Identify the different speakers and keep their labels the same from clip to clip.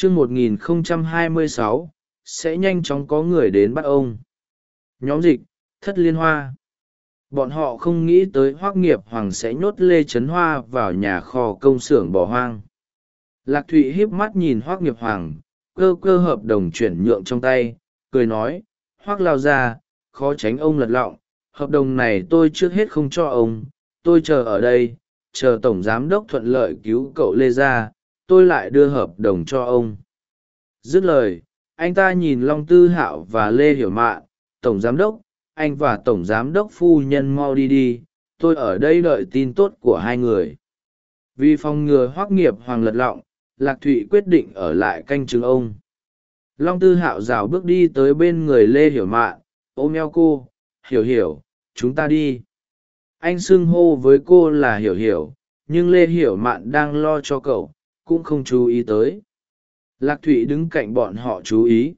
Speaker 1: chương 1026, sẽ nhanh chóng có người đến bắt ông. Nhóm dịch thất liên hoa. Bọn họ không nghĩ tới hoác nghiệp hoàng sẽ nhốt lê trấn hoa vào nhà kho công xưởng bỏ hoang. Lạc thụy híp mắt nhìn hoác nghiệp hoàng cơ cơ hợp đồng chuyển nhượng trong tay cười nói hoác lao ra khó tránh ông lật lọng hợp đồng này tôi trước hết không cho ông tôi chờ ở đây chờ tổng giám đốc thuận lợi cứu cậu lê ra tôi lại đưa hợp đồng cho ông. Dứt lời, anh ta nhìn long tư hạo và lê hiểu mạn, tổng giám đốc, anh và tổng giám đốc phu nhân mau đi đi, tôi ở đây đợi tin tốt của hai người. Vì phòng ngừa hoác nghiệp hoàng lật lọng, lạc thụy quyết định ở lại canh chừng ông. Long tư hạo rào bước đi tới bên người lê hiểu mạn ôm eo cô, hiểu hiểu, chúng ta đi. Anh xưng hô với cô là hiểu hiểu, nhưng lê hiểu mạn đang lo cho cậu cũng không chú ý tới. Lạc thụy đứng cạnh bọn họ chú ý.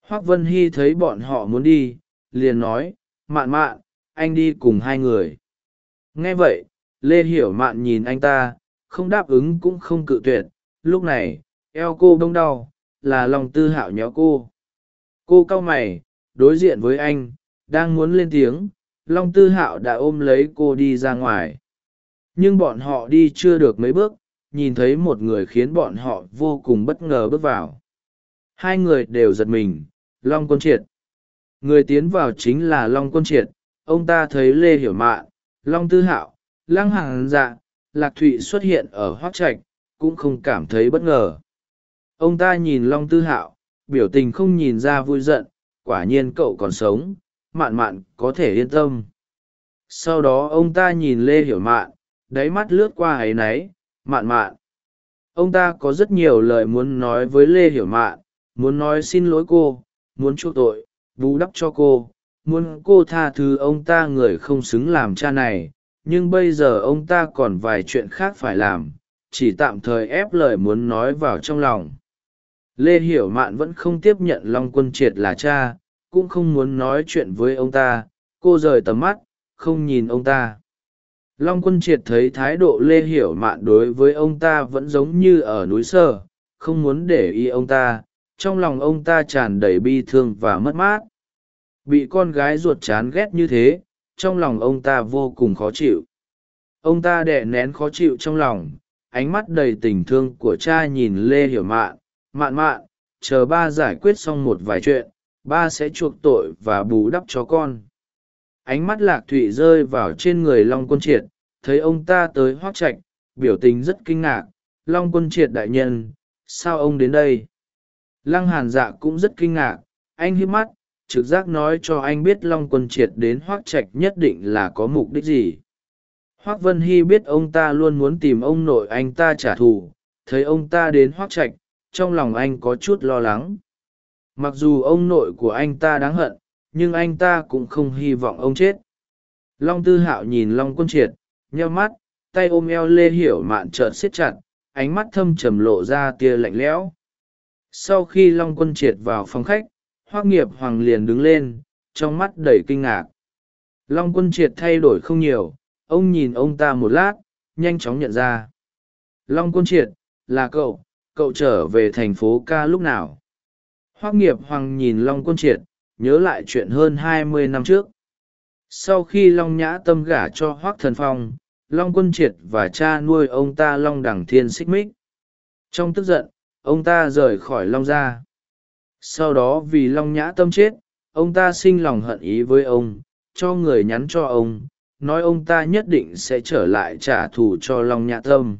Speaker 1: Hoác vân hy thấy bọn họ muốn đi, liền nói, mạn mạn, anh đi cùng hai người. Nghe vậy, lê hiểu mạn nhìn anh ta, không đáp ứng cũng không cự tuyệt. Lúc này, eo cô bông đau, là lòng tư hạo nhéo cô. Cô cau mày, đối diện với anh, đang muốn lên tiếng, long tư hạo đã ôm lấy cô đi ra ngoài. Nhưng bọn họ đi chưa được mấy bước nhìn thấy một người khiến bọn họ vô cùng bất ngờ bước vào. Hai người đều giật mình, long quân triệt. Người tiến vào chính là long quân triệt, ông ta thấy lê hiểu mạn long tư hạo, lăng hàng dạ lạc thụy xuất hiện ở hoác trạch, cũng không cảm thấy bất ngờ. Ông ta nhìn long tư hạo, biểu tình không nhìn ra vui giận, quả nhiên cậu còn sống, mạn mạn có thể yên tâm. Sau đó ông ta nhìn lê hiểu mạn đáy mắt lướt qua áy náy mạn mạn. Ông ta có rất nhiều lời muốn nói với lê hiểu mạn, muốn nói xin lỗi cô, muốn chuộc tội, bù đắp cho cô, muốn cô tha thứ ông ta người không xứng làm cha này, nhưng bây giờ ông ta còn vài chuyện khác phải làm, chỉ tạm thời ép lời muốn nói vào trong lòng. Lê hiểu mạn vẫn không tiếp nhận long quân triệt là cha, cũng không muốn nói chuyện với ông ta, cô rời tầm mắt, không nhìn ông ta long quân triệt thấy thái độ lê hiểu mạn đối với ông ta vẫn giống như ở núi sơ, không muốn để ý ông ta, trong lòng ông ta tràn đầy bi thương và mất mát. Bị con gái ruột chán ghét như thế, trong lòng ông ta vô cùng khó chịu. Ông ta đè nén khó chịu trong lòng, ánh mắt đầy tình thương của cha nhìn lê hiểu mạn. Mạn mạn, chờ ba giải quyết xong một vài chuyện, ba sẽ chuộc tội và bù đắp cho con ánh mắt lạc thụy rơi vào trên người long quân triệt, thấy ông ta tới hoác trạch, biểu tình rất kinh ngạc. Long quân triệt đại nhân, sao ông đến đây? Lăng hàn dạ cũng rất kinh ngạc, anh hiếp mắt, trực giác nói cho anh biết long quân triệt đến hoác trạch nhất định là có mục đích gì. Hoác vân hy biết ông ta luôn muốn tìm ông nội anh ta trả thù, thấy ông ta đến hoác trạch, trong lòng anh có chút lo lắng. Mặc dù ông nội của anh ta đáng hận nhưng anh ta cũng không hy vọng ông chết. Long tư hạo nhìn long quân triệt, nheo mắt, tay ôm eo lê hiểu mạn trợn xiết chặt, ánh mắt thâm trầm lộ ra tia lạnh lẽo. Sau khi long quân triệt vào phòng khách hoác nghiệp hoàng liền đứng lên, trong mắt đầy kinh ngạc. Long quân triệt thay đổi không nhiều, ông nhìn ông ta một lát, nhanh chóng nhận ra. Long quân triệt, là cậu cậu trở về thành phố ca lúc nào? Hoác nghiệp hoàng nhìn long quân triệt nhớ lại chuyện hơn hai mươi năm trước. Sau khi long nhã tâm gả cho hoác thần phong, long quân triệt và cha nuôi ông ta long đẳng thiên xích mích. Trong tức giận, ông ta rời khỏi long gia. Sau đó vì long nhã tâm chết, ông ta sinh lòng hận ý với ông, cho người nhắn cho ông, nói ông ta nhất định sẽ trở lại trả thù cho long nhã tâm.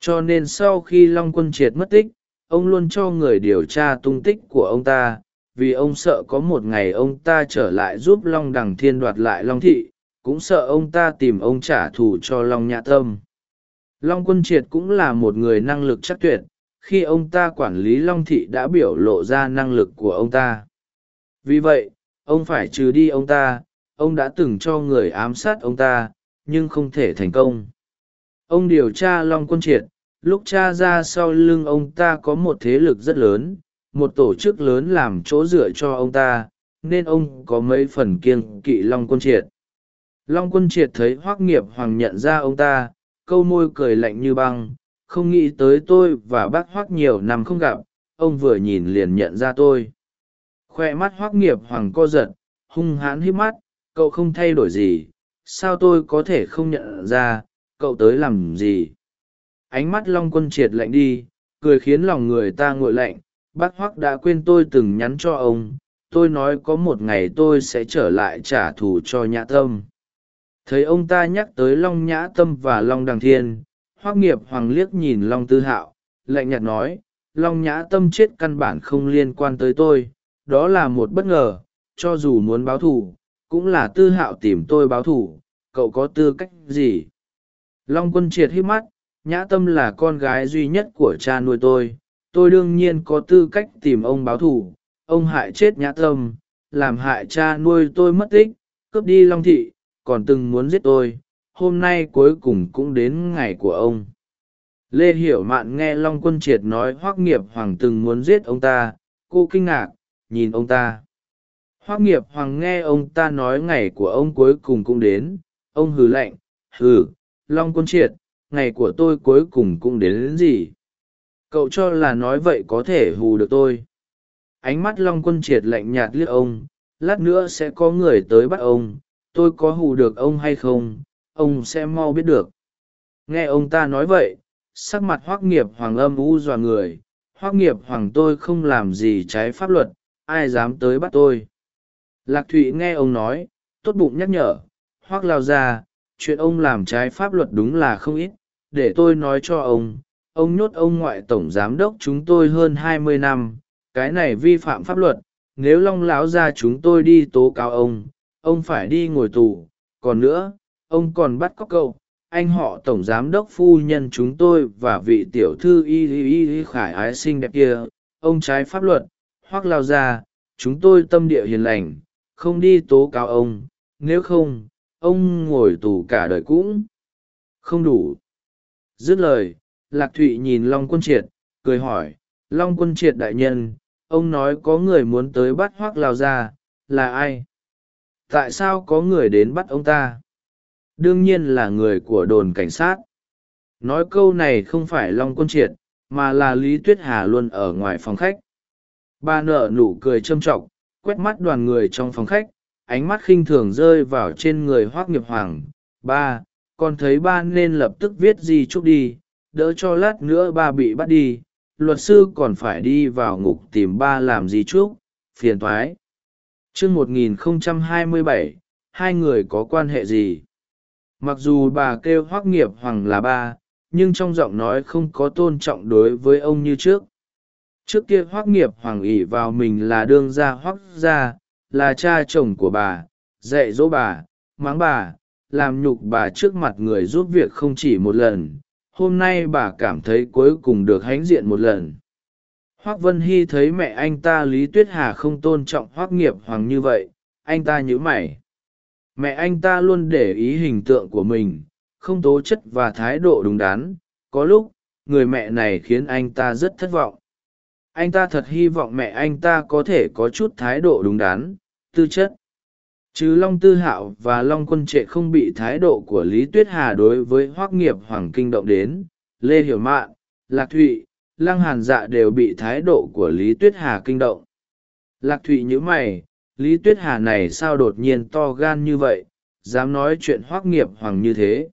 Speaker 1: Cho nên sau khi long quân triệt mất tích, ông luôn cho người điều tra tung tích của ông ta vì ông sợ có một ngày ông ta trở lại giúp long đằng thiên đoạt lại long thị, cũng sợ ông ta tìm ông trả thù cho long nhã tâm. Long quân triệt cũng là một người năng lực chắc tuyệt, khi ông ta quản lý long thị đã biểu lộ ra năng lực của ông ta. Vì vậy, ông phải trừ đi ông ta, ông đã từng cho người ám sát ông ta, nhưng không thể thành công. Ông điều tra long quân triệt, lúc cha ra sau lưng ông ta có một thế lực rất lớn một tổ chức lớn làm chỗ dựa cho ông ta, nên ông có mấy phần kiêng kỵ long quân triệt. Long quân triệt thấy hoác nghiệp hoàng nhận ra ông ta, câu môi cười lạnh như băng, không nghĩ tới tôi và bác hoác nhiều năm không gặp, ông vừa nhìn liền nhận ra tôi. Khoe mắt hoác nghiệp hoàng co giật, hung hãn hít mắt, cậu không thay đổi gì, sao tôi có thể không nhận ra, cậu tới làm gì? Ánh mắt long quân triệt lạnh đi, cười khiến lòng người ta nguội lạnh bác hoắc đã quên tôi từng nhắn cho ông, tôi nói có một ngày tôi sẽ trở lại trả thù cho nhã tâm. Thấy ông ta nhắc tới long nhã tâm và long đằng thiên, hoắc nghiệp hoàng liếc nhìn long tư hạo, lạnh nhạt nói, long nhã tâm chết căn bản không liên quan tới tôi, đó là một bất ngờ, cho dù muốn báo thù, cũng là tư hạo tìm tôi báo thù, cậu có tư cách gì? Long quân triệt hít mắt, nhã tâm là con gái duy nhất của cha nuôi tôi tôi đương nhiên có tư cách tìm ông báo thù. Ông hại chết nhã tâm làm hại cha nuôi tôi mất tích cướp đi long thị còn từng muốn giết tôi. Hôm nay cuối cùng cũng đến ngày của ông. Lê hiểu mạn nghe long quân triệt nói hoác nghiệp hoàng từng muốn giết ông ta cô kinh ngạc nhìn ông ta. Hoác nghiệp hoàng nghe ông ta nói ngày của ông cuối cùng cũng đến. Ông hừ lạnh hừ long quân triệt ngày của tôi cuối cùng cũng đến, đến gì? Cậu cho là nói vậy có thể hù được tôi. Ánh mắt long quân triệt lạnh nhạt liếc ông, lát nữa sẽ có người tới bắt ông, tôi có hù được ông hay không, ông sẽ mau biết được. Nghe ông ta nói vậy, sắc mặt hoác nghiệp hoàng âm u dọa người. Hoác nghiệp hoàng tôi không làm gì trái pháp luật, ai dám tới bắt tôi? Lạc thụy nghe ông nói, tốt bụng nhắc nhở. Hoác lao ra, chuyện ông làm trái pháp luật đúng là không ít, để tôi nói cho ông ông nhốt ông ngoại tổng giám đốc chúng tôi hơn hai mươi năm, cái này vi phạm pháp luật, nếu long lão ra chúng tôi đi tố cáo ông ông phải đi ngồi tù. Còn nữa, ông còn bắt cóc cậu, anh họ tổng giám đốc phu nhân chúng tôi và vị tiểu thư y y y khải ái xinh đẹp kia, ông trái pháp luật hoặc lao ra, chúng tôi tâm địa hiền lành, không đi tố cáo ông, nếu không, ông ngồi tù cả đời cũng không đủ. Dứt lời lạc thụy nhìn long quân triệt, cười hỏi, long quân triệt đại nhân, ông nói có người muốn tới bắt hoác lao ra là ai? Tại sao có người đến bắt ông ta? Đương nhiên là người của đồn cảnh sát. Nói câu này không phải long quân triệt, mà là lý tuyết hà luôn ở ngoài phòng khách. Ba nợ nụ cười châm t r ọ c quét mắt đoàn người trong phòng khách, ánh mắt khinh thường rơi vào trên người hoác nghiệp hoàng. Ba, con thấy ba nên lập tức viết gì trúc đi đỡ cho lát nữa ba bị bắt đi, luật sư còn phải đi vào ngục tìm ba làm gì chuốc phiền thoái. Chương một nghìn không trăm hai mươi bảy, hai người có quan hệ gì? Mặc dù bà kêu Hoắc nghiệp hoàng là ba, nhưng trong giọng nói không có tôn trọng đối với ông như trước. Trước kia Hoắc nghiệp hoàng ỉ vào mình là đương gia Hoắc gia, là cha chồng của bà, dạy dỗ bà, mắng bà, làm nhục bà trước mặt người giúp việc không chỉ một lần hôm nay bà cảm thấy cuối cùng được hãnh diện một lần. Hoác vân hy thấy mẹ anh ta lý tuyết hà không tôn trọng hoác nghiệp hoàng như vậy, anh ta nhớ mày. Mẹ anh ta luôn để ý hình tượng của mình, không tố chất và thái độ đúng đắn, có lúc, người mẹ này khiến anh ta rất thất vọng. Anh ta thật hy vọng mẹ anh ta có thể có chút thái độ đúng đắn, tư chất chứ long tư hạo và long quân trệ không bị thái độ của lý tuyết hà đối với hoác nghiệp hoàng kinh động đến. Lê hiểu mạn, lạc thụy, lăng hàn dạ đều bị thái độ của lý tuyết hà kinh động. Lạc thụy nhữ mày, lý tuyết hà này sao đột nhiên to gan như vậy, dám nói chuyện hoác nghiệp hoàng như thế.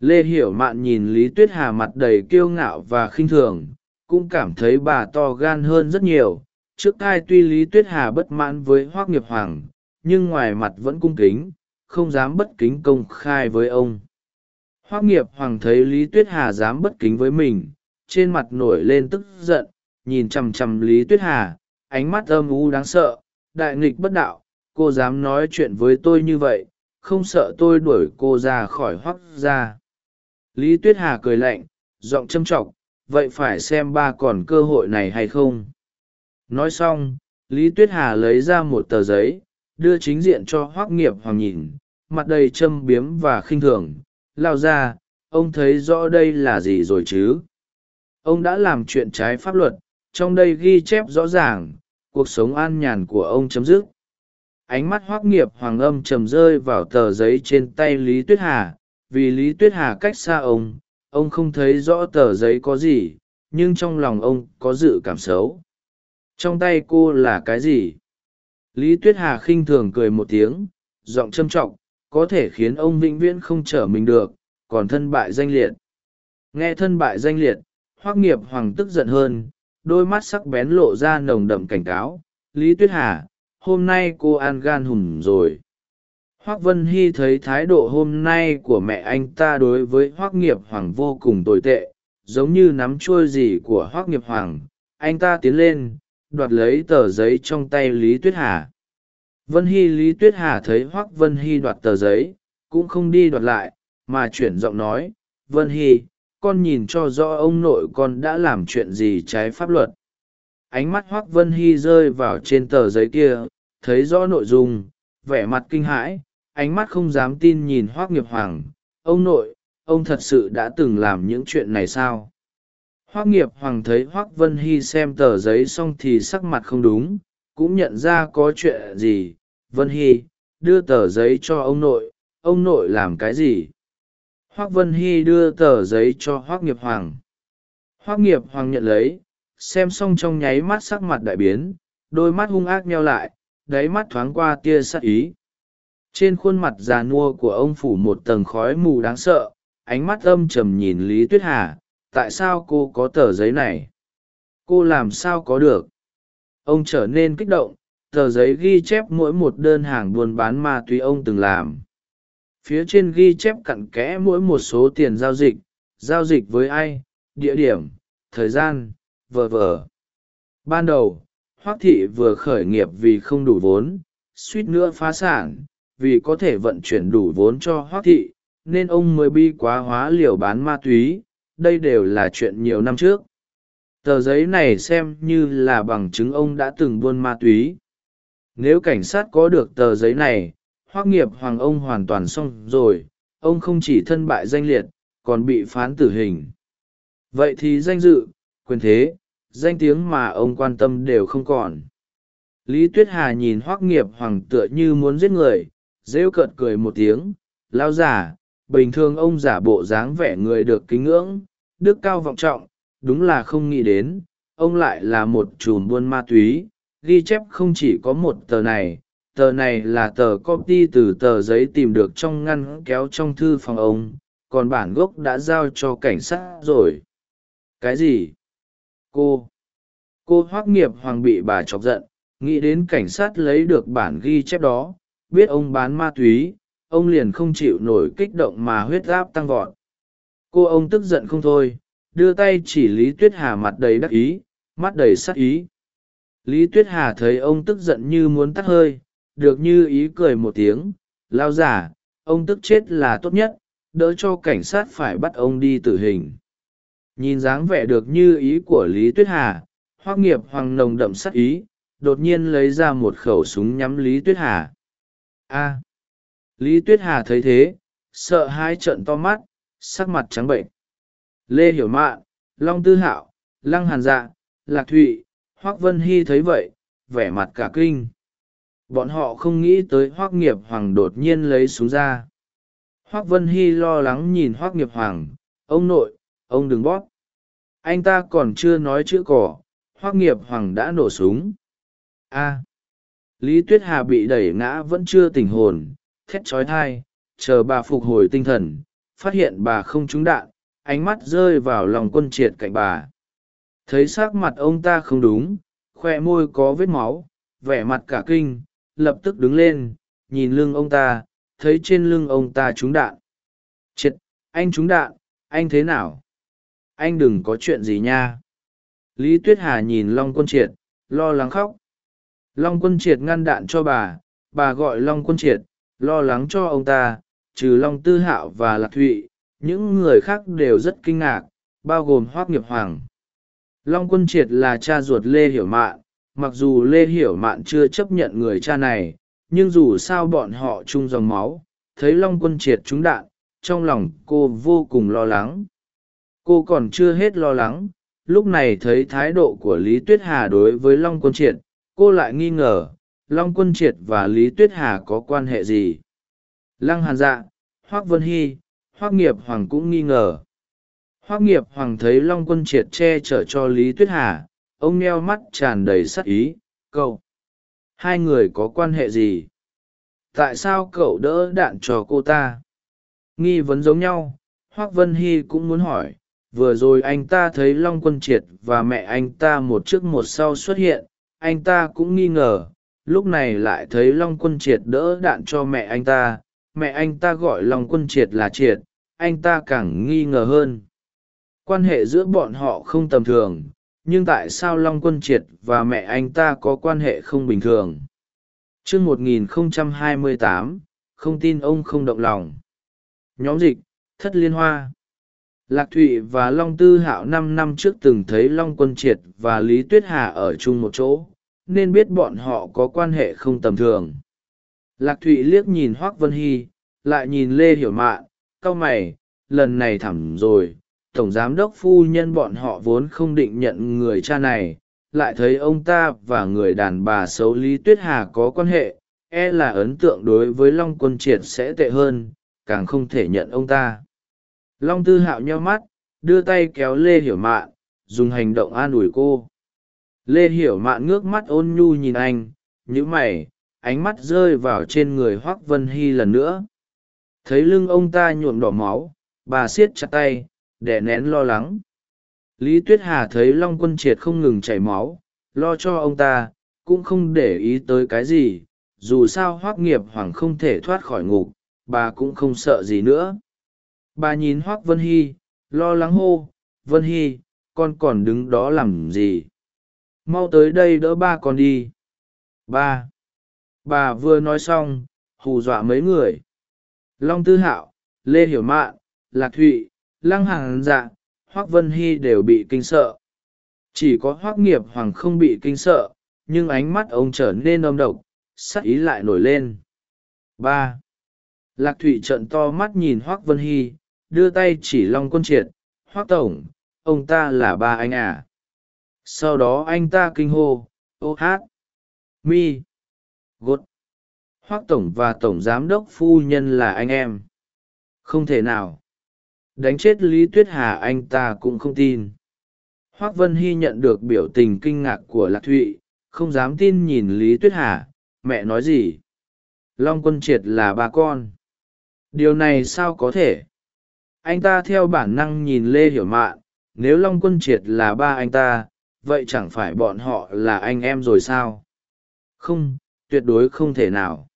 Speaker 1: Lê hiểu mạn nhìn lý tuyết hà mặt đầy kiêu ngạo và khinh thường, cũng cảm thấy bà to gan hơn rất nhiều. Trước thai tuy lý tuyết hà bất mãn với hoác nghiệp hoàng nhưng ngoài mặt vẫn cung kính, không dám bất kính công khai với ông. Hoác nghiệp hoàng thấy lý tuyết hà dám bất kính với mình, trên mặt nổi lên tức giận, nhìn chằm chằm lý tuyết hà, ánh mắt âm u đáng sợ, đại nghịch bất đạo, cô dám nói chuyện với tôi như vậy, không sợ tôi đuổi cô ra khỏi hoác ra lý tuyết hà cười lạnh, giọng châm trọc vậy phải xem ba còn cơ hội này hay không? Nói xong, lý tuyết hà lấy ra một tờ giấy đưa chính diện cho hoác nghiệp hoàng nhìn, mặt đầy châm biếm và khinh thường. Lao ra, ông thấy rõ đây là gì rồi chứ? Ông đã làm chuyện trái pháp luật, trong đây ghi chép rõ ràng, cuộc sống an nhàn của ông chấm dứt. Ánh mắt hoác nghiệp hoàng âm trầm rơi vào tờ giấy trên tay lý tuyết hà. Vì lý tuyết hà cách xa ông ông không thấy rõ tờ giấy có gì, nhưng trong lòng ông có dự cảm xấu. Trong tay cô là cái gì? Lý tuyết hà khinh thường cười một tiếng, giọng châm trọng, có thể khiến ông vĩnh viễn không trở mình được, còn thân bại danh liệt. Nghe thân bại danh liệt hoác nghiệp hoàng tức giận hơn, đôi mắt sắc bén lộ ra nồng đậm cảnh cáo, lý tuyết hà, hôm nay cô ăn gan hùm rồi. Hoác vân hy thấy thái độ hôm nay của mẹ anh ta đối với hoác nghiệp hoàng vô cùng tồi tệ, giống như nắm chuôi gì của hoác nghiệp hoàng. Anh ta tiến lên đoạt lấy tờ giấy trong tay lý tuyết hà. Vân hy lý tuyết hà thấy hoác vân hy đoạt tờ giấy, cũng không đi đoạt lại, mà chuyển giọng nói, vân hy, con nhìn cho rõ ông nội con đã làm chuyện gì trái pháp luật. Ánh mắt hoác vân hy rơi vào trên tờ giấy kia, thấy rõ nội dung, vẻ mặt kinh hãi, ánh mắt không dám tin nhìn hoác nghiệp hoàng, ông nội, ông thật sự đã từng làm những chuyện này sao? Hoác nghiệp hoàng thấy hoác vân hy xem tờ giấy xong thì sắc mặt không đúng, cũng nhận ra có chuyện gì. Vân hy, đưa tờ giấy cho ông nội ông nội làm cái gì? Hoác vân hy đưa tờ giấy cho hoác nghiệp hoàng. Hoác nghiệp hoàng nhận lấy, xem xong trong nháy mắt sắc mặt đại biến, đôi mắt hung ác nheo lại, đáy mắt thoáng qua tia sắc ý. Trên khuôn mặt già nua của ông phủ một tầng khói mù đáng sợ, ánh mắt âm trầm nhìn lý tuyết hà tại sao cô có tờ giấy này? Cô làm sao có được? Ông trở nên kích động, tờ giấy ghi chép mỗi một đơn hàng buôn bán ma túy ông từng làm. Phía trên ghi chép cặn kẽ mỗi một số tiền giao dịch giao dịch với ai, địa điểm, thời gian, vờ vờ. Ban đầu hoác thị vừa khởi nghiệp vì không đủ vốn, suýt nữa phá sản, vì có thể vận chuyển đủ vốn cho hoác thị, nên ông mới bi quá hóa liều bán ma túy đây đều là chuyện nhiều năm trước. Tờ giấy này xem như là bằng chứng ông đã từng buôn ma túy. Nếu cảnh sát có được tờ giấy này, hoác nghiệp hoàng ông hoàn toàn xong rồi, ông không chỉ thân bại danh liệt, còn bị phán tử hình. Vậy thì danh dự, quyền thế, danh tiếng mà ông quan tâm đều không còn. Lý tuyết hà nhìn hoác nghiệp hoàng tựa như muốn giết người, rêu cợt cười một tiếng lao giả bình thường ông giả bộ dáng vẻ người được kính ngưỡng đức cao vọng trọng, đúng là không nghĩ đến, ông lại là một chùm buôn ma túy, ghi chép không chỉ có một tờ này tờ này là tờ copy từ tờ giấy tìm được trong ngăn kéo trong thư phòng ông, còn bản gốc đã giao cho cảnh sát rồi. Cái gì? Cô? Cô hoác nghiệp hoàng bị bà chọc giận, nghĩ đến cảnh sát lấy được bản ghi chép đó, biết ông bán ma túy, ông liền không chịu nổi kích động mà huyết áp tăng vọt cô ông tức giận không thôi, đưa tay chỉ lý tuyết hà mặt đầy đắc ý, mắt đầy sắc ý. Lý tuyết hà thấy ông tức giận như muốn tắt hơi, được như ý cười một tiếng, lao giả, ông tức chết là tốt nhất, đỡ cho cảnh sát phải bắt ông đi tử hình. Nhìn dáng vẻ được như ý của lý tuyết hà, hoác nghiệp hoàng nồng đậm sắc ý, đột nhiên lấy ra một khẩu súng nhắm lý tuyết hà. A. Lý tuyết hà thấy thế, sợ hai trận to mắt sắc mặt trắng bệnh. Lê hiểu mạn, long tư hạo, lăng hàn dạ lạc thụy, hoác vân hy thấy vậy, vẻ mặt cả kinh. Bọn họ không nghĩ tới hoác nghiệp hoàng đột nhiên lấy súng ra. Hoác vân hy lo lắng nhìn hoác nghiệp hoàng, ông nội, ông đừng bóp. Anh ta còn chưa nói chữ cỏ, hoác nghiệp hoàng đã nổ súng. A, lý tuyết hà bị đẩy ngã vẫn chưa tỉnh hồn, thét trói thai chờ bà phục hồi tinh thần phát hiện bà không trúng đạn, ánh mắt rơi vào lòng quân triệt cạnh bà. Thấy s ắ c mặt ông ta không đúng, khoe môi có vết máu, vẻ mặt cả kinh, lập tức đứng lên, nhìn lưng ông ta, thấy trên lưng ông ta trúng đạn. Triệt, anh trúng đạn, anh thế nào? Anh đừng có chuyện gì nha. Lý tuyết hà nhìn long quân triệt, lo lắng khóc. Long quân triệt ngăn đạn cho bà bà gọi long quân triệt, lo lắng cho ông ta trừ long tư hạo và lạc thụy, những người khác đều rất kinh ngạc, bao gồm hoác nghiệp hoàng. Long quân triệt là cha ruột lê hiểu mạn, mặc dù lê hiểu mạn chưa chấp nhận người cha này, nhưng dù sao bọn họ chung dòng máu, thấy long quân triệt trúng đạn, trong lòng cô vô cùng lo lắng. Cô còn chưa hết lo lắng, lúc này thấy thái độ của lý tuyết hà đối với long quân triệt, cô lại nghi ngờ, long quân triệt và lý tuyết hà có quan hệ gì? Lăng hàn dạ hoác vân hy, hoác nghiệp hoàng cũng nghi ngờ. Hoác nghiệp hoàng thấy long quân triệt che chở cho lý tuyết hà, ông neo mắt tràn đầy sắc ý, cậu, hai người có quan hệ gì? Tại sao cậu đỡ đạn cho cô ta? Nghi vấn giống nhau, hoác vân hy cũng muốn hỏi, vừa rồi anh ta thấy long quân triệt và mẹ anh ta một trước một sau xuất hiện, anh ta cũng nghi ngờ, lúc này lại thấy long quân triệt đỡ đạn cho mẹ anh ta mẹ anh ta gọi long quân triệt là triệt anh ta càng nghi ngờ hơn. Quan hệ giữa bọn họ không tầm thường nhưng tại sao long quân triệt và mẹ anh ta có quan hệ không bình thường? T r ư ớ c 1028, không tin ông không động lòng. Nhóm dịch thất liên hoa. Lạc thụy và long tư hạo năm năm trước từng thấy long quân triệt và lý tuyết hà ở chung một chỗ nên biết bọn họ có quan hệ không tầm thường lạc thụy liếc nhìn hoác vân hy, lại nhìn lê hiểu mạn, cau mày, lần này thẳm rồi, tổng giám đốc phu nhân bọn họ vốn không định nhận người cha này, lại thấy ông ta và người đàn bà xấu lý tuyết hà có quan hệ e là ấn tượng đối với long quân triệt sẽ tệ hơn, càng không thể nhận ông ta. Long tư hạo nheo mắt, đưa tay kéo lê hiểu mạn, dùng hành động an ủi cô. Lê hiểu mạn ngước mắt ôn nhu nhìn anh nhữ mày ánh mắt rơi vào trên người hoác vân hy lần nữa. Thấy lưng ông ta nhuộm đỏ máu, bà siết chặt tay đẻ nén lo lắng. Lý tuyết hà thấy long quân triệt không ngừng chảy máu, lo cho ông ta, cũng không để ý tới cái gì, dù sao hoác nghiệp hoàng không thể thoát khỏi ngục, bà cũng không sợ gì nữa. Bà nhìn hoác vân hy, lo lắng hô, vân hy, con còn đứng đó làm gì? Mau tới đây đỡ ba con đi. Ba bà vừa nói xong, hù dọa mấy người. Long tư hạo, lê hiểu mạn, lạc thụy, lăng hàng dạ hoác vân hy đều bị kinh sợ. Chỉ có hoác nghiệp hoàng không bị kinh sợ, nhưng ánh mắt ông trở nên âm độc, sắc ý lại nổi lên. Ba. Lạc thụy trợn to mắt nhìn hoác vân hy, đưa tay chỉ long quân triệt. Hoác tổng, ông ta là ba anh à. Sau đó anh ta kinh hô, ô hát. Mi gốt. Hoác tổng và tổng giám đốc phu nhân là anh em. Không thể nào. Đánh chết lý tuyết hà anh ta cũng không tin. Hoác vân hy nhận được biểu tình kinh ngạc của lạc thụy, không dám tin nhìn lý tuyết hà. Mẹ nói gì? Long quân triệt là ba con. Điều này sao có thể? Anh ta theo bản năng nhìn lê hiểu mạn. Nếu long quân triệt là ba anh ta, vậy chẳng phải bọn họ là anh em rồi sao? Không tuyệt đối không thể nào.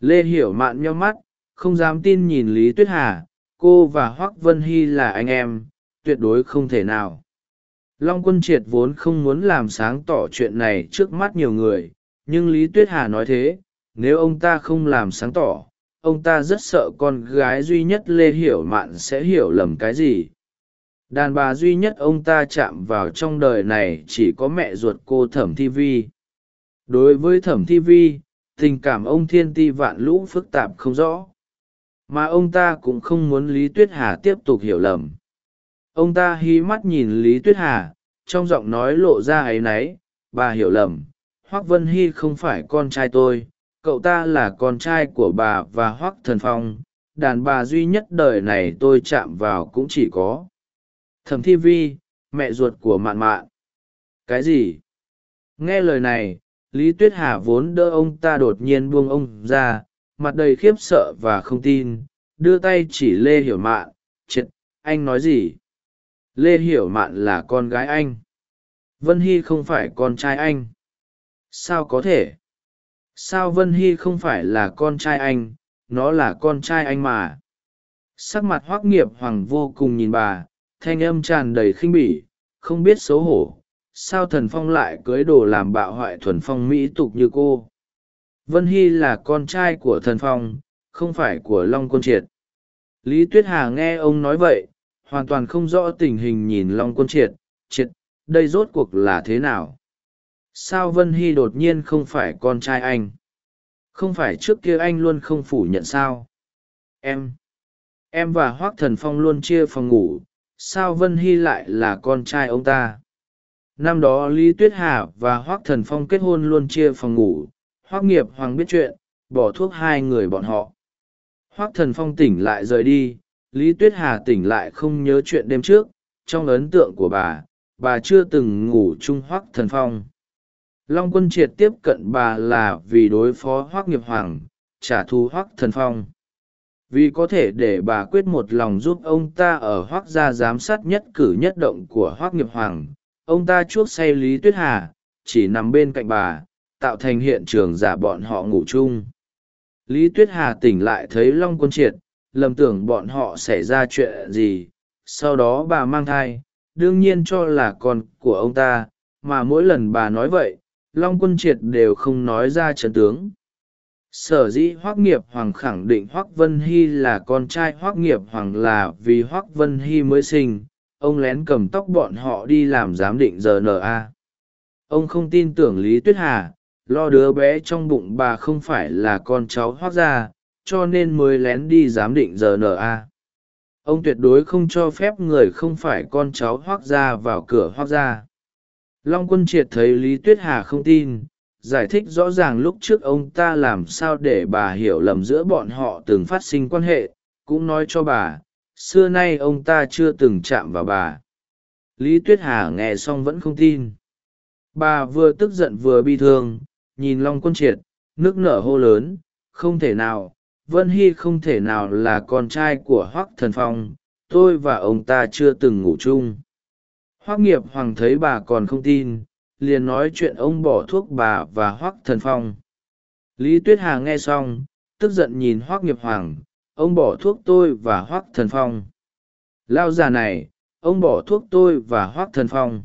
Speaker 1: Lê hiểu mạn nheo mắt, không dám tin nhìn lý tuyết hà, cô và hoác vân hy là anh em, tuyệt đối không thể nào. Long quân triệt vốn không muốn làm sáng tỏ chuyện này trước mắt nhiều người, nhưng lý tuyết hà nói thế, nếu ông ta không làm sáng tỏ, ông ta rất sợ con gái duy nhất lê hiểu mạn sẽ hiểu lầm cái gì. Đàn bà duy nhất ông ta chạm vào trong đời này chỉ có mẹ ruột cô thẩm thi vi đối với thẩm thi vi, tình cảm ông thiên ti vạn lũ phức tạp không rõ. Mà ông ta cũng không muốn lý tuyết hà tiếp tục hiểu lầm. Ông ta hí mắt nhìn lý tuyết hà, trong giọng nói lộ ra áy náy bà hiểu lầm, hoác vân hy không phải con trai tôi, cậu ta là con trai của bà và hoác thần phong, đàn bà duy nhất đời này tôi chạm vào cũng chỉ có. Thẩm thi vi, mẹ ruột của mạn mạn. Cái gì? Nghe lời này lý tuyết hà vốn đỡ ông ta đột nhiên buông ông ra, mặt đầy khiếp sợ và không tin, đưa tay chỉ lê hiểu mạn, triệt, anh nói gì? Lê hiểu mạn là con gái anh. Vân hy không phải con trai anh. Sao có thể? Sao vân hy không phải là con trai anh, nó là con trai anh mà? Sắc mặt hoắc nghiệp hoàng vô cùng nhìn bà, thanh âm tràn đầy khinh bỉ, không biết xấu hổ sao thần phong lại cưới đồ làm bạo hoại thuần phong mỹ tục như cô Vân Hy là con trai của thần phong, không phải của Long Quân Triệt. Lý Tuyết Hà nghe ông nói vậy, hoàn toàn không rõ tình hình nhìn Long Quân Triệt, Triệt, đây rốt cuộc là thế nào? Sao Vân Hy đột nhiên không phải con trai anh? Không phải trước kia anh luôn không phủ nhận sao? Em, em và Hoác Thần Phong luôn chia phòng ngủ, sao Vân Hy lại là con trai ông ta? Năm đó Lý Tuyết Hà và Hoác Thần Phong kết hôn luôn chia phòng ngủ, hoác nghiệp hoàng biết chuyện bỏ thuốc hai người bọn họ. Hoác thần phong tỉnh lại rời đi. Lý tuyết hà tỉnh lại không nhớ chuyện đêm trước. Trong ấn tượng của bà bà chưa từng ngủ chung hoác thần phong. Long quân triệt tiếp cận bà là vì đối phó hoác nghiệp hoàng trả thù hoác thần phong. Vì có thể để bà quyết một lòng giúp ông ta ở hoác gia giám sát nhất cử nhất động của hoác nghiệp hoàng ông ta chuốc say lý tuyết hà, chỉ nằm bên cạnh bà, tạo thành hiện trường giả bọn họ ngủ chung. Lý tuyết hà tỉnh lại thấy long quân triệt, lầm tưởng bọn họ xảy ra chuyện gì, sau đó bà mang thai, đương nhiên cho là con của ông ta, mà mỗi lần bà nói vậy, long quân triệt đều không nói ra trấn tướng. Sở dĩ hoác nghiệp hoàng khẳng định hoác vân hy là con trai hoác nghiệp hoàng là vì hoác vân hy mới sinh ông lén cầm tóc bọn họ đi làm giám định rna ông không tin tưởng lý tuyết hà, lo đứa bé trong bụng bà không phải là con cháu hoác gia, cho nên mới lén đi giám định rna ông tuyệt đối không cho phép người không phải con cháu hoác gia vào cửa hoác gia. Long quân triệt thấy lý tuyết hà không tin, giải thích rõ ràng lúc trước ông ta làm sao để bà hiểu lầm giữa bọn họ từng phát sinh quan hệ, cũng nói cho bà xưa nay ông ta chưa từng chạm vào bà. Lý tuyết hà nghe xong vẫn không tin. Bà vừa tức giận vừa bi thương, nhìn long quân triệt, nước nở hô lớn, không thể nào, vân hy không thể nào là con trai của hoác thần phong, tôi và ông ta chưa từng ngủ chung. Hoác nghiệp hoàng thấy bà còn không tin, liền nói chuyện ông bỏ thuốc bà và hoác thần phong. Lý tuyết hà nghe xong, tức giận nhìn hoác nghiệp hoàng ông bỏ thuốc tôi và hoác thần phong. Lao già này, ông bỏ thuốc tôi và hoác thần phong.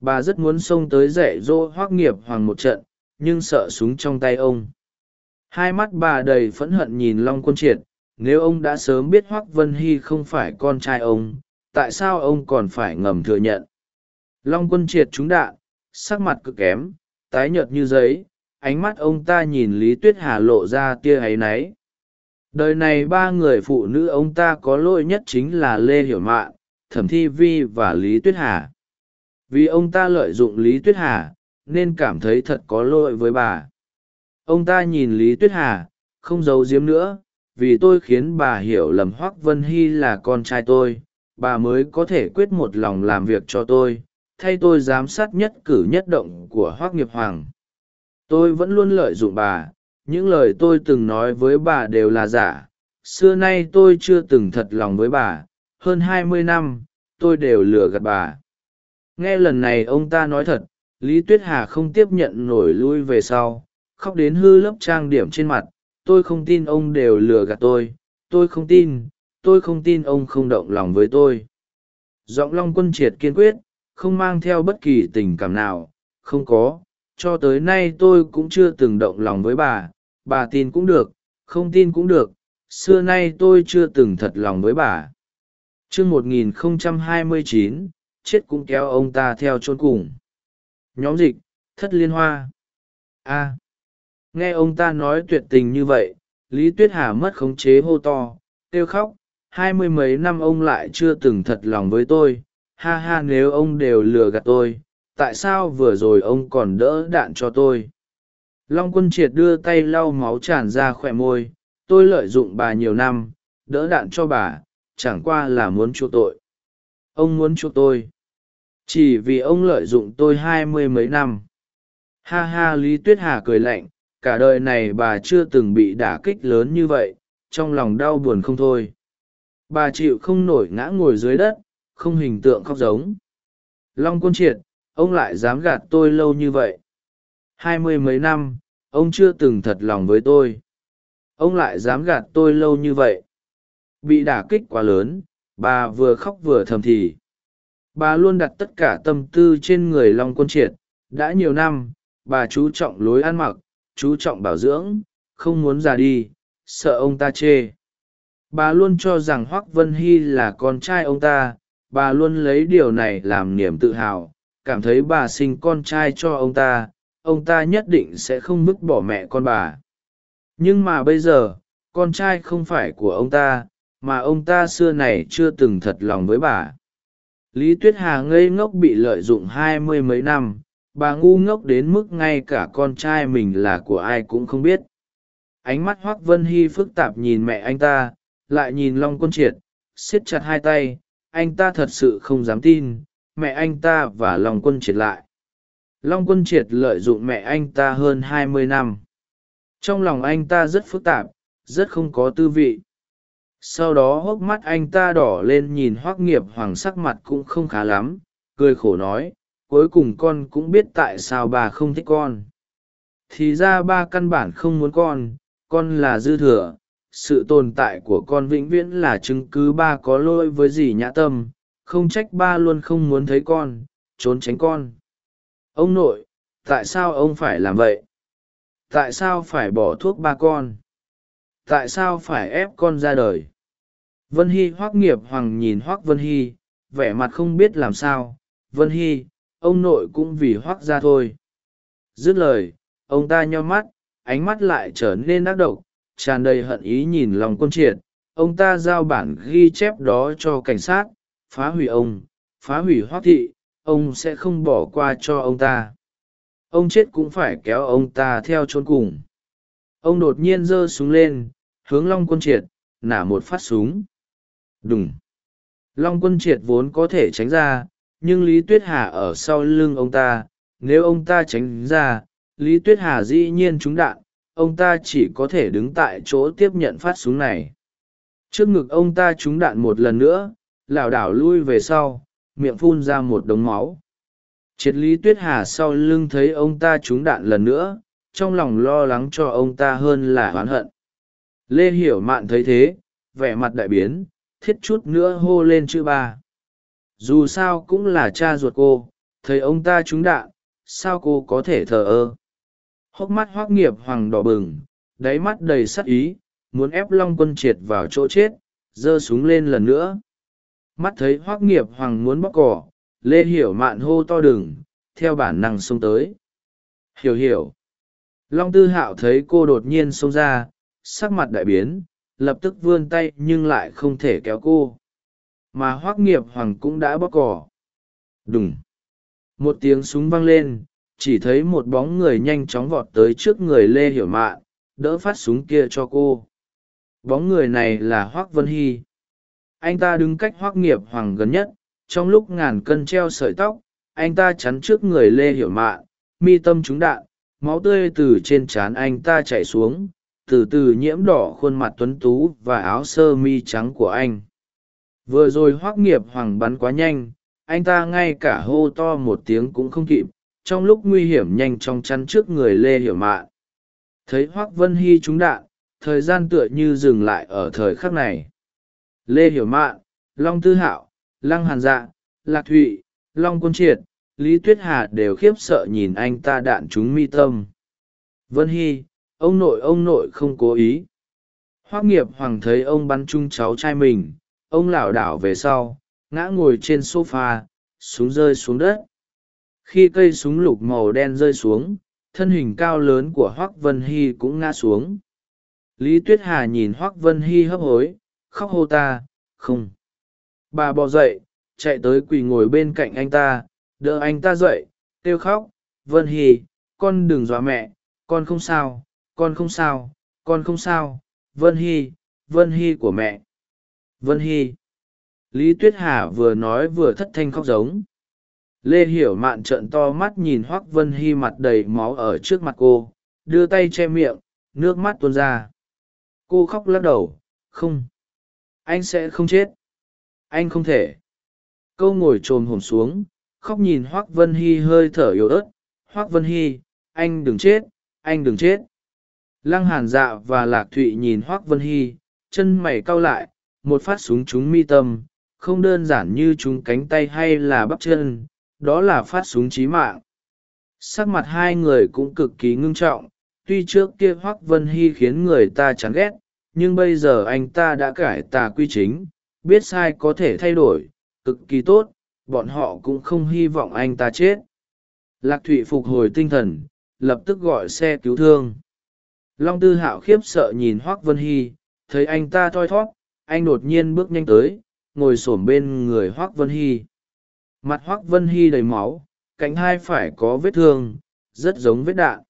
Speaker 1: Bà rất muốn xông tới dạy dỗ hoác nghiệp hoàng một trận, nhưng sợ súng trong tay ông. Hai mắt bà đầy phẫn hận nhìn long quân triệt, nếu ông đã sớm biết hoác vân hy không phải con trai ông, tại sao ông còn phải ngầm thừa nhận? Long quân triệt trúng đạn, sắc mặt cực kém, tái nhợt như giấy, ánh mắt ông ta nhìn lý tuyết hà lộ ra tia áy náy đời này ba người phụ nữ ông ta có lỗi nhất chính là lê hiểu mạn, thẩm thi vi và lý tuyết hà. Vì ông ta lợi dụng lý tuyết hà, nên cảm thấy thật có lỗi với bà. Ông ta nhìn lý tuyết hà, không giấu giếm nữa, vì tôi khiến bà hiểu lầm hoác vân hy là con trai tôi, bà mới có thể quyết một lòng làm việc cho tôi, thay tôi giám sát nhất cử nhất động của hoác nghiệp hoàng. Tôi vẫn luôn lợi dụng bà những lời tôi từng nói với bà đều là giả. Xưa nay tôi chưa từng thật lòng với bà. Hơn hai mươi năm, tôi đều lừa gạt bà. Nghe lần này ông ta nói thật, lý tuyết hà không tiếp nhận nổi lui về sau. Khóc đến hư lớp trang điểm trên mặt. Tôi không tin ông đều lừa gạt tôi. Tôi không tin, tôi không tin ông không động lòng với tôi. Giọng long quân triệt kiên quyết, không mang theo bất kỳ tình cảm nào. Không có, cho tới nay tôi cũng chưa từng động lòng với bà bà tin cũng được, không tin cũng được, xưa nay tôi chưa từng thật lòng với bà. T r ư ơ n g một nghìn không trăm hai mươi chín, chết cũng kéo ông ta theo chôn cùng. Nhóm dịch, thất liên hoa. A. Nghe ông ta nói tuyệt tình như vậy, lý tuyết hà mất khống chế hô to, kêu khóc, hai mươi mấy năm ông lại chưa từng thật lòng với tôi, ha ha nếu ông đều lừa gạt tôi, tại sao vừa rồi ông còn đỡ đạn cho tôi? Long quân triệt đưa tay lau máu tràn ra khỏe môi, tôi lợi dụng bà nhiều năm, đỡ đạn cho bà, chẳng qua là muốn chuộc tội. Ông muốn chuộc tôi. Chỉ vì ông lợi dụng tôi hai mươi mấy năm. Ha ha, lý tuyết hà cười lạnh, cả đời này bà chưa từng bị đả kích lớn như vậy, trong lòng đau buồn không thôi. Bà chịu không nổi ngã ngồi dưới đất, không hình tượng khóc giống. Long Quân triệt, ông lại dám gạt tôi lâu như vậy hai mươi mấy năm, ông chưa từng thật lòng với tôi. Ông lại dám gạt tôi lâu như vậy. Bị đả kích quá lớn, bà vừa khóc vừa thầm thì. Bà luôn đặt tất cả tâm tư trên người long Quân triệt. Đã nhiều năm, bà chú trọng lối ăn mặc, chú trọng bảo dưỡng, không muốn già đi, sợ ông ta chê. Bà luôn cho rằng hoác vân hy là con trai ông ta. Bà luôn lấy điều này làm niềm tự hào. Cảm thấy bà sinh con trai cho ông ta ông ta nhất định sẽ không vứt bỏ mẹ con bà. Nhưng mà bây giờ, con trai không phải của ông ta, mà ông ta xưa này chưa từng thật lòng với bà. Lý tuyết hà ngây ngốc bị lợi dụng hai mươi mấy năm, bà ngu ngốc đến mức ngay cả con trai mình là của ai cũng không biết. Ánh mắt hoác vân hy phức tạp nhìn mẹ anh ta, lại nhìn long quân triệt, siết chặt hai tay, anh ta thật sự không dám tin, mẹ anh ta và long quân triệt lại long quân triệt lợi dụng mẹ anh ta hơn hai mươi năm. Trong lòng anh ta rất phức tạp, rất không có tư vị. Sau đó hốc mắt anh ta đỏ lên nhìn hoác nghiệp hoàng sắc mặt cũng không khá lắm, cười khổ nói, cuối cùng con cũng biết tại sao bà không thích con. Thì ra ba căn bản không muốn con con là dư thừa, sự tồn tại của con vĩnh viễn là chứng cứ ba có lỗi với dì nhã tâm, không trách ba luôn không muốn thấy con, trốn tránh con ông nội, tại sao ông phải làm vậy? Tại sao phải bỏ thuốc ba con? Tại sao phải ép con ra đời? Vân hy hoắc nghiệp hoàng nhìn hoắc vân hy, vẻ mặt không biết làm sao. Vân hy, ông nội cũng vì hoắc ra thôi. Dứt lời, ông ta nho mắt, ánh mắt lại trở nên ác độc, tràn đầy hận ý nhìn lòng quân triệt. Ông ta giao bản ghi chép đó cho cảnh sát, phá hủy ông, phá hủy hoắc thị ông sẽ không bỏ qua cho ông ta. Ông chết cũng phải kéo ông ta theo chôn cùng. Ông đột nhiên giơ súng lên, hướng long quân triệt, nả một phát súng. Đúng long quân triệt vốn có thể tránh ra, nhưng lý tuyết hà ở sau lưng ông ta, nếu ông ta tránh ra, lý tuyết hà dĩ nhiên trúng đạn, ông ta chỉ có thể đứng tại chỗ tiếp nhận phát súng này. Trước ngực ông ta trúng đạn một lần nữa, lảo đảo lui về sau miệng phun ra một đống máu. Triệt lý tuyết hà sau lưng thấy ông ta trúng đạn lần nữa, trong lòng lo lắng cho ông ta hơn là oán hận. Lê hiểu mạn thấy thế, vẻ mặt đại biến, thiết chút nữa hô lên chữ ba. Dù sao cũng là cha ruột cô, thấy ông ta trúng đạn, sao cô có thể thờ ơ? Hốc mắt hoác nghiệp hoàng đỏ bừng, đáy mắt đầy sắc ý, muốn ép long quân triệt vào chỗ chết, giơ súng lên lần nữa mắt thấy hoác nghiệp hoàng muốn bóc cỏ, lê hiểu mạn hô to đừng, theo bản năng xông tới. Hiểu hiểu. Long tư hạo thấy cô đột nhiên xông ra, sắc mặt đại biến, lập tức vươn tay nhưng lại không thể kéo cô. Mà hoác nghiệp hoàng cũng đã bóc cỏ. Đúng một tiếng súng vang lên, chỉ thấy một bóng người nhanh chóng vọt tới trước người lê hiểu mạn, đỡ phát súng kia cho cô. Bóng người này là hoác vân hy anh ta đứng cách hoác nghiệp hoàng gần nhất, trong lúc ngàn cân treo sợi tóc, anh ta chắn trước người lê hiểu mạn, mi tâm trúng đạn, máu tươi từ trên trán anh ta chảy xuống, từ từ nhiễm đỏ khuôn mặt tuấn tú và áo sơ mi trắng của anh. Vừa rồi hoác nghiệp hoàng bắn quá nhanh, anh ta ngay cả hô to một tiếng cũng không kịp, trong lúc nguy hiểm nhanh chóng chắn trước người lê hiểu mạn. Thấy hoác vân hy trúng đạn, thời gian tựa như dừng lại ở thời khắc này lê hiểu mạn, long tư hạo, lăng hàn dạ lạc thụy, long quân triệt, lý tuyết hà đều khiếp sợ nhìn anh ta đạn trúng mi tâm. Vân hy, ông nội ông nội không cố ý. Hoác nghiệp hoàng thấy ông bắn chung cháu trai mình, ông lảo đảo về sau, ngã ngồi trên s o f a súng rơi xuống đất. Khi cây súng lục màu đen rơi xuống, thân hình cao lớn của hoác vân hy cũng ngã xuống. Lý tuyết hà nhìn hoác vân hy hấp hối khóc hô ta, không. Bà bò dậy, chạy tới quỳ ngồi bên cạnh anh ta, đỡ anh ta dậy, kêu khóc, vân hy con đừng dọa mẹ, con không sao, con không sao, con không sao, vân hy vân hy của mẹ. Vân hy lý tuyết hà vừa nói vừa thất thanh khóc giống. Lê hiểu mạn trợn to mắt nhìn hoác vân hy mặt đầy máu ở trước mặt cô, đưa tay che miệng, nước mắt tuôn ra. Cô khóc lắc đầu, không anh sẽ không chết. Anh không thể. Câu ngồi t r ồ m hổm xuống, khóc nhìn hoác vân hy hơi thở yếu ớt. Hoác vân hy, anh đừng chết, anh đừng chết. Lăng hàn dạ và lạc thụy nhìn hoác vân hy, chân mày cau lại, một phát súng chúng mi tâm. Không đơn giản như chúng cánh tay hay là bắp chân, đó là phát súng trí mạng. Sắc mặt hai người cũng cực kỳ ngưng trọng, tuy trước kia hoác vân hy khiến người ta chán ghét nhưng bây giờ anh ta đã cải tà quy chính, biết sai có thể thay đổi, cực kỳ tốt, bọn họ cũng không hy vọng anh ta chết. Lạc thụy phục hồi tinh thần, lập tức gọi xe cứu thương. Long tư hạo khiếp sợ nhìn hoác vân hy, thấy anh ta thoi thót anh đột nhiên bước nhanh tới, ngồi s ổ m bên người hoác vân hy. Mặt hoác vân hy đầy máu, cánh hai phải có vết thương, rất giống vết đạn.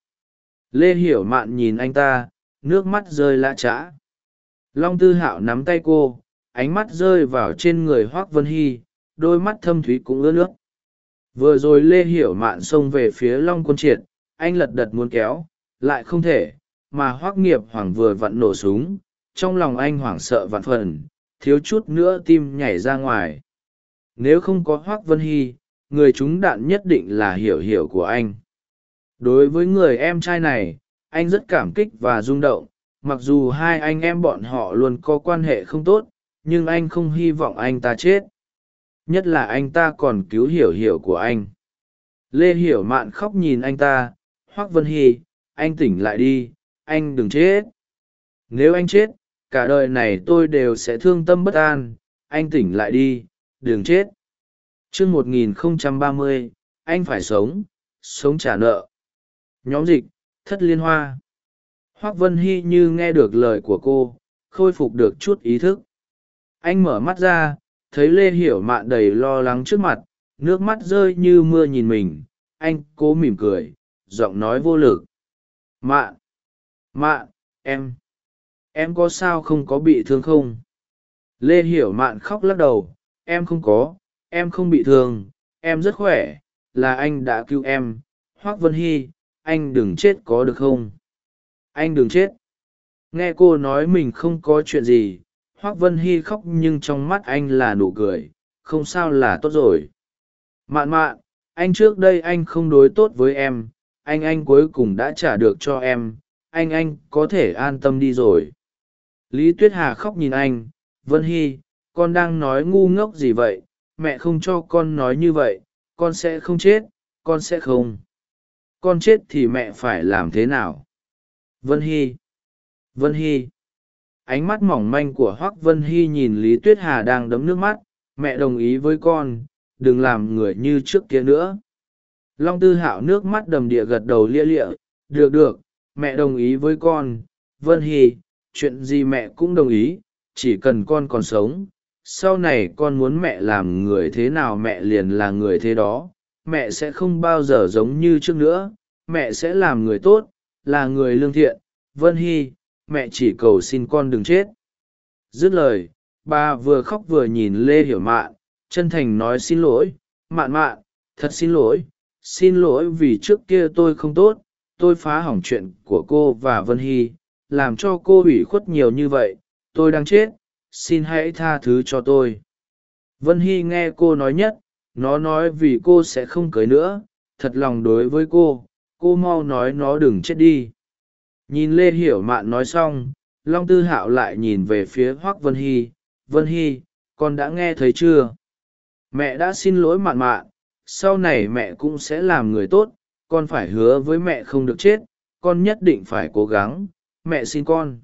Speaker 1: Lê hiểu mạn nhìn anh ta, nước mắt rơi lã trã long tư hạo nắm tay cô, ánh mắt rơi vào trên người hoác vân hy, đôi mắt thâm thúy cũng ướt nước. Vừa rồi lê hiểu mạn xông về phía long quân triệt, anh lật đật muốn kéo, lại không thể, mà hoác nghiệp hoàng vừa vặn nổ súng, trong lòng anh hoảng sợ vạn phần, thiếu chút nữa tim nhảy ra ngoài. Nếu không có hoác vân hy, người chúng đạn nhất định là hiểu hiểu của anh. Đối với người em trai này, anh rất cảm kích và rung động mặc dù hai anh em bọn họ luôn có quan hệ không tốt, nhưng anh không hy vọng anh ta chết. Nhất là anh ta còn cứu hiểu hiểu của anh. Lê hiểu mạn khóc nhìn anh ta hoác vân hy, anh tỉnh lại đi, anh đừng chết. Nếu anh chết, cả đời này tôi đều sẽ thương tâm bất an, anh tỉnh lại đi, đừng chết. Chương một nghìn không trăm ba mươi, anh phải sống sống trả nợ. Nhóm dịch, thất liên hoa hoác vân hy như nghe được lời của cô, khôi phục được chút ý thức. Anh mở mắt ra, thấy lê hiểu mạn đầy lo lắng trước mặt, nước mắt rơi như mưa nhìn mình. Anh cố mỉm cười, giọng nói vô lực. Mạn mạn, em em có sao không có bị thương không? Lê hiểu mạn khóc lắc đầu. Em không có, em không bị thương. Em rất khỏe, là anh đã cứu em. Hoác vân hy, anh đừng chết có được không? Anh đừng chết. Nghe cô nói mình không có chuyện gì, hoác vân hy khóc nhưng trong mắt anh là nụ cười, không sao là tốt rồi. Mạn mạn, anh trước đây anh không đối tốt với em, anh anh cuối cùng đã trả được cho em, anh anh có thể an tâm đi rồi. Lý tuyết hà khóc nhìn anh, vân hy, con đang nói ngu ngốc gì vậy, mẹ không cho con nói như vậy, con sẽ không chết, con sẽ không. Con chết thì mẹ phải làm thế nào? Vân hy. Vân hy. Ánh mắt mỏng manh của hoác vân hy nhìn lý tuyết hà đang đấm nước mắt. Mẹ đồng ý với con, đừng làm người như trước kia nữa. Long tư hạo nước mắt đầm địa gật đầu lia lịa. Được được, mẹ đồng ý với con. Vân hy, chuyện gì mẹ cũng đồng ý, chỉ cần con còn sống. Sau này con muốn mẹ làm người thế nào mẹ liền là người thế đó. Mẹ sẽ không bao giờ giống như trước nữa. Mẹ sẽ làm người tốt là người lương thiện, vân hy, mẹ chỉ cầu xin con đừng chết. Dứt lời, bà vừa khóc vừa nhìn lê hiểu mạn, chân thành nói xin lỗi, mạn mạn, thật xin lỗi xin lỗi vì trước kia tôi không tốt, tôi phá hỏng chuyện của cô và vân hy, làm cho cô ủy khuất nhiều như vậy, tôi đang chết, xin hãy tha thứ cho tôi. Vân hy nghe cô nói nhất, nó nói vì cô sẽ không cưới nữa, thật lòng đối với cô cô mau nói nó đừng chết đi. Nhìn lê hiểu mạn nói xong, long tư hạo lại nhìn về phía hoác vân hy. Vân hy, con đã nghe thấy chưa? Mẹ đã xin lỗi mạn mạn, sau này mẹ cũng sẽ làm người tốt, con phải hứa với mẹ không được chết, con nhất định phải cố gắng, mẹ xin con.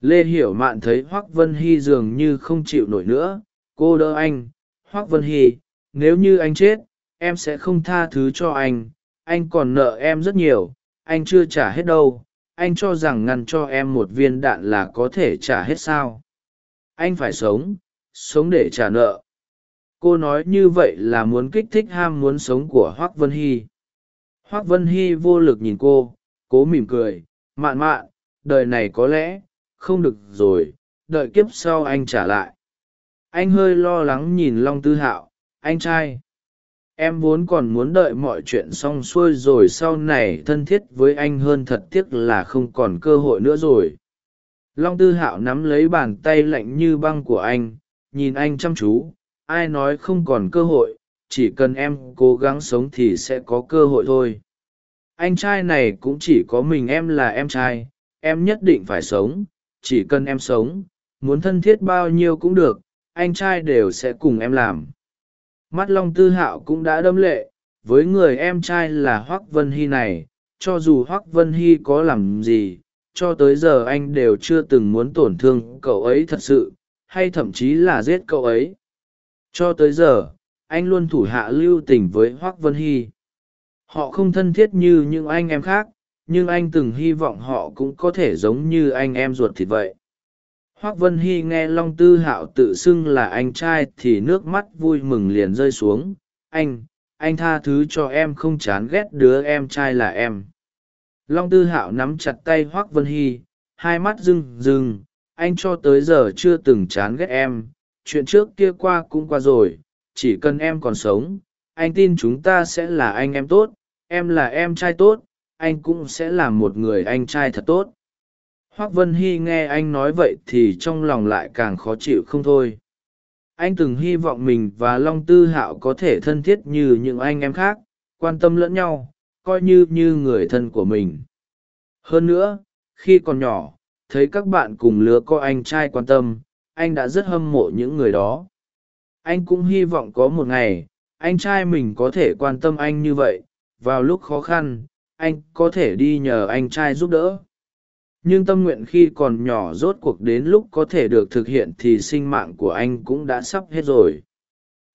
Speaker 1: Lê hiểu mạn thấy hoác vân hy dường như không chịu nổi nữa, cô đỡ anh, hoác vân hy, nếu như anh chết, em sẽ không tha thứ cho anh anh còn nợ em rất nhiều, anh chưa trả hết đâu, anh cho rằng ngăn cho em một viên đạn là có thể trả hết sao? Anh phải sống sống để trả nợ. Cô nói như vậy là muốn kích thích ham muốn sống của hoác vân hy. Hoác vân hy vô lực nhìn cô, cố mỉm cười, mạn mạn, đời này có lẽ không được rồi, đợi kiếp sau anh trả lại. Anh hơi lo lắng nhìn long tư hạo, anh trai em vốn còn muốn đợi mọi chuyện xong xuôi rồi sau này thân thiết với anh hơn thật tiếc là không còn cơ hội nữa rồi. Long tư hạo nắm lấy bàn tay lạnh như băng của anh, nhìn anh chăm chú, ai nói không còn cơ hội, chỉ cần em cố gắng sống thì sẽ có cơ hội thôi. Anh trai này cũng chỉ có mình em là em trai, em nhất định phải sống, chỉ cần em sống, muốn thân thiết bao nhiêu cũng được, anh trai đều sẽ cùng em làm mắt long tư hạo cũng đã đâm lệ, với người em trai là hoác vân hy này, cho dù hoác vân hy có làm gì, cho tới giờ anh đều chưa từng muốn tổn thương cậu ấy thật sự, hay thậm chí là giết cậu ấy. Cho tới giờ, anh luôn thủ hạ lưu tình với hoác vân hy. Họ không thân thiết như những anh em khác, nhưng anh từng hy vọng họ cũng có thể giống như anh em ruột thịt vậy hoác vân hy nghe long tư hạo tự xưng là anh trai thì nước mắt vui mừng liền rơi xuống. Anh anh tha thứ cho em không chán ghét đứa em trai là em. Long tư hạo nắm chặt tay hoác vân hy, hai mắt rưng rưng anh cho tới giờ chưa từng chán ghét em. Chuyện trước kia qua cũng qua rồi, chỉ cần em còn sống, anh tin chúng ta sẽ là anh em tốt. Em là em trai tốt, anh cũng sẽ là một người anh trai thật tốt hoác vân hy nghe anh nói vậy thì trong lòng lại càng khó chịu không thôi. Anh từng hy vọng mình và long tư hạo có thể thân thiết như những anh em khác, quan tâm lẫn nhau, coi như như người thân của mình. Hơn nữa, khi còn nhỏ, thấy các bạn cùng lứa có anh trai quan tâm, anh đã rất hâm mộ những người đó. Anh cũng hy vọng có một ngày, anh trai mình có thể quan tâm anh như vậy, vào lúc khó khăn, anh có thể đi nhờ anh trai giúp đỡ nhưng tâm nguyện khi còn nhỏ rốt cuộc đến lúc có thể được thực hiện thì sinh mạng của anh cũng đã sắp hết rồi.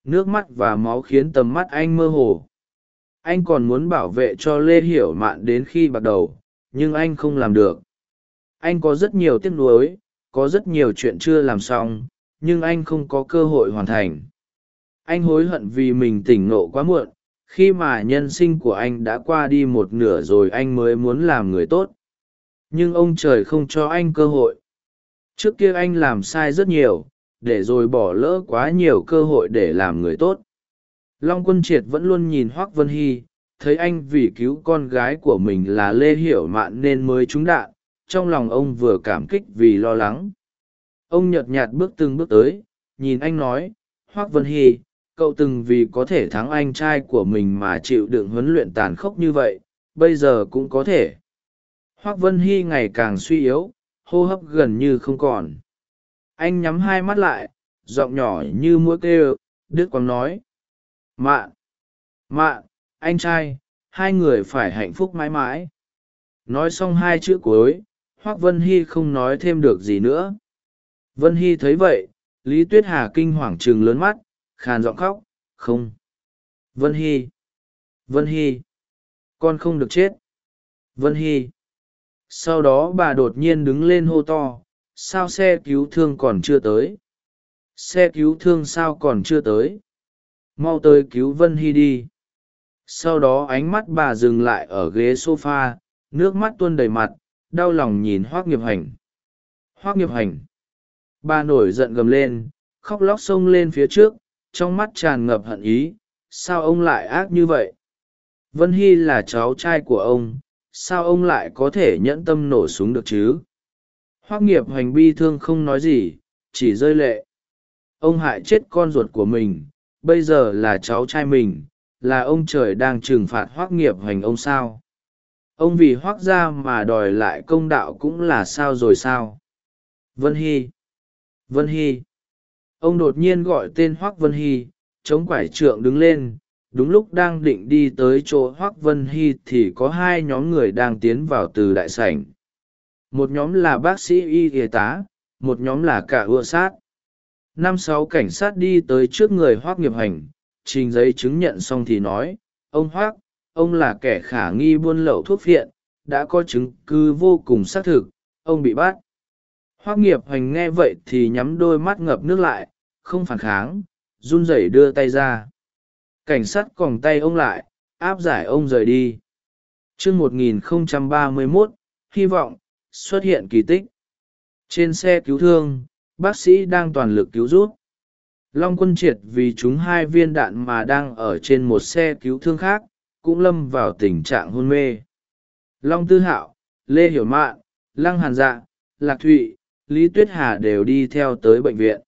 Speaker 1: Nước mắt và máu khiến tầm mắt anh mơ hồ. Anh còn muốn bảo vệ cho lê hiểu mạn đến khi bắt đầu, nhưng anh không làm được. Anh có rất nhiều tiếc nuối, có rất nhiều chuyện chưa làm xong, nhưng anh không có cơ hội hoàn thành. Anh hối hận vì mình tỉnh nộ quá muộn, khi mà nhân sinh của anh đã qua đi một nửa rồi anh mới muốn làm người tốt nhưng ông trời không cho anh cơ hội. Trước kia anh làm sai rất nhiều, để rồi bỏ lỡ quá nhiều cơ hội để làm người tốt. Long quân triệt vẫn luôn nhìn hoác vân hy, thấy anh vì cứu con gái của mình là lê hiểu mạn nên mới trúng đạn, trong lòng ông vừa cảm kích vì lo lắng. Ông nhợt nhạt bước từng bước tới, nhìn anh nói, hoác vân hy, cậu từng vì có thể thắng anh trai của mình mà chịu đựng huấn luyện tàn khốc như vậy, bây giờ cũng có thể hoác vân hy ngày càng suy yếu, hô hấp gần như không còn. Anh nhắm hai mắt lại, giọng nhỏ như mũi kêu, đức quang nói, mạ mạ, anh trai, hai người phải hạnh phúc mãi mãi. Nói xong hai chữ cuối, hoác vân hy không nói thêm được gì nữa. Vân hy thấy vậy, lý tuyết hà kinh hoảng chừng lớn mắt, khàn giọng khóc, không. Vân hy vân hy, con không được chết. Vân hy sau đó bà đột nhiên đứng lên hô to, sao xe cứu thương còn chưa tới? Xe cứu thương sao còn chưa tới? Mau tới cứu vân hy đi. Sau đó ánh mắt bà dừng lại ở ghế s o f a nước mắt tuôn đầy mặt, đau lòng nhìn hoác nghiệp hành. Hoác nghiệp hành. Bà nổi giận gầm lên, khóc lóc xông lên phía trước, trong mắt tràn ngập hận ý, sao ông lại ác như vậy? Vân hy là cháu trai của ông sao ông lại có thể nhẫn tâm nổ súng được chứ? Hoác nghiệp hành bi thương không nói gì, chỉ rơi lệ. Ông hại chết con ruột của mình, bây giờ là cháu trai mình, là ông trời đang trừng phạt hoác nghiệp hành ông sao? Ông vì hoác ra mà đòi lại công đạo cũng là sao rồi sao? Vân hy vân hy. Ông đột nhiên gọi tên hoác vân hy, chống quải trượng đứng lên đúng lúc đang định đi tới chỗ hoác vân hy thì có hai nhóm người đang tiến vào từ đại sảnh. Một nhóm là bác sĩ y y tá, một nhóm là cả ưa sát. Năm sáu cảnh sát đi tới trước người hoác nghiệp hành, trình giấy chứng nhận xong thì nói, ông hoác, ông là kẻ khả nghi buôn lậu thuốc phiện, đã có chứng cứ vô cùng xác thực, ông bị bắt. Hoác nghiệp hành nghe vậy thì nhắm đôi mắt ngập nước lại, không phản kháng, run rẩy đưa tay ra cảnh sát còng tay ông lại, áp giải ông rời đi. Chương một nghìn không trăm ba mươi mốt, hy vọng, xuất hiện kỳ tích. Trên xe cứu thương, bác sĩ đang toàn lực cứu rút long quân triệt vì chúng hai viên đạn mà đang ở trên một xe cứu thương khác, cũng lâm vào tình trạng hôn mê. Long tư hạo, lê hiểu mạn, lăng hàn dạ lạc thụy, lý tuyết hà đều đi theo tới bệnh viện.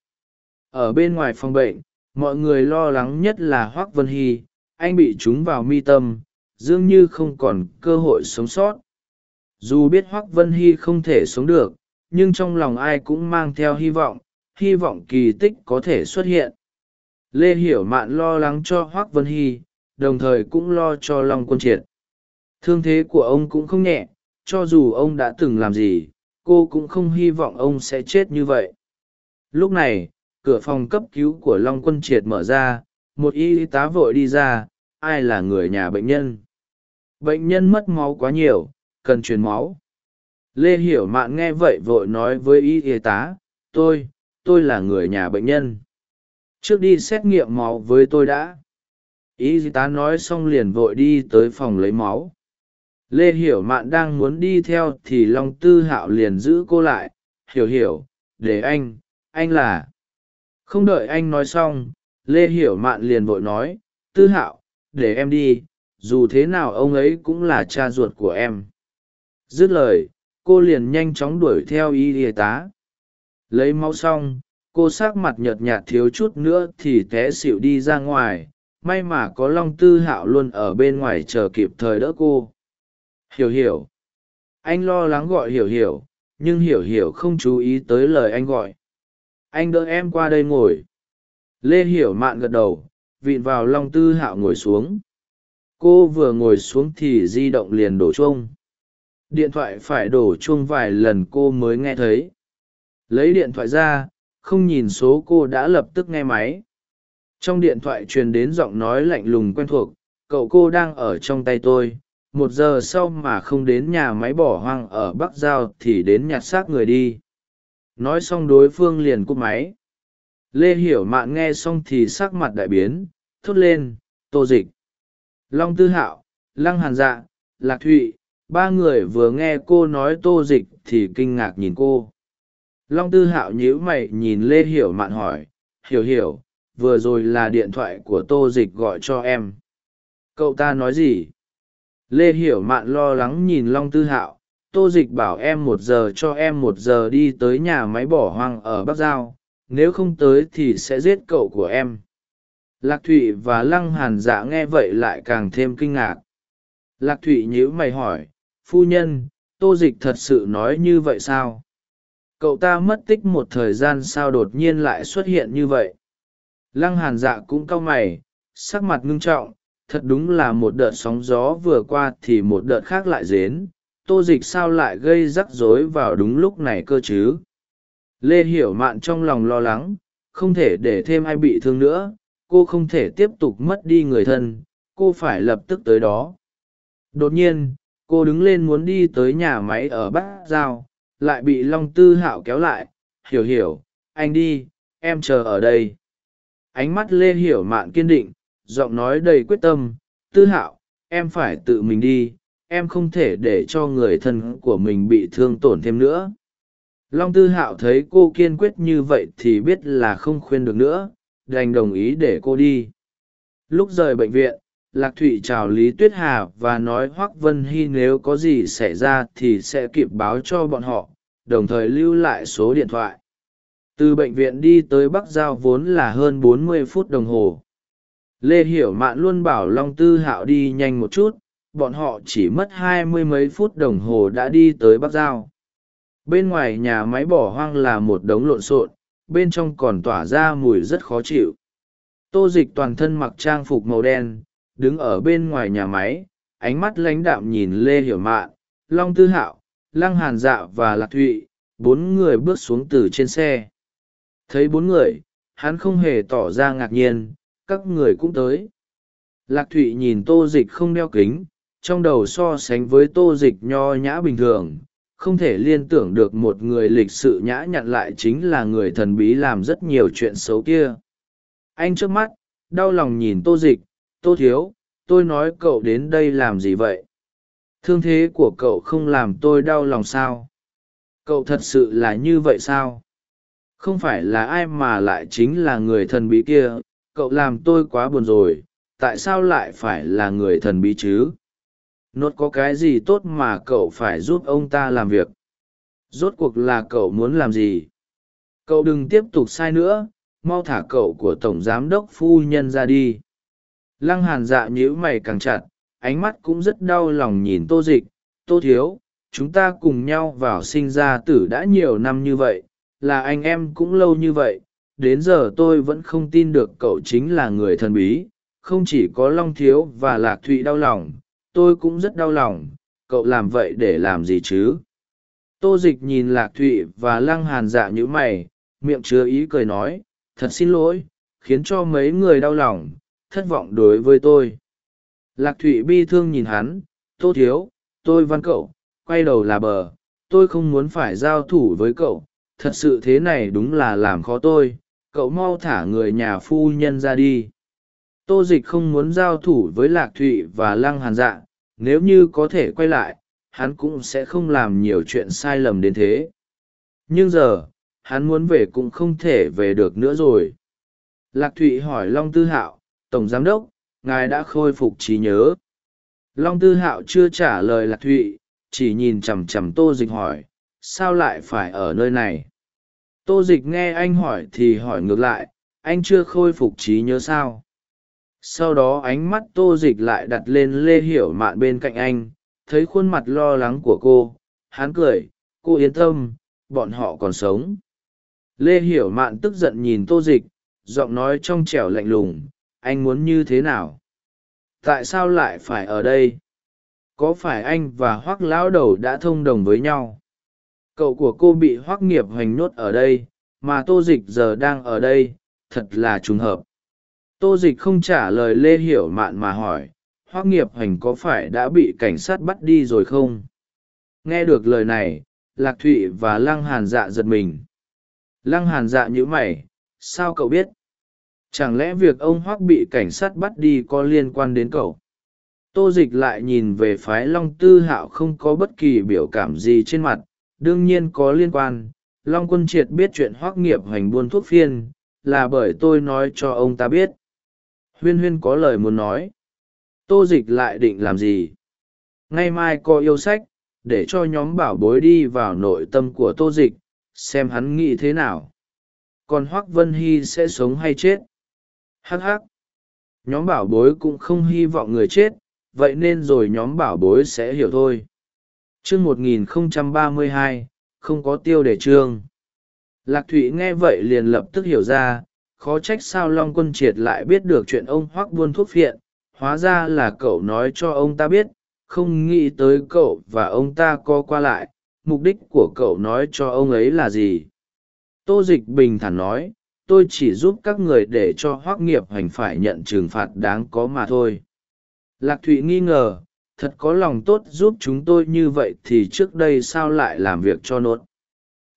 Speaker 1: Ở bên ngoài phòng bệnh mọi người lo lắng nhất là hoác vân hy, anh bị trúng vào mi tâm, dường như không còn cơ hội sống sót. Dù biết hoác vân hy không thể sống được, nhưng trong lòng ai cũng mang theo hy vọng hy vọng kỳ tích có thể xuất hiện. Lê hiểu mạn lo lắng cho hoác vân hy, đồng thời cũng lo cho long quân triệt. Thương thế của ông cũng không nhẹ, cho dù ông đã từng làm gì, cô cũng không hy vọng ông sẽ chết như vậy. Lúc này cửa phòng cấp cứu của long quân triệt mở ra, một y tá vội đi ra, ai là người nhà bệnh nhân? Bệnh nhân mất máu quá nhiều, cần truyền máu. Lê hiểu mạn nghe vậy vội nói với y tá, tôi tôi là người nhà bệnh nhân. Trước đi xét nghiệm máu với tôi đã. Y tá nói xong liền vội đi tới phòng lấy máu. Lê hiểu mạn đang muốn đi theo thì long tư hạo liền giữ cô lại, hiểu hiểu, để anh anh là không đợi anh nói xong, lê hiểu mạn liền vội nói, tư hạo, để em đi, dù thế nào ông ấy cũng là cha ruột của em. Dứt lời, cô liền nhanh chóng đuổi theo y y tá. Lấy máu xong, cô sắc mặt nhợt nhạt thiếu chút nữa thì té xỉu đi ra ngoài. May mà có long tư hạo luôn ở bên ngoài chờ kịp thời đỡ cô. Hiểu hiểu. Anh lo lắng gọi hiểu hiểu, nhưng hiểu hiểu không chú ý tới lời anh gọi anh đỡ em qua đây ngồi. Lê hiểu mạn gật đầu, vịn vào long tư hạo ngồi xuống. Cô vừa ngồi xuống thì di động liền đổ chuông. Điện thoại phải đổ chuông vài lần cô mới nghe thấy. Lấy điện thoại ra, không nhìn số cô đã lập tức nghe máy. Trong điện thoại truyền đến giọng nói lạnh lùng quen thuộc, cậu cô đang ở trong tay tôi. Một giờ sau mà không đến nhà máy bỏ hoang ở bắc giao thì đến nhặt xác người đi nói xong đối phương liền cúp máy. Lê hiểu mạn nghe xong thì sắc mặt đại biến, thốt lên, tô dịch, long tư hạo, lăng hàn dạ lạc thụy, ba người vừa nghe cô nói tô dịch thì kinh ngạc nhìn cô. Long tư hạo nhíu mày nhìn lê hiểu mạn hỏi, hiểu hiểu, vừa rồi là điện thoại của tô dịch gọi cho em. Cậu ta nói gì? Lê hiểu mạn lo lắng nhìn long tư hạo tô dịch bảo em một giờ cho em một giờ đi tới nhà máy bỏ hoang ở bắc giao, nếu không tới thì sẽ giết cậu của em. Lạc thụy và lăng hàn dạ nghe vậy lại càng thêm kinh ngạc. Lạc thụy nhíu mày hỏi, phu nhân, tô dịch thật sự nói như vậy sao? Cậu ta mất tích một thời gian sao đột nhiên lại xuất hiện như vậy? Lăng hàn dạ cũng cau mày, sắc mặt ngưng trọng, thật đúng là một đợt sóng gió vừa qua thì một đợt khác lại dến tô dịch sao lại gây rắc rối vào đúng lúc này cơ chứ? Lê hiểu mạn trong lòng lo lắng, không thể để thêm ai bị thương nữa, cô không thể tiếp tục mất đi người thân, cô phải lập tức tới đó. Đột nhiên, cô đứng lên muốn đi tới nhà máy ở bát giao, lại bị long tư hạo kéo lại. Hiểu hiểu, anh đi, em chờ ở đây. Ánh mắt lê hiểu mạn kiên định, giọng nói đầy quyết tâm. Tư hạo, em phải tự mình đi em không thể để cho người thân của mình bị thương tổn thêm nữa. Long tư hạo thấy cô kiên quyết như vậy thì biết là không khuyên được nữa, đành đồng ý để cô đi. Lúc rời bệnh viện, lạc thụy chào lý tuyết hà và nói hoác vân hy nếu có gì xảy ra thì sẽ kịp báo cho bọn họ, đồng thời lưu lại số điện thoại. Từ bệnh viện đi tới bắc giao vốn là hơn bốn mươi phút đồng hồ. Lê hiểu mạn luôn bảo long tư hạo đi nhanh một chút bọn họ chỉ mất hai mươi mấy phút đồng hồ đã đi tới bắc giao. Bên ngoài nhà máy bỏ hoang là một đống lộn xộn, bên trong còn tỏa ra mùi rất khó chịu. Tô dịch toàn thân mặc trang phục màu đen, đứng ở bên ngoài nhà máy, ánh mắt lãnh đạm nhìn lê hiểu mạn, long tư hạo, lăng hàn dạ và lạc thụy, bốn người bước xuống từ trên xe. Thấy bốn người, hắn không hề tỏ ra ngạc nhiên, các người cũng tới. Lạc thụy nhìn tô dịch không đeo kính trong đầu so sánh với tô dịch nho nhã bình thường, không thể liên tưởng được một người lịch sự nhã nhặn lại chính là người thần bí làm rất nhiều chuyện xấu kia. Anh trước mắt, đau lòng nhìn tô dịch, tô thiếu, tôi nói cậu đến đây làm gì vậy? Thương thế của cậu không làm tôi đau lòng sao? Cậu thật sự là như vậy sao? Không phải là ai mà lại chính là người thần bí kia, cậu làm tôi quá buồn rồi, tại sao lại phải là người thần bí chứ? Nốt có cái gì tốt mà cậu phải giúp ông ta làm việc? Rốt cuộc là cậu muốn làm gì? Cậu đừng tiếp tục sai nữa, mau thả cậu của tổng giám đốc phu nhân ra đi. Lăng hàn dạ nhíu mày càng chặt, ánh mắt cũng rất đau lòng nhìn tô dịch. Tô thiếu, chúng ta cùng nhau vào sinh ra tử đã nhiều năm như vậy, là anh em cũng lâu như vậy. Đến giờ tôi vẫn không tin được cậu chính là người thần bí. Không chỉ có long thiếu và lạc thụy đau lòng tôi cũng rất đau lòng, cậu làm vậy để làm gì chứ? Tô dịch nhìn lạc thụy và lăng hàn dạ nhữ mày, miệng chứa ý cười nói, thật xin lỗi, khiến cho mấy người đau lòng, thất vọng đối với tôi. Lạc thụy bi thương nhìn hắn, tô thiếu, tôi văn cậu, quay đầu là bờ, tôi không muốn phải giao thủ với cậu, thật sự thế này đúng là làm khó tôi, cậu mau thả người nhà phu nhân ra đi tô dịch không muốn giao thủ với lạc thụy và lăng hàn dạ nếu như có thể quay lại, hắn cũng sẽ không làm nhiều chuyện sai lầm đến thế. Nhưng giờ, hắn muốn về cũng không thể về được nữa rồi. Lạc thụy hỏi long tư hạo, tổng giám đốc, ngài đã khôi phục trí nhớ? Long tư hạo chưa trả lời lạc thụy, chỉ nhìn chằm chằm tô dịch hỏi, sao lại phải ở nơi này? Tô dịch nghe anh hỏi thì hỏi ngược lại, anh chưa khôi phục trí nhớ sao? Sau đó ánh mắt tô dịch lại đặt lên lê hiểu mạn bên cạnh anh, thấy khuôn mặt lo lắng của cô, hắn cười, cô yên tâm, bọn họ còn sống. Lê hiểu mạn tức giận nhìn tô dịch, giọng nói trong trẻo lạnh lùng, anh muốn như thế nào? Tại sao lại phải ở đây? Có phải anh và hoác lão đầu đã thông đồng với nhau? Cậu của cô bị hoác nghiệp hoành nhốt ở đây, mà tô dịch giờ đang ở đây, thật là trùng hợp tô dịch không trả lời lê hiểu mạn mà hỏi hoác nghiệp Hành có phải đã bị cảnh sát bắt đi rồi không? Nghe được lời này, lạc thụy và lăng hàn dạ giật mình. Lăng hàn dạ nhữ mày, sao cậu biết? Chẳng lẽ việc ông hoác bị cảnh sát bắt đi có liên quan đến cậu? Tô dịch lại nhìn về phái long tư hạo không có bất kỳ biểu cảm gì trên mặt, đương nhiên có liên quan. Long quân triệt biết chuyện hoác nghiệp hoành buôn thuốc phiên, là bởi tôi nói cho ông ta biết huyên huyên có lời muốn nói. Tô dịch lại định làm gì? Ngay mai có yêu sách, để cho nhóm bảo bối đi vào nội tâm của tô dịch, xem hắn nghĩ thế nào. Còn hoác vân hy sẽ sống hay chết? Hh ắ c ắ c nhóm bảo bối cũng không hy vọng người chết, vậy nên rồi nhóm bảo bối sẽ hiểu thôi. Chương một nghìn không trăm ba mươi hai, không có tiêu đề chương. Lạc thụy nghe vậy liền lập tức hiểu ra khó trách sao long quân triệt lại biết được chuyện ông hoác buôn thuốc phiện. Hóa ra là cậu nói cho ông ta biết, không nghĩ tới cậu và ông ta co qua lại, mục đích của cậu nói cho ông ấy là gì? Tô dịch bình thản nói, tôi chỉ giúp các người để cho hoác nghiệp hành phải nhận trừng phạt đáng có mà thôi. Lạc thụy nghi ngờ, thật có lòng tốt giúp chúng tôi như vậy thì trước đây sao lại làm việc cho nốt?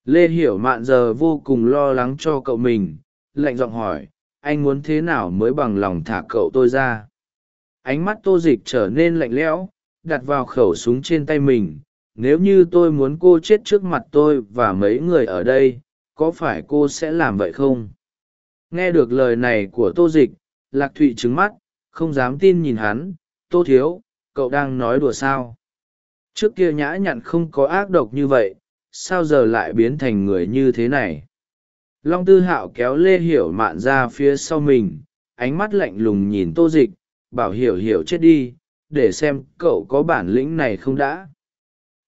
Speaker 1: Lê hiểu mạn giờ vô cùng lo lắng cho cậu mình lạnh giọng hỏi, anh muốn thế nào mới bằng lòng thả cậu tôi ra? Ánh mắt tô dịch trở nên lạnh lẽo, đặt vào khẩu súng trên tay mình, nếu như tôi muốn cô chết trước mặt tôi và mấy người ở đây, có phải cô sẽ làm vậy không? Nghe được lời này của tô dịch, lạc thụy trứng mắt, không dám tin nhìn hắn, tô thiếu, cậu đang nói đùa sao? Trước kia nhã nhặn không có ác độc như vậy, sao giờ lại biến thành người như thế này? Long tư hạo kéo lê hiểu mạn ra phía sau mình, ánh mắt lạnh lùng nhìn tô dịch, bảo hiểu hiểu chết đi, để xem cậu có bản lĩnh này không đã.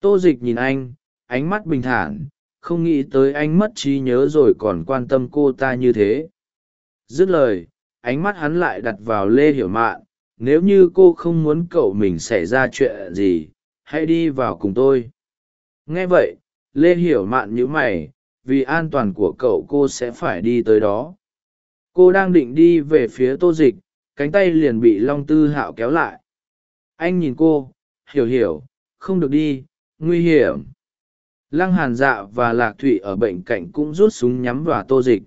Speaker 1: Tô dịch nhìn anh, ánh mắt bình thản, không nghĩ tới anh mất trí nhớ rồi còn quan tâm cô ta như thế. Dứt lời, ánh mắt hắn lại đặt vào lê hiểu mạn, nếu như cô không muốn cậu mình xảy ra chuyện gì, hãy đi vào cùng tôi. Nghe vậy, lê hiểu mạn nhữ mày vì an toàn của cậu cô sẽ phải đi tới đó. Cô đang định đi về phía tô dịch, cánh tay liền bị long tư hạo kéo lại. Anh nhìn cô, hiểu hiểu, không được đi, nguy hiểm. Lăng hàn dạ và lạc thụy ở bệnh cạnh cũng rút súng nhắm vào tô dịch.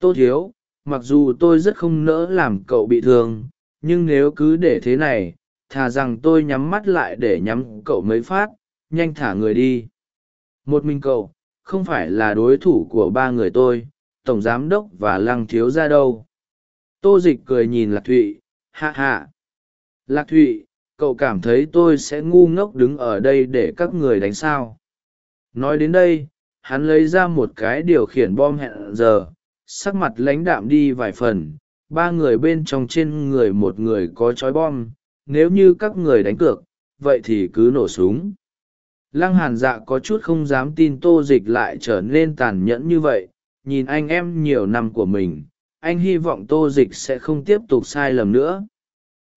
Speaker 1: Tô thiếu, mặc dù tôi rất không nỡ làm cậu bị thương, nhưng nếu cứ để thế này, thà rằng tôi nhắm mắt lại để nhắm cậu mấy phát, nhanh thả người đi. Một mình cậu không phải là đối thủ của ba người tôi, tổng giám đốc và lăng thiếu ra đâu. Tô dịch cười nhìn lạc thụy hạ hạ lạc thụy, cậu cảm thấy tôi sẽ ngu ngốc đứng ở đây để các người đánh sao? Nói đến đây, hắn lấy ra một cái điều khiển bom hẹn giờ, sắc mặt lãnh đạm đi vài phần. Ba người bên trong trên người một người có trói bom, nếu như các người đánh cược, vậy thì cứ nổ súng lăng hàn dạ có chút không dám tin tô dịch lại trở nên tàn nhẫn như vậy. Nhìn anh em nhiều năm của mình, anh hy vọng tô dịch sẽ không tiếp tục sai lầm nữa.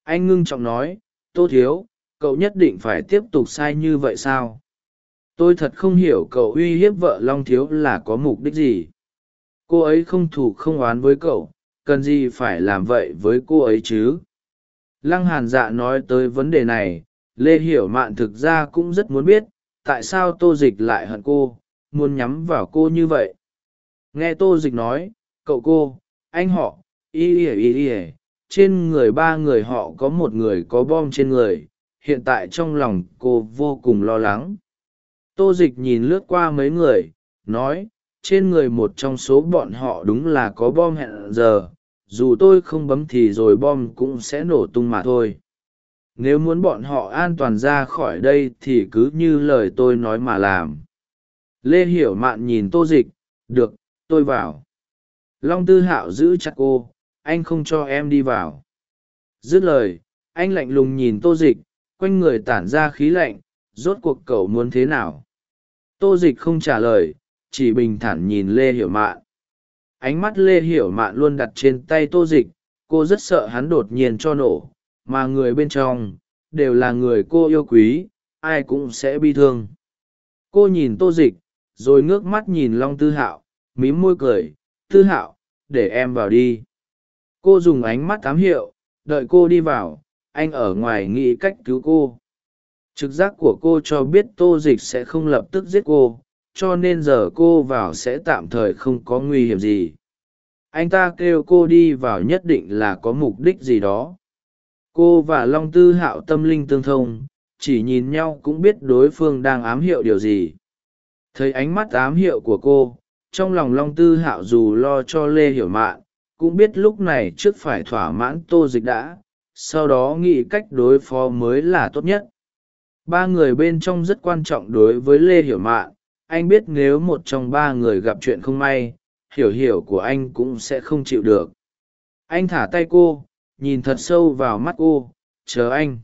Speaker 1: Anh ngưng trọng nói, tô thiếu, cậu nhất định phải tiếp tục sai như vậy sao? Tôi thật không hiểu cậu uy hiếp vợ long thiếu là có mục đích gì. Cô ấy không thủ không oán với cậu, cần gì phải làm vậy với cô ấy chứ? Lăng hàn dạ nói tới vấn đề này, lê hiểu mạn thực ra cũng rất muốn biết tại sao tô dịch lại hận cô, muốn nhắm vào cô như vậy? Nghe tô dịch nói, cậu cô, anh họ, y ỉa y ỉa trên người ba người họ có một người có bom trên người, hiện tại trong lòng cô vô cùng lo lắng. Tô dịch nhìn lướt qua mấy người, nói, trên người một trong số bọn họ đúng là có bom hẹn giờ, dù tôi không bấm thì rồi bom cũng sẽ nổ tung mà thôi nếu muốn bọn họ an toàn ra khỏi đây thì cứ như lời tôi nói mà làm. Lê hiểu mạn nhìn tô dịch, được, tôi vào. Long tư hạo giữ chặt cô, anh không cho em đi vào. Dứt lời, anh lạnh lùng nhìn tô dịch, quanh người tản ra khí lạnh, rốt cuộc cậu muốn thế nào? Tô dịch không trả lời, chỉ bình thản nhìn lê hiểu mạn. Ánh mắt lê hiểu mạn luôn đặt trên tay tô dịch, cô rất sợ hắn đột nhiên cho nổ mà người bên trong, đều là người cô yêu quý, ai cũng sẽ bi thương. Cô nhìn tô dịch, rồi ngước mắt nhìn long tư hạo, mím môi cười, tư hạo, để em vào đi. Cô dùng ánh mắt tám hiệu, đợi cô đi vào, anh ở ngoài nghĩ cách cứu cô. Trực giác của cô cho biết tô dịch sẽ không lập tức giết cô, cho nên giờ cô vào sẽ tạm thời không có nguy hiểm gì. Anh ta kêu cô đi vào nhất định là có mục đích gì đó cô và long tư hạo tâm linh tương thông, chỉ nhìn nhau cũng biết đối phương đang ám hiệu điều gì. Thấy ánh mắt ám hiệu của cô, trong lòng long tư hạo dù lo cho lê hiểu mạn, cũng biết lúc này trước phải thỏa mãn tô dịch đã, sau đó nghĩ cách đối phó mới là tốt nhất. Ba người bên trong rất quan trọng đối với lê hiểu mạn, anh biết nếu một trong ba người gặp chuyện không may, hiểu hiểu của anh cũng sẽ không chịu được. Anh thả tay cô nhìn thật sâu vào mắt cô, chờ anh.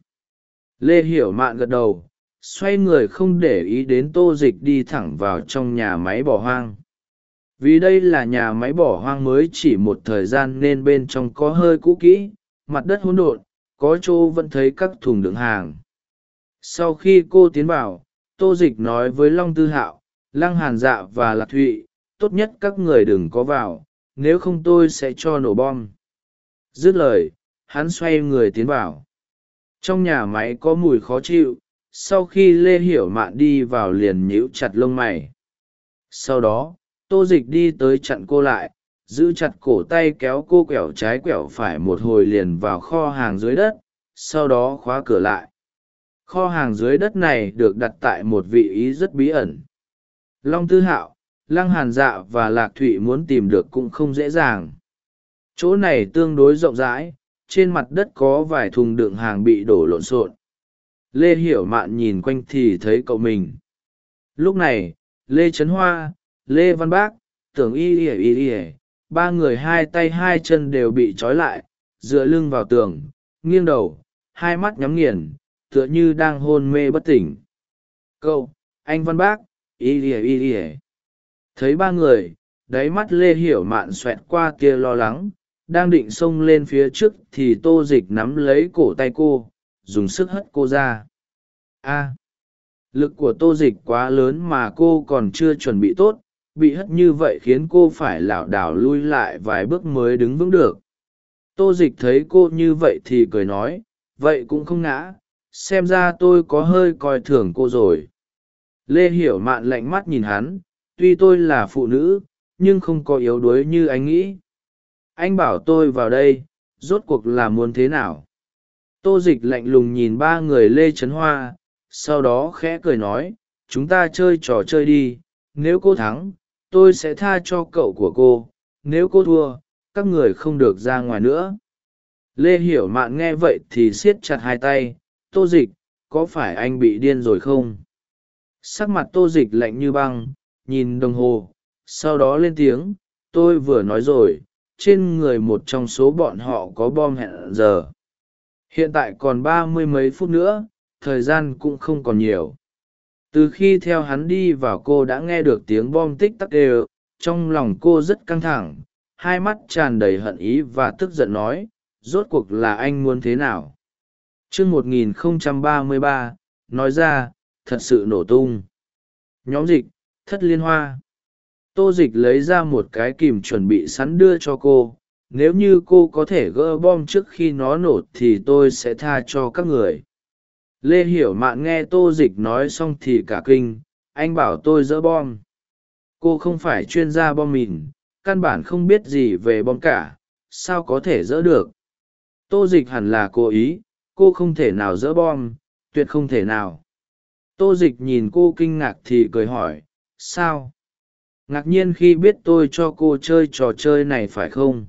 Speaker 1: Lê hiểu mạn gật đầu, xoay người không để ý đến tô dịch đi thẳng vào trong nhà máy bỏ hoang. Vì đây là nhà máy bỏ hoang mới chỉ một thời gian nên bên trong có hơi cũ kỹ, mặt đất hỗn độn, có chỗ vẫn thấy các thùng đựng hàng. Sau khi cô tiến vào, tô dịch nói với long tư hạo, lăng hàn dạ và lạc thụy, tốt nhất các người đừng có vào, nếu không tôi sẽ cho nổ bom. Dứt lời hắn xoay người tiến vào. Trong nhà máy có mùi khó chịu, sau khi lê hiểu mạn đi vào liền nhíu chặt lông mày. Sau đó, tô dịch đi tới chặn cô lại, giữ chặt cổ tay kéo cô quẹo trái quẹo phải một hồi liền vào kho hàng dưới đất, sau đó khóa cửa lại. Kho hàng dưới đất này được đặt tại một vị ý rất bí ẩn. Long tư hạo, lăng hàn dạ và lạc thụy muốn tìm được cũng không dễ dàng. Chỗ này tương đối rộng rãi trên mặt đất có vài thùng đựng hàng bị đổ lộn xộn. Lê hiểu mạn nhìn quanh thì thấy cậu mình. Lúc này, lê trấn hoa, lê văn bác, tưởng y ỉa y ỉa ba người hai tay hai chân đều bị trói lại, dựa lưng vào tường, nghiêng đầu, hai mắt nhắm nghiền, tựa như đang hôn mê bất tỉnh. Cậu, anh văn bác, y ỉa y ỉa thấy ba người, đáy mắt lê hiểu mạn xoẹt qua tia lo lắng đang định xông lên phía trước thì tô dịch nắm lấy cổ tay cô, dùng sức hất cô ra. A, lực của tô dịch quá lớn mà cô còn chưa chuẩn bị tốt, bị hất như vậy khiến cô phải lảo đảo lui lại vài bước mới đứng vững được. Tô dịch thấy cô như vậy thì cười nói, vậy cũng không ngã, xem ra tôi có hơi coi thường cô rồi. Lê hiểu mạn lạnh mắt nhìn hắn, tuy tôi là phụ nữ, nhưng không có yếu đuối như anh nghĩ anh bảo tôi vào đây, rốt cuộc là muốn thế nào? Tô dịch lạnh lùng nhìn ba người lê trấn hoa, sau đó khẽ cười nói, chúng ta chơi trò chơi đi, nếu cô thắng, tôi sẽ tha cho cậu của cô, nếu cô thua, các người không được ra ngoài nữa. Lê hiểu mạn nghe vậy thì siết chặt hai tay, tô dịch, có phải anh bị điên rồi không? Sắc mặt tô dịch lạnh như băng, nhìn đồng hồ, sau đó lên tiếng, tôi vừa nói rồi trên người một trong số bọn họ có bom hẹn giờ. Hiện tại còn ba mươi mấy phút nữa, thời gian cũng không còn nhiều. Từ khi theo hắn đi vào cô đã nghe được tiếng bom tích tắc đều, trong lòng cô rất căng thẳng, hai mắt tràn đầy hận ý và tức giận nói, rốt cuộc là anh muốn thế nào? T r ư một nghìn không trăm ba mươi ba, nói ra, thật sự nổ tung. Nhóm dịch, thất liên hoa tô dịch lấy ra một cái kìm chuẩn bị sẵn đưa cho cô. Nếu như cô có thể gỡ bom trước khi nó nổ thì tôi sẽ tha cho các người. Lê hiểu mạn nghe tô dịch nói xong thì cả kinh. Anh bảo tôi dỡ bom. Cô không phải chuyên gia bom mìn, căn bản không biết gì về bom cả. Sao có thể dỡ được? Tô dịch hẳn là cố ý. Cô không thể nào dỡ bom. Tuyệt không thể nào. Tô dịch nhìn cô kinh ngạc thì cười hỏi, sao? Ngạc nhiên khi biết tôi cho cô chơi trò chơi này phải không?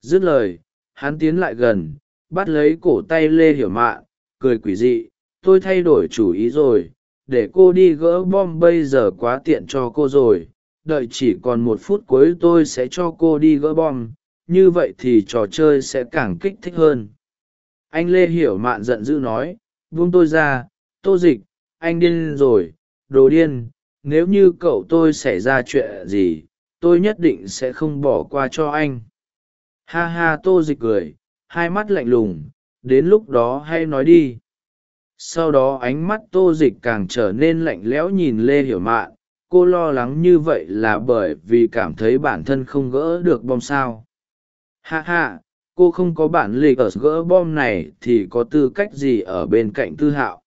Speaker 1: Dứt lời, hắn tiến lại gần, bắt lấy cổ tay lê hiểu mạn cười quỷ dị, tôi thay đổi chủ ý rồi, để cô đi gỡ bom bây giờ quá tiện cho cô rồi. Đợi chỉ còn một phút cuối tôi sẽ cho cô đi gỡ bom, như vậy thì trò chơi sẽ càng kích thích hơn. Anh lê hiểu mạn giận dữ nói, buông tôi ra, tô dịch, anh điên rồi, đồ điên nếu như cậu tôi xảy ra chuyện gì, tôi nhất định sẽ không bỏ qua cho anh. Ha ha, tô dịch cười, hai mắt lạnh lùng, đến lúc đó hay nói đi. Sau đó ánh mắt tô dịch càng trở nên lạnh lẽo nhìn lê hiểu mạn, cô lo lắng như vậy là bởi vì cảm thấy bản thân không gỡ được bom sao. Ha ha, cô không có bản lịch ở gỡ bom này thì có tư cách gì ở bên cạnh tư hạo?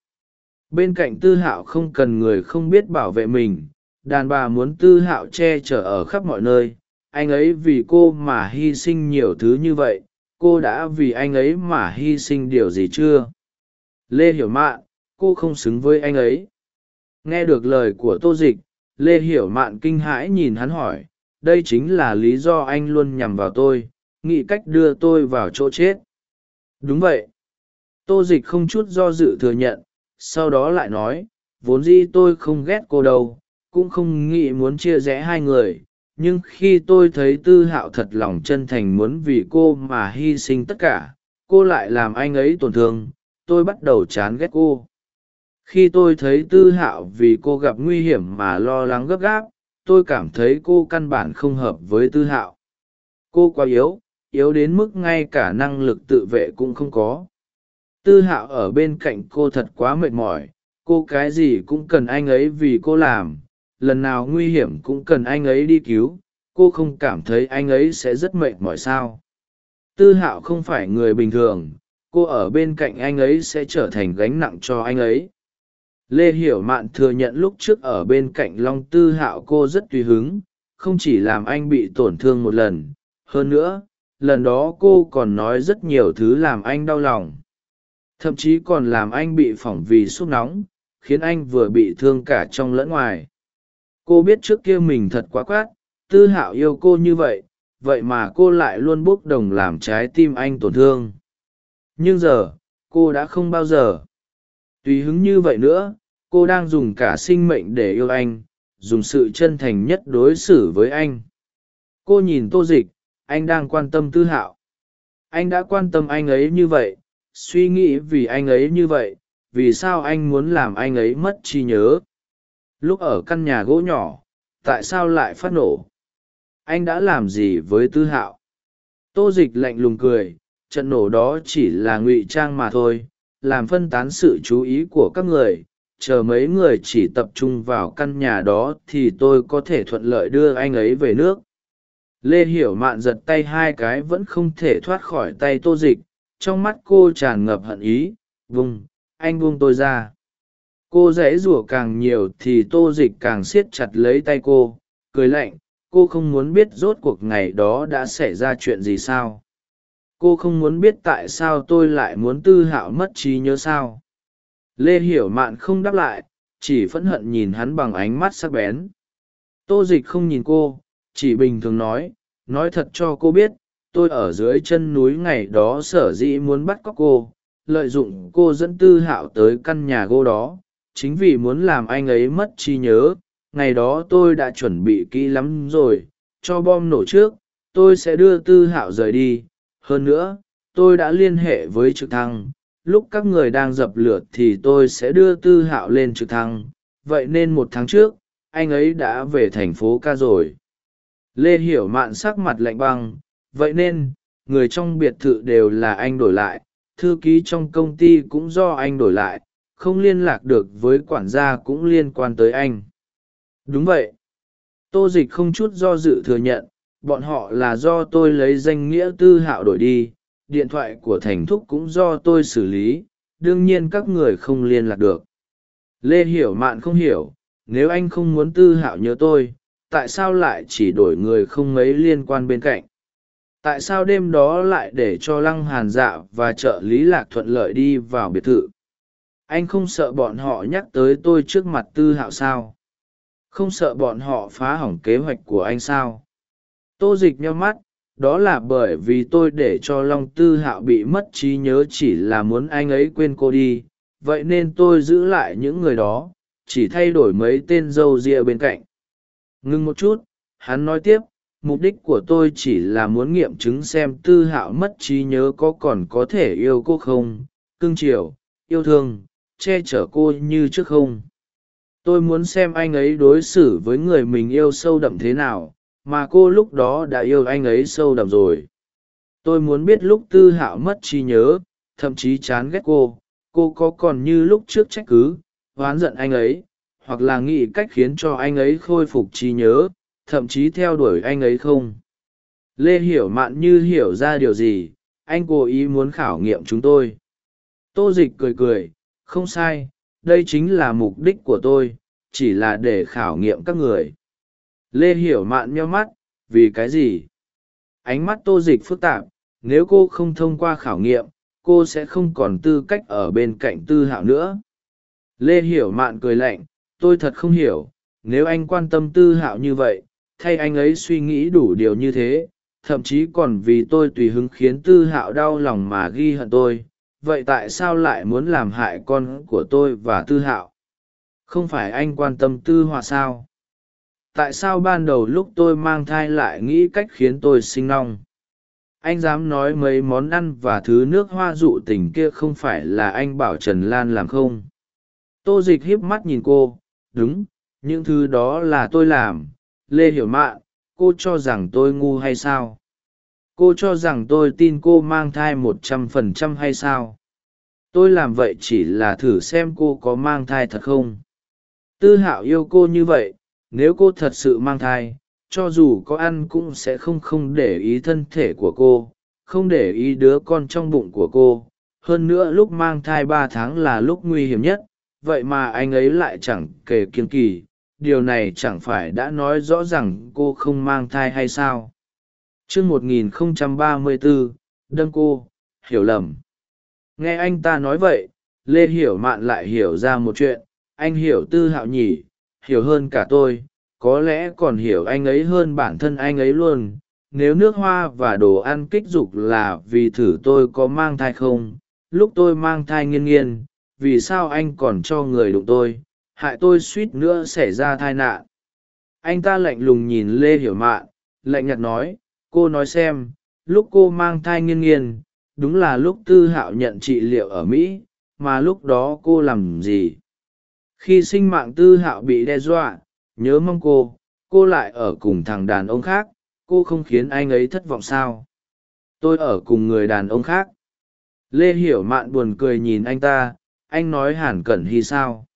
Speaker 1: Bên cạnh tư hạo không cần người không biết bảo vệ mình, đàn bà muốn tư hạo che chở ở khắp mọi nơi, anh ấy vì cô mà hy sinh nhiều thứ như vậy, cô đã vì anh ấy mà hy sinh điều gì chưa? Lê hiểu mạn, cô không xứng với anh ấy. Nghe được lời của tô dịch, lê hiểu mạn kinh hãi nhìn hắn hỏi, đây chính là lý do anh luôn nhằm vào tôi, nghĩ cách đưa tôi vào chỗ chết. Đúng vậy. Tô dịch không chút do dự thừa nhận sau đó lại nói, vốn dĩ tôi không ghét cô đâu, cũng không nghĩ muốn chia rẽ hai người, nhưng khi tôi thấy tư hạo thật lòng chân thành muốn vì cô mà hy sinh tất cả, cô lại làm anh ấy tổn thương, tôi bắt đầu chán ghét cô. Khi tôi thấy tư hạo vì cô gặp nguy hiểm mà lo lắng gấp gáp, tôi cảm thấy cô căn bản không hợp với tư hạo. Cô quá yếu yếu đến mức ngay cả năng lực tự vệ cũng không có tư hạo ở bên cạnh cô thật quá mệt mỏi, cô cái gì cũng cần anh ấy vì cô làm, lần nào nguy hiểm cũng cần anh ấy đi cứu, cô không cảm thấy anh ấy sẽ rất mệt mỏi sao. Tư hạo không phải người bình thường, cô ở bên cạnh anh ấy sẽ trở thành gánh nặng cho anh ấy. Lê hiểu mạn thừa nhận lúc trước ở bên cạnh long tư hạo cô rất tùy hứng, không chỉ làm anh bị tổn thương một lần, hơn nữa, lần đó cô còn nói rất nhiều thứ làm anh đau lòng thậm chí còn làm anh bị phỏng vì sốt nóng, khiến anh vừa bị thương cả trong lẫn ngoài. Cô biết trước kia mình thật quá quát, tư hạo yêu cô như vậy vậy mà cô lại luôn bốc đồng làm trái tim anh tổn thương. Nhưng giờ, cô đã không bao giờ. Tùy hứng như vậy nữa, cô đang dùng cả sinh mệnh để yêu anh, dùng sự chân thành nhất đối xử với anh. Cô nhìn tô dịch, anh đang quan tâm tư hạo. Anh đã quan tâm anh ấy như vậy suy nghĩ vì anh ấy như vậy, vì sao anh muốn làm anh ấy mất trí nhớ? Lúc ở căn nhà gỗ nhỏ, tại sao lại phát nổ? Anh đã làm gì với tư hạo? Tô dịch lạnh lùng cười, trận nổ đó chỉ là ngụy trang mà thôi, làm phân tán sự chú ý của các người, chờ mấy người chỉ tập trung vào căn nhà đó thì tôi có thể thuận lợi đưa anh ấy về nước. Lê hiểu mạn giật tay hai cái vẫn không thể thoát khỏi tay tô dịch trong mắt cô tràn ngập hận ý, vung, anh buông tôi ra. Cô dãy rủa càng nhiều thì tô dịch càng siết chặt lấy tay cô, cười lạnh, cô không muốn biết rốt cuộc ngày đó đã xảy ra chuyện gì sao? Cô không muốn biết tại sao tôi lại muốn tư hạo mất trí nhớ sao? Lê hiểu mạn không đáp lại, chỉ phẫn hận nhìn hắn bằng ánh mắt sắc bén. Tô dịch không nhìn cô, chỉ bình thường nói nói thật cho cô biết tôi ở dưới chân núi ngày đó sở dĩ muốn bắt cóc cô, lợi dụng cô dẫn tư hạo tới căn nhà gô đó, chính vì muốn làm anh ấy mất trí nhớ, ngày đó tôi đã chuẩn bị kỹ lắm rồi, cho bom nổ trước, tôi sẽ đưa tư hạo rời đi, hơn nữa, tôi đã liên hệ với trực thăng, lúc các người đang dập lửa thì tôi sẽ đưa tư hạo lên trực thăng, vậy nên một tháng trước, anh ấy đã về thành phố ca rồi. Lê hiểu mạn sắc mặt lạnh băng vậy nên, người trong biệt thự đều là anh đổi lại, thư ký trong công ty cũng do anh đổi lại, không liên lạc được với quản gia cũng liên quan tới anh. Đúng vậy. Tô dịch không chút do dự thừa nhận, bọn họ là do tôi lấy danh nghĩa tư hạo đổi đi, điện thoại của thành thúc cũng do tôi xử lý, đương nhiên các người không liên lạc được. Lê hiểu mạn không hiểu, nếu anh không muốn tư hạo nhớ tôi, tại sao lại chỉ đổi người không mấy liên quan bên cạnh? Tại sao đêm đó lại để cho lăng hàn dạ và trợ lý lạc thuận lợi đi vào biệt thự? Anh không sợ bọn họ nhắc tới tôi trước mặt tư hạo sao? Không sợ bọn họ phá hỏng kế hoạch của anh sao? Tô dịch nhau mắt, đó là bởi vì tôi để cho long tư hạo bị mất trí nhớ chỉ là muốn anh ấy quên cô đi. Vậy nên tôi giữ lại những người đó, chỉ thay đổi mấy tên dâu ria bên cạnh. Ngừng một chút, hắn nói tiếp mục đích của tôi chỉ là muốn nghiệm chứng xem tư hạo mất trí nhớ có còn có thể yêu cô không, cưng chiều, yêu thương, che chở cô như trước không. Tôi muốn xem anh ấy đối xử với người mình yêu sâu đậm thế nào, mà cô lúc đó đã yêu anh ấy sâu đậm rồi. Tôi muốn biết lúc tư hạo mất trí nhớ, thậm chí chán ghét cô cô có còn như lúc trước trách cứ, oán giận anh ấy, hoặc là nghĩ cách khiến cho anh ấy khôi phục trí nhớ thậm chí theo đuổi anh ấy không? Lê hiểu mạn như hiểu ra điều gì? Anh cố ý muốn khảo nghiệm chúng tôi. Tô dịch cười cười, không sai, đây chính là mục đích của tôi, chỉ là để khảo nghiệm các người. Lê hiểu mạn nheo mắt, vì cái gì? Ánh mắt tô dịch phức tạp, nếu cô không thông qua khảo nghiệm, cô sẽ không còn tư cách ở bên cạnh tư hạo nữa. Lê hiểu mạn cười lạnh, tôi thật không hiểu, nếu anh quan tâm tư hạo như vậy thay anh ấy suy nghĩ đủ điều như thế, thậm chí còn vì tôi tùy hứng khiến tư hạo đau lòng mà ghi hận tôi. Vậy tại sao lại muốn làm hại con của tôi và tư hạo? Không phải anh quan tâm tư họa sao? Tại sao ban đầu lúc tôi mang thai lại nghĩ cách khiến tôi sinh long anh dám nói mấy món ăn và thứ nước hoa dụ tình kia không phải là anh bảo trần lan làm không? Tô dịch hiếp mắt nhìn cô. Đúng, những thứ đó là tôi làm lê hiểu mạn, cô cho rằng tôi ngu hay sao? Cô cho rằng tôi tin cô mang thai một trăm phần trăm hay sao? Tôi làm vậy chỉ là thử xem cô có mang thai thật không? Tư hạo yêu cô như vậy, nếu cô thật sự mang thai, cho dù có ăn cũng sẽ không không để ý thân thể của cô, không để ý đứa con trong bụng của cô. Hơn nữa lúc mang thai ba tháng là lúc nguy hiểm nhất, vậy mà anh ấy lại chẳng kể kiên kỳ điều này chẳng phải đã nói rõ rằng cô không mang thai hay sao? T r ư không trăm ba đâm cô, hiểu lầm. Nghe anh ta nói vậy, lê hiểu mạn lại hiểu ra một chuyện. Anh hiểu tư hạo nhỉ hiểu hơn cả tôi. Có lẽ còn hiểu anh ấy hơn bản thân anh ấy luôn. Nếu nước hoa và đồ ăn kích dục là vì thử tôi có mang thai không? Lúc tôi mang thai nghiêng nghiêng, vì sao anh còn cho người đụng tôi? Hại tôi suýt nữa xảy ra tai nạn. Anh ta lạnh lùng nhìn lê hiểu mạn, lạnh nhạt nói, cô nói xem, lúc cô mang thai nghiêng nghiêng, đúng là lúc tư hạo nhận trị liệu ở mỹ, mà lúc đó cô làm gì? Khi sinh mạng tư hạo bị đe dọa, nhớ mong cô cô lại ở cùng thằng đàn ông khác, cô không khiến anh ấy thất vọng sao? Tôi ở cùng người đàn ông khác. Lê hiểu mạn buồn cười nhìn anh ta, anh nói hẳn cẩn hy sao?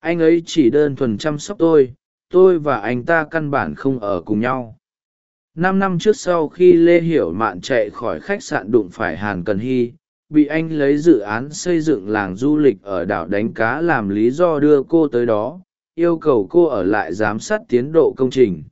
Speaker 1: Anh ấy chỉ đơn thuần chăm sóc tôi tôi và anh ta căn bản không ở cùng nhau. Năm năm trước sau khi lê hiểu mạn chạy khỏi khách sạn đụng phải hàn cần hy, bị anh lấy dự án xây dựng làng du lịch ở đảo đánh cá làm lý do đưa cô tới đó, yêu cầu cô ở lại giám sát tiến độ công trình.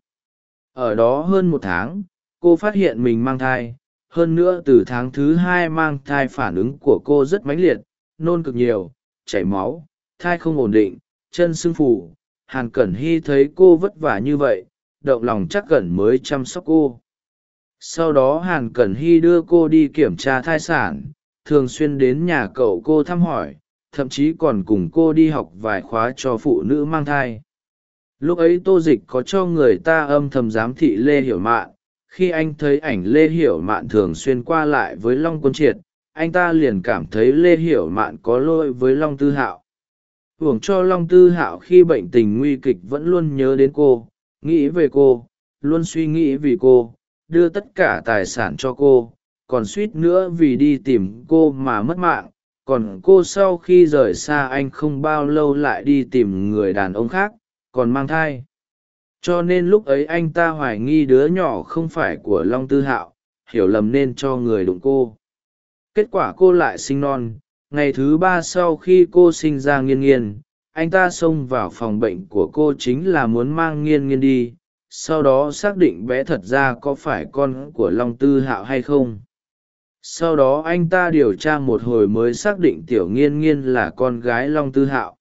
Speaker 1: Ở đó hơn một tháng, cô phát hiện mình mang thai, hơn nữa từ tháng thứ hai mang thai phản ứng của cô rất mãnh liệt, nôn cực nhiều, chảy máu, thai không ổn định chân xương phủ hàn cẩn hy thấy cô vất vả như vậy, động lòng chắc cẩn mới chăm sóc cô. Sau đó hàn cẩn hy đưa cô đi kiểm tra thai sản, thường xuyên đến nhà cậu cô thăm hỏi, thậm chí còn cùng cô đi học vài khóa cho phụ nữ mang thai. Lúc ấy tô dịch có cho người ta âm thầm giám thị lê hiểu mạn, khi anh thấy ảnh lê hiểu mạn thường xuyên qua lại với long quân triệt, anh ta liền cảm thấy lê hiểu mạn có lỗi với long tư hạo hưởng cho long tư hạo khi bệnh tình nguy kịch vẫn luôn nhớ đến cô, nghĩ về cô, luôn suy nghĩ vì cô, đưa tất cả tài sản cho cô, còn suýt nữa vì đi tìm cô mà mất mạng. Còn cô sau khi rời xa anh không bao lâu lại đi tìm người đàn ông khác, còn mang thai. Cho nên lúc ấy anh ta hoài nghi đứa nhỏ không phải của long tư hạo, hiểu lầm nên cho người đụng cô. Kết quả cô lại sinh non ngày thứ ba sau khi cô sinh ra nghiên nghiên anh ta xông vào phòng bệnh của cô chính là muốn mang nghiên nghiên đi, sau đó xác định bé thật ra có phải con của long tư hạo hay không. Sau đó anh ta điều tra một hồi mới xác định tiểu nghiên nghiên là con gái long tư hạo.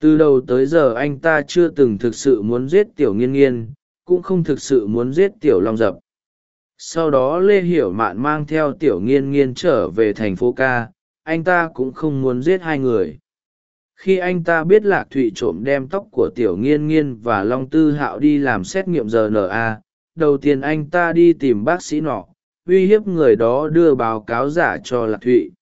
Speaker 1: Từ đầu tới giờ anh ta chưa từng thực sự muốn giết tiểu nghiên nghiên cũng không thực sự muốn giết tiểu long dập. Sau đó lê hiểu mạn mang theo tiểu nghiên nghiên trở về thành phố ca anh ta cũng không muốn giết hai người. Khi anh ta biết lạc thụy trộm đem tóc của tiểu nghiên nghiên và long tư hạo đi làm xét nghiệm rna đầu tiên anh ta đi tìm bác sĩ nọ, uy hiếp người đó đưa báo cáo giả cho lạc thụy.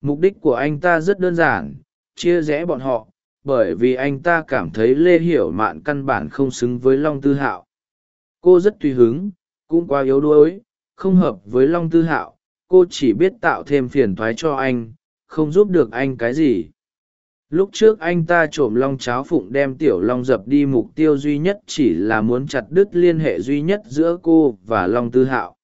Speaker 1: Mục đích của anh ta rất đơn giản, chia rẽ bọn họ, bởi vì anh ta cảm thấy lê hiểu mạn căn bản không xứng với long tư hạo. Cô rất tùy hứng, cũng quá yếu đuối, không hợp với long tư hạo cô chỉ biết tạo thêm phiền thoái cho anh, không giúp được anh cái gì. Lúc trước anh ta trộm long cháo phụng đem tiểu long dập đi mục tiêu duy nhất chỉ là muốn chặt đứt liên hệ duy nhất giữa cô và long tư hạo.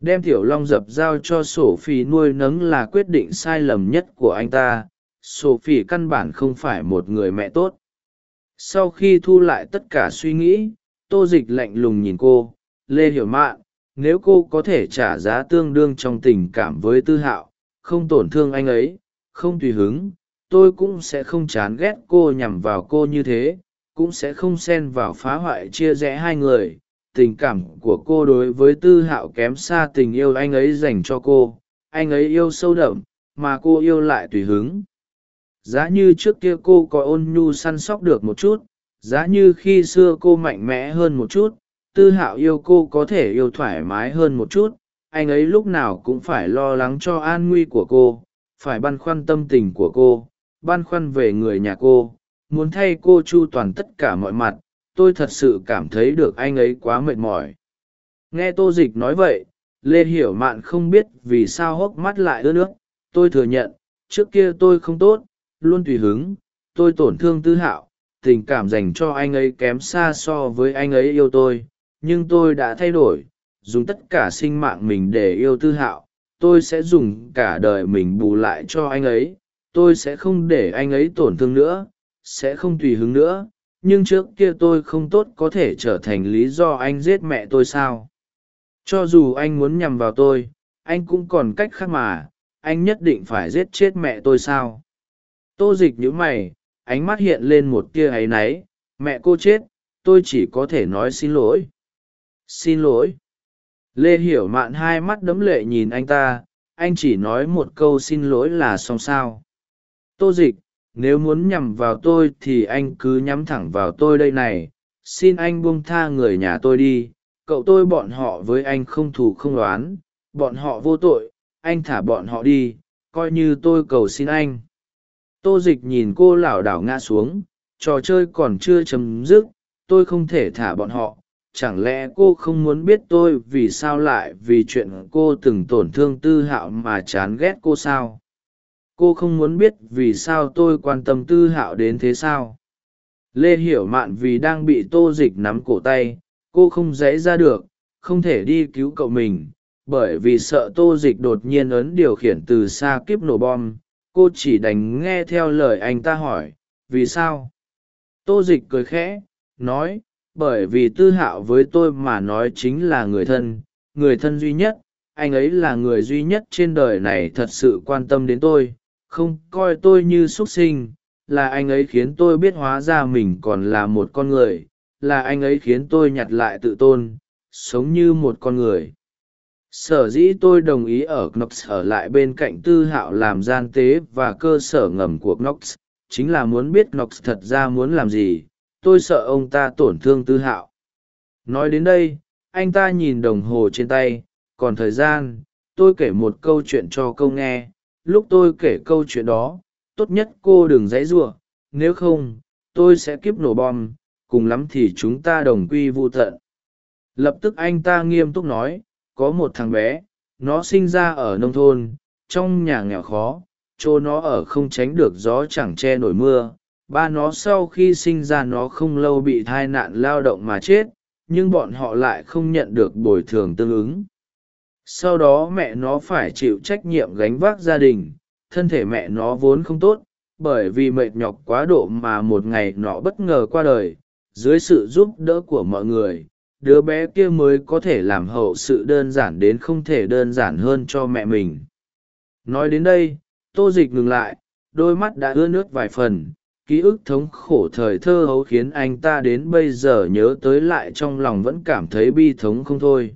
Speaker 1: Đem tiểu long dập giao cho sổ phi nuôi nấng là quyết định sai lầm nhất của anh ta. Sổ phi căn bản không phải một người mẹ tốt. Sau khi thu lại tất cả suy nghĩ, tô dịch lạnh lùng nhìn cô. Lê hiểu mạn nếu cô có thể trả giá tương đương trong tình cảm với tư hạo, không tổn thương anh ấy, không tùy hứng, tôi cũng sẽ không chán ghét cô nhằm vào cô như thế, cũng sẽ không xen vào phá hoại chia rẽ hai người. Tình cảm của cô đối với tư hạo kém xa tình yêu anh ấy dành cho cô. Anh ấy yêu sâu đậm, mà cô yêu lại tùy hứng. Giá như trước kia cô có ôn nhu săn sóc được một chút, giá như khi xưa cô mạnh mẽ hơn một chút tư hạo yêu cô có thể yêu thoải mái hơn một chút, anh ấy lúc nào cũng phải lo lắng cho an nguy của cô, phải băn khoăn tâm tình của cô, băn khoăn về người nhà cô, muốn thay cô chu toàn tất cả mọi mặt, tôi thật sự cảm thấy được anh ấy quá mệt mỏi. Nghe tô dịch nói vậy, lê hiểu mạn không biết vì sao hốc mắt lại ướt nước, tôi thừa nhận, trước kia tôi không tốt, luôn tùy hứng, tôi tổn thương tư hạo, tình cảm dành cho anh ấy kém xa so với anh ấy yêu tôi nhưng tôi đã thay đổi, dùng tất cả sinh mạng mình để yêu tư hạo, tôi sẽ dùng cả đời mình bù lại cho anh ấy, tôi sẽ không để anh ấy tổn thương nữa, sẽ không tùy hứng nữa, nhưng trước kia tôi không tốt có thể trở thành lý do anh giết mẹ tôi sao. Cho dù anh muốn nhằm vào tôi, anh cũng còn cách khác mà, anh nhất định phải giết chết mẹ tôi sao. Tô dịch nhữ mày, ánh mắt hiện lên một tia áy náy, mẹ cô chết, tôi chỉ có thể nói xin lỗi xin lỗi. Lê hiểu mạn hai mắt đấm lệ nhìn anh ta, anh chỉ nói một câu xin lỗi là xong sao. Tô dịch, nếu muốn nhằm vào tôi thì anh cứ nhắm thẳng vào tôi đây này, xin anh buông tha người nhà tôi đi, cậu tôi bọn họ với anh không thù không đoán bọn họ vô tội, anh thả bọn họ đi, coi như tôi cầu xin anh. Tô dịch nhìn cô lảo đảo ngã xuống, trò chơi còn chưa chấm dứt, tôi không thể thả bọn họ chẳng lẽ cô không muốn biết tôi vì sao lại vì chuyện cô từng tổn thương tư hạo mà chán ghét cô sao? Cô không muốn biết vì sao tôi quan tâm tư hạo đến thế sao? Lê hiểu mạn vì đang bị tô dịch nắm cổ tay, cô không dãy ra được, không thể đi cứu cậu mình, bởi vì sợ tô dịch đột nhiên ấn điều khiển từ xa kiếp nổ bom. Cô chỉ đành nghe theo lời anh ta hỏi, vì sao? Tô dịch cười khẽ, nói bởi vì tư hạo với tôi mà nói chính là người thân người thân duy nhất, anh ấy là người duy nhất trên đời này thật sự quan tâm đến tôi, không coi tôi như x u ấ t sinh, là anh ấy khiến tôi biết hóa ra mình còn là một con người, là anh ấy khiến tôi nhặt lại tự tôn, sống như một con người. Sở dĩ tôi đồng ý ở knox ở lại bên cạnh tư hạo làm gian tế và cơ sở ngầm của knox, chính là muốn biết knox thật ra muốn làm gì tôi sợ ông ta tổn thương tư hạo. Nói đến đây, anh ta nhìn đồng hồ trên tay, còn thời gian, tôi kể một câu chuyện cho câu nghe. Lúc tôi kể câu chuyện đó, tốt nhất cô đừng dãy giụa, nếu không, tôi sẽ kiếp nổ bom, cùng lắm thì chúng ta đồng quy vô tận. Lập tức anh ta nghiêm túc nói, có một thằng bé, nó sinh ra ở nông thôn, trong nhà nghèo khó, chỗ nó ở không tránh được gió chẳng che nổi mưa ba nó sau khi sinh ra nó không lâu bị thai nạn lao động mà chết, nhưng bọn họ lại không nhận được bồi thường tương ứng. Sau đó mẹ nó phải chịu trách nhiệm gánh vác gia đình, thân thể mẹ nó vốn không tốt, bởi vì mệt nhọc quá độ mà một ngày nó bất ngờ qua đời, dưới sự giúp đỡ của mọi người, đứa bé kia mới có thể làm hậu sự đơn giản đến không thể đơn giản hơn cho mẹ mình. Nói đến đây, tô dịch ngừng lại, đôi mắt đã ưa nước vài phần ký ức thống khổ thời thơ hấu khiến anh ta đến bây giờ nhớ tới lại trong lòng vẫn cảm thấy bi thống không thôi.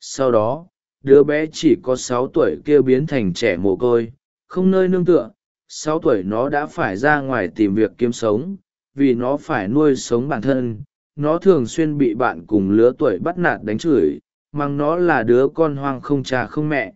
Speaker 1: Sau đó, đứa bé chỉ có sáu tuổi kia biến thành trẻ mồ côi, không nơi nương tựa. Sáu tuổi nó đã phải ra ngoài tìm việc kiếm sống, vì nó phải nuôi sống bản thân. Nó thường xuyên bị bạn cùng lứa tuổi bắt nạt đánh chửi mang nó là đứa con hoang không cha không mẹ.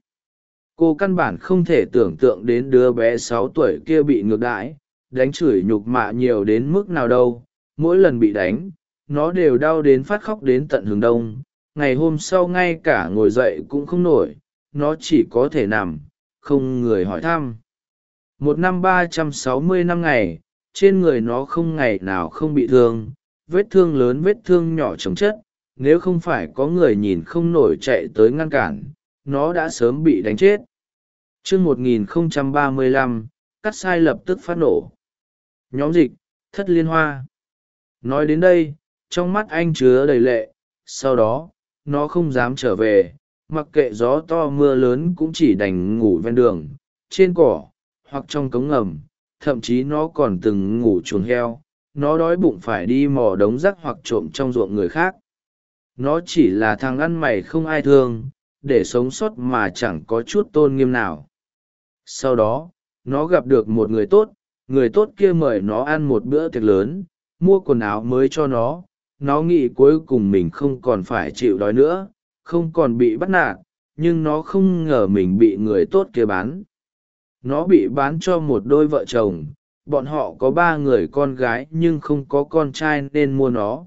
Speaker 1: Cô căn bản không thể tưởng tượng đến đứa bé sáu tuổi kia bị ngược đãi đánh chửi nhục mạ nhiều đến mức nào đâu, mỗi lần bị đánh, nó đều đau đến phát khóc đến tận hướng đông. Ngày hôm sau ngay cả ngồi dậy cũng không nổi, nó chỉ có thể nằm, không người hỏi thăm. Một năm ba trăm sáu mươi năm ngày, trên người nó không ngày nào không bị thương, vết thương lớn vết thương nhỏ chồng chất, nếu không phải có người nhìn không nổi chạy tới ngăn cản, nó đã sớm bị đánh chết. Chương một nghìn không trăm ba mươi lăm, cắt sai lập tức phát nổ nhóm dịch, thất liên hoa. Nói đến đây, trong mắt anh chứa đầy lệ, sau đó, nó không dám trở về, mặc kệ gió to mưa lớn cũng chỉ đành ngủ ven đường, trên cỏ, hoặc trong cống ngầm, thậm chí nó còn từng ngủ chuồng heo, nó đói bụng phải đi mò đống rác hoặc trộm trong ruộng người khác. Nó chỉ là thằng ăn mày không ai thương, để sống sót mà chẳng có chút tôn nghiêm nào. Sau đó, nó gặp được một người tốt người tốt kia mời nó ăn một bữa tiệc lớn, mua quần áo mới cho nó nó nghĩ cuối cùng mình không còn phải chịu đói nữa, không còn bị bắt nạt, nhưng nó không ngờ mình bị người tốt kia bán. Nó bị bán cho một đôi vợ chồng, bọn họ có ba người con gái nhưng không có con trai nên mua nó.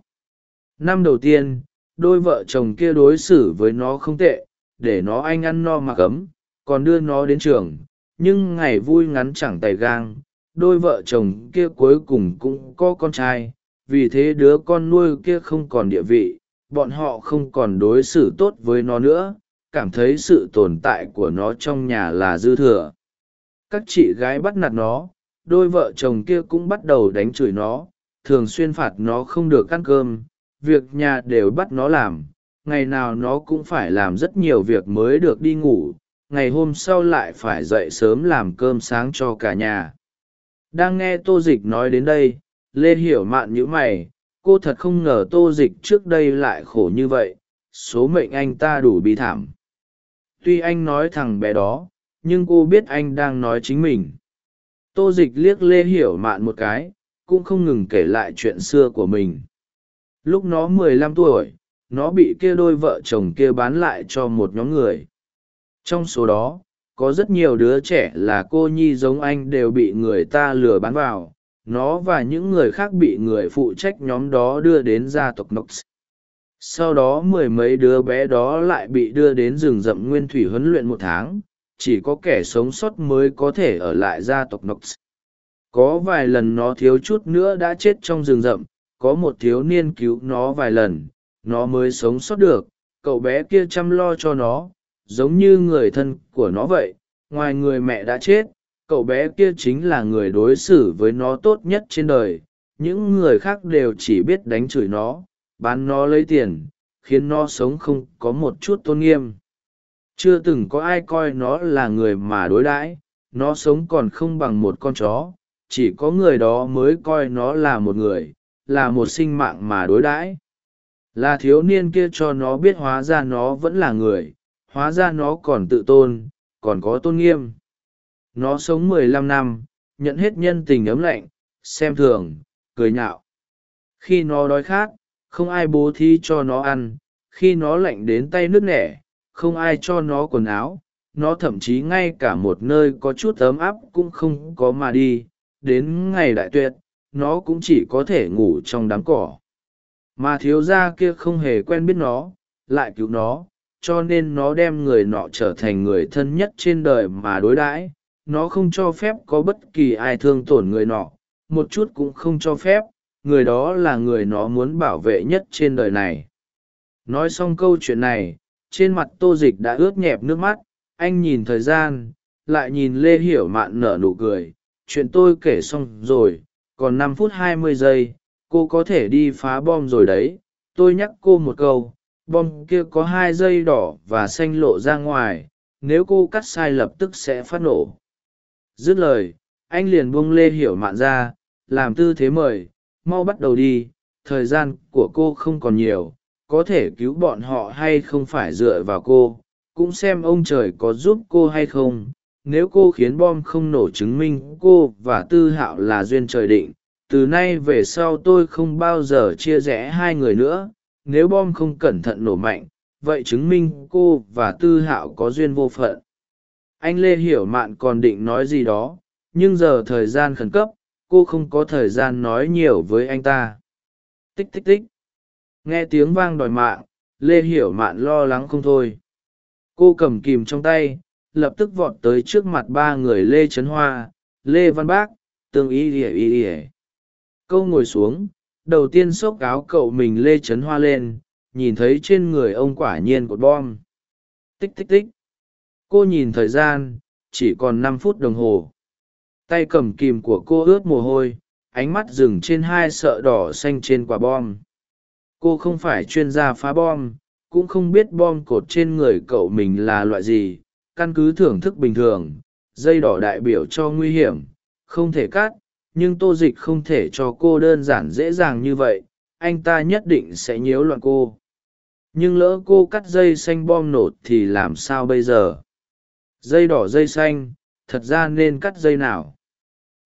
Speaker 1: Năm đầu tiên, đôi vợ chồng kia đối xử với nó không tệ, để nó anh ăn no mặc ấm, còn đưa nó đến trường, nhưng ngày vui ngắn chẳng tay gang đôi vợ chồng kia cuối cùng cũng có con trai, vì thế đứa con nuôi kia không còn địa vị, bọn họ không còn đối xử tốt với nó nữa, cảm thấy sự tồn tại của nó trong nhà là dư thừa. Các chị gái bắt nạt nó, đôi vợ chồng kia cũng bắt đầu đánh chửi nó, thường xuyên phạt nó không được ăn cơm, việc nhà đều bắt nó làm, ngày nào nó cũng phải làm rất nhiều việc mới được đi ngủ, ngày hôm sau lại phải dậy sớm làm cơm sáng cho cả nhà đang nghe tô dịch nói đến đây, lê hiểu mạn nhữ mày, cô thật không ngờ tô dịch trước đây lại khổ như vậy, số mệnh anh ta đủ bi thảm. Tuy anh nói thằng bé đó, nhưng cô biết anh đang nói chính mình. Tô dịch liếc lê hiểu mạn một cái, cũng không ngừng kể lại chuyện xưa của mình. Lúc nó mười lăm tuổi, nó bị kia đôi vợ chồng kia bán lại cho một nhóm người. Trong số đó có rất nhiều đứa trẻ là cô nhi giống anh đều bị người ta lừa bán vào. Nó và những người khác bị người phụ trách nhóm đó đưa đến gia tộc nox. Sau đó mười mấy đứa bé đó lại bị đưa đến rừng rậm nguyên thủy huấn luyện một tháng. Chỉ có kẻ sống sót mới có thể ở lại gia tộc nox. Có vài lần nó thiếu chút nữa đã chết trong rừng rậm. Có một thiếu niên cứu nó vài lần. Nó mới sống sót được. Cậu bé kia chăm lo cho nó giống như người thân của nó vậy, ngoài người mẹ đã chết, cậu bé kia chính là người đối xử với nó tốt nhất trên đời. Những người khác đều chỉ biết đánh chửi nó, bán nó lấy tiền, khiến nó sống không có một chút tôn nghiêm. Chưa từng có ai coi nó là người mà đối đãi, nó sống còn không bằng một con chó, chỉ có người đó mới coi nó là một người, là một sinh mạng mà đối đãi. Là thiếu niên kia cho nó biết hóa ra nó vẫn là người hóa ra nó còn tự tôn, còn có tôn nghiêm. Nó sống mười lăm năm, nhận hết nhân tình ấm lạnh, xem thường, cười nhạo. Khi nó đói khát, không ai bố thí cho nó ăn, khi nó lạnh đến tay nước nẻ, không ai cho nó quần áo, nó thậm chí ngay cả một nơi có chút ấm áp cũng không có mà đi. Đến ngày đại tuyệt, nó cũng chỉ có thể ngủ trong đám cỏ. Mà thiếu gia kia không hề quen biết nó, lại cứu nó cho nên nó đem người nọ trở thành người thân nhất trên đời mà đối đãi. Nó không cho phép có bất kỳ ai thương tổn người nọ, một chút cũng không cho phép, người đó là người nó muốn bảo vệ nhất trên đời này. Nói xong câu chuyện này, trên mặt tô dịch đã ướt nhẹp nước mắt, anh nhìn thời gian, lại nhìn lê hiểu mạn nở nụ cười. Chuyện tôi kể xong rồi, còn năm phút hai mươi giây, cô có thể đi phá bom rồi đấy. Tôi nhắc cô một câu bom kia có hai dây đỏ và xanh lộ ra ngoài, nếu cô cắt sai lập tức sẽ phát nổ. Dứt lời, anh liền buông lê hiểu mạn ra, làm tư thế mời, mau bắt đầu đi, thời gian của cô không còn nhiều, có thể cứu bọn họ hay không phải dựa vào cô, cũng xem ông trời có giúp cô hay không. Nếu cô khiến bom không nổ chứng minh cô và tư hạo là duyên trời định, từ nay về sau tôi không bao giờ chia rẽ hai người nữa nếu bom không cẩn thận nổ mạnh, vậy chứng minh cô và tư hạo có duyên vô phận. Anh lê hiểu mạn còn định nói gì đó, nhưng giờ thời gian khẩn cấp, cô không có thời gian nói nhiều với anh ta. Tích tích tích. Nghe tiếng vang đòi mạng, lê hiểu mạn lo lắng không thôi. Cô cầm kìm trong tay, lập tức vọt tới trước mặt ba người lê trấn hoa, lê văn bác, tương y ỉa y ỉa câu ngồi xuống đầu tiên xốc áo cậu mình lê trấn hoa lên, nhìn thấy trên người ông quả nhiên cột bom. Tích tích tích. Cô nhìn thời gian, chỉ còn năm phút đồng hồ. Tay cầm kìm của cô ướt mồ hôi, ánh mắt dừng trên hai sợ đỏ xanh trên quả bom. Cô không phải chuyên gia phá bom, cũng không biết bom cột trên người cậu mình là loại gì. Căn cứ thưởng thức bình thường, dây đỏ đại biểu cho nguy hiểm, không thể cắt nhưng tô dịch không thể cho cô đơn giản dễ dàng như vậy, anh ta nhất định sẽ nhiễu loạn cô. Nhưng lỡ cô cắt dây xanh bom nổ thì làm sao bây giờ? Dây đỏ dây xanh, thật ra nên cắt dây nào?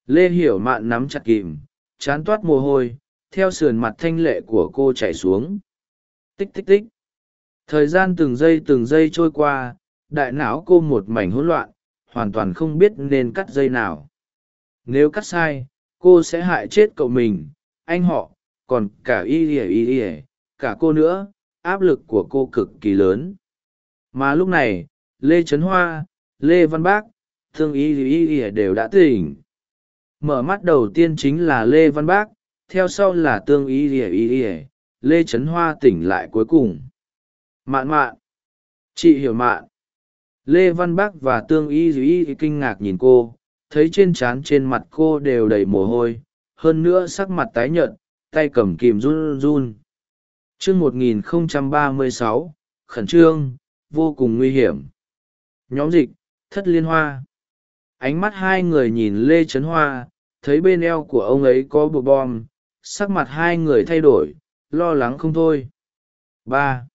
Speaker 1: Lê hiểu mạn nắm chặt kìm, chán toát mồ hôi, theo sườn mặt thanh lệ của cô chảy xuống. Tích tích tích. Thời gian từng giây từng giây trôi qua, đại não cô một mảnh hỗn loạn, hoàn toàn không biết nên cắt dây nào. Nếu cắt sai cô sẽ hại chết cậu mình, anh họ, còn cả y ỉa y ỉa cả cô nữa, áp lực của cô cực kỳ lớn. Mà lúc này, lê trấn hoa, lê văn bác, thương y y ỉa đều đã tỉnh. Mở mắt đầu tiên chính là lê văn bác, theo sau là tương y ỉa y ỉa lê trấn hoa tỉnh lại cuối cùng. Mạn mạn. Chị hiểu mạn. Lê văn bác và tương y y kinh ngạc nhìn cô thấy trên trán trên mặt cô đều đầy mồ hôi, hơn nữa sắc mặt tái nhợt, tay cầm kìm run run. Chương một nghìn không trăm ba mươi sáu, khẩn trương, vô cùng nguy hiểm. Nhóm dịch, thất liên hoa. Ánh mắt hai người nhìn lê trấn hoa, thấy bên eo của ông ấy có bộ bom, sắc mặt hai người thay đổi, lo lắng không thôi. Ba.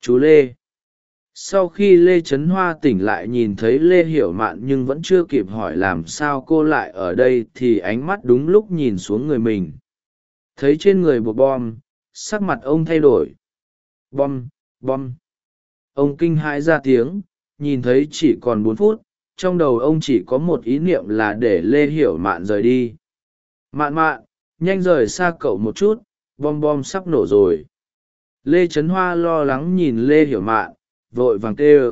Speaker 1: Chú lê sau khi lê trấn hoa tỉnh lại nhìn thấy lê hiểu mạn nhưng vẫn chưa kịp hỏi làm sao cô lại ở đây thì ánh mắt đúng lúc nhìn xuống người mình. Thấy trên người bột bom, sắc mặt ông thay đổi. Bom bom. Ông kinh hãi ra tiếng, nhìn thấy chỉ còn bốn phút, trong đầu ông chỉ có một ý niệm là để lê hiểu mạn rời đi. Mạn mạn, nhanh rời xa cậu một chút, bom bom sắp nổ rồi. Lê trấn hoa lo lắng nhìn lê hiểu mạn vội vàng tê ơ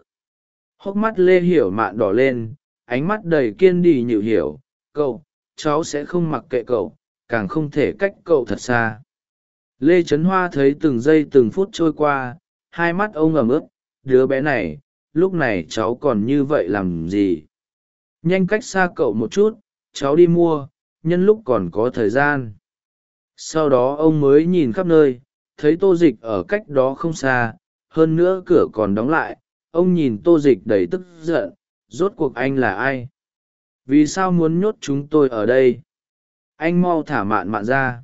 Speaker 1: hốc mắt lê hiểu mạn đỏ lên, ánh mắt đầy kiên đi nhự hiểu. Cậu, cháu sẽ không mặc kệ cậu, càng không thể cách cậu thật xa. Lê trấn hoa thấy từng giây từng phút trôi qua, hai mắt ông ẩm ướt. Đứa bé này, lúc này cháu còn như vậy làm gì? Nhanh cách xa cậu một chút, cháu đi mua, nhân lúc còn có thời gian. Sau đó ông mới nhìn khắp nơi, thấy tô dịch ở cách đó không xa hơn nữa cửa còn đóng lại, ông nhìn tô dịch đầy tức giận, rốt cuộc anh là ai? Vì sao muốn nhốt chúng tôi ở đây? Anh mau thả mạn mạn ra.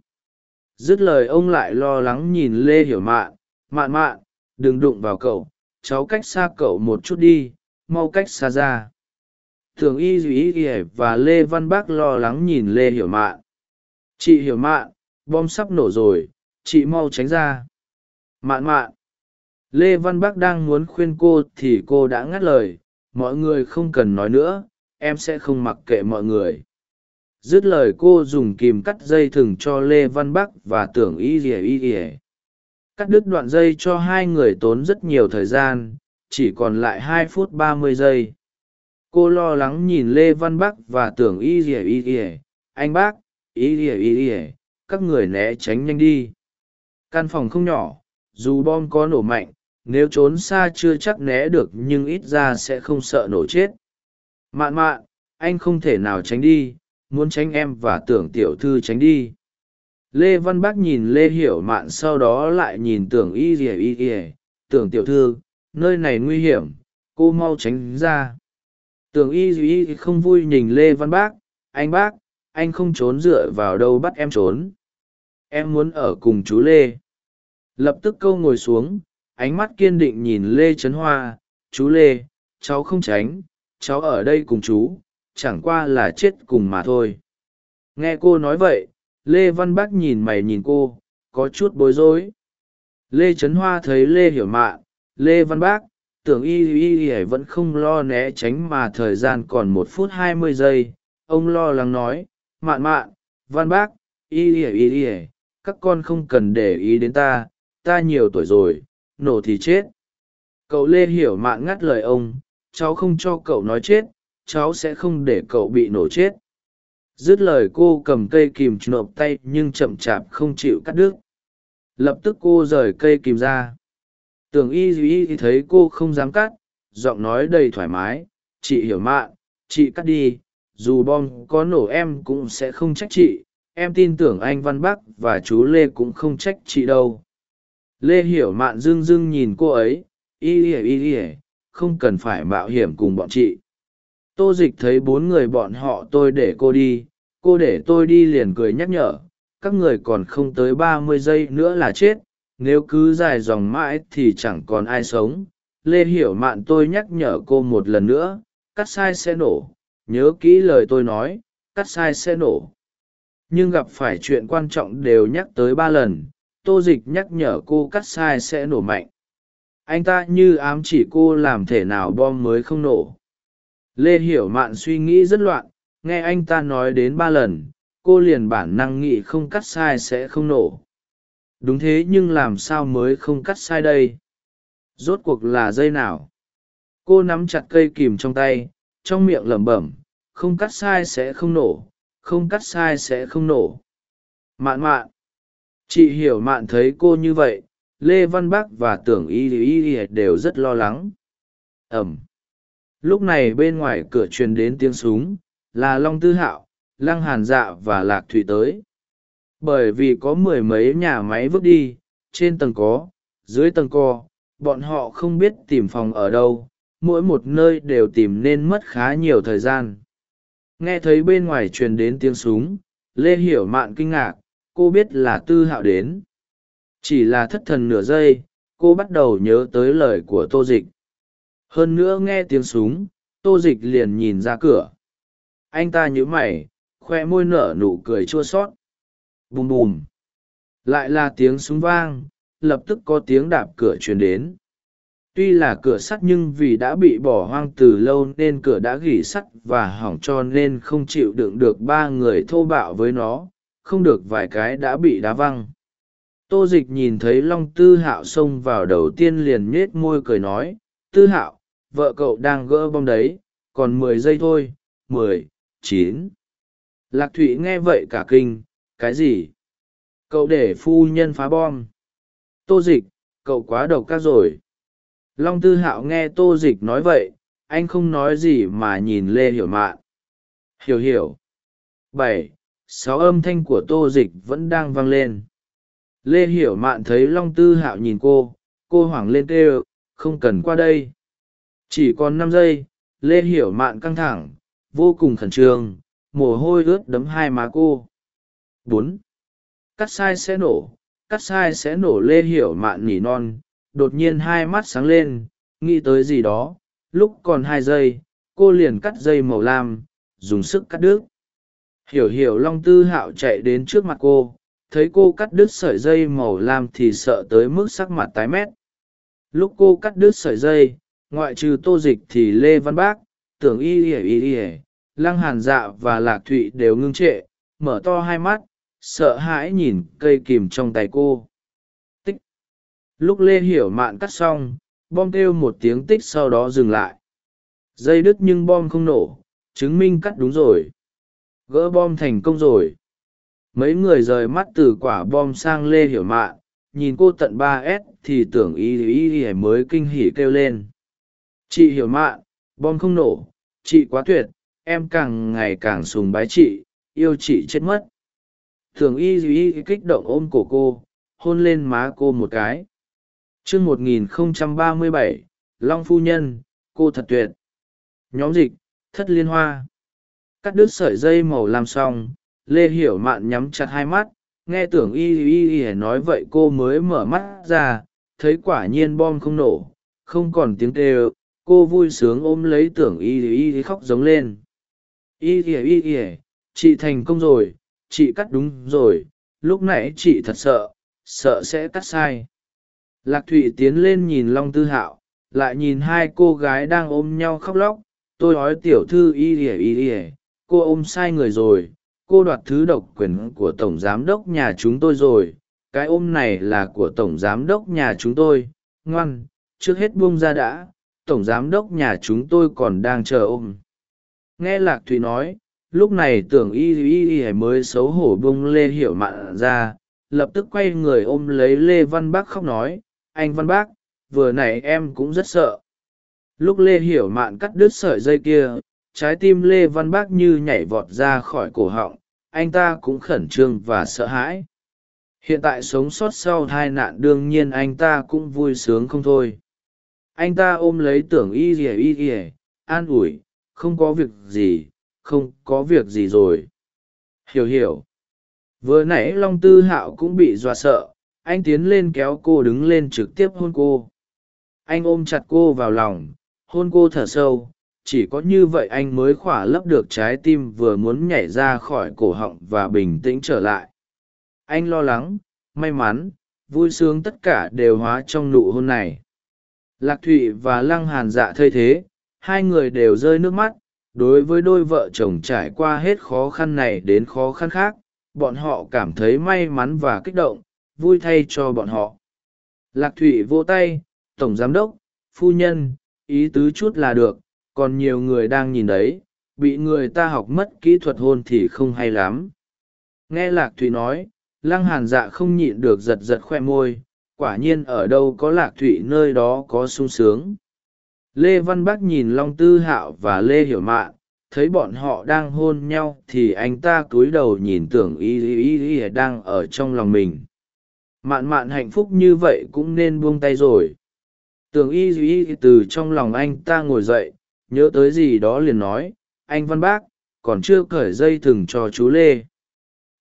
Speaker 1: Dứt lời ông lại lo lắng nhìn lê hiểu mạn. Mạn mạn, đừng đụng vào cậu, cháu cách xa cậu một chút đi, mau cách xa ra. Thường y duy y và lê văn bác lo lắng nhìn lê hiểu mạn. Chị hiểu mạn, bom sắp nổ rồi, chị mau tránh ra. Mạn mạn lê văn Bắc đang muốn khuyên cô thì cô đã ngắt lời, mọi người không cần nói nữa, em sẽ không mặc kệ mọi người. Dứt lời cô dùng kìm cắt dây thừng cho lê văn bắc và tưởng y ỉa y ỉa cắt đứt đoạn dây cho hai người tốn rất nhiều thời gian, chỉ còn lại hai phút ba mươi giây. Cô lo lắng nhìn lê văn bắc và tưởng y ỉa y ỉa anh bác, y ỉa y ỉa các người né tránh nhanh đi. Căn phòng không nhỏ, dù bom có nổ mạnh nếu trốn xa chưa chắc né được nhưng ít ra sẽ không sợ nổ chết. Mạn mạn, anh không thể nào tránh đi, muốn tránh em và tưởng tiểu thư tránh đi. Lê văn bác nhìn lê hiểu mạn sau đó lại nhìn tưởng y ỉa y ỉa tưởng tiểu thư, nơi này nguy hiểm, cô mau tránh ra. Tưởng y y không vui nhìn lê văn bác, anh bác, anh không trốn dựa vào đâu bắt em trốn. Em muốn ở cùng chú lê. Lập tức câu ngồi xuống ánh mắt kiên định nhìn lê trấn hoa, chú lê, cháu không tránh, cháu ở đây cùng chú, chẳng qua là chết cùng mà thôi. Nghe cô nói vậy, lê văn bác nhìn mày nhìn cô, có chút bối rối. Lê trấn hoa thấy lê hiểu mạn lê văn bác, tưởng y y y vẫn không lo né tránh mà thời gian còn một phút hai mươi giây, ông lo lắng nói, mạn mạn, văn bác, y y y y, các con không cần để ý đến ta ta nhiều tuổi rồi nổ thì chết. Cậu lê hiểu mạn ngắt lời ông, cháu không cho cậu nói chết, cháu sẽ không để cậu bị nổ chết. Dứt lời cô cầm cây kìm nộp tay nhưng chậm chạp không chịu cắt đứt. Lập tức cô rời cây kìm ra. Tưởng y duy thấy cô không dám cắt, giọng nói đầy thoải mái, chị hiểu mạn, chị cắt đi, dù bom có nổ em cũng sẽ không trách chị, em tin tưởng anh văn bắc và chú lê cũng không trách chị đâu lê hiểu mạn dưng dưng nhìn cô ấy, y ỉa y ỉa không cần phải mạo hiểm cùng bọn chị. Tô dịch thấy bốn người bọn họ tôi để cô đi, cô để tôi đi liền cười nhắc nhở, các người còn không tới ba mươi giây nữa là chết, nếu cứ dài dòng mãi thì chẳng còn ai sống. Lê hiểu mạn tôi nhắc nhở cô một lần nữa, cắt sai sẽ nổ, nhớ kỹ lời tôi nói, cắt sai sẽ nổ. Nhưng gặp phải chuyện quan trọng đều nhắc tới ba lần tô dịch nhắc nhở cô cắt sai sẽ nổ mạnh. Anh ta như ám chỉ cô làm thể nào bom mới không nổ. Lê hiểu mạn suy nghĩ rất loạn, nghe anh ta nói đến ba lần, cô liền bản năng nghĩ không cắt sai sẽ không nổ. Đúng thế nhưng làm sao mới không cắt sai đây? Rốt cuộc là dây nào? Cô nắm chặt cây kìm trong tay, trong miệng lẩm bẩm, không cắt sai sẽ không nổ, không cắt sai sẽ không nổ. Mạn mạn chị hiểu mạn thấy cô như vậy, lê văn bắc và tưởng y y đều rất lo lắng. Ẩm. Lúc này bên ngoài cửa truyền đến tiếng súng, là long tư hạo, lăng hàn dạ và lạc thủy tới. Bởi vì có mười mấy nhà máy vứt đi, trên tầng có, dưới tầng co, bọn họ không biết tìm phòng ở đâu, mỗi một nơi đều tìm nên mất khá nhiều thời gian. Nghe thấy bên ngoài truyền đến tiếng súng, lê hiểu mạn kinh ngạc cô biết là tư hạo đến. Chỉ là thất thần nửa giây, cô bắt đầu nhớ tới lời của tô dịch. Hơn nữa nghe tiếng súng, tô dịch liền nhìn ra cửa. Anh ta nhíu mày, khoe môi nở nụ cười chua sót. Bùm bùm. Lại là tiếng súng vang, lập tức có tiếng đạp cửa truyền đến. Tuy là cửa sắt nhưng vì đã bị bỏ hoang từ lâu nên cửa đã gỉ sắt và hỏng cho nên không chịu đựng được ba người thô bạo với nó không được vài cái đã bị đá văng. Tô dịch nhìn thấy long tư hạo xông vào đầu tiên liền nhết môi cười nói, tư hạo, vợ cậu đang gỡ bom đấy, còn mười giây thôi, mười, chín. Lạc thụy nghe vậy cả kinh, cái gì? Cậu để phu nhân phá bom. Tô dịch, cậu quá độc các rồi. Long tư hạo nghe tô dịch nói vậy, anh không nói gì mà nhìn lê hiểu mạn. Hiểu hiểu. Bảy sáu âm thanh của tô dịch vẫn đang vang lên. Lê hiểu mạn thấy long tư hạo nhìn cô cô hoảng lên kêu, không cần qua đây. Chỉ còn năm giây, lê hiểu mạn căng thẳng, vô cùng khẩn trương, mồ hôi ướt đấm hai má cô. Bốn. Cắt sai sẽ nổ, cắt sai sẽ nổ lê hiểu mạn nỉ non, đột nhiên hai mắt sáng lên, nghĩ tới gì đó. Lúc còn hai giây, cô liền cắt dây màu lam, dùng sức cắt đứt hiểu hiểu long tư hạo chạy đến trước mặt cô, thấy cô cắt đứt sợi dây màu lam thì sợ tới mức sắc mặt tái mét. Lúc cô cắt đứt sợi dây, ngoại trừ tô dịch thì lê văn bác, tưởng y ỉa y ỉa lăng hàn dạ và lạc thụy đều ngưng trệ, mở to hai mắt, sợ hãi nhìn cây kìm trong tay cô. Tích. Lúc lê hiểu mạn cắt xong, bom kêu một tiếng tích sau đó dừng lại. Dây đứt nhưng bom không nổ, chứng minh cắt đúng rồi gỡ bom thành công rồi. Mấy người rời mắt từ quả bom sang lê hiểu mạn nhìn cô tận ba s thì tưởng y y y mới kinh hỉ kêu lên. Chị hiểu mạn bom không nổ, chị quá tuyệt, em càng ngày càng sùng bái chị, yêu chị chết mất. Thường y y kích động ôm cổ cô, hôn lên má cô một cái. T một nghìn không trăm ba mươi bảy, long phu nhân, cô thật tuyệt. Nhóm dịch, thất liên hoa cắt đứt sợi dây màu làm xong, lê hiểu mạn nhắm chặt hai mắt, nghe tưởng y y y nói vậy cô mới mở mắt ra, thấy quả nhiên bom không nổ, không còn tiếng kêu, cô vui sướng ôm lấy tưởng y y y khóc giống lên. Y y y y, chị thành công rồi, chị cắt đúng rồi, lúc nãy chị thật sợ sợ sẽ cắt sai. Lạc thụy tiến lên nhìn long tư hạo, lại nhìn hai cô gái đang ôm nhau khóc lóc, tôi nói tiểu thư y ỉa y ỉa cô ôm sai người rồi, cô đoạt thứ độc quyền của tổng giám đốc nhà chúng tôi rồi. Cái ôm này là của tổng giám đốc nhà chúng tôi. Ngoan, trước hết buông ra đã, tổng giám đốc nhà chúng tôi còn đang chờ ôm. Nghe lạc thùy nói, lúc này tưởng y y y mới xấu hổ buông lê hiểu mạn ra, lập tức quay người ôm lấy lê văn bác khóc nói, anh văn bác, vừa nãy em cũng rất sợ. Lúc lê hiểu mạn cắt đứt sợi dây kia trái tim lê văn bác như nhảy vọt ra khỏi cổ họng, anh ta cũng khẩn trương và sợ hãi. Hiện tại sống sót sau tai nạn đương nhiên anh ta cũng vui sướng không thôi. Anh ta ôm lấy tưởng y ỉa y ỉa an ủi, không có việc gì, không có việc gì rồi. Hiểu hiểu. Vừa nãy long tư hạo cũng bị dọa sợ, anh tiến lên kéo cô đứng lên trực tiếp hôn cô. Anh ôm chặt cô vào lòng, hôn cô thở sâu chỉ có như vậy anh mới khỏa lấp được trái tim vừa muốn nhảy ra khỏi cổ họng và bình tĩnh trở lại. Anh lo lắng, may mắn, vui sướng tất cả đều hóa trong nụ hôn này. Lạc thụy và lăng hàn dạ thay thế, hai người đều rơi nước mắt, đối với đôi vợ chồng trải qua hết khó khăn này đến khó khăn khác, bọn họ cảm thấy may mắn và kích động, vui thay cho bọn họ. Lạc thụy vô tay, tổng giám đốc, phu nhân, ý tứ chút là được còn nhiều người đang nhìn đấy, bị người ta học mất kỹ thuật hôn thì không hay lắm. Nghe lạc thụy nói, lăng hàn dạ không nhịn được giật giật khoe môi, quả nhiên ở đâu có lạc thụy nơi đó có sung sướng. Lê văn bắc nhìn long tư hạo và lê hiểu mạn, thấy bọn họ đang hôn nhau thì anh ta cúi đầu nhìn tưởng y y y đang ở trong lòng mình. Mạn mạn hạnh phúc như vậy cũng nên buông tay rồi. Tưởng y y từ trong lòng anh ta ngồi dậy nhớ tới gì đó liền nói, anh văn bác, còn chưa cởi dây thừng cho chú lê.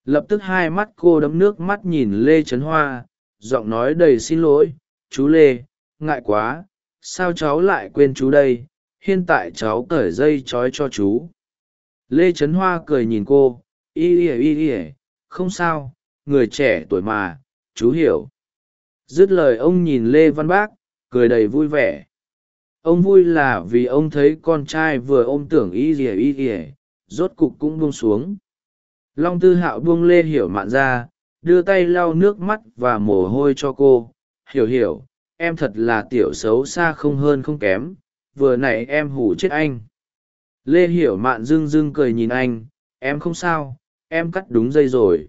Speaker 1: Lập tức hai mắt cô đấm nước mắt nhìn lê trấn hoa, giọng nói đầy xin lỗi, chú lê, ngại quá, sao cháu lại quên chú đây? Hiện tại cháu cởi dây trói cho chú. Lê trấn hoa cười nhìn cô, y ỉa y ỉa không sao, người trẻ tuổi mà, chú hiểu. Dứt lời ông nhìn lê văn bác, cười đầy vui vẻ ông vui là vì ông thấy con trai vừa ôm tưởng y ỉa y ỉa rốt cục cũng buông xuống. Long tư hạo buông lê hiểu mạn ra, đưa tay lau nước mắt và mồ hôi cho cô. Hiểu hiểu, em thật là tiểu xấu xa không hơn không kém, vừa nãy em hủ chết anh. Lê hiểu mạn rưng rưng cười nhìn anh, em không sao, em cắt đúng dây rồi.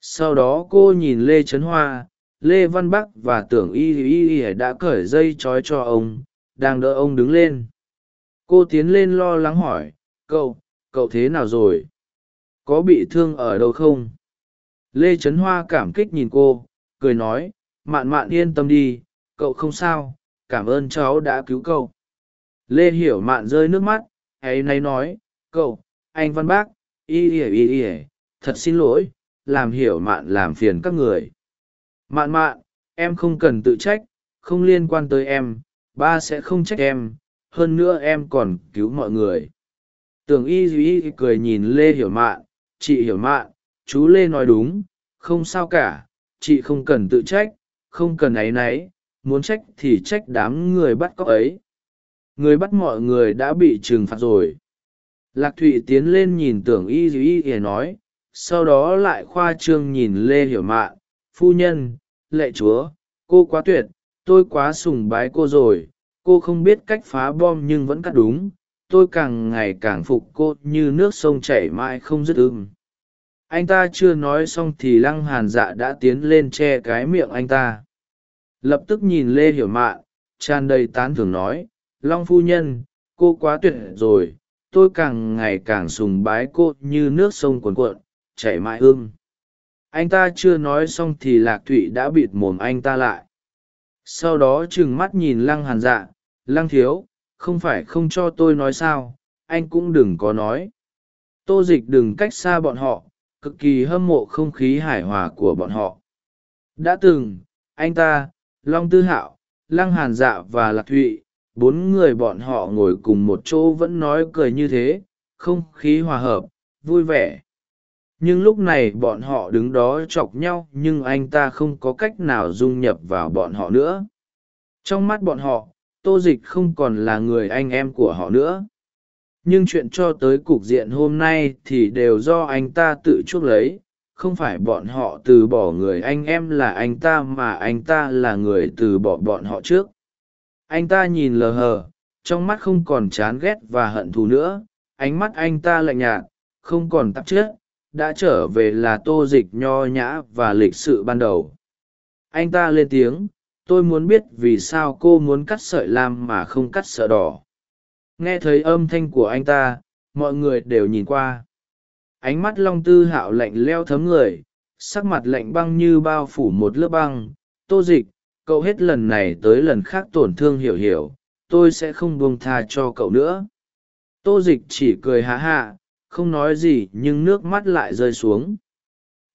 Speaker 1: Sau đó cô nhìn lê trấn hoa, lê văn bắc và tưởng y y y đã cởi dây trói cho ông đang đỡ ông đứng lên. Cô tiến lên lo lắng hỏi, cậu cậu thế nào rồi? Có bị thương ở đâu không? Lê trấn hoa cảm kích nhìn cô, cười nói, mạn mạn yên tâm đi, cậu không sao, cảm ơn cháu đã cứu cậu. Lê hiểu mạn rơi nước mắt, ấy nay nói, cậu, anh văn bác, y ỉa y ỉa thật xin lỗi, làm hiểu mạn làm phiền các người. Mạn mạn, em không cần tự trách, không liên quan tới em ba sẽ không trách em, hơn nữa em còn cứu mọi người. Tưởng y duy cười nhìn lê hiểu mạn, chị hiểu mạn, chú lê nói đúng, không sao cả, chị không cần tự trách, không cần áy náy, muốn trách thì trách đám người bắt cóc ấy. Người bắt mọi người đã bị trừng phạt rồi. Lạc thụy tiến lên nhìn tưởng y duy y nói, sau đó lại khoa trương nhìn lê hiểu mạn, phu nhân lệ chúa, cô quá tuyệt tôi quá sùng bái cô rồi, cô không biết cách phá bom nhưng vẫn cắt đúng, tôi càng ngày càng phục cô như nước sông chảy mãi không dứt ưng. Anh ta chưa nói xong thì lăng hàn dạ đã tiến lên che cái miệng anh ta. Lập tức nhìn lê hiểu mạn, tràn đầy tán thưởng nói, long phu nhân, cô quá tuyệt rồi, tôi càng ngày càng sùng bái cô như nước sông cuồn cuộn, chảy mãi hương anh ta chưa nói xong thì lạc thụy đã bịt mồm anh ta lại sau đó trừng mắt nhìn lăng hàn dạ lăng thiếu, không phải không cho tôi nói sao? Anh cũng đừng có nói. Tô dịch đừng cách xa bọn họ, cực kỳ hâm mộ không khí hài hòa của bọn họ. Đã từng, anh ta, long tư hạo, lăng hàn dạ và lạc thụy, bốn người bọn họ ngồi cùng một chỗ vẫn nói cười như thế, không khí hòa hợp, vui vẻ nhưng lúc này bọn họ đứng đó chọc nhau, nhưng anh ta không có cách nào dung nhập vào bọn họ nữa. Trong mắt bọn họ, tô dịch không còn là người anh em của họ nữa. Nhưng chuyện cho tới cục diện hôm nay thì đều do anh ta tự chuốc lấy. Không phải bọn họ từ bỏ người anh em là anh ta mà anh ta là người từ bỏ bọn họ trước. Anh ta nhìn lờ hờ, trong mắt không còn chán ghét và hận thù nữa. Ánh mắt anh ta lạnh nhạt, không còn tạp chất đã trở về là tô dịch nho nhã và lịch sự ban đầu. Anh ta lên tiếng, tôi muốn biết vì sao cô muốn cắt sợi lam mà không cắt sợi đỏ. Nghe thấy âm thanh của anh ta, mọi người đều nhìn qua. Ánh mắt long tư hạo lạnh leo thấm người, sắc mặt lạnh băng như bao phủ một lớp băng. Tô dịch, cậu hết lần này tới lần khác tổn thương hiểu hiểu, tôi sẽ không buông tha cho cậu nữa. Tô dịch chỉ cười há hạ không nói gì nhưng nước mắt lại rơi xuống.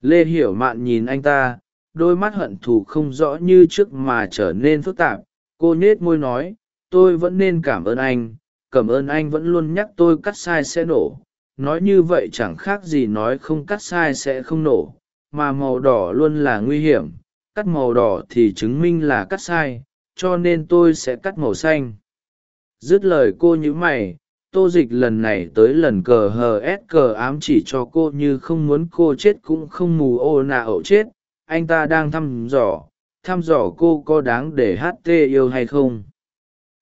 Speaker 1: Lê hiểu mạn nhìn anh ta, đôi mắt hận thù không rõ như trước mà trở nên phức tạp. Cô nhết môi nói, tôi vẫn nên cảm ơn anh, cảm ơn anh vẫn luôn nhắc tôi cắt sai sẽ nổ. Nói như vậy chẳng khác gì nói không cắt sai sẽ không nổ, mà màu đỏ luôn là nguy hiểm. Cắt màu đỏ thì chứng minh là cắt sai, cho nên tôi sẽ cắt màu xanh. Dứt lời cô nhữ mày tô dịch lần này tới lần cờ hờ ép cờ ám chỉ cho cô như không muốn cô chết cũng không mù ô nạ ậu chết. Anh ta đang thăm dò thăm dò cô có đáng để hát tê yêu hay không?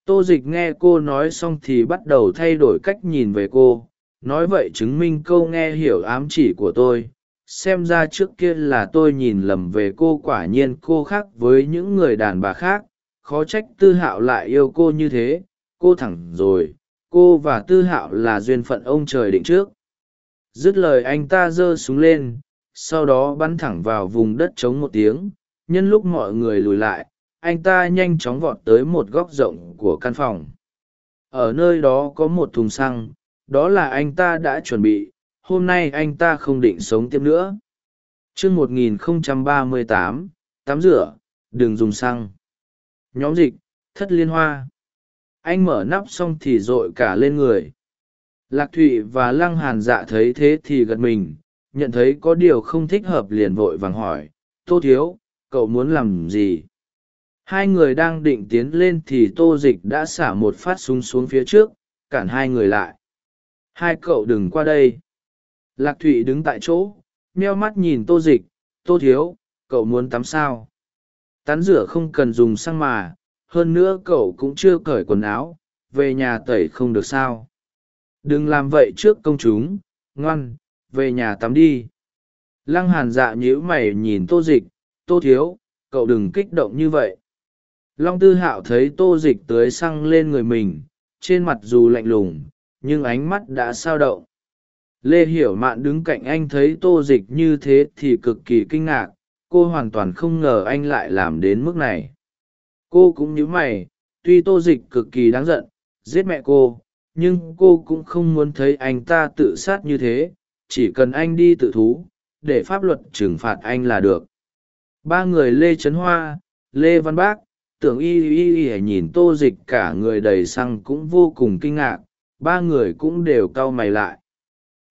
Speaker 1: Tô dịch nghe cô nói xong thì bắt đầu thay đổi cách nhìn về cô. Nói vậy chứng minh câu nghe hiểu ám chỉ của tôi. Xem ra trước kia là tôi nhìn lầm về cô quả nhiên cô khác với những người đàn bà khác. Khó trách tư hạo lại yêu cô như thế. Cô thẳng rồi cô và tư hạo là duyên phận ông trời định trước. Dứt lời anh ta giơ súng lên, sau đó bắn thẳng vào vùng đất trống một tiếng. Nhân lúc mọi người lùi lại, anh ta nhanh chóng vọt tới một góc rộng của căn phòng. Ở nơi đó có một thùng xăng, đó là anh ta đã chuẩn bị. Hôm nay anh ta không định sống tiếp nữa. Chương một nghìn ba mươi tám, tắm rửa, đừng dùng xăng. Nhóm dịch, thất liên hoa anh mở nắp xong thì r ộ i cả lên người. Lạc thụy và lăng hàn dạ thấy thế thì gật mình, nhận thấy có điều không thích hợp liền vội vàng hỏi, tô thiếu, cậu muốn làm gì? Hai người đang định tiến lên thì tô dịch đã xả một phát súng xuống phía trước, cản hai người lại. Hai cậu đừng qua đây. Lạc thụy đứng tại chỗ, meo mắt nhìn tô dịch, tô thiếu, cậu muốn tắm sao? Tán rửa không cần dùng xăng mà hơn nữa cậu cũng chưa cởi quần áo, về nhà tẩy không được sao. Đừng làm vậy trước công chúng, ngoan, về nhà tắm đi. Lăng hàn dạ nhíu mày nhìn tô dịch, tô thiếu, cậu đừng kích động như vậy. Long tư hạo thấy tô dịch tưới xăng lên người mình, trên mặt dù lạnh lùng, nhưng ánh mắt đã sao động. Lê hiểu mạn đứng cạnh anh thấy tô dịch như thế thì cực kỳ kinh ngạc, cô hoàn toàn không ngờ anh lại làm đến mức này cô cũng nhíu mày, tuy tô dịch cực kỳ đáng giận, giết mẹ cô, nhưng cô cũng không muốn thấy anh ta tự sát như thế, chỉ cần anh đi tự thú, để pháp luật trừng phạt anh là được. Ba người lê trấn hoa, lê văn bác, tưởng y y y nhìn tô dịch cả người đầy xăng cũng vô cùng kinh ngạc, ba người cũng đều cau mày lại.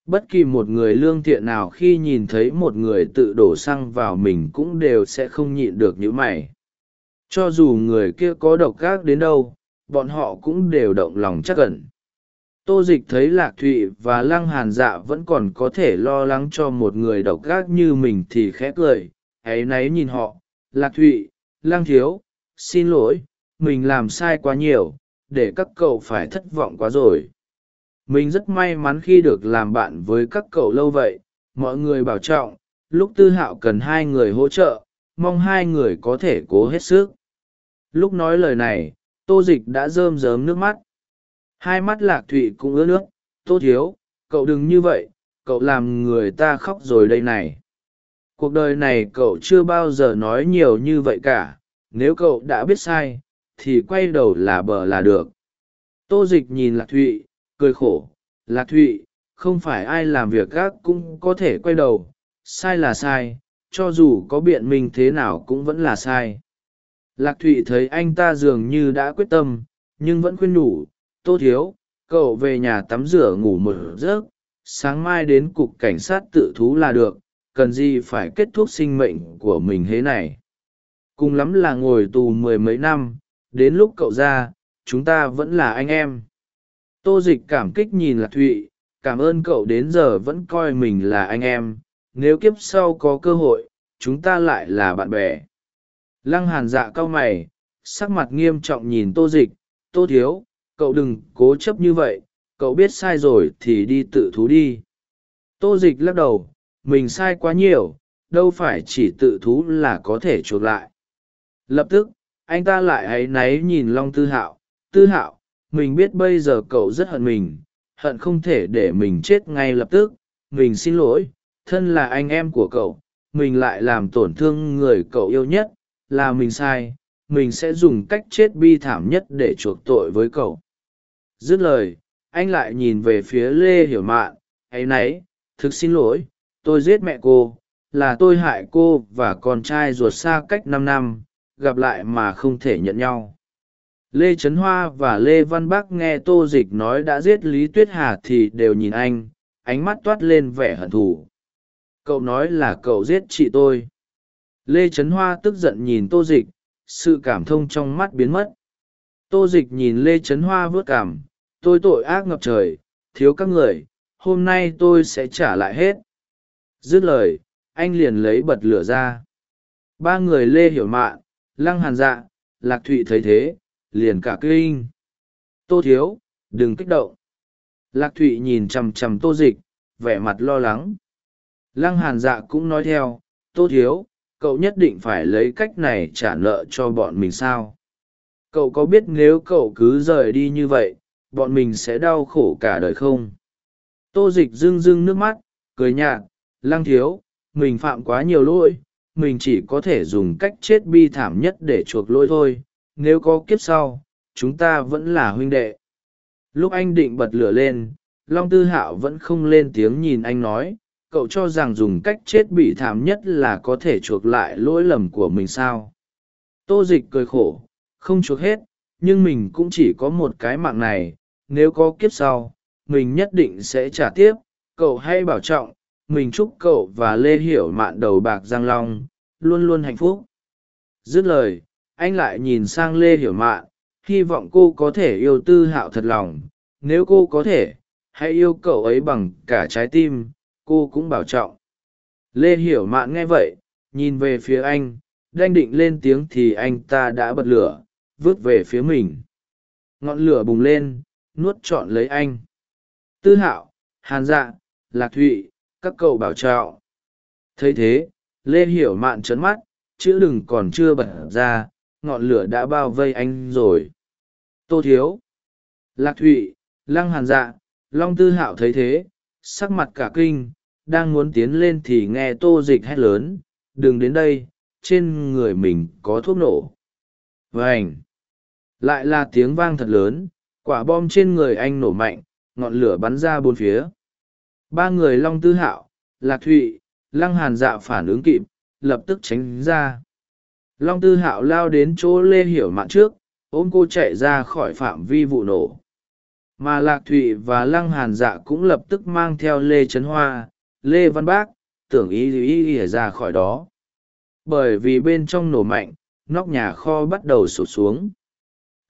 Speaker 1: Bất kỳ một người lương thiện nào khi nhìn thấy một người tự đổ xăng vào mình cũng đều sẽ không nhịn được những mày cho dù người kia có độc gác đến đâu, bọn họ cũng đều động lòng chắc ẩn. Tô dịch thấy lạc thụy và lăng hàn dạ vẫn còn có thể lo lắng cho một người độc gác như mình thì khẽ cười áy náy nhìn họ. Lạc thụy, lăng thiếu, xin lỗi, mình làm sai quá nhiều, để các cậu phải thất vọng quá rồi. Mình rất may mắn khi được làm bạn với các cậu lâu vậy, mọi người bảo trọng, lúc tư hạo cần hai người hỗ trợ, mong hai người có thể cố hết sức lúc nói lời này, tô dịch đã rơm rớm nước mắt. Hai mắt lạc thụy cũng ướt nước. Tô thiếu, cậu đừng như vậy, cậu làm người ta khóc rồi đây này. Cuộc đời này cậu chưa bao giờ nói nhiều như vậy cả. Nếu cậu đã biết sai, thì quay đầu là bờ là được. Tô dịch nhìn lạc thụy, cười khổ. Lạc thụy, không phải ai làm việc gác cũng có thể quay đầu. Sai là sai, cho dù có biện minh thế nào cũng vẫn là sai lạc thụy thấy anh ta dường như đã quyết tâm, nhưng vẫn khuyên nhủ, tô thiếu, cậu về nhà tắm rửa ngủ một giấc, sáng mai đến cục cảnh sát tự thú là được, cần gì phải kết thúc sinh mệnh của mình thế này? Cùng lắm là ngồi tù mười mấy năm, đến lúc cậu ra, chúng ta vẫn là anh em. Tô dịch cảm kích nhìn lạc thụy, cảm ơn cậu đến giờ vẫn coi mình là anh em, nếu kiếp sau có cơ hội, chúng ta lại là bạn bè lăng hàn dạ cao mày, sắc mặt nghiêm trọng nhìn tô dịch, tô thiếu, cậu đừng cố chấp như vậy, cậu biết sai rồi thì đi tự thú đi. Tô dịch lắc đầu, mình sai quá nhiều, đâu phải chỉ tự thú là có thể chuộc lại. Lập tức, anh ta lại áy náy nhìn long tư hạo tư hạo, mình biết bây giờ cậu rất hận mình, hận không thể để mình chết ngay lập tức, mình xin lỗi, thân là anh em của cậu, mình lại làm tổn thương người cậu yêu nhất là mình sai, mình sẽ dùng cách chết bi thảm nhất để chuộc tội với cậu. Dứt lời, anh lại nhìn về phía lê hiểu mạn ấ y n ấ y thực xin lỗi, tôi giết mẹ cô, là tôi hại cô và con trai ruột xa cách năm năm, gặp lại mà không thể nhận nhau. Lê trấn hoa và lê văn bắc nghe tô dịch nói đã giết lý tuyết hà thì đều nhìn anh, ánh mắt toát lên vẻ hận thù. Cậu nói là cậu giết chị tôi lê trấn hoa tức giận nhìn tô dịch, sự cảm thông trong mắt biến mất. Tô dịch nhìn lê trấn hoa vớt cảm, tôi tội ác ngập trời, thiếu các người, hôm nay tôi sẽ trả lại hết. Dứt lời, anh liền lấy bật lửa ra. Ba người lê hiểu mạn, lăng hàn dạ lạc thụy thấy thế, liền cả kinh. Tô thiếu, đừng kích động. Lạc thụy nhìn chằm chằm tô dịch, vẻ mặt lo lắng. Lăng hàn dạ cũng nói theo, tô thiếu cậu nhất định phải lấy cách này trả nợ cho bọn mình sao? Cậu có biết nếu cậu cứ rời đi như vậy, bọn mình sẽ đau khổ cả đời không? Tô dịch rưng rưng nước mắt, cười nhạt, lăng thiếu, mình phạm quá nhiều lỗi, mình chỉ có thể dùng cách chết bi thảm nhất để chuộc lỗi thôi. Nếu có kiếp sau, chúng ta vẫn là huynh đệ. Lúc anh định bật lửa lên, long tư hạo vẫn không lên tiếng nhìn anh nói cậu cho rằng dùng cách chết bị thảm nhất là có thể chuộc lại lỗi lầm của mình sao? Tô dịch cười khổ, không chuộc hết, nhưng mình cũng chỉ có một cái mạng này, nếu có kiếp sau, mình nhất định sẽ trả tiếp. Cậu hãy bảo trọng, mình chúc cậu và lê hiểu mạn đầu bạc giang long, luôn luôn hạnh phúc. Dứt lời, anh lại nhìn sang lê hiểu mạn, hy vọng cô có thể yêu tư hạo thật lòng. Nếu cô có thể, hãy yêu cậu ấy bằng cả trái tim cô cũng bảo trọng. Lê hiểu mạn nghe vậy, nhìn về phía anh, đanh định lên tiếng thì anh ta đã bật lửa, vứt về phía mình. Ngọn lửa bùng lên, nuốt trọn lấy anh. Tư hạo, hàn dạ lạc thụy, các cậu bảo trạo thấy thế, lê hiểu mạn trấn mắt, chữ đừng còn chưa bật ra, ngọn lửa đã bao vây anh rồi. Tô thiếu, lạc thụy, lăng hàn dạ long tư hạo thấy thế, sắc mặt cả kinh đang muốn tiến lên thì nghe tô dịch hét lớn, đừng đến đây, trên người mình có thuốc nổ. Vảnh lại là tiếng vang thật lớn, quả bom trên người anh nổ mạnh, ngọn lửa bắn ra bốn phía. Ba người long tư hạo, lạc thụy, lăng hàn dạ phản ứng kịp, lập tức tránh ra. Long tư hạo lao đến chỗ lê hiểu mạn trước, ôm cô chạy ra khỏi phạm vi vụ nổ. Mà lạc thụy và lăng hàn dạ cũng lập tức mang theo lê trấn hoa lê văn bác, tưởng ý ý ý ra khỏi đó. Bởi vì bên trong nổ mạnh, nóc nhà kho bắt đầu sụt xuống.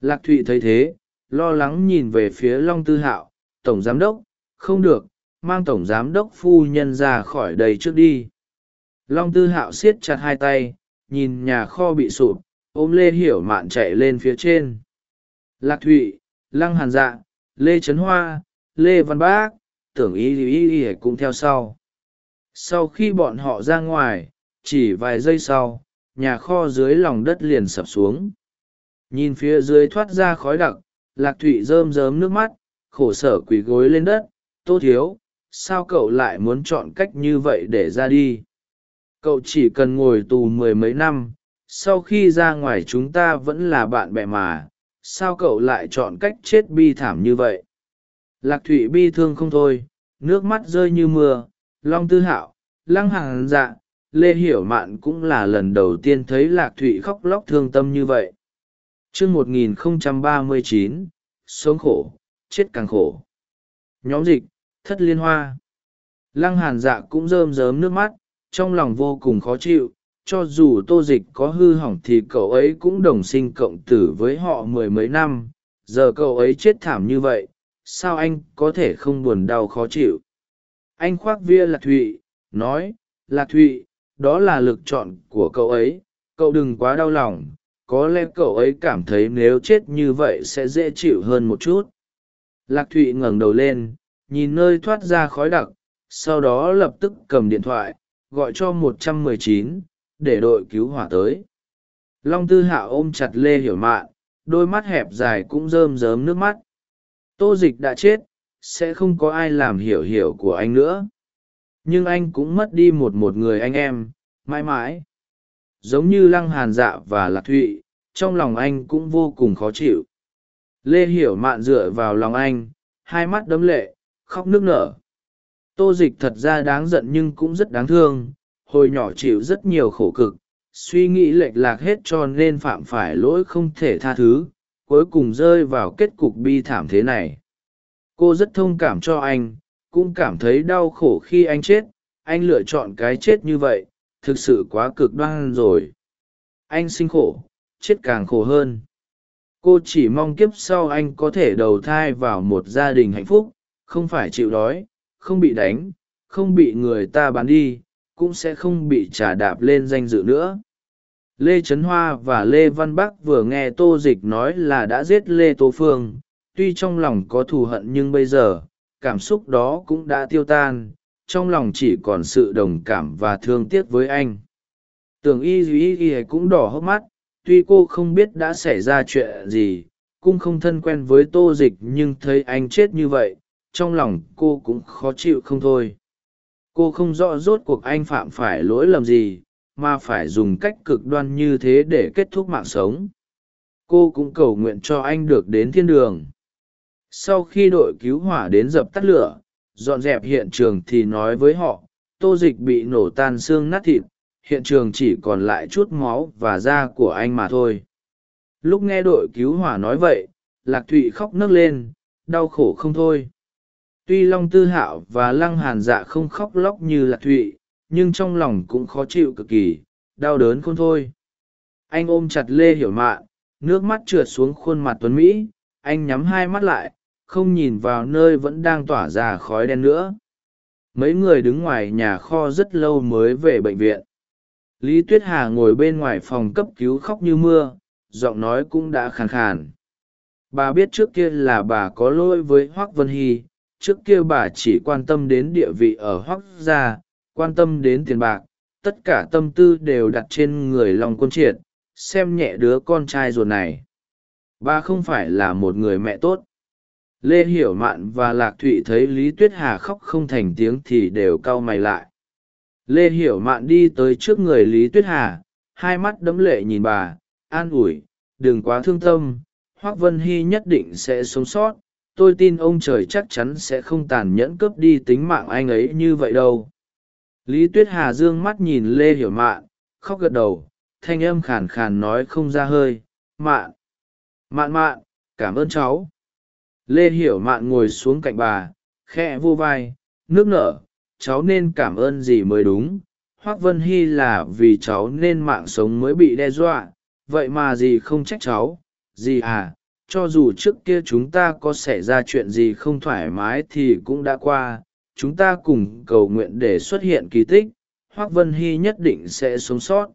Speaker 1: Lạc thụy thấy thế, lo lắng nhìn về phía long tư hạo, tổng giám đốc, không được, mang tổng giám đốc phu nhân ra khỏi đây trước đi. Long tư hạo siết chặt hai tay, nhìn nhà kho bị sụp, ôm lê hiểu mạn chạy lên phía trên. Lạc thụy, lăng hàn dạ lê trấn hoa, lê văn bác, tưởng y y y cũng theo sau sau khi bọn họ ra ngoài, chỉ vài giây sau, nhà kho dưới lòng đất liền sập xuống. Nhìn phía dưới thoát ra khói đặc, lạc thụy rơm rớm nước mắt, khổ sở quỳ gối lên đất. Tô thiếu, sao cậu lại muốn chọn cách như vậy để ra đi? Cậu chỉ cần ngồi tù mười mấy năm, sau khi ra ngoài chúng ta vẫn là bạn bè mà, sao cậu lại chọn cách chết bi thảm như vậy? Lạc thụy bi thương không thôi, nước mắt rơi như mưa long tư hạo, lăng hàng dạ lê hiểu mạn cũng là lần đầu tiên thấy lạc thụy khóc lóc thương tâm như vậy. Chương một nghìn không trăm ba mươi chín, sống khổ, chết càng khổ. Nhóm dịch, thất liên hoa. Lăng hàn dạ cũng rơm rớm nước mắt, trong lòng vô cùng khó chịu, cho dù tô dịch có hư hỏng thì cậu ấy cũng đồng sinh cộng tử với họ mười mấy năm. Giờ cậu ấy chết thảm như vậy, sao anh có thể không buồn đau khó chịu? Anh khoác via lạc thụy nói lạc thụy đó là lực chọn của cậu ấy. Cậu đừng quá đau lòng. Có lẽ cậu ấy cảm thấy nếu chết như vậy sẽ dễ chịu hơn một chút. Lạc thụy ngẩng đầu lên nhìn nơi thoát ra khói đặc sau đó lập tức cầm điện thoại gọi cho 119, để đội cứu hỏa tới. Long tư hạ ôm chặt lê hiểu mạn đôi mắt hẹp dài cũng rơm rớm nước mắt. Tô dịch đã chết sẽ không có ai làm hiểu hiểu của anh nữa. Nhưng anh cũng mất đi một một người anh em, mãi mãi. Giống như lăng hàn dạ và lạc thụy, trong lòng anh cũng vô cùng khó chịu. Lê hiểu mạn dựa vào lòng anh, hai mắt đấm lệ, khóc nức nở. Tô dịch thật ra đáng giận nhưng cũng rất đáng thương, hồi nhỏ chịu rất nhiều khổ cực, suy nghĩ lệch lạc hết cho nên phạm phải lỗi không thể tha thứ, cuối cùng rơi vào kết cục bi thảm thế này cô rất thông cảm cho anh, cũng cảm thấy đau khổ khi anh chết. Anh lựa chọn cái chết như vậy, thực sự quá cực đoan rồi. Anh sinh khổ, chết càng khổ hơn. Cô chỉ mong kiếp sau anh có thể đầu thai vào một gia đình hạnh phúc, không phải chịu đói, không bị đánh, không bị người ta bán đi, cũng sẽ không bị trả đạp lên danh dự nữa. Lê trấn hoa và lê văn bắc vừa nghe tô dịch nói là đã giết lê tô phương tuy trong lòng có thù hận nhưng bây giờ, cảm xúc đó cũng đã tiêu tan, trong lòng chỉ còn sự đồng cảm và thương tiếc với anh. Tưởng y duy y cũng đỏ hốc mắt, tuy cô không biết đã xảy ra chuyện gì, cũng không thân quen với tô dịch nhưng thấy anh chết như vậy, trong lòng cô cũng khó chịu không thôi. Cô không rõ rốt cuộc anh phạm phải lỗi lầm gì, mà phải dùng cách cực đoan như thế để kết thúc mạng sống. Cô cũng cầu nguyện cho anh được đến thiên đường sau khi đội cứu hỏa đến dập tắt lửa, dọn dẹp hiện trường thì nói với họ, tô dịch bị nổ tan xương nát thịt, hiện trường chỉ còn lại chút máu và da của anh mà thôi. Lúc nghe đội cứu hỏa nói vậy, lạc thụy khóc nấc lên, đau khổ không thôi. Tuy long tư hạo và lăng hàn dạ không khóc lóc như lạc thụy, nhưng trong lòng cũng khó chịu cực kỳ, đau đớn không thôi. Anh ôm chặt lê hiểu mạn, nước mắt trượt xuống khuôn mặt tuấn mỹ, anh nhắm hai mắt lại không nhìn vào nơi vẫn đang tỏa ra khói đen nữa. Mấy người đứng ngoài nhà kho rất lâu mới về bệnh viện. Lý tuyết hà ngồi bên ngoài phòng cấp cứu khóc như mưa, giọng nói cũng đã khàn khàn. Bà biết trước kia là bà có lỗi với hoác vân hy, trước kia bà chỉ quan tâm đến địa vị ở hoác gia, quan tâm đến tiền bạc, tất cả tâm tư đều đặt trên người lòng quân triệt, xem nhẹ đứa con trai ruột này. Bà không phải là một người mẹ tốt lê hiểu mạn và lạc thụy thấy lý tuyết hà khóc không thành tiếng thì đều cau mày lại. Lê hiểu mạn đi tới trước người lý tuyết hà, hai mắt đẫm lệ nhìn bà, an ủi, đừng quá thương tâm, hoác vân hy nhất định sẽ sống sót, tôi tin ông trời chắc chắn sẽ không tàn nhẫn cướp đi tính mạng anh ấy như vậy đâu. Lý tuyết hà d ư ơ n g mắt nhìn lê hiểu mạn, khóc gật đầu, thanh âm khàn khàn nói không ra hơi, mạn mạn mạn, cảm ơn cháu lê hiểu mạn ngồi xuống cạnh bà khe vô vai, nước nở, cháu nên cảm ơn gì mới đúng. Hoác vân hy là vì cháu nên mạng sống mới bị đe dọa, vậy mà gì không trách cháu, gì à cho dù trước kia chúng ta có xảy ra chuyện gì không thoải mái thì cũng đã qua, chúng ta cùng cầu nguyện để xuất hiện kỳ tích, hoác vân hy nhất định sẽ sống sót.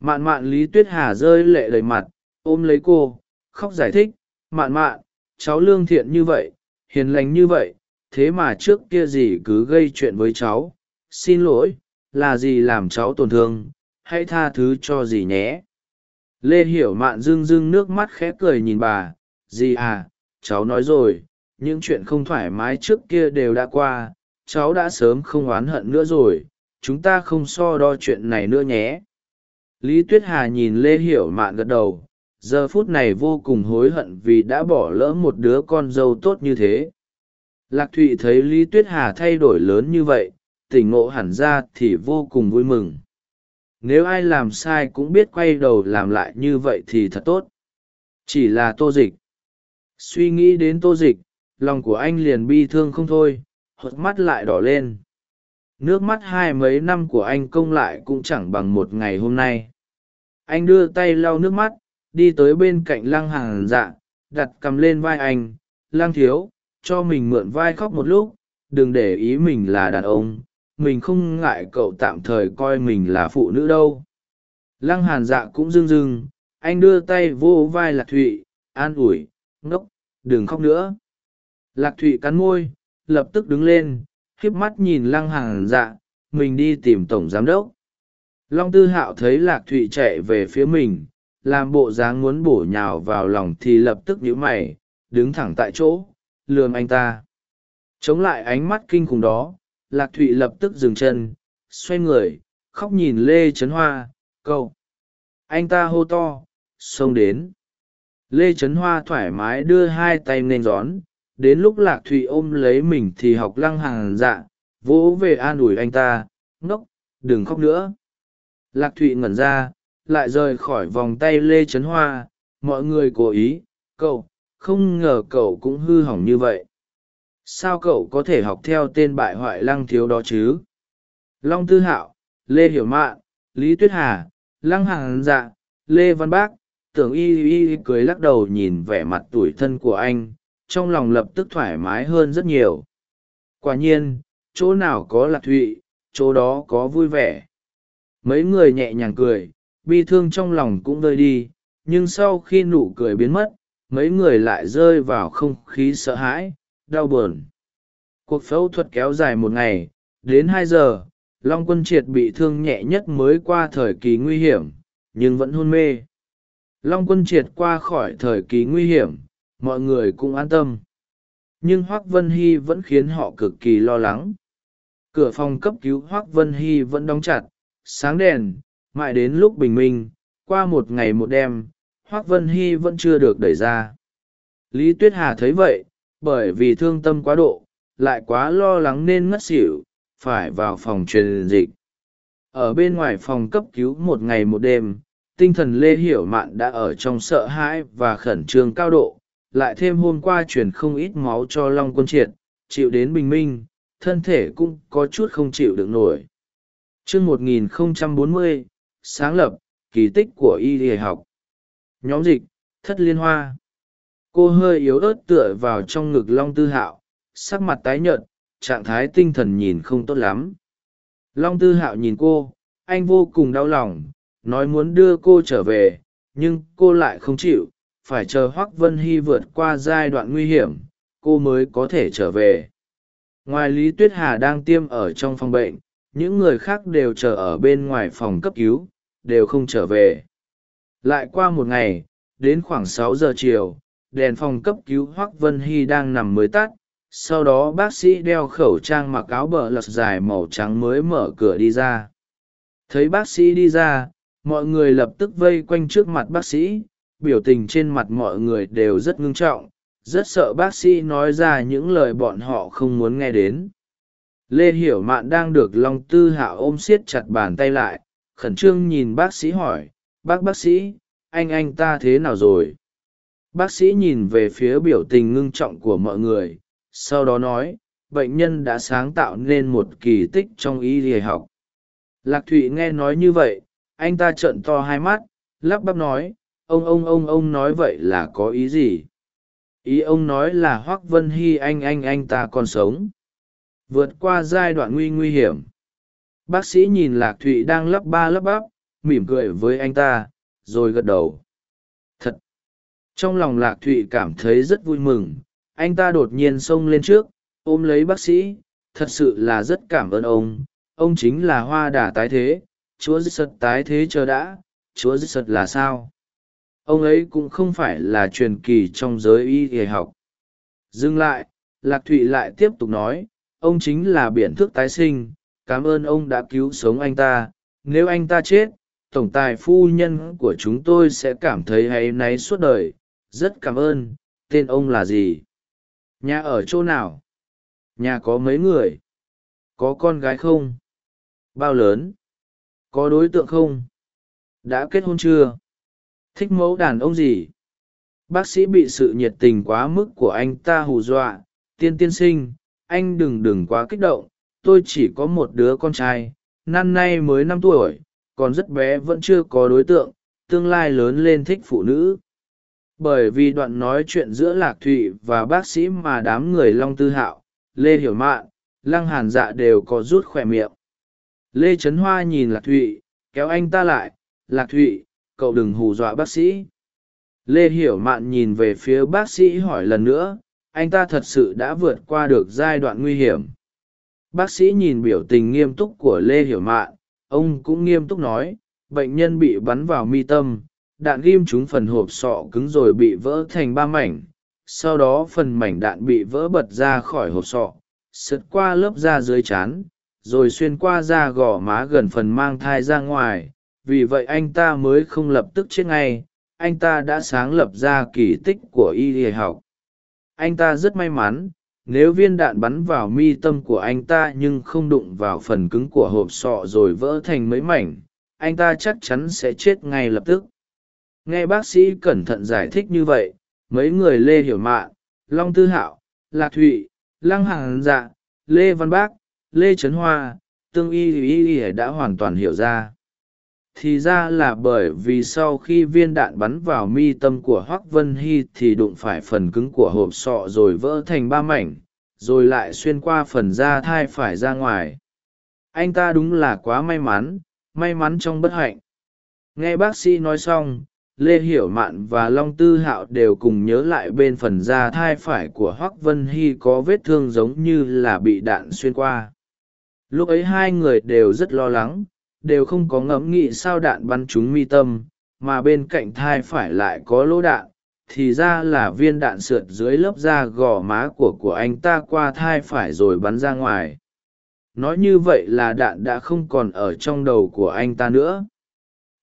Speaker 1: Mạn mạn lý tuyết hà rơi lệ đầy mặt, ôm lấy cô, khóc giải thích, mạn mạn cháu lương thiện như vậy, hiền lành như vậy, thế mà trước kia gì cứ gây chuyện với cháu? Xin lỗi, là gì làm cháu tổn thương? Hãy tha thứ cho gì nhé? Lê hiểu mạn rưng rưng nước mắt khẽ cười nhìn bà. Dì à cháu nói rồi, những chuyện không thoải mái trước kia đều đã qua, cháu đã sớm không oán hận nữa rồi, chúng ta không so đo chuyện này nữa nhé. Lý tuyết hà nhìn lê hiểu mạn gật đầu giờ phút này vô cùng hối hận vì đã bỏ lỡ một đứa con dâu tốt như thế. Lạc thụy thấy lý tuyết hà thay đổi lớn như vậy, tỉnh ngộ hẳn ra thì vô cùng vui mừng. Nếu ai làm sai cũng biết quay đầu làm lại như vậy thì thật tốt. Chỉ là tô dịch. Suy nghĩ đến tô dịch, lòng của anh liền bi thương không thôi hột mắt lại đỏ lên. Nước mắt hai mấy năm của anh công lại cũng chẳng bằng một ngày hôm nay. Anh đưa tay lau nước mắt đi tới bên cạnh lăng hàng dạ đặt cầm lên vai anh. Lăng thiếu, cho mình mượn vai khóc một lúc, đừng để ý mình là đàn ông. Mình không ngại cậu tạm thời coi mình là phụ nữ đâu. Lăng hàn dạ cũng rưng rưng, anh đưa tay vô vai lạc thụy, an ủi, ngốc, đừng khóc nữa. Lạc thụy cắn môi, lập tức đứng lên khiếp mắt nhìn lăng hàn dạ mình đi tìm tổng giám đốc. Long tư hạo thấy lạc thụy chạy về phía mình làm bộ dáng muốn bổ nhào vào lòng thì lập tức nhíu mày, đứng thẳng tại chỗ, lườm anh ta. Chống lại ánh mắt kinh khủng đó, lạc thụy lập tức dừng chân, xoay người, khóc nhìn lê trấn hoa câu anh ta hô to, xông đến. Lê trấn hoa thoải mái đưa hai tay nên gión, đến lúc lạc thụy ôm lấy mình thì học lăng hàng dạ vỗ về an ủi anh ta, ngốc, đừng khóc nữa. Lạc thụy ngẩn ra lại rời khỏi vòng tay lê trấn hoa. Mọi người cố ý, cậu, không ngờ cậu cũng hư hỏng như vậy. Sao cậu có thể học theo tên bại hoại lăng thiếu đó chứ? Long tư hạo, lê hiểu mạn lý tuyết hà, lăng hàng dạ lê văn bác, tưởng y y cười lắc đầu nhìn vẻ mặt tủi thân của anh, trong lòng lập tức thoải mái hơn rất nhiều. Quả nhiên, chỗ nào có lạc thụy, chỗ đó có vui vẻ. Mấy người nhẹ nhàng cười bi thương trong lòng cũng rơi đi, nhưng sau khi nụ cười biến mất, mấy người lại rơi vào không khí sợ hãi, đau buồn. Cuộc phẫu thuật kéo dài một ngày, đến hai giờ, long quân triệt bị thương nhẹ nhất mới qua thời kỳ nguy hiểm, nhưng vẫn hôn mê. Long quân triệt qua khỏi thời kỳ nguy hiểm, mọi người cũng an tâm. Nhưng hoác vân hy vẫn khiến họ cực kỳ lo lắng. Cửa phòng cấp cứu hoác vân hy vẫn đóng chặt, sáng đèn mãi đến lúc bình minh, qua một ngày một đêm, hoác vân hy vẫn chưa được đẩy ra. Lý tuyết hà thấy vậy, bởi vì thương tâm quá độ, lại quá lo lắng nên ngất xỉu, phải vào phòng truyền dịch. Ở bên ngoài phòng cấp cứu một ngày một đêm, tinh thần lê hiểu mạn đã ở trong sợ hãi và khẩn trương cao độ, lại thêm hôm qua truyền không ít máu cho long quân triệt, chịu đến bình minh, thân thể cũng có chút không chịu được nổi. Chương một nghìn bốn mươi sáng lập kỳ tích của y y học. Nhóm dịch, thất liên hoa. Cô hơi yếu ớt tựa vào trong ngực long tư hạo, sắc mặt tái nhợt, trạng thái tinh thần nhìn không tốt lắm. Long tư hạo nhìn cô, anh vô cùng đau lòng, nói muốn đưa cô trở về, nhưng cô lại không chịu, phải chờ hoác vân hy vượt qua giai đoạn nguy hiểm, cô mới có thể trở về. Ngoài lý tuyết hà đang tiêm ở trong phòng bệnh những người khác đều chờ ở bên ngoài phòng cấp cứu, đều không trở về. Lại qua một ngày, đến khoảng sáu giờ chiều, đèn phòng cấp cứu hoác vân hy đang nằm mới tắt, sau đó bác sĩ đeo khẩu trang mặc áo bờ lật dài màu trắng mới mở cửa đi ra. Thấy bác sĩ đi ra, mọi người lập tức vây quanh trước mặt bác sĩ, biểu tình trên mặt mọi người đều rất ngưng trọng, rất sợ bác sĩ nói ra những lời bọn họ không muốn nghe đến lê hiểu mạn đang được long tư hạ ôm siết chặt bàn tay lại, khẩn trương nhìn bác sĩ hỏi, bác bác sĩ, anh anh ta thế nào rồi? Bác sĩ nhìn về phía biểu tình ngưng trọng của mọi người, sau đó nói, bệnh nhân đã sáng tạo nên một kỳ tích trong y y học. Lạc thụy nghe nói như vậy, anh ta trợn to hai mắt, lắp bắp nói, ông ông ông ông nói vậy là có ý gì? Ý ông nói là hoác vân hy anh anh anh ta còn sống vượt qua giai đoạn nguy nguy hiểm. Bác sĩ nhìn lạc thụy đang lắp ba lắp bắp, mỉm cười với anh ta, rồi gật đầu. Thật. Trong lòng lạc thụy cảm thấy rất vui mừng, anh ta đột nhiên xông lên trước, ôm lấy bác sĩ, thật sự là rất cảm ơn ông ông chính là hoa đà tái thế, chúa dứt sật tái thế chờ đã, chúa dứt sật là sao? Ông ấy cũng không phải là truyền kỳ trong giới y y học. Dừng lại, lạc thụy lại tiếp tục nói ông chính là biển thức tái sinh, cảm ơn ông đã cứu sống anh ta, nếu anh ta chết, tổng tài phu nhân của chúng tôi sẽ cảm thấy hay náy suốt đời, rất cảm ơn, tên ông là gì? Nhà ở chỗ nào? Nhà có mấy người? Có con gái không? Bao lớn? Có đối tượng không? Đã kết hôn chưa? Thích mẫu đàn ông gì? Bác sĩ bị sự nhiệt tình quá mức của anh ta hù dọa, tiên tiên sinh anh đừng đừng quá kích động, tôi chỉ có một đứa con trai, năm nay mới năm tuổi, còn rất bé vẫn chưa có đối tượng, tương lai lớn lên thích phụ nữ. Bởi vì đoạn nói chuyện giữa lạc thụy và bác sĩ mà đám người long tư hạo, lê hiểu mạn, lăng hàn dạ đều có rút khỏe miệng. Lê trấn hoa nhìn lạc thụy, kéo anh ta lại, lạc thụy, cậu đừng hù dọa bác sĩ. Lê hiểu mạn nhìn về phía bác sĩ hỏi lần nữa anh ta thật sự đã vượt qua được giai đoạn nguy hiểm. Bác sĩ nhìn biểu tình nghiêm túc của lê hiểu mạn, ông cũng nghiêm túc nói, bệnh nhân bị bắn vào mi tâm, đạn ghim trúng phần hộp sọ cứng rồi bị vỡ thành ba mảnh, sau đó phần mảnh đạn bị vỡ bật ra khỏi hộp sọ, sượt qua lớp da dưới chán, rồi xuyên qua da gò má gần phần mang thai ra ngoài. Vì vậy anh ta mới không lập tức chết ngay, anh ta đã sáng lập ra kỳ tích của y y học anh ta rất may mắn, nếu viên đạn bắn vào mi tâm của anh ta nhưng không đụng vào phần cứng của hộp sọ rồi vỡ thành mấy mảnh, anh ta chắc chắn sẽ chết ngay lập tức. Nghe bác sĩ cẩn thận giải thích như vậy, mấy người lê hiểu mạn, long tư hạo, lạc thụy, lăng hàng dạ lê văn bác, lê trấn hoa, tương y y y đã hoàn toàn hiểu ra thì ra là bởi vì sau khi viên đạn bắn vào mi tâm của hoác vân hy thì đụng phải phần cứng của hộp sọ rồi vỡ thành ba mảnh, rồi lại xuyên qua phần da thai phải ra ngoài. Anh ta đúng là quá may mắn may mắn trong bất hạnh. Nghe bác sĩ nói xong, lê hiểu mạn và long tư hạo đều cùng nhớ lại bên phần da thai phải của hoác vân hy có vết thương giống như là bị đạn xuyên qua. Lúc ấy hai người đều rất lo lắng đều không có ngẫm nghĩ sao đạn bắn trúng mi tâm, mà bên cạnh thai phải lại có lỗ đạn, thì ra là viên đạn sượt dưới lớp da gò má của của anh ta qua thai phải rồi bắn ra ngoài. Nói như vậy là đạn đã không còn ở trong đầu của anh ta nữa.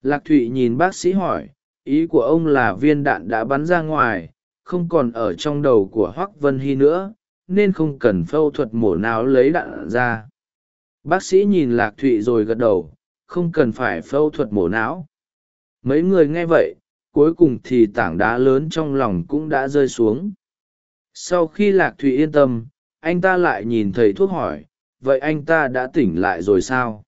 Speaker 1: Lạc thụy nhìn bác sĩ hỏi, ý của ông là viên đạn đã bắn ra ngoài, không còn ở trong đầu của hoác vân hy nữa, nên không cần phẫu thuật mổ nào lấy đạn ra. Bác sĩ nhìn lạc thụy rồi gật đầu không cần phải phẫu thuật mổ não. Mấy người nghe vậy, cuối cùng thì tảng đá lớn trong lòng cũng đã rơi xuống. Sau khi lạc thụy yên tâm, anh ta lại nhìn thầy thuốc hỏi, vậy anh ta đã tỉnh lại rồi sao?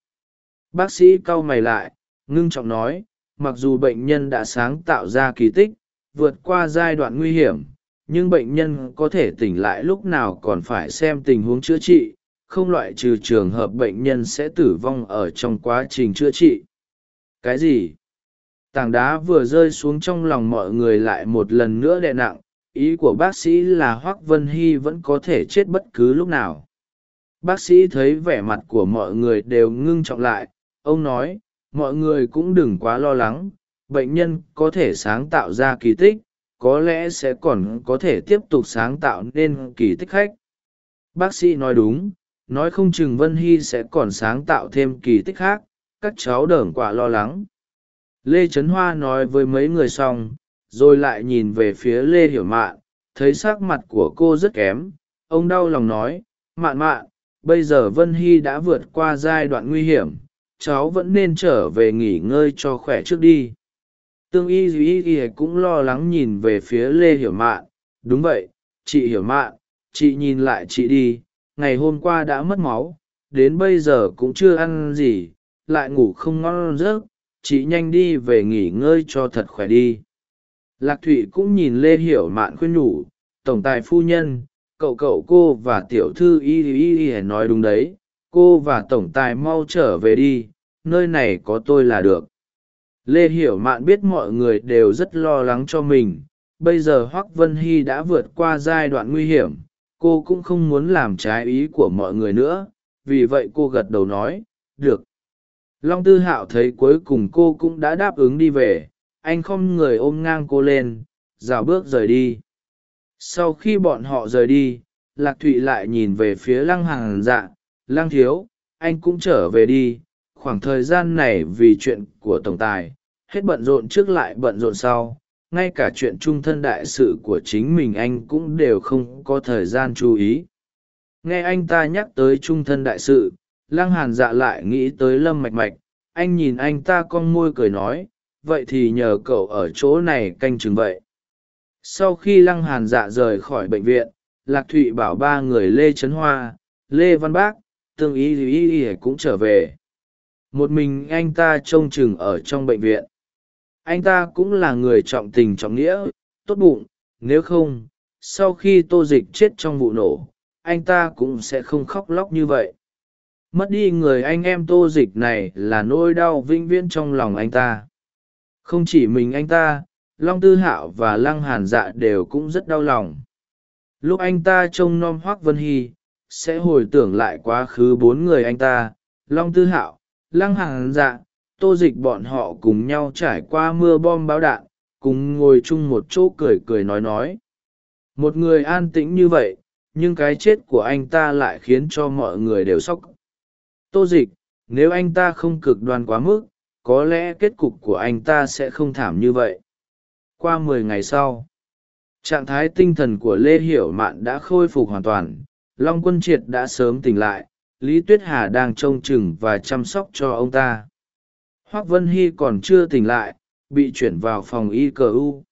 Speaker 1: Bác sĩ cau mày lại, ngưng trọng nói, mặc dù bệnh nhân đã sáng tạo ra kỳ tích, vượt qua giai đoạn nguy hiểm, nhưng bệnh nhân có thể tỉnh lại lúc nào còn phải xem tình huống chữa trị không loại trừ trường hợp bệnh nhân sẽ tử vong ở trong quá trình chữa trị. Cái gì? Tảng đá vừa rơi xuống trong lòng mọi người lại một lần nữa đè nặng, ý của bác sĩ là hoác vân hy vẫn có thể chết bất cứ lúc nào. Bác sĩ thấy vẻ mặt của mọi người đều ngưng trọng lại, ông nói, mọi người cũng đừng quá lo lắng, bệnh nhân có thể sáng tạo ra kỳ tích, có lẽ sẽ còn có thể tiếp tục sáng tạo nên kỳ tích khách. Bác sĩ nói đúng nói không chừng vân hy sẽ còn sáng tạo thêm kỳ tích khác, các cháu đởn quả lo lắng. Lê trấn hoa nói với mấy người xong, rồi lại nhìn về phía lê hiểu mạn, thấy sắc mặt của cô rất kém, ông đau lòng nói, mạn mạn, bây giờ vân hy đã vượt qua giai đoạn nguy hiểm, cháu vẫn nên trở về nghỉ ngơi cho khỏe trước đi. Tương y duy y cũng lo lắng nhìn về phía lê hiểu mạn, đúng vậy, chị hiểu mạn, chị nhìn lại chị đi ngày hôm qua đã mất máu, đến bây giờ cũng chưa ăn gì, lại ngủ không ngon giấc, chị nhanh đi về nghỉ ngơi cho thật khỏe đi. Lạc thụy cũng nhìn lê hiểu mạn khuyên nhủ, tổng tài phu nhân, cậu cậu, cô và tiểu thư y y y nói đúng đấy, cô và tổng tài mau trở về đi, nơi này có tôi là được. Lê hiểu mạn biết mọi người đều rất lo lắng cho mình, bây giờ hoác vân hy đã vượt qua giai đoạn nguy hiểm cô cũng không muốn làm trái ý của mọi người nữa, vì vậy cô gật đầu nói, được. Long tư hạo thấy cuối cùng cô cũng đã đáp ứng đi về, anh không người ôm ngang cô lên rào bước rời đi. Sau khi bọn họ rời đi, lạc thụy lại nhìn về phía lăng hàng dạ lăng thiếu, anh cũng trở về đi, khoảng thời gian này vì chuyện của tổng tài, hết bận rộn trước lại bận rộn sau ngay cả chuyện trung thân đại sự của chính mình anh cũng đều không có thời gian chú ý. Nghe anh ta nhắc tới trung thân đại sự, lăng hàn dạ lại nghĩ tới lâm mạch mạch. Anh nhìn anh ta con môi cười nói, vậy thì nhờ cậu ở chỗ này canh chừng vậy. Sau khi lăng hàn dạ rời khỏi bệnh viện, lạc thụy bảo ba người lê trấn hoa, lê văn bác, tương ý ý ý cũng trở về. Một mình anh ta trông chừng ở trong bệnh viện anh ta cũng là người trọng tình trọng nghĩa, tốt bụng, nếu không, sau khi tô dịch chết trong vụ nổ, anh ta cũng sẽ không khóc lóc như vậy. Mất đi người anh em tô dịch này là nỗi đau vĩnh viễn trong lòng anh ta. Không chỉ mình anh ta, long tư hạo và lăng hàn dạ đều cũng rất đau lòng. Lúc anh ta trông nom hoác vân hy, sẽ hồi tưởng lại quá khứ bốn người anh ta, long tư hạo, lăng hàn dạ tô dịch bọn họ cùng nhau trải qua mưa bom bão đạn, cùng ngồi chung một chỗ cười cười nói nói. Một người an tĩnh như vậy, nhưng cái chết của anh ta lại khiến cho mọi người đều sốc. Tô dịch, nếu anh ta không cực đoan quá mức, có lẽ kết cục của anh ta sẽ không thảm như vậy. Qua mười ngày sau, trạng thái tinh thần của lê hiểu mạn đã khôi phục hoàn toàn. Long quân triệt đã sớm tỉnh lại, lý tuyết hà đang trông chừng và chăm sóc cho ông ta hoác vân hy còn chưa tỉnh lại, bị chuyển vào phòng y cờ u.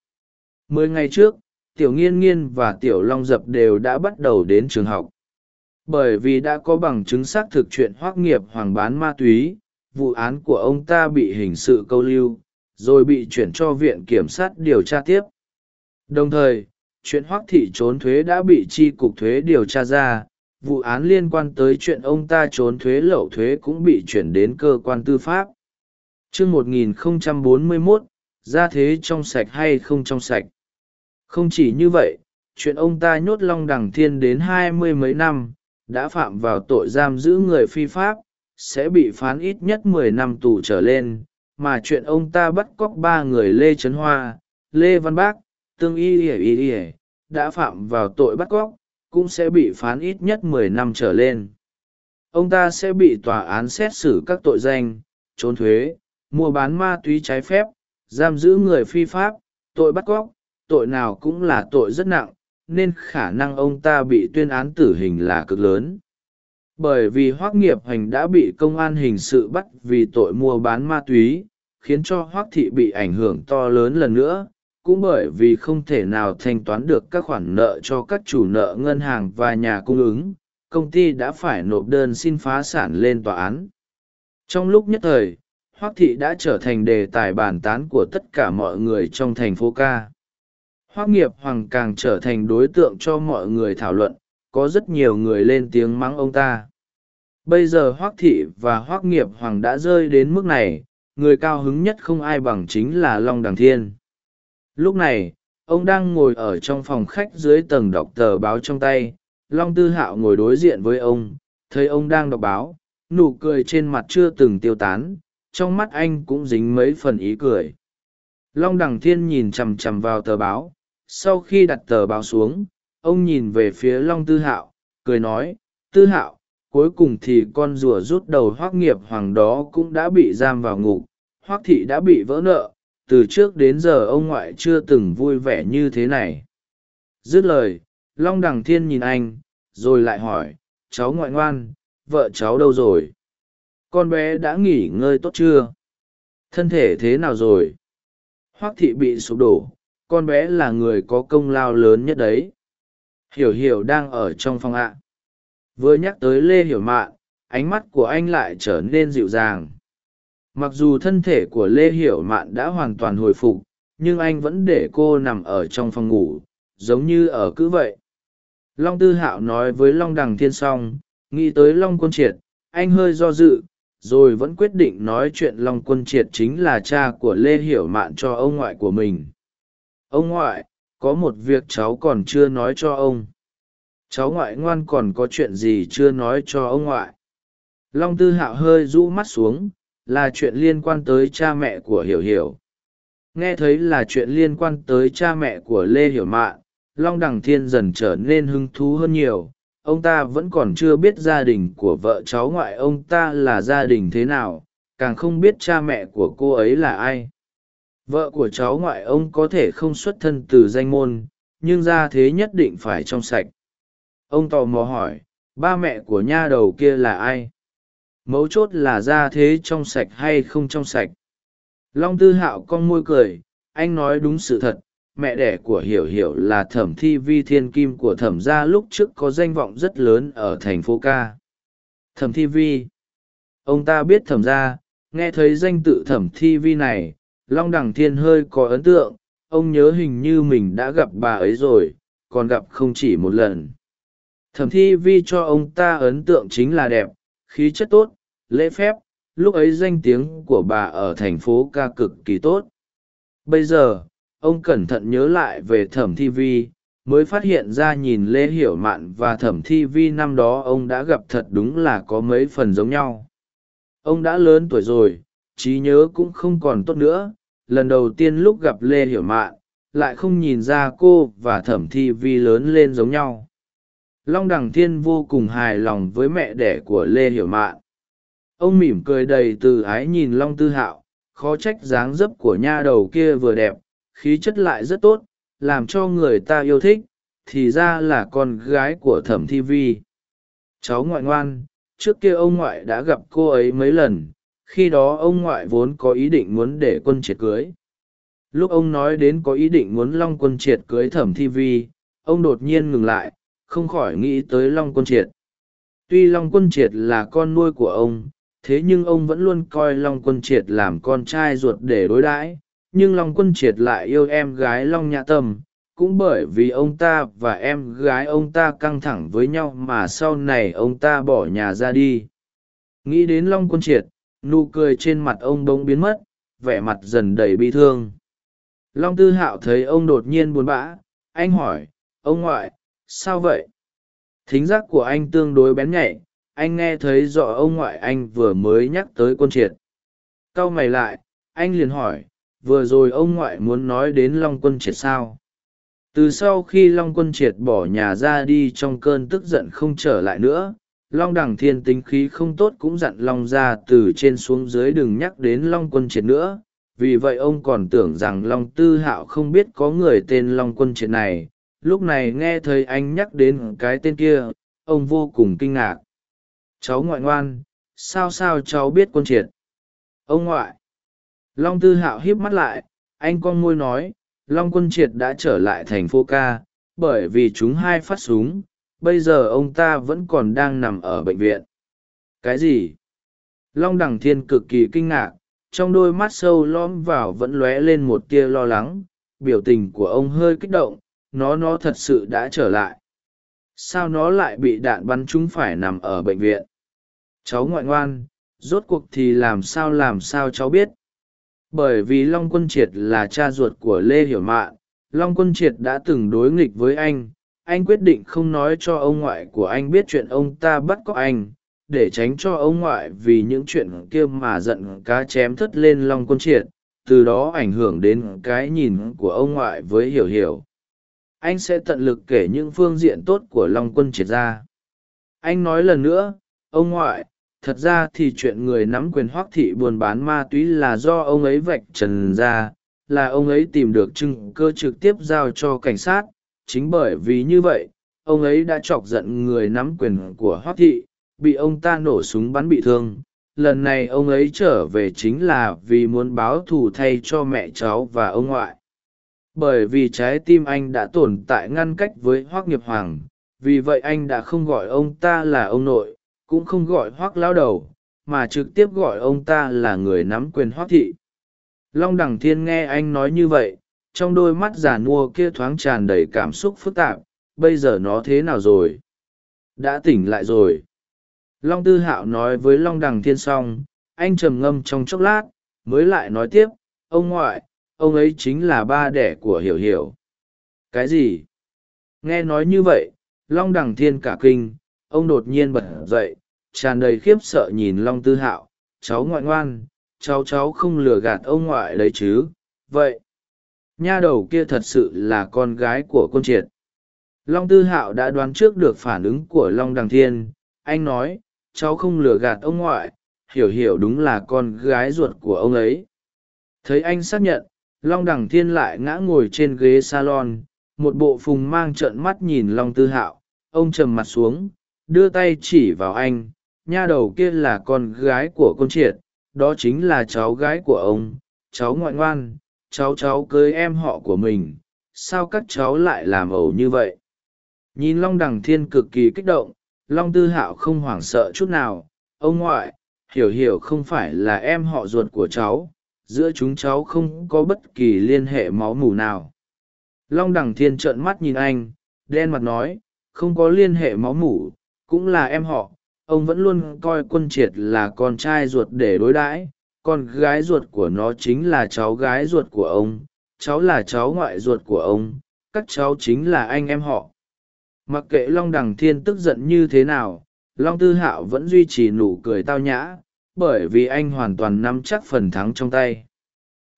Speaker 1: Mười ngày trước, tiểu nghiên nghiên và tiểu long dập đều đã bắt đầu đến trường học. Bởi vì đã có bằng chứng xác thực chuyện hoác nghiệp hoàng bán ma túy, vụ án của ông ta bị hình sự câu lưu, rồi bị chuyển cho viện kiểm sát điều tra tiếp. Đồng thời, chuyện hoác thị trốn thuế đã bị tri cục thuế điều tra ra, vụ án liên quan tới chuyện ông ta trốn thuế lậu thuế cũng bị chuyển đến cơ quan tư pháp chương 1041, ra thế trong sạch hay không trong sạch? Không chỉ như vậy chuyện ông ta nhốt long đằng thiên đến hai mươi mấy năm đã phạm vào tội giam giữ người phi pháp sẽ bị phán ít nhất mười năm tù trở lên mà chuyện ông ta bắt cóc ba người lê trấn hoa lê văn bác tương y ỉa y ỉa đã phạm vào tội bắt cóc cũng sẽ bị phán ít nhất mười năm trở lên. Ông ta sẽ bị tòa án xét xử các tội danh trốn thuế mua bán ma túy trái phép, giam giữ người phi pháp, tội bắt cóc, tội nào cũng là tội rất nặng, nên khả năng ông ta bị tuyên án tử hình là cực lớn. Bởi vì hoác nghiệp hành đã bị công an hình sự bắt vì tội mua bán ma túy, khiến cho hoác thị bị ảnh hưởng to lớn lần nữa, cũng bởi vì không thể nào thanh toán được các khoản nợ cho các chủ nợ ngân hàng và nhà cung ứng, công ty đã phải nộp đơn xin phá sản lên tòa án. Trong lúc nhất thời hoác thị đã trở thành đề tài bàn tán của tất cả mọi người trong thành phố ca hoác nghiệp hoàng càng trở thành đối tượng cho mọi người thảo luận, có rất nhiều người lên tiếng mắng ông ta. Bây giờ hoác thị và hoác nghiệp hoàng đã rơi đến mức này, người cao hứng nhất không ai bằng chính là long đằng thiên. Lúc này, ông đang ngồi ở trong phòng khách dưới tầng đọc tờ báo trong tay, long tư hạo ngồi đối diện với ông, thấy ông đang đọc báo, nụ cười trên mặt chưa từng tiêu tán trong mắt anh cũng dính mấy phần ý cười. Long đằng thiên nhìn chằm chằm vào tờ báo, sau khi đặt tờ báo xuống, ông nhìn về phía long tư hạo, cười nói, tư hạo, cuối cùng thì con rùa rút đầu hoác nghiệp hoàng đó cũng đã bị giam vào ngục hoác thị đã bị vỡ nợ, từ trước đến giờ ông ngoại chưa từng vui vẻ như thế này. Dứt lời, long đằng thiên nhìn anh, rồi lại hỏi, cháu ngoại ngoan, vợ cháu đâu rồi? Con bé đã nghỉ ngơi tốt chưa? Thân thể thế nào rồi? Hoác thị bị sụp đổ, con bé là người có công lao lớn nhất đấy. Hiểu hiểu đang ở trong phòng ạ. Vừa nhắc tới lê hiểu mạn ánh mắt của anh lại trở nên dịu dàng. Mặc dù thân thể của lê hiểu mạn đã hoàn toàn hồi phục, nhưng anh vẫn để cô nằm ở trong phòng ngủ, giống như ở cứ vậy. Long tư hạo nói với long đằng thiên s o n g nghĩ tới long quân triệt, anh hơi do dự rồi vẫn quyết định nói chuyện long quân triệt chính là cha của lê hiểu mạn cho ông ngoại của mình. Ông ngoại, có một việc cháu còn chưa nói cho ông. Cháu ngoại ngoan còn có chuyện gì chưa nói cho ông ngoại? Long tư hạo hơi rũ mắt xuống, là chuyện liên quan tới cha mẹ của hiểu hiểu. Nghe thấy là chuyện liên quan tới cha mẹ của lê hiểu mạn, long đằng thiên dần trở nên hứng thú hơn nhiều ông ta vẫn còn chưa biết gia đình của vợ cháu ngoại ông ta là gia đình thế nào, càng không biết cha mẹ của cô ấy là ai. Vợ của cháu ngoại ông có thể không xuất thân từ danh môn, nhưng gia thế nhất định phải trong sạch. Ông tò mò hỏi, ba mẹ của nha đầu kia là ai? Mấu chốt là ra thế trong sạch hay không trong sạch? Long tư hạo con môi cười, anh nói đúng sự thật mẹ đẻ của hiểu hiểu là thẩm thi vi thiên kim của thẩm gia lúc trước có danh vọng rất lớn ở thành phố ca. Thẩm thi vi. Ông ta biết thẩm gia, nghe thấy danh tự thẩm thi vi này, long đằng thiên hơi có ấn tượng. Ông nhớ hình như mình đã gặp bà ấy rồi, còn gặp không chỉ một lần. Thẩm thi vi cho ông ta ấn tượng chính là đẹp, khí chất tốt, lễ phép. Lúc ấy danh tiếng của bà ở thành phố ca cực kỳ tốt. Bây giờ ông cẩn thận nhớ lại về thẩm thi vi, mới phát hiện ra nhìn lê hiểu mạn và thẩm thi vi năm đó ông đã gặp thật đúng là có mấy phần giống nhau. Ông đã lớn tuổi rồi, trí nhớ cũng không còn tốt nữa, lần đầu tiên lúc gặp lê hiểu mạn, lại không nhìn ra cô và thẩm thi vi lớn lên giống nhau. Long đằng thiên vô cùng hài lòng với mẹ đẻ của lê hiểu mạn. Ông mỉm cười đầy từ ái nhìn long tư hạo, khó trách dáng dấp của nha đầu kia vừa đẹp khí chất lại rất tốt, làm cho người ta yêu thích, thì ra là con gái của thẩm thi vi. Cháu ngoại ngoan, trước kia ông ngoại đã gặp cô ấy mấy lần, khi đó ông ngoại vốn có ý định muốn để quân triệt cưới. Lúc ông nói đến có ý định muốn long quân triệt cưới thẩm thi vi, ông đột nhiên ngừng lại, không khỏi nghĩ tới long quân triệt. Tuy long quân triệt là con nuôi của ông, thế nhưng ông vẫn luôn coi long quân triệt làm con trai ruột để đối đãi nhưng long quân triệt lại yêu em gái long nhã tâm, cũng bởi vì ông ta và em gái ông ta căng thẳng với nhau mà sau này ông ta bỏ nhà ra đi. Nghĩ đến long quân triệt, nụ cười trên mặt ông bỗng biến mất, vẻ mặt dần đầy bi thương. Long tư hạo thấy ông đột nhiên buồn bã, anh hỏi, ông ngoại, sao vậy? Thính giác của anh tương đối bén nhạy, anh nghe thấy rõ ông ngoại anh vừa mới nhắc tới quân triệt. C a o mày lại, anh liền hỏi vừa rồi ông ngoại muốn nói đến long quân triệt sao? Từ sau khi long quân triệt bỏ nhà ra đi trong cơn tức giận không trở lại nữa, long đằng thiên tính khí không tốt cũng dặn long ra từ trên xuống dưới đừng nhắc đến long quân triệt nữa. Vì vậy ông còn tưởng rằng long tư hạo không biết có người tên long quân triệt này. Lúc này nghe thấy anh nhắc đến cái tên kia, ông vô cùng kinh ngạc. Cháu ngoại ngoan, sao sao cháu biết quân triệt? Ông ngoại long tư hạo hiếp mắt lại, anh con môi nói, long quân triệt đã trở lại thành phố ca, bởi vì chúng hai phát súng, bây giờ ông ta vẫn còn đang nằm ở bệnh viện. Cái gì? Long đằng thiên cực kỳ kinh ngạc, trong đôi mắt sâu lõm vào vẫn lóe lên một tia lo lắng, biểu tình của ông hơi kích động, nó nó thật sự đã trở lại. Sao nó lại bị đạn bắn chúng phải nằm ở bệnh viện? Cháu ngoại ngoan, rốt cuộc thì làm sao làm sao cháu biết? Bởi vì long quân triệt là cha ruột của lê hiểu mạn long quân triệt đã từng đối nghịch với anh. Anh quyết định không nói cho ông ngoại của anh biết chuyện ông ta bắt cóc anh, để tránh cho ông ngoại vì những chuyện kia mà giận cá chém thất lên long quân triệt, từ đó ảnh hưởng đến cái nhìn của ông ngoại với hiểu hiểu. Anh sẽ tận lực kể những phương diện tốt của long quân triệt ra. Anh nói lần nữa, ông ngoại thật ra thì chuyện người nắm quyền hoác thị buôn bán ma túy là do ông ấy vạch trần ra, là ông ấy tìm được chứng cơ trực tiếp giao cho cảnh sát. Chính bởi vì như vậy, ông ấy đã chọc giận người nắm quyền của hoác thị, bị ông ta nổ súng bắn bị thương. Lần này ông ấy trở về chính là vì muốn báo thù thay cho mẹ cháu và ông ngoại. Bởi vì trái tim anh đã tồn tại ngăn cách với hoác nghiệp hoàng, vì vậy anh đã không gọi ông ta là ông nội cũng không gọi hoác lao đầu, mà trực tiếp gọi ông ta là người nắm quyền hoác thị. Long đằng thiên nghe anh nói như vậy, trong đôi mắt già mua kia thoáng tràn đầy cảm xúc phức tạp, bây giờ nó thế nào rồi? Đã tỉnh lại rồi. Long tư hạo nói với long đằng thiên xong, anh trầm ngâm trong chốc lát, mới lại nói tiếp, ông ngoại, ông ấy chính là ba đẻ của hiểu hiểu. Cái gì? Nghe nói như vậy, long đằng thiên cả kinh ông đột nhiên bật dậy, tràn đầy khiếp sợ nhìn long tư hạo. Cháu ngoại ngoan, cháu cháu không lừa gạt ông ngoại đấy chứ. Vậy, nha đầu kia thật sự là con gái của côn triệt. Long tư hạo đã đoán trước được phản ứng của long đằng thiên. Anh nói, cháu không lừa gạt ông ngoại, hiểu hiểu đúng là con gái ruột của ông ấy. Thấy anh xác nhận, long đằng thiên lại ngã ngồi trên ghế salon. Một bộ phùng mang trợn mắt nhìn long tư hạo. Ông trầm mặt xuống đưa tay chỉ vào anh, nha đầu kia là con gái của con triệt, đó chính là cháu gái của ông, cháu ngoại ngoan, cháu cháu cưới em họ của mình, sao các cháu lại làm ẩu như vậy? Nhìn long đằng thiên cực kỳ kích động, long tư hạo không hoảng sợ chút nào, ông ngoại, hiểu hiểu không phải là em họ ruột của cháu, giữa chúng cháu không có bất kỳ liên hệ máu mủ nào. Long đằng thiên trợn mắt nhìn anh, đen mặt nói, không có liên hệ máu mủ cũng là em họ, ông vẫn luôn coi quân triệt là con trai ruột để đối đãi, con gái ruột của nó chính là cháu gái ruột của ông, cháu là cháu ngoại ruột của ông, các cháu chính là anh em họ. Mặc kệ long đằng thiên tức giận như thế nào, long tư hạo vẫn duy trì nụ cười tao nhã, bởi vì anh hoàn toàn nắm chắc phần thắng trong tay.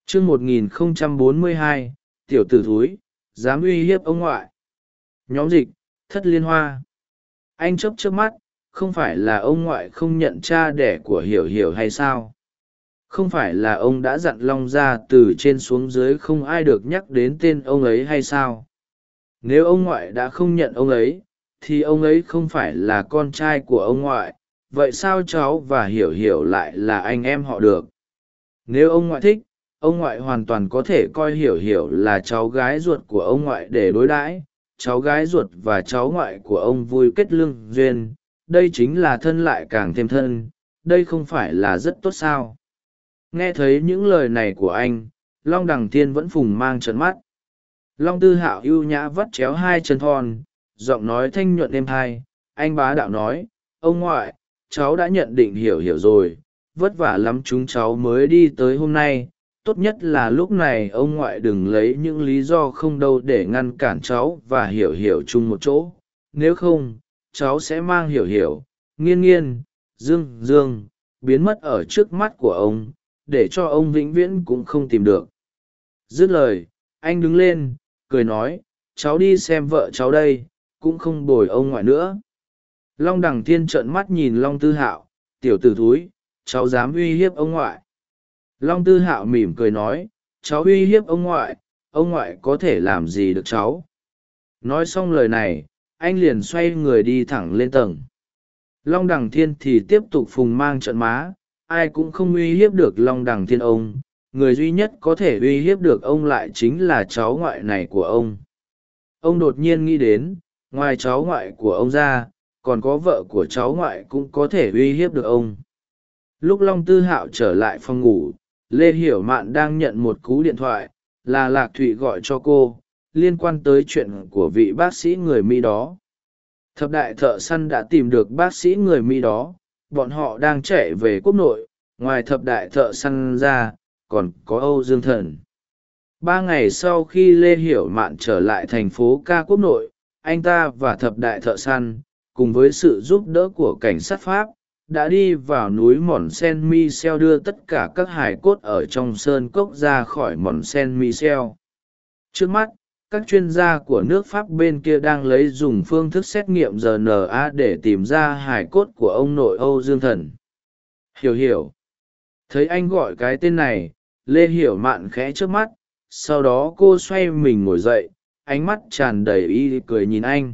Speaker 1: Chương một nghìn không trăm bốn mươi hai, tiểu tử thúi, dám uy hiếp ông ngoại. Nhóm dịch, thất liên hoa anh chấp trước mắt, không phải là ông ngoại không nhận cha đẻ của hiểu hiểu hay sao? Không phải là ông đã dặn long ra từ trên xuống dưới không ai được nhắc đến tên ông ấy hay sao? Nếu ông ngoại đã không nhận ông ấy, thì ông ấy không phải là con trai của ông ngoại, vậy sao cháu và hiểu hiểu lại là anh em họ được? Nếu ông ngoại thích, ông ngoại hoàn toàn có thể coi hiểu hiểu là cháu gái ruột của ông ngoại để đối đãi cháu gái ruột và cháu ngoại của ông vui kết lương duyên, đây chính là thân lại càng thêm thân, đây không phải là rất tốt sao? Nghe thấy những lời này của anh, long đằng thiên vẫn phùng mang trận mắt. Long tư hạo ưu nhã vắt chéo hai chân thon, giọng nói thanh nhuận êm thai. Anh bá đạo nói, ông ngoại, cháu đã nhận định hiểu hiểu rồi, vất vả lắm chúng cháu mới đi tới hôm nay tốt nhất là lúc này ông ngoại đừng lấy những lý do không đâu để ngăn cản cháu và hiểu hiểu chung một chỗ. Nếu không, cháu sẽ mang hiểu hiểu, nghiên nghiên, dương dương, biến mất ở trước mắt của ông, để cho ông vĩnh viễn cũng không tìm được. Dứt lời, anh đứng lên, cười nói, cháu đi xem vợ cháu đây, cũng không bồi ông ngoại nữa. Long đằng thiên trợn mắt nhìn long tư hạo, tiểu t ử thúi, cháu dám uy hiếp ông ngoại long tư hạo mỉm cười nói, cháu uy hiếp ông ngoại ông ngoại có thể làm gì được cháu? Nói xong lời này, anh liền xoay người đi thẳng lên tầng. Long đằng thiên thì tiếp tục phùng mang trận má, ai cũng không uy hiếp được long đằng thiên ông. Người duy nhất có thể uy hiếp được ông lại chính là cháu ngoại này của ông. Ông đột nhiên nghĩ đến, ngoài cháu ngoại của ông ra, còn có vợ của cháu ngoại cũng có thể uy hiếp được ông. Lúc long tư hạo trở lại phòng ngủ lê hiểu mạn đang nhận một cú điện thoại, là lạc thụy gọi cho cô, liên quan tới chuyện của vị bác sĩ người mỹ đó. Thập đại thợ săn đã tìm được bác sĩ người mỹ đó, bọn họ đang chạy về quốc nội, ngoài thập đại thợ săn ra, còn có âu dương thần. Ba ngày sau khi lê hiểu mạn trở lại thành phố ca quốc nội, anh ta và thập đại thợ săn, cùng với sự giúp đỡ của cảnh sát pháp đã đi vào núi mòn sen mi xeo đưa tất cả các hải cốt ở trong sơn cốc ra khỏi mòn sen mi xeo trước mắt, các chuyên gia của nước pháp bên kia đang lấy dùng phương thức xét nghiệm rna để tìm ra hải cốt của ông nội âu dương thần. Hiểu hiểu. Thấy anh gọi cái tên này, lê hiểu mạn khẽ trước mắt, sau đó cô xoay mình ngồi dậy, ánh mắt tràn đầy y cười nhìn anh.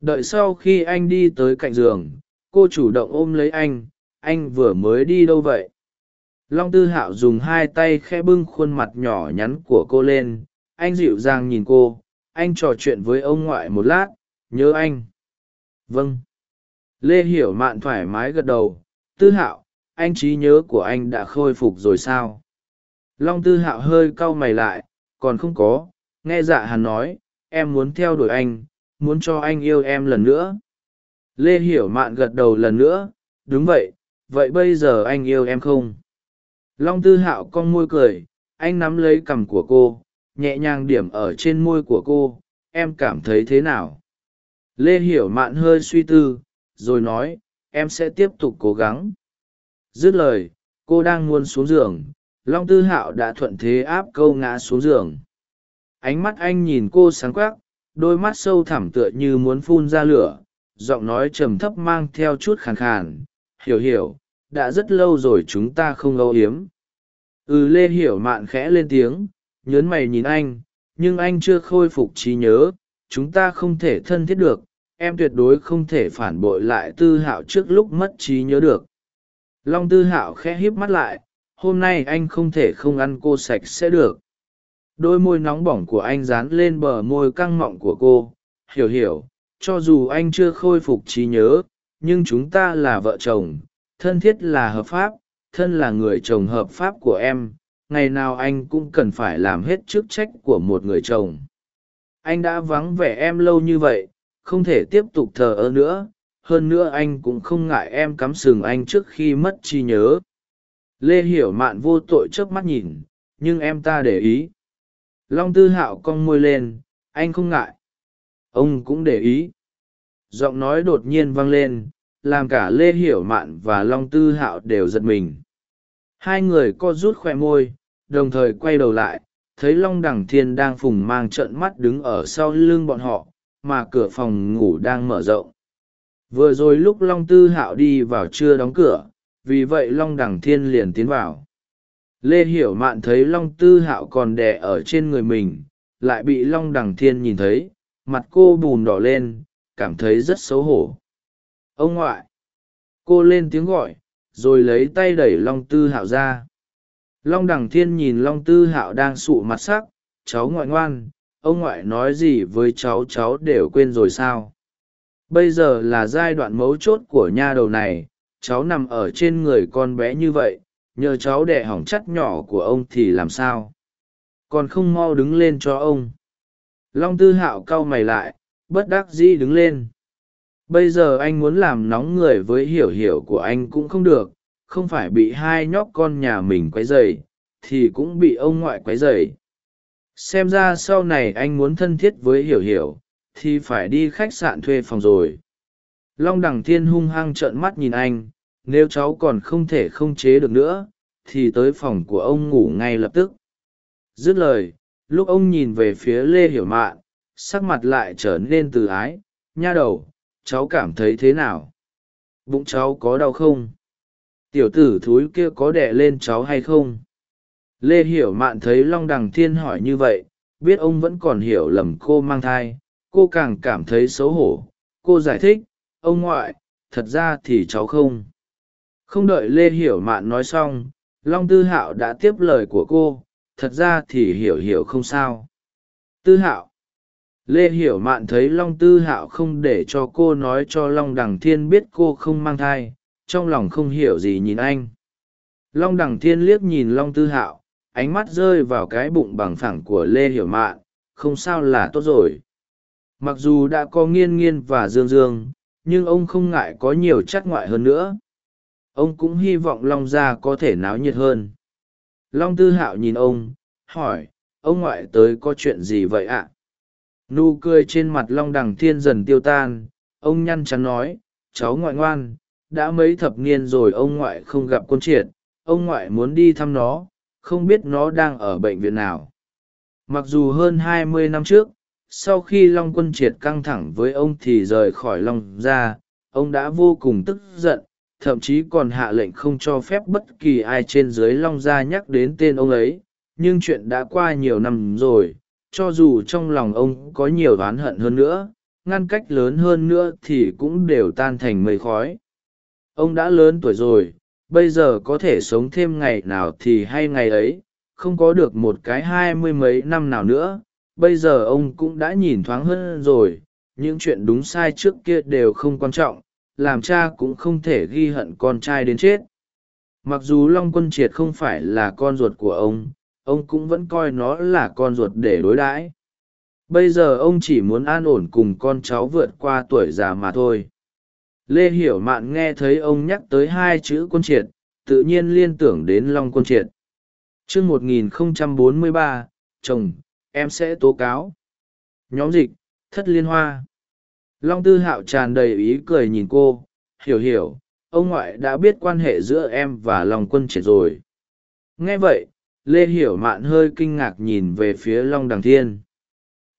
Speaker 1: Đợi sau khi anh đi tới cạnh giường cô chủ động ôm lấy anh anh vừa mới đi đâu vậy? Long tư hạo dùng hai tay khe bưng khuôn mặt nhỏ nhắn của cô lên, anh dịu dàng nhìn cô, anh trò chuyện với ông ngoại một lát, nhớ anh. Vâng. Lê hiểu mạn thoải mái gật đầu, tư hạo, anh trí nhớ của anh đã khôi phục rồi sao? Long tư hạo hơi cau mày lại, còn không có, nghe dạ hàn nói, em muốn theo đuổi anh, muốn cho anh yêu em lần nữa lê hiểu mạn gật đầu lần nữa, đúng vậy vậy bây giờ anh yêu em không? Long tư hạo con môi cười, anh nắm lấy cằm của cô, nhẹ nhàng điểm ở trên môi của cô, em cảm thấy thế nào? Lê hiểu mạn hơi suy tư, rồi nói, em sẽ tiếp tục cố gắng. Dứt lời, cô đang muốn xuống giường, long tư hạo đã thuận thế áp câu ngã xuống giường. Ánh mắt anh nhìn cô sáng quắc, đôi mắt sâu thẳm tựa như muốn phun ra lửa giọng nói trầm thấp mang theo chút khàn khàn. Hiểu hiểu, đã rất lâu rồi chúng ta không âu yếm. ừ lê hiểu mạn khẽ lên tiếng, nhớn mày nhìn anh, nhưng anh chưa khôi phục trí nhớ. Chúng ta không thể thân thiết được, em tuyệt đối không thể phản bội lại tư hạo trước lúc mất trí nhớ được. Long tư hạo khẽ híp mắt lại, hôm nay anh không thể không ăn cô sạch sẽ được. Đôi môi nóng bỏng của anh dán lên bờ môi căng mọng của cô. Hiểu hiểu cho dù anh chưa khôi phục trí nhớ, nhưng chúng ta là vợ chồng, thân thiết là hợp pháp, thân là người chồng hợp pháp của em, ngày nào anh cũng cần phải làm hết chức trách của một người chồng. Anh đã vắng vẻ em lâu như vậy, không thể tiếp tục thờ ơ nữa, hơn nữa anh cũng không ngại em cắm sừng anh trước khi mất trí nhớ. Lê hiểu mạn vô tội trước mắt nhìn, nhưng em ta để ý. Long tư hạo cong môi lên, anh không ngại ông cũng để ý. Giọng nói đột nhiên vang lên, làm cả lê hiểu mạn và long tư hạo đều giật mình. Hai người co rút khoe môi, đồng thời quay đầu lại, thấy long đẳng thiên đang phùng mang trợn mắt đứng ở sau lưng bọn họ, mà cửa phòng ngủ đang mở rộng. Vừa rồi lúc long tư hạo đi vào chưa đóng cửa, vì vậy long đẳng thiên liền tiến vào. Lê hiểu mạn thấy long tư hạo còn đè ở trên người mình, lại bị long đẳng thiên nhìn thấy mặt cô bùn đỏ lên, cảm thấy rất xấu hổ. Ông ngoại, cô lên tiếng gọi, rồi lấy tay đẩy long tư hạo ra. Long Đằng thiên nhìn long tư hạo đang sụ mặt sắc, cháu ngoại ngoan, ông ngoại nói gì với cháu cháu đều quên rồi sao? Bây giờ là giai đoạn mấu chốt của nha đầu này, cháu nằm ở trên người con bé như vậy, nhờ cháu đẻ hỏng chắt nhỏ của ông thì làm sao? Còn không mau đứng lên cho ông long tư hạo cau mày lại bất đắc dĩ đứng lên. Bây giờ anh muốn làm nóng người với hiểu hiểu của anh cũng không được không phải bị hai nhóc con nhà mình quấy rầy, thì cũng bị ông ngoại quấy rầy. xem ra sau này anh muốn thân thiết với hiểu hiểu thì phải đi khách sạn thuê phòng rồi. Long đằng thiên hung hăng trợn mắt nhìn anh nếu cháu còn không thể không chế được nữa thì tới phòng của ông ngủ ngay lập tức. Dứt lời lúc ông nhìn về phía lê hiểu mạn, sắc mặt lại trở nên từ ái. Nha đầu, cháu cảm thấy thế nào? Bụng cháu có đau không? Tiểu tử thúi kia có đẻ lên cháu hay không? Lê hiểu mạn thấy long đằng thiên hỏi như vậy, biết ông vẫn còn hiểu lầm cô mang thai. Cô càng cảm thấy xấu hổ. Cô giải thích, ông ngoại, thật ra thì cháu không. Không đợi lê hiểu mạn nói xong, long tư hạo đã tiếp lời của cô thật ra thì hiểu hiểu không sao. Tư hạo. Lê hiểu mạn thấy long tư hạo không để cho cô nói cho long đằng thiên biết cô không mang thai, trong lòng không hiểu gì nhìn anh. Long đằng thiên liếc nhìn long tư hạo, ánh mắt rơi vào cái bụng bằng phẳng của lê hiểu mạn, không sao là tốt rồi. Mặc dù đã có nghiên nghiên và dương dương, nhưng ông không ngại có nhiều chắc ngoại hơn nữa. Ông cũng hy vọng long gia có thể náo nhiệt hơn long tư hạo nhìn ông, hỏi, ông ngoại tới có chuyện gì vậy ạ à? nụ cười trên mặt long đằng thiên dần tiêu tan, ông nhăn chắn nói, cháu ngoại ngoan, đã mấy thập niên rồi ông ngoại không gặp quân triệt, ông ngoại muốn đi thăm nó, không biết nó đang ở bệnh viện nào mặc dù hơn hai mươi năm trước, sau khi long quân triệt căng thẳng với ông thì rời khỏi long ra, ông đã vô cùng tức giận thậm chí còn hạ lệnh không cho phép bất kỳ ai trên dưới long gia nhắc đến tên ông ấy, nhưng chuyện đã qua nhiều năm rồi, cho dù trong lòng ông có nhiều oán hận hơn nữa, ngăn cách lớn hơn nữa thì cũng đều tan thành mây khói. Ông đã lớn tuổi rồi, bây giờ có thể sống thêm ngày nào thì hay ngày ấy, không có được một cái hai mươi mấy năm nào nữa. Bây giờ ông cũng đã nhìn thoáng hơn rồi, những chuyện đúng sai trước kia đều không quan trọng làm cha cũng không thể ghi hận con trai đến chết. Mặc dù long quân triệt không phải là con ruột của ông ông cũng vẫn coi nó là con ruột để đối đãi. Bây giờ ông chỉ muốn an ổn cùng con cháu vượt qua tuổi già mà thôi. Lê hiểu mạn nghe thấy ông nhắc tới hai chữ quân triệt, tự nhiên liên tưởng đến long quân triệt. T r ư ơ n g một nghìn không trăm bốn mươi ba, chồng, em sẽ tố cáo. Nhóm dịch, thất liên hoa long tư hạo tràn đầy ý cười nhìn cô, hiểu hiểu, ông ngoại đã biết quan hệ giữa em và long quân triệt rồi. Nghe vậy, lê hiểu mạn hơi kinh ngạc nhìn về phía long đằng thiên.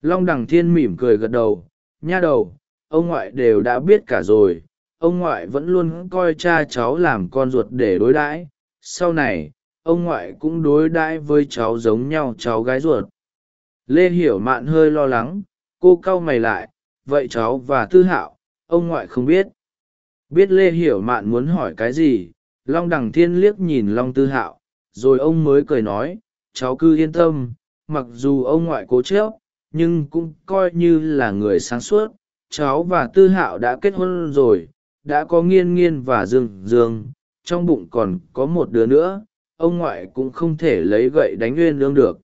Speaker 1: Long đằng thiên mỉm cười gật đầu, nha đầu, ông ngoại đều đã biết cả rồi, ông ngoại vẫn luôn coi cha cháu làm con ruột để đối đãi. Sau này, ông ngoại cũng đối đãi với cháu giống nhau, cháu gái ruột. Lê hiểu mạn hơi lo lắng, cô cau mày lại vậy cháu và tư hạo, ông ngoại không biết. Biết lê hiểu mạn muốn hỏi cái gì, long đằng thiên liếc nhìn long tư hạo, rồi ông mới cười nói, cháu cứ yên tâm, mặc dù ông ngoại cố chớp nhưng cũng coi như là người sáng suốt. Cháu và tư hạo đã kết hôn rồi, đã có nghiên nghiên và dương dương, trong bụng còn có một đứa nữa, ông ngoại cũng không thể lấy gậy đánh uyên lương được.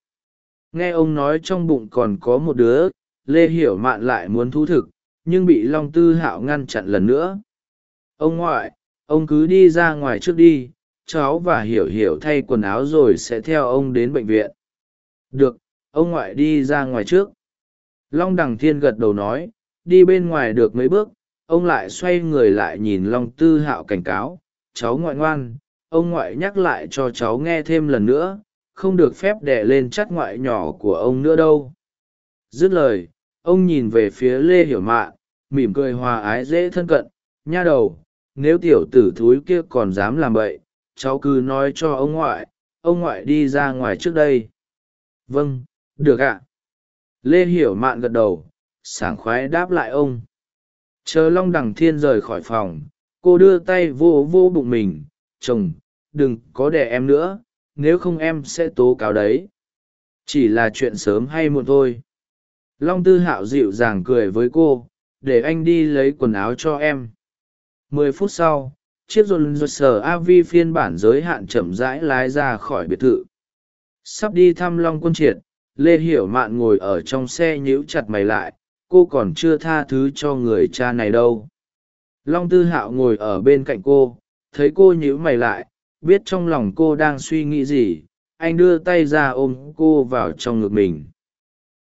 Speaker 1: Nghe ông nói trong bụng còn có một đứa lê hiểu mạn lại muốn thú thực, nhưng bị long tư hạo ngăn chặn lần nữa. Ông ngoại, ông cứ đi ra ngoài trước đi, cháu và hiểu hiểu thay quần áo rồi sẽ theo ông đến bệnh viện. Được, ông ngoại đi ra ngoài trước. Long đằng thiên gật đầu nói, đi bên ngoài được mấy bước, ông lại xoay người lại nhìn long tư hạo cảnh cáo, cháu ngoại ngoan, ông ngoại nhắc lại cho cháu nghe thêm lần nữa, không được phép đẻ lên chắt ngoại nhỏ của ông nữa đâu. Dứt lời ông nhìn về phía lê hiểu mạn mỉm cười hòa ái dễ thân cận. Nha đầu, nếu tiểu tử thúi kia còn dám làm vậy cháu cứ nói cho ông ngoại ông ngoại đi ra ngoài trước đây. Vâng được ạ. Lê hiểu mạn gật đầu, sảng khoái đáp lại ông. Chờ long đằng thiên rời khỏi phòng, cô đưa tay vô vô bụng mình. Chồng, đừng có đẻ em nữa, nếu không em sẽ tố cáo đấy. Chỉ là chuyện sớm hay muộn thôi long tư hạo dịu dàng cười với cô, để anh đi lấy quần áo cho em. Mười phút sau, chiếc dồn dồn sở av phiên bản giới hạn chậm rãi lái ra khỏi biệt thự. Sắp đi thăm long quân triệt, lê hiểu mạn ngồi ở trong xe nhíu chặt mày lại, cô còn chưa tha thứ cho người cha này đâu. Long tư hạo ngồi ở bên cạnh cô, thấy cô nhíu mày lại, biết trong lòng cô đang suy nghĩ gì, anh đưa tay ra ôm cô vào trong ngực mình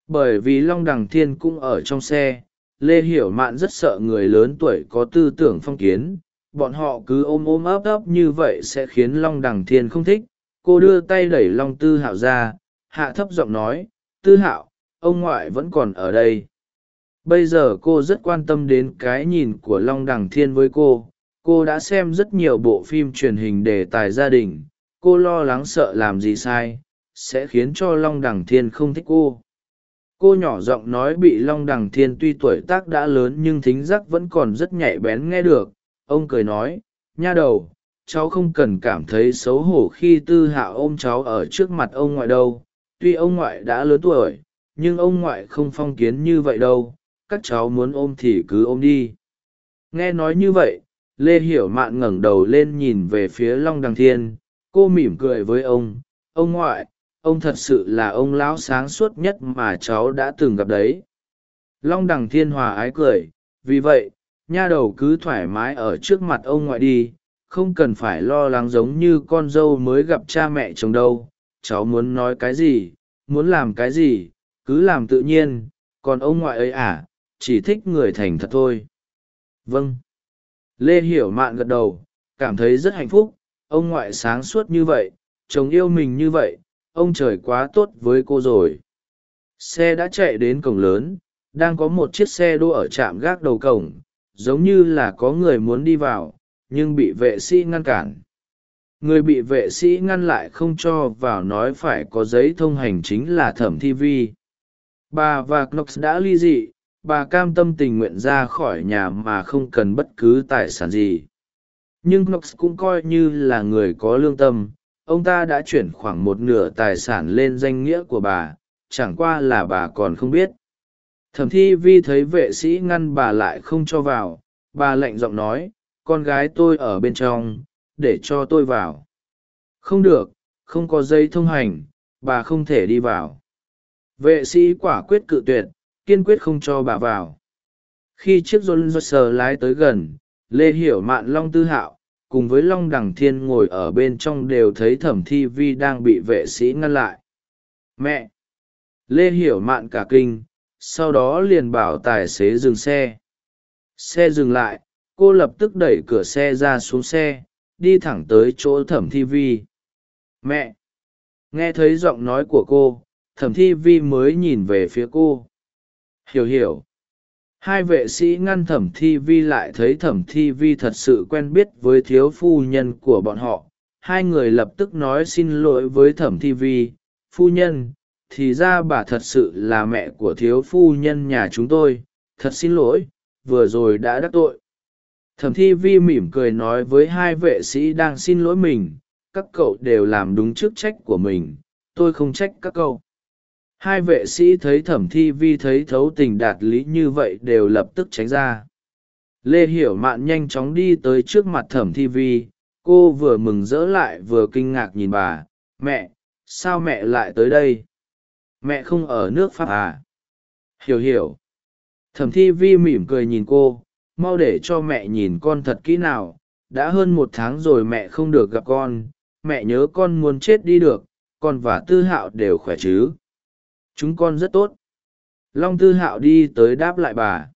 Speaker 1: bởi vì long đằng thiên cũng ở trong xe, lê hiểu mạn rất sợ người lớn tuổi có tư tưởng phong kiến, bọn họ cứ ôm ôm ấp ấp như vậy sẽ khiến long đằng thiên không thích. Cô đưa tay đẩy long tư hạo ra, hạ thấp giọng nói, tư hạo, ông ngoại vẫn còn ở đây. Bây giờ cô rất quan tâm đến cái nhìn của long đằng thiên với cô. Cô đã xem rất nhiều bộ phim truyền hình đề tài gia đình. Cô lo lắng sợ làm gì sai, sẽ khiến cho long đằng thiên không thích cô cô nhỏ giọng nói bị long đằng thiên tuy tuổi tác đã lớn nhưng thính giác vẫn còn rất nhạy bén nghe được. Ông cười nói, nha đầu, cháu không cần cảm thấy xấu hổ khi tư hạ ôm cháu ở trước mặt ông ngoại đâu. Tuy ông ngoại đã lớn tuổi, nhưng ông ngoại không phong kiến như vậy đâu. Các cháu muốn ôm thì cứ ôm đi. Nghe nói như vậy, lê hiểu mạn ngẩng đầu lên nhìn về phía long đằng thiên. Cô mỉm cười với ông ông ngoại ông thật sự là ông lão sáng suốt nhất mà cháu đã từng gặp đấy. Long đằng thiên hòa ái cười, vì vậy, nha đầu cứ thoải mái ở trước mặt ông ngoại đi, không cần phải lo lắng giống như con dâu mới gặp cha mẹ chồng đâu. Cháu muốn nói cái gì, muốn làm cái gì, cứ làm tự nhiên, còn ông ngoại ấy à chỉ thích người thành thật thôi. Vâng. Lê hiểu mạn gật đầu, cảm thấy rất hạnh phúc, ông ngoại sáng suốt như vậy, chồng yêu mình như vậy ông trời quá tốt với cô rồi. Xe đã chạy đến cổng lớn, đang có một chiếc xe đỗ ở trạm gác đầu cổng, giống như là có người muốn đi vào, nhưng bị vệ sĩ ngăn cản. Người bị vệ sĩ ngăn lại không cho vào nói phải có giấy thông hành chính là thẩm thi vi. Bà và knox đã ly dị, bà cam tâm tình nguyện ra khỏi nhà mà không cần bất cứ tài sản gì. Nhưng knox cũng coi như là người có lương tâm ông ta đã chuyển khoảng một nửa tài sản lên danh nghĩa của bà, chẳng qua là bà còn không biết. Thẩm thi vi thấy vệ sĩ ngăn bà lại không cho vào, bà lạnh giọng nói, con gái tôi ở bên trong, để cho tôi vào. Không được, không có giấy thông hành, bà không thể đi vào. Vệ sĩ quả quyết cự tuyệt, kiên quyết không cho bà vào. Khi chiếc rôn rơ sờ lái tới gần, lê hiểu mạn long tư hạo cùng với long đằng thiên ngồi ở bên trong đều thấy thẩm thi vi đang bị vệ sĩ ngăn lại. Mẹ! Lê hiểu mạn cả kinh, sau đó liền bảo tài xế dừng xe. Xe dừng lại, cô lập tức đẩy cửa xe ra xuống xe, đi thẳng tới chỗ thẩm thi vi. Mẹ! Nghe thấy giọng nói của cô, thẩm thi vi mới nhìn về phía cô. Hiểu hiểu! Hai vệ sĩ ngăn thẩm thi vi lại thấy thẩm thi vi thật sự quen biết với thiếu phu nhân của bọn họ. Hai người lập tức nói xin lỗi với thẩm thi vi. Phu nhân, thì ra bà thật sự là mẹ của thiếu phu nhân nhà chúng tôi. Thật xin lỗi, vừa rồi đã đắc tội. Thẩm thi vi mỉm cười nói với hai vệ sĩ đang xin lỗi mình. Các cậu đều làm đúng chức trách của mình. Tôi không trách các cậu hai vệ sĩ thấy thẩm thi vi thấy thấu tình đạt lý như vậy đều lập tức tránh ra. Lê hiểu mạn nhanh chóng đi tới trước mặt thẩm thi vi, cô vừa mừng rỡ lại vừa kinh ngạc nhìn bà, mẹ, sao mẹ lại tới đây? Mẹ không ở nước pháp à? Hiểu hiểu. Thẩm thi vi mỉm cười nhìn cô, mau để cho mẹ nhìn con thật kỹ nào, đã hơn một tháng rồi mẹ không được gặp con, mẹ nhớ con muốn chết đi được, con và tư hạo đều khỏe chứ? Chúng con rất tốt. Long tư hạo đi tới đáp lại bà.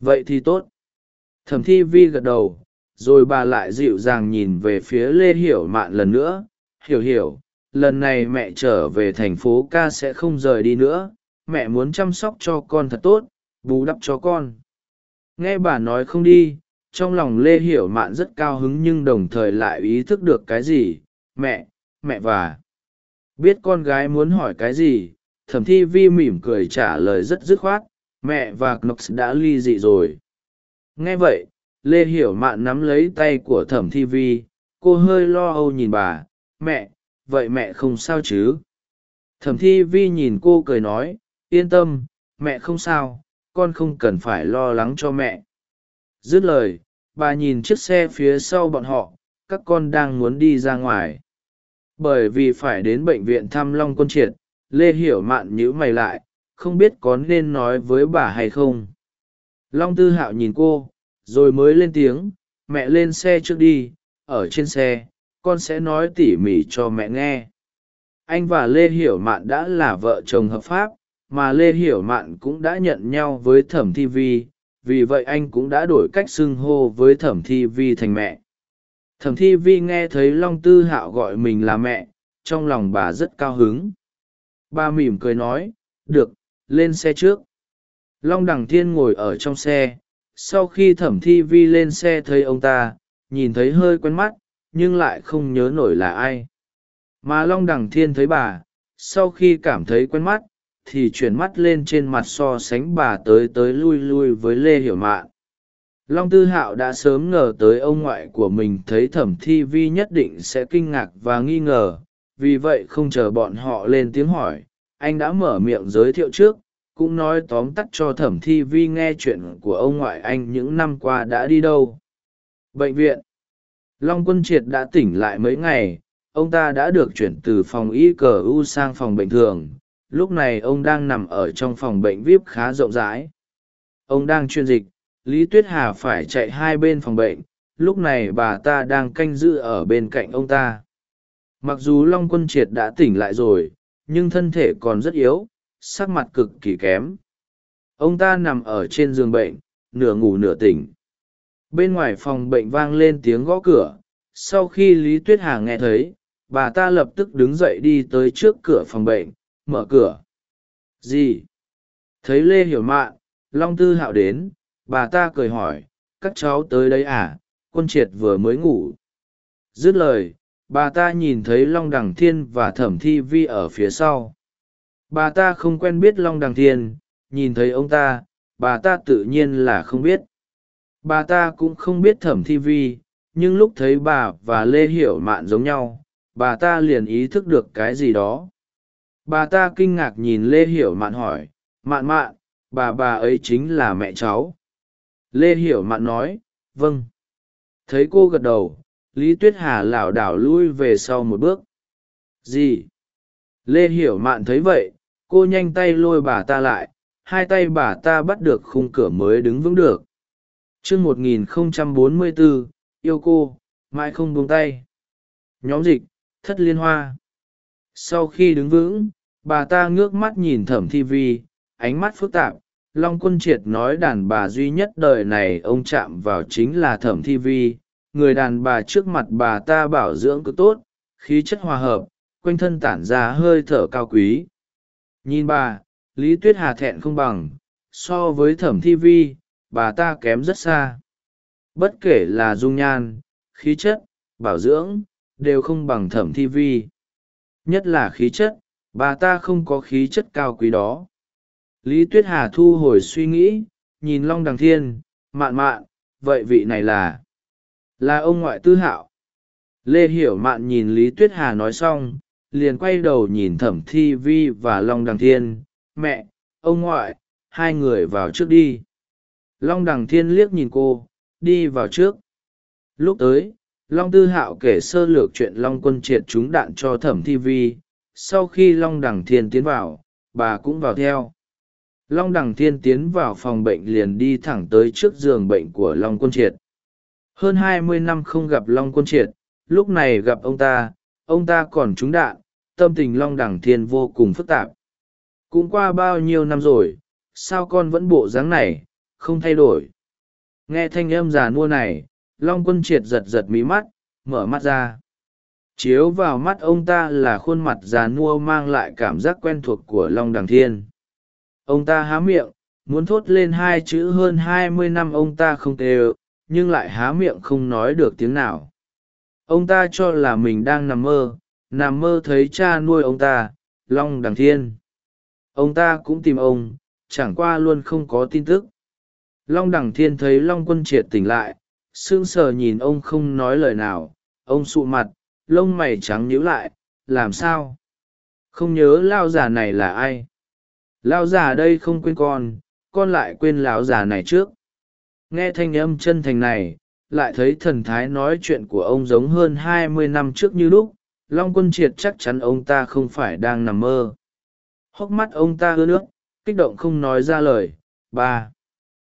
Speaker 1: Vậy thì tốt. Thẩm thi vi gật đầu, rồi bà lại dịu dàng nhìn về phía lê hiểu mạn lần nữa. Hiểu hiểu, lần này mẹ trở về thành phố ca sẽ không rời đi nữa. Mẹ muốn chăm sóc cho con thật tốt, bù đắp cho con. Nghe bà nói không đi, trong lòng lê hiểu mạn rất cao hứng nhưng đồng thời lại ý thức được cái gì? Mẹ mẹ và. Biết con gái muốn hỏi cái gì? Thẩm thi vi mỉm cười trả lời rất dứt khoát, mẹ và knox đã ly dị rồi. Nghe vậy, lê hiểu mạn nắm lấy tay của thẩm thi vi, cô hơi lo âu nhìn bà, mẹ, vậy mẹ không sao chứ? Thẩm thi vi nhìn cô cười nói, yên tâm, mẹ không sao, con không cần phải lo lắng cho mẹ. Dứt lời, bà nhìn chiếc xe phía sau bọn họ, các con đang muốn đi ra ngoài. Bởi vì phải đến bệnh viện thăm long quân triệt lê hiểu mạn nhíu mày lại, không biết có nên nói với bà hay không. Long tư hạo nhìn cô, rồi mới lên tiếng, mẹ lên xe trước đi, ở trên xe, con sẽ nói tỉ mỉ cho mẹ nghe. Anh và lê hiểu mạn đã là vợ chồng hợp pháp, mà lê hiểu mạn cũng đã nhận nhau với thẩm thi vi, vì vậy anh cũng đã đổi cách xưng hô với thẩm thi vi thành mẹ. Thẩm thi vi nghe thấy long tư hạo gọi mình là mẹ, trong lòng bà rất cao hứng bà mỉm cười nói, được, lên xe trước. Long đằng thiên ngồi ở trong xe. Sau khi thẩm thi vi lên xe thấy ông ta, nhìn thấy hơi quen mắt, nhưng lại không nhớ nổi là ai. Mà long đằng thiên thấy bà, sau khi cảm thấy quen mắt, thì chuyển mắt lên trên mặt so sánh bà tới tới lui lui với lê hiểu mạn. Long tư hạo đã sớm ngờ tới ông ngoại của mình thấy thẩm thi vi nhất định sẽ kinh ngạc và nghi ngờ vì vậy không chờ bọn họ lên tiếng hỏi, anh đã mở miệng giới thiệu trước, cũng nói tóm tắt cho thẩm thi vi nghe chuyện của ông ngoại anh những năm qua đã đi đâu. Bệnh viện. Long quân triệt đã tỉnh lại mấy ngày, ông ta đã được chuyển từ phòng y cờ u sang phòng bệnh thường, lúc này ông đang nằm ở trong phòng bệnh vip khá rộng rãi. Ông đang chuyên dịch, lý tuyết hà phải chạy hai bên phòng bệnh, lúc này bà ta đang canh giữ ở bên cạnh ông ta mặc dù long quân triệt đã tỉnh lại rồi, nhưng thân thể còn rất yếu, sắc mặt cực kỳ kém. Ông ta nằm ở trên giường bệnh, nửa ngủ nửa tỉnh. Bên ngoài phòng bệnh vang lên tiếng gõ cửa. Sau khi lý tuyết hà nghe thấy, bà ta lập tức đứng dậy đi tới trước cửa phòng bệnh, mở cửa. Gì? Thấy lê hiểu mạn, long tư hạo đến, bà ta cười hỏi, các cháu tới đấy à? Quân triệt vừa mới ngủ. Dứt lời bà ta nhìn thấy long đằng thiên và thẩm thi vi ở phía sau. Bà ta không quen biết long đằng thiên, nhìn thấy ông ta, bà ta tự nhiên là không biết. Bà ta cũng không biết thẩm thi vi, nhưng lúc thấy bà và lê hiểu mạn giống nhau, bà ta liền ý thức được cái gì đó. Bà ta kinh ngạc nhìn lê hiểu mạn hỏi, mạn mạn, bà bà ấy chính là mẹ cháu. Lê hiểu mạn nói vâng. Thấy cô gật đầu lý tuyết hà lảo đảo lui về sau một bước. Gì? Lê hiểu mạn thấy vậy, cô nhanh tay lôi bà ta lại, hai tay bà ta bắt được khung cửa mới đứng vững được. T r ư ơ n g một nghìn không trăm bốn mươi bốn yêu cô, mãi không buông tay. Nhóm dịch, thất liên hoa. Sau khi đứng vững, bà ta ngước mắt nhìn thẩm thi vi, ánh mắt phức tạp. Long quân triệt nói đàn bà duy nhất đời này ông chạm vào chính là thẩm thi vi người đàn bà trước mặt bà ta bảo dưỡng cứ tốt, khí chất hòa hợp, quanh thân tản ra hơi thở cao quý. Nhìn bà, lý tuyết hà thẹn không bằng, so với thẩm thi vi, bà ta kém rất xa. Bất kể là dung nhan, khí chất, bảo dưỡng, đều không bằng thẩm thi vi. Nhất là khí chất, bà ta không có khí chất cao quý đó. Lý tuyết hà thu hồi suy nghĩ, nhìn long đằng thiên, mạn mạn, vậy vị này là? Là ông ngoại tư hạo. Lê hiểu mạn nhìn lý tuyết hà nói xong, liền quay đầu nhìn thẩm thi vi và long đằng thiên. Mẹ, ông ngoại, hai người vào trước đi. Long đằng thiên liếc nhìn cô, đi vào trước. Lúc tới, long tư hạo kể sơ lược chuyện long quân triệt trúng đạn cho thẩm thi vi. Sau khi long đằng thiên tiến vào, bà cũng vào theo. Long đằng thiên tiến vào phòng bệnh liền đi thẳng tới trước giường bệnh của long quân triệt hơn hai mươi năm không gặp long quân triệt, lúc này gặp ông ta ông ta còn trúng đạn, tâm tình long Đẳng thiên vô cùng phức tạp. Cũng qua bao nhiêu năm rồi, sao con vẫn bộ dáng này, không thay đổi? Nghe thanh âm già nua này, long quân triệt giật giật mí mắt, mở mắt ra. Chiếu vào mắt ông ta là khuôn mặt già nua mang lại cảm giác quen thuộc của long đằng thiên. Ông ta há miệng, muốn thốt lên hai chữ hơn hai mươi năm ông ta không tê ơ nhưng lại há miệng không nói được tiếng nào. Ông ta cho là mình đang nằm mơ nằm mơ thấy cha nuôi ông ta, long đằng thiên. Ông ta cũng tìm ông, chẳng qua luôn không có tin tức. Long đằng thiên thấy long quân triệt tỉnh lại, sững sờ nhìn ông không nói lời nào. Ông sụ mặt, lông mày trắng nhíu lại, làm sao? Không nhớ lao già này là ai? Lao già đây không quên con con lại quên lão già này trước nghe thanh âm chân thành này, lại thấy thần thái nói chuyện của ông giống hơn hai mươi năm trước như lúc, long quân triệt chắc chắn ông ta không phải đang nằm mơ. Hốc mắt ông ta ưa nước, kích động không nói ra lời. Ba.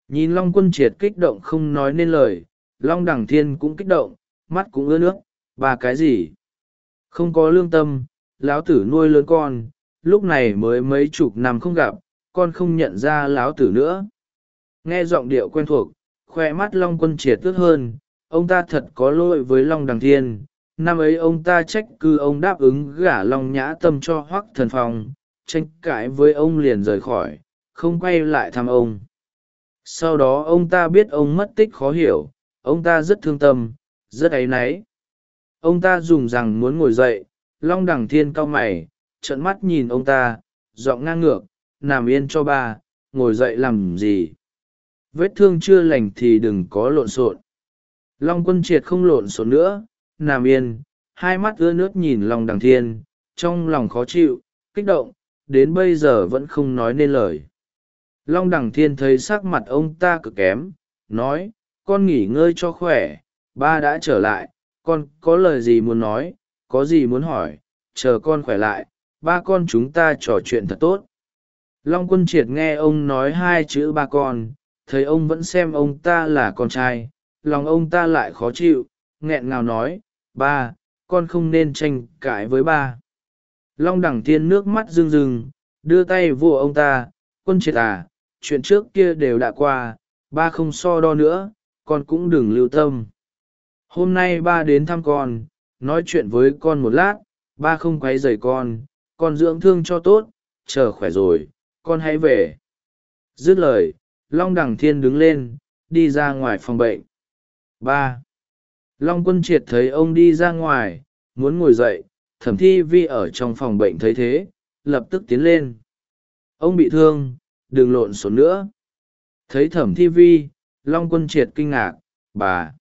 Speaker 1: Nhìn long quân triệt kích động không nói nên lời, long đẳng thiên cũng kích động, mắt cũng ưa nước. Ba cái gì? Không có lương tâm, lão tử nuôi lớn con, lúc này mới mấy chục năm không gặp, con không nhận ra lão tử nữa. Nghe giọng điệu quen thuộc khoe mắt long quân triệt ướt hơn, ông ta thật có lỗi với long đằng thiên. Năm ấy ông ta trách cứ ông đáp ứng gả long nhã tâm cho hoắc thần phong, tranh cãi với ông liền rời khỏi, không quay lại thăm ông. Sau đó ông ta biết ông mất tích khó hiểu, ông ta rất thương tâm, rất áy náy. Ông ta dùng rằng muốn ngồi dậy, long đằng thiên cau mày, trợn mắt nhìn ông ta, giọng ngang ngược, nằm yên cho ba, ngồi dậy làm gì? Vết thương chưa lành thì đừng có lộn xộn. Long quân triệt không lộn xộn nữa, nằm yên, hai mắt ưa nước nhìn long đằng thiên, trong lòng khó chịu, kích động, đến bây giờ vẫn không nói nên lời. Long đằng thiên thấy sắc mặt ông ta cực kém, nói, con nghỉ ngơi cho khỏe, ba đã trở lại, con có lời gì muốn nói, có gì muốn hỏi, chờ con khỏe lại, ba con chúng ta trò chuyện thật tốt. Long quân triệt nghe ông nói hai chữ ba con thấy ông vẫn xem ông ta là con trai, lòng ông ta lại khó chịu, nghẹn ngào nói, ba, con không nên tranh cãi với ba. Long đẳng tiên nước mắt rưng rưng, đưa tay vô ông ta, quân triệt à chuyện trước kia đều đã qua, ba không so đo nữa, con cũng đừng lưu tâm. Hôm nay ba đến thăm con, nói chuyện với con một lát, ba không q u ấ y dày con con dưỡng thương cho tốt, chờ khỏe rồi, con hãy về. Dứt lời long đằng thiên đứng lên, đi ra ngoài phòng bệnh. Ba. Long quân triệt thấy ông đi ra ngoài, muốn ngồi dậy, thẩm thi vi ở trong phòng bệnh thấy thế, lập tức tiến lên. Ông bị thương, đừng lộn xộn nữa. Thấy thẩm thi vi, long quân triệt kinh ngạc, bà.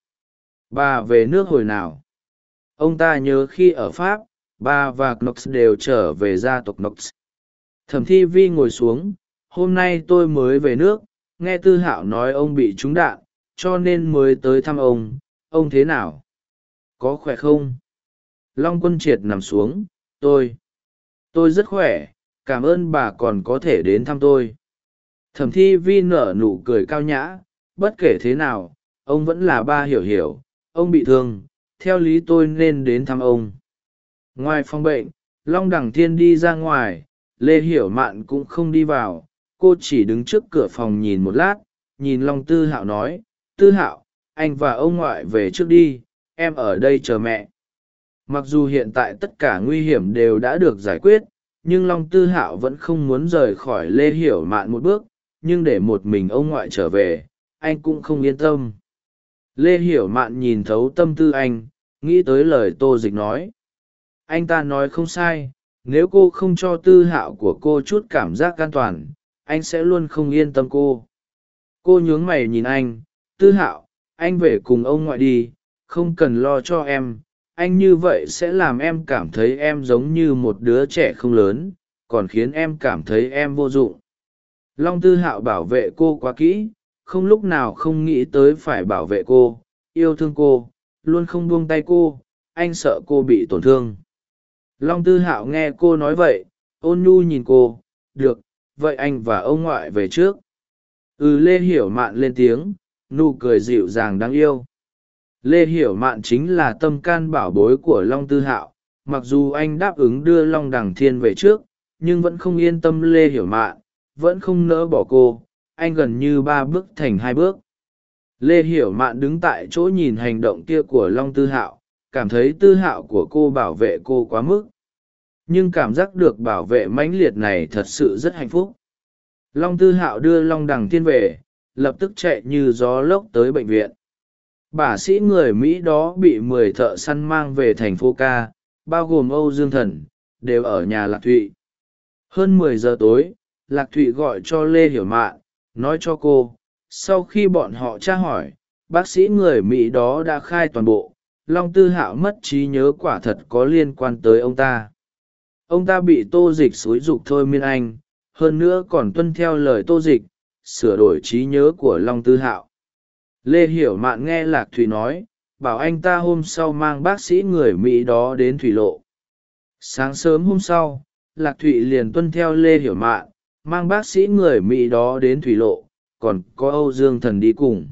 Speaker 1: Bà về nước hồi nào? Ông ta nhớ khi ở pháp, bà và knox đều trở về gia tộc knox. Thẩm thi vi ngồi xuống, hôm nay tôi mới về nước nghe tư hạo nói ông bị trúng đạn, cho nên mới tới thăm ông. Ông thế nào? Có khỏe không? Long quân triệt nằm xuống. Tôi. Tôi rất khỏe. Cảm ơn bà còn có thể đến thăm tôi. Thẩm thi vi nở nụ cười cao nhã. Bất kể thế nào, ông vẫn là ba hiểu hiểu. Ông bị thương. Theo lý tôi nên đến thăm ông. Ngoài phòng bệnh, long đẳng thiên đi ra ngoài. Lê hiểu mạn cũng không đi vào cô chỉ đứng trước cửa phòng nhìn một lát, nhìn long tư hạo nói, tư hạo, anh và ông ngoại về trước đi, em ở đây chờ mẹ. Mặc dù hiện tại tất cả nguy hiểm đều đã được giải quyết, nhưng long tư hạo vẫn không muốn rời khỏi lê hiểu mạn một bước, nhưng để một mình ông ngoại trở về, anh cũng không yên tâm. Lê hiểu mạn nhìn thấu tâm tư anh, nghĩ tới lời tô dịch nói. Anh ta nói không sai, nếu cô không cho tư hạo của cô chút cảm giác an toàn anh sẽ luôn không yên tâm cô. Cô nhướng mày nhìn anh, tư hạo, anh về cùng ông ngoại đi, không cần lo cho em. Anh như vậy sẽ làm em cảm thấy em giống như một đứa trẻ không lớn, còn khiến em cảm thấy em vô dụng. Long tư hạo bảo vệ cô quá kỹ, không lúc nào không nghĩ tới phải bảo vệ cô, yêu thương cô, luôn không buông tay cô, anh sợ cô bị tổn thương. Long tư hạo nghe cô nói vậy, ôn nhu nhìn cô, được vậy anh và ông ngoại về trước. Ừ lê hiểu mạn lên tiếng, nụ cười dịu dàng đáng yêu. Lê hiểu mạn chính là tâm can bảo bối của long tư hạo. Mặc dù anh đáp ứng đưa long đằng thiên về trước, nhưng vẫn không yên tâm lê hiểu mạn, vẫn không nỡ bỏ cô. Anh gần như ba bước thành hai bước. Lê hiểu mạn đứng tại chỗ nhìn hành động kia của long tư hạo. Cảm thấy tư hạo của cô bảo vệ cô quá mức nhưng cảm giác được bảo vệ mãnh liệt này thật sự rất hạnh phúc. Long tư hạo đưa long đằng thiên về, lập tức chạy như gió lốc tới bệnh viện. Bả sĩ người mỹ đó bị mười thợ săn mang về thành phố ca, bao gồm âu dương thần, đều ở nhà lạc thụy. Hơn mười giờ tối, lạc thụy gọi cho lê hiểu mạn, nói cho cô, sau khi bọn họ tra hỏi, bác sĩ người mỹ đó đã khai toàn bộ, long tư hạo mất trí nhớ quả thật có liên quan tới ông ta ông ta bị tô dịch xúi dục thôi miên anh, hơn nữa còn tuân theo lời tô dịch, sửa đổi trí nhớ của long tư hạo. Lê hiểu mạn nghe lạc thủy nói, bảo anh ta hôm sau mang bác sĩ người mỹ đó đến thủy lộ. Sáng sớm hôm sau, lạc thụy liền tuân theo lê hiểu mạn, mang bác sĩ người mỹ đó đến thủy lộ, còn có âu dương thần đi cùng.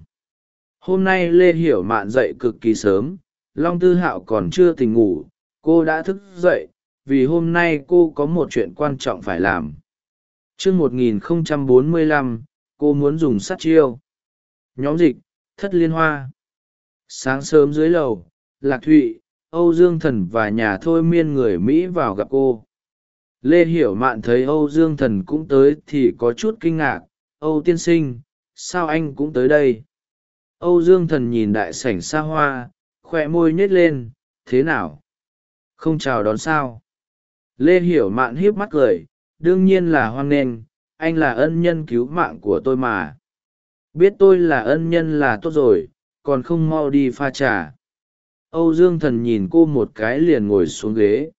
Speaker 1: Hôm nay lê hiểu mạn dậy cực kỳ sớm, long tư hạo còn chưa tỉnh ngủ, cô đã thức dậy vì hôm nay cô có một chuyện quan trọng phải làm. Chương một nghìn không trăm bốn mươi lăm, cô muốn dùng sắt chiêu. Nhóm dịch, thất liên hoa. Sáng sớm dưới lầu, lạc thụy, âu dương thần và nhà thôi miên người mỹ vào gặp cô. Lê hiểu mạn thấy âu dương thần cũng tới thì có chút kinh ngạc. Âu tiên sinh, sao anh cũng tới đây? Âu dương thần nhìn đại sảnh xa hoa khoe môi nhếch lên, thế nào? Không chào đón sao? Lê hiểu mạn hiếp mắt cười, đương nhiên là hoan nghênh, anh là ân nhân cứu mạng của tôi mà. Biết tôi là ân nhân là tốt rồi, còn không mau đi pha trà. Âu dương thần nhìn cô một cái liền ngồi xuống ghế.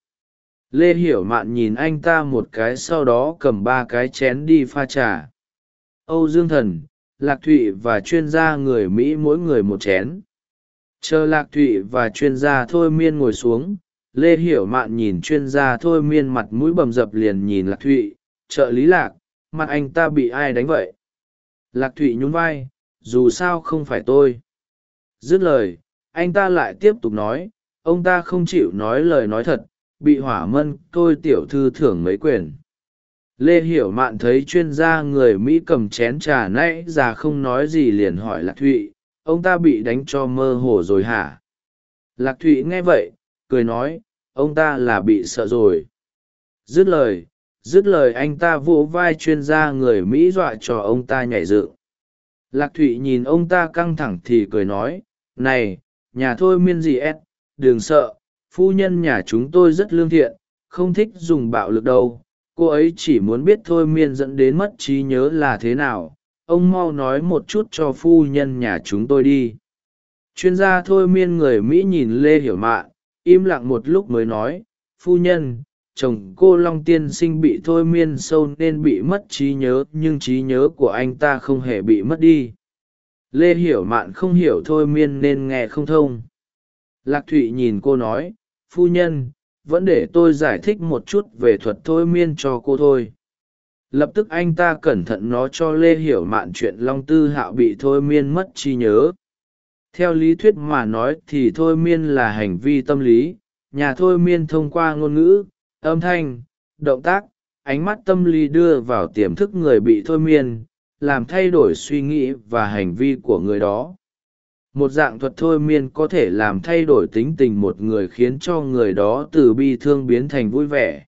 Speaker 1: Lê hiểu mạn nhìn anh ta một cái sau đó cầm ba cái chén đi pha trà. Âu dương thần, lạc thụy và chuyên gia người mỹ mỗi người một chén. Chờ lạc thụy và chuyên gia thôi miên ngồi xuống lê hiểu mạn nhìn chuyên gia thôi miên mặt mũi bầm dập liền nhìn lạc thụy, trợ lý lạc, mặt anh ta bị ai đánh vậy? Lạc thụy nhún vai, dù sao không phải tôi. Dứt lời, anh ta lại tiếp tục nói, ông ta không chịu nói lời nói thật, bị hỏa mân tôi tiểu thư thưởng mấy quyền. Lê hiểu mạn thấy chuyên gia người mỹ cầm chén trà nãy già không nói gì liền hỏi lạc thụy, ông ta bị đánh cho mơ hồ rồi hả? Lạc thụy nghe vậy, cười nói ông ta là bị sợ rồi. Dứt lời dứt lời anh ta vỗ vai chuyên gia người mỹ dọa cho ông ta nhảy dựng. Lạc thụy nhìn ông ta căng thẳng thì cười nói, này, nhà thôi miên gì ed đừng sợ, phu nhân nhà chúng tôi rất lương thiện, không thích dùng bạo lực đâu. Cô ấy chỉ muốn biết thôi miên dẫn đến mất trí nhớ là thế nào. Ông mau nói một chút cho phu nhân nhà chúng tôi đi. Chuyên gia thôi miên người mỹ nhìn lê hiểu mạn im lặng một lúc mới nói, phu nhân, chồng cô long tiên sinh bị thôi miên sâu nên bị mất trí nhớ, nhưng trí nhớ của anh ta không hề bị mất đi. Lê hiểu mạn không hiểu thôi miên nên nghe không thông. Lạc thụy nhìn cô nói, phu nhân, vẫn để tôi giải thích một chút về thuật thôi miên cho cô thôi. Lập tức anh ta cẩn thận nó cho lê hiểu mạn chuyện long tư hạo bị thôi miên mất trí nhớ theo lý thuyết mà nói thì thôi miên là hành vi tâm lý. Nhà thôi miên thông qua ngôn ngữ, âm thanh, động tác, ánh mắt tâm lý đưa vào tiềm thức người bị thôi miên, làm thay đổi suy nghĩ và hành vi của người đó. Một dạng thuật thôi miên có thể làm thay đổi tính tình một người khiến cho người đó từ bi thương biến thành vui vẻ.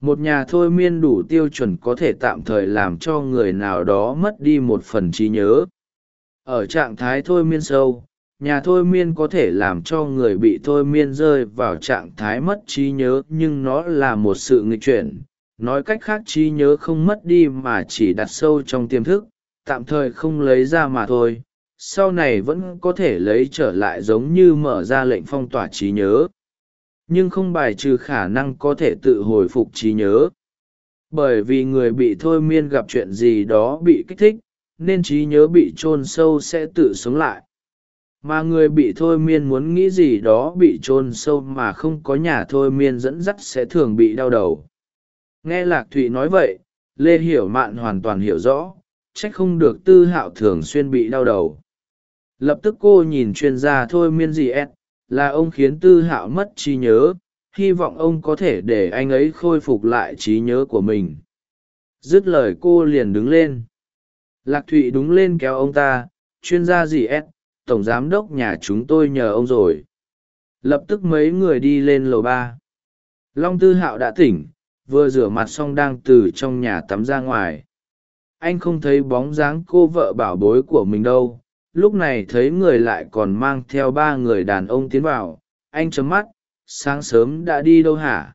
Speaker 1: Một nhà thôi miên đủ tiêu chuẩn có thể tạm thời làm cho người nào đó mất đi một phần trí nhớ ở trạng thái thôi miên sâu, nhà thôi miên có thể làm cho người bị thôi miên rơi vào trạng thái mất trí nhớ, nhưng nó là một sự nghịch chuyển. Nói cách khác, trí nhớ không mất đi mà chỉ đặt sâu trong tiềm thức, tạm thời không lấy ra mà thôi. Sau này vẫn có thể lấy trở lại giống như mở ra lệnh phong tỏa trí nhớ. Nhưng không bài trừ khả năng có thể tự hồi phục trí nhớ. Bởi vì người bị thôi miên gặp chuyện gì đó bị kích thích nên trí nhớ bị chôn sâu sẽ tự sống lại. Mà người bị thôi miên muốn nghĩ gì đó bị chôn sâu mà không có nhà thôi miên dẫn dắt sẽ thường bị đau đầu. Nghe lạc thụy nói vậy, lê hiểu mạn hoàn toàn hiểu rõ, trách không được tư hạo thường xuyên bị đau đầu. Lập tức cô nhìn chuyên gia thôi miên gì ed là ông khiến tư hạo mất trí nhớ, hy vọng ông có thể để anh ấy khôi phục lại trí nhớ của mình. Dứt lời cô liền đứng lên lạc thụy đúng lên kéo ông ta, chuyên gia gì ed tổng giám đốc nhà chúng tôi nhờ ông rồi. Lập tức mấy người đi lên lầu ba. Long tư hạo đã tỉnh, vừa rửa mặt xong đang từ trong nhà tắm ra ngoài. Anh không thấy bóng dáng cô vợ bảo bối của mình đâu, lúc này thấy người lại còn mang theo ba người đàn ông tiến vào. Anh chấm mắt, sáng sớm đã đi đâu hả?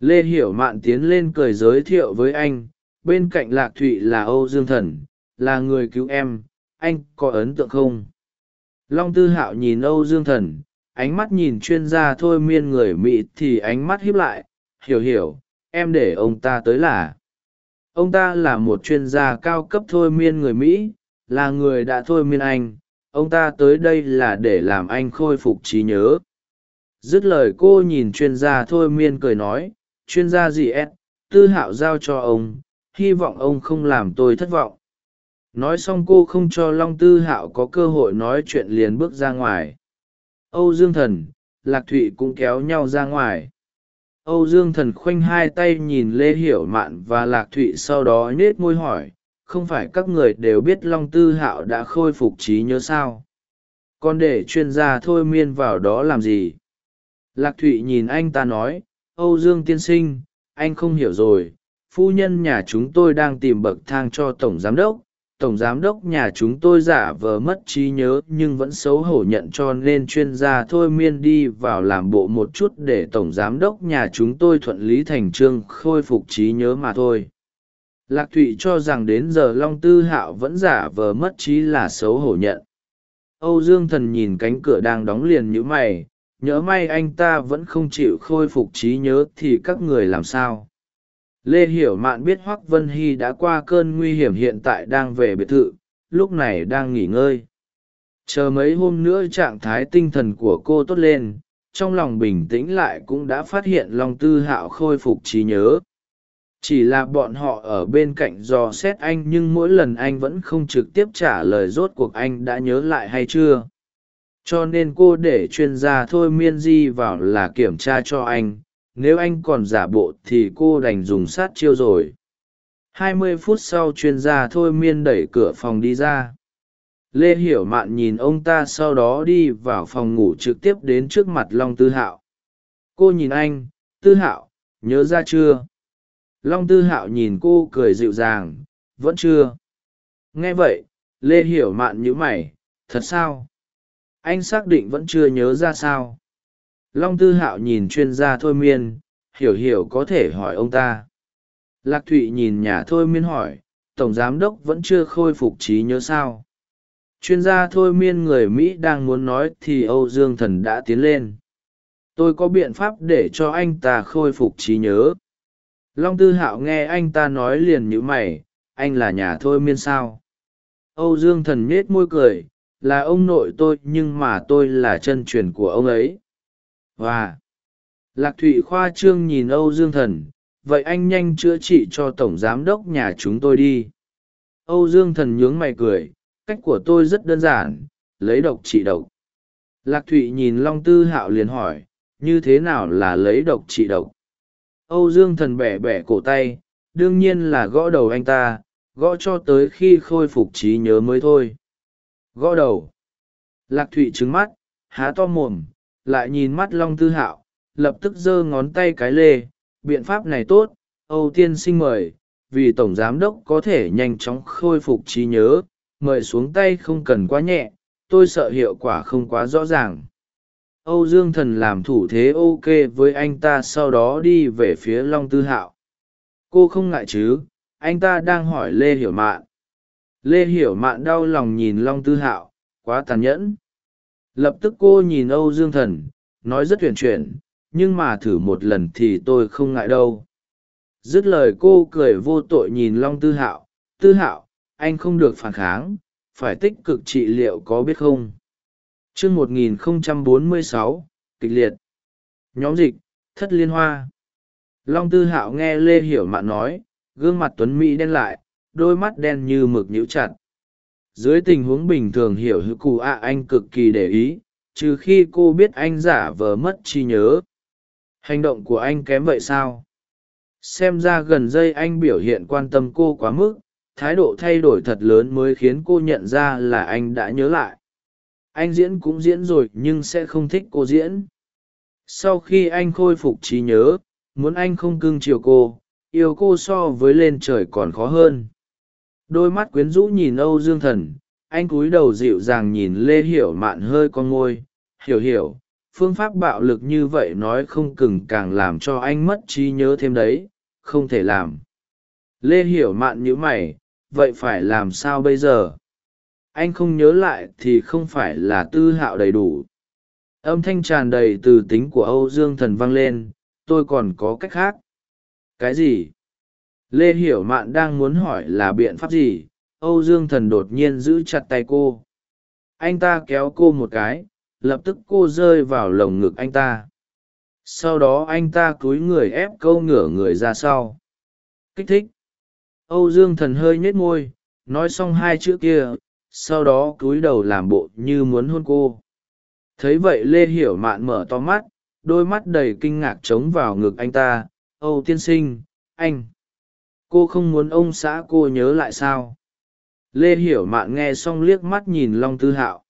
Speaker 1: Lê hiểu mạn tiến lên cười giới thiệu với anh, bên cạnh lạc thụy là âu dương thần là người cứu em, anh có ấn tượng không? Long tư hạo nhìn âu dương thần, ánh mắt nhìn chuyên gia thôi miên người mỹ thì ánh mắt hiếp lại, hiểu hiểu, em để ông ta tới là. Ông ta là một chuyên gia cao cấp thôi miên người mỹ, là người đã thôi miên anh, ông ta tới đây là để làm anh khôi phục trí nhớ. Dứt lời cô nhìn chuyên gia thôi miên cười nói, chuyên gia gì ed tư hạo giao cho ông, hy vọng ông không làm tôi thất vọng nói xong cô không cho long tư hạo có cơ hội nói chuyện liền bước ra ngoài. Âu dương thần, lạc thụy cũng kéo nhau ra ngoài. Âu dương thần khoanh hai tay nhìn lê hiểu mạn và lạc thụy sau đó nhết môi hỏi, không phải các người đều biết long tư hạo đã khôi phục trí nhớ sao? Còn để chuyên gia thôi miên vào đó làm gì? Lạc thụy nhìn anh ta nói, âu dương tiên sinh, anh không hiểu rồi, phu nhân nhà chúng tôi đang tìm bậc thang cho tổng giám đốc tổng giám đốc nhà chúng tôi giả vờ mất trí nhớ nhưng vẫn xấu hổ nhận cho nên chuyên gia thôi miên đi vào làm bộ một chút để tổng giám đốc nhà chúng tôi thuận lý thành trương khôi phục trí nhớ mà thôi. Lạc thụy cho rằng đến giờ long tư hạo vẫn giả vờ mất trí là xấu hổ nhận. Âu dương thần nhìn cánh cửa đang đóng liền như mày, nhớ may anh ta vẫn không chịu khôi phục trí nhớ thì các người làm sao? Lê hiểu mạn biết hoác vân hy đã qua cơn nguy hiểm hiện tại đang về biệt thự, lúc này đang nghỉ ngơi. Chờ mấy hôm nữa trạng thái tinh thần của cô tốt lên, trong lòng bình tĩnh lại cũng đã phát hiện long tư hạo khôi phục trí nhớ. Chỉ là bọn họ ở bên cạnh dò xét anh nhưng mỗi lần anh vẫn không trực tiếp trả lời rốt cuộc anh đã nhớ lại hay chưa. Cho nên cô để chuyên gia thôi miên di vào là kiểm tra cho anh nếu anh còn giả bộ thì cô đành dùng sát chiêu rồi. Hai mươi phút sau chuyên gia thôi miên đẩy cửa phòng đi ra. Lê hiểu mạn nhìn ông ta sau đó đi vào phòng ngủ trực tiếp đến trước mặt long tư hạo. Cô nhìn anh, tư hạo, nhớ ra chưa? Long tư hạo nhìn cô cười dịu dàng, vẫn chưa. Nghe vậy, lê hiểu mạn nhíu mày, thật sao? Anh xác định vẫn chưa nhớ ra sao? Long tư hạo nhìn chuyên gia thôi miên, hiểu hiểu có thể hỏi ông ta. Lạc thụy nhìn nhà thôi miên hỏi, tổng giám đốc vẫn chưa khôi phục trí nhớ sao? Chuyên gia thôi miên người mỹ đang muốn nói thì âu dương thần đã tiến lên. Tôi có biện pháp để cho anh ta khôi phục trí nhớ. Long tư hạo nghe anh ta nói liền nhíu mày, anh là nhà thôi miên sao? Âu dương thần nhết môi cười, là ông nội tôi nhưng mà tôi là chân truyền của ông ấy và lạc thụy khoa trương nhìn âu dương thần, vậy anh nhanh chữa trị cho tổng giám đốc nhà chúng tôi đi. Âu dương thần nhướng mày cười, cách của tôi rất đơn giản, lấy độc trị độc. Lạc thụy nhìn long tư hạo liền hỏi, như thế nào là lấy độc trị độc? Âu dương thần bẻ bẻ cổ tay, đương nhiên là gõ đầu anh ta, gõ cho tới khi khôi phục trí nhớ mới thôi. Gõ đầu? Lạc thụy trứng mắt, há to mồm lại nhìn mắt long tư hạo, lập tức giơ ngón tay cái lê, biện pháp này tốt, âu tiên sinh mời, vì tổng giám đốc có thể nhanh chóng khôi phục trí nhớ, mời xuống tay không cần quá nhẹ, tôi sợ hiệu quả không quá rõ ràng. Âu dương thần làm thủ thế ok với anh ta sau đó đi về phía long tư hạo. Cô không ngại chứ, anh ta đang hỏi lê hiểu mạn. Lê hiểu mạn đau lòng nhìn long tư hạo, quá tàn nhẫn lập tức cô nhìn âu dương thần, nói rất tuyển chuyển, nhưng mà thử một lần thì tôi không ngại đâu. Dứt lời cô cười vô tội nhìn long tư hạo tư hạo, anh không được phản kháng, phải tích cực trị liệu có biết không? Chương một nghìn bốn mươi sáu, kịch liệt. Nhóm dịch, thất liên hoa. Long tư hạo nghe lê hiểu mạn nói, gương mặt tuấn mỹ đen lại, đôi mắt đen như mực nhíu chặt dưới tình huống bình thường hiểu hữu cụ ạ, anh cực kỳ để ý, trừ khi cô biết anh giả vờ mất trí nhớ. Hành động của anh kém vậy sao? Xem ra gần đây anh biểu hiện quan tâm cô quá mức, thái độ thay đổi thật lớn mới khiến cô nhận ra là anh đã nhớ lại. Anh diễn cũng diễn rồi nhưng sẽ không thích cô diễn. Sau khi anh khôi phục trí nhớ, muốn anh không cưng chiều cô, yêu cô so với lên trời còn khó hơn đôi mắt quyến rũ nhìn âu dương thần, anh cúi đầu dịu dàng nhìn lê hiểu mạn hơi con ngôi. Hiểu hiểu, phương pháp bạo lực như vậy nói không cừng càng làm cho anh mất trí nhớ thêm đấy, không thể làm. Lê hiểu mạn nhữ mày, vậy phải làm sao bây giờ? Anh không nhớ lại thì không phải là tư hạo đầy đủ. Âm thanh tràn đầy từ tính của âu dương thần vang lên, tôi còn có cách khác. Cái gì? Lê hiểu mạn đang muốn hỏi là biện pháp gì, âu dương thần đột nhiên giữ chặt tay cô. Anh ta kéo cô một cái, lập tức cô rơi vào lồng ngực anh ta. Sau đó anh ta cúi người ép câu ngửa người ra sau. Kích thích. Âu dương thần hơi nhếch môi, nói xong hai chữ kia, sau đó cúi đầu làm bộ như muốn hôn cô. Thấy vậy lê hiểu mạn mở to mắt, đôi mắt đầy kinh ngạc trống vào ngực anh ta. Âu tiên sinh, anh cô không muốn ông xã cô nhớ lại sao? Lê hiểu mạn nghe xong liếc mắt nhìn long tư hạo.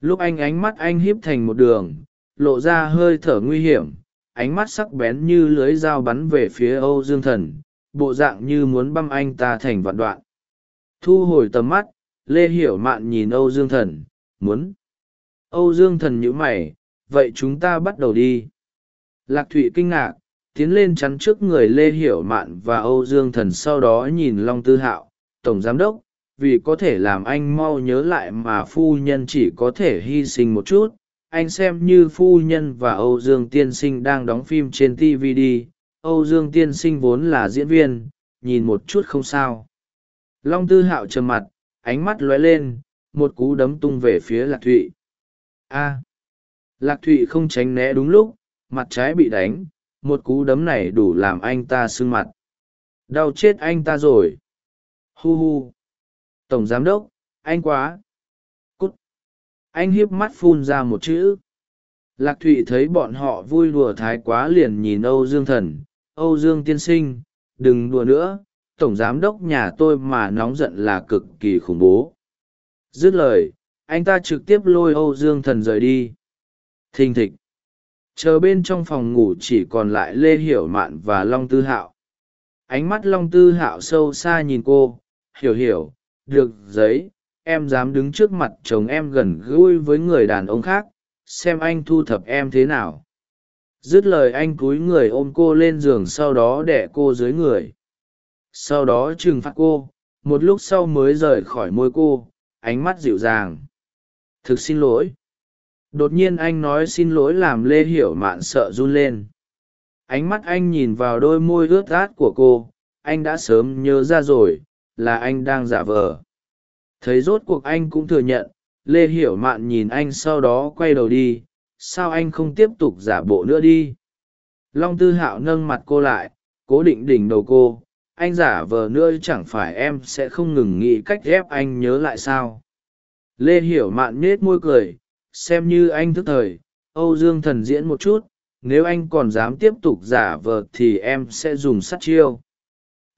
Speaker 1: Lúc anh ánh mắt anh híp thành một đường, lộ ra hơi thở nguy hiểm, ánh mắt sắc bén như lưới dao bắn về phía âu dương thần, bộ dạng như muốn băm anh ta thành vạn đoạn. Thu hồi tầm mắt, lê hiểu mạn nhìn âu dương thần, muốn. Âu dương thần nhữ mày, vậy chúng ta bắt đầu đi. Lạc thụy kinh ngạc tiến lên chắn trước người lê hiểu mạn và âu dương thần sau đó nhìn long tư hạo, tổng giám đốc, vì có thể làm anh mau nhớ lại mà phu nhân chỉ có thể hy sinh một chút, anh xem như phu nhân và âu dương tiên sinh đang đóng phim trên tv đi, âu dương tiên sinh vốn là diễn viên, nhìn một chút không sao. Long tư hạo trầm mặt, ánh mắt lóe lên, một cú đấm tung về phía lạc thụy. A, lạc thụy không tránh né đúng lúc, mặt trái bị đánh một cú đấm này đủ làm anh ta sưng mặt. Đau chết anh ta rồi. Hu hu. Tổng giám đốc, anh quá. Cút. Anh hiếp mắt phun ra một chữ. Lạc thụy thấy bọn họ vui đùa thái quá liền nhìn âu dương thần. Âu dương tiên sinh, đừng đùa nữa. Tổng giám đốc nhà tôi mà nóng giận là cực kỳ khủng bố. Dứt lời, anh ta trực tiếp lôi âu dương thần rời đi. Thình thịch chờ bên trong phòng ngủ chỉ còn lại lê hiểu mạn và long tư hạo. Ánh mắt long tư hạo sâu xa nhìn cô, hiểu hiểu, được giấy, em dám đứng trước mặt chồng em gần gũi với người đàn ông khác, xem anh thu thập em thế nào. Dứt lời anh cúi người ôm cô lên giường sau đó đẻ cô dưới người. Sau đó trừng phạt cô, một lúc sau mới rời khỏi môi cô, ánh mắt dịu dàng. Thực xin lỗi đột nhiên anh nói xin lỗi làm lê hiểu mạn sợ run lên. Ánh mắt anh nhìn vào đôi môi ướt át của cô, anh đã sớm nhớ ra rồi, là anh đang giả vờ. Thấy rốt cuộc anh cũng thừa nhận, lê hiểu mạn nhìn anh sau đó quay đầu đi, sao anh không tiếp tục giả bộ nữa đi? Long tư hạo nâng mặt cô lại, cố định đỉnh đầu cô, anh giả vờ nữa chẳng phải em sẽ không ngừng nghĩ cách ép anh nhớ lại sao? Lê hiểu mạn nết môi cười xem như anh thức thời, âu dương thần diễn một chút, nếu anh còn dám tiếp tục giả vờ thì em sẽ dùng sắt chiêu.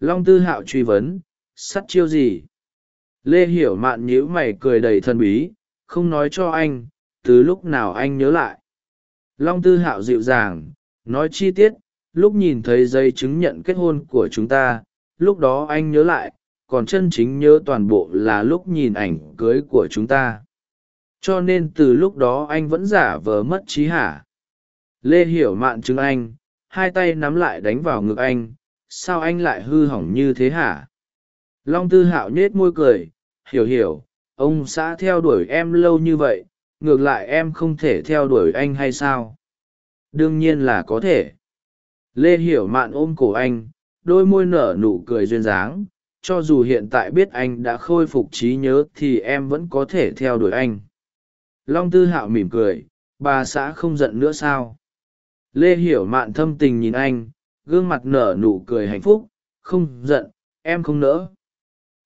Speaker 1: Long tư hạo truy vấn, sắt chiêu gì? Lê hiểu mạn nhíu mày cười đầy thần bí, không nói cho anh, từ lúc nào anh nhớ lại? Long tư hạo dịu dàng, nói chi tiết, lúc nhìn thấy giấy chứng nhận kết hôn của chúng ta, lúc đó anh nhớ lại, còn chân chính nhớ toàn bộ là lúc nhìn ảnh cưới của chúng ta cho nên từ lúc đó anh vẫn giả vờ mất trí hả? Lê hiểu mạn chứng anh, hai tay nắm lại đánh vào ngực anh, sao anh lại hư hỏng như thế hả? Long tư hạo nhết môi cười, hiểu hiểu, ông xã theo đuổi em lâu như vậy, ngược lại em không thể theo đuổi anh hay sao? Đương nhiên là có thể. Lê hiểu mạn ôm cổ anh, đôi môi nở nụ cười duyên dáng, cho dù hiện tại biết anh đã khôi phục trí nhớ thì em vẫn có thể theo đuổi anh long tư hạo mỉm cười, bà xã không giận nữa sao? Lê hiểu mạn thâm tình nhìn anh, gương mặt nở nụ cười hạnh phúc, không giận, em không nỡ.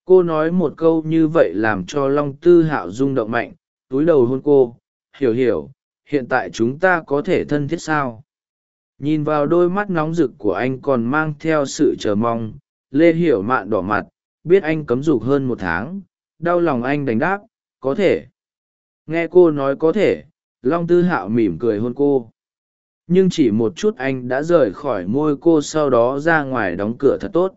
Speaker 1: Cô nói một câu như vậy làm cho long tư hạo rung động mạnh, túi đầu hôn cô, hiểu hiểu, hiện tại chúng ta có thể thân thiết sao? Nhìn vào đôi mắt nóng rực của anh còn mang theo sự chờ mong, lê hiểu mạn đỏ mặt, biết anh cấm dục hơn một tháng, đau lòng anh đánh đáp, có thể nghe cô nói có thể, long tư hạo mỉm cười hôn cô. Nhưng chỉ một chút anh đã rời khỏi môi cô sau đó ra ngoài đóng cửa thật tốt.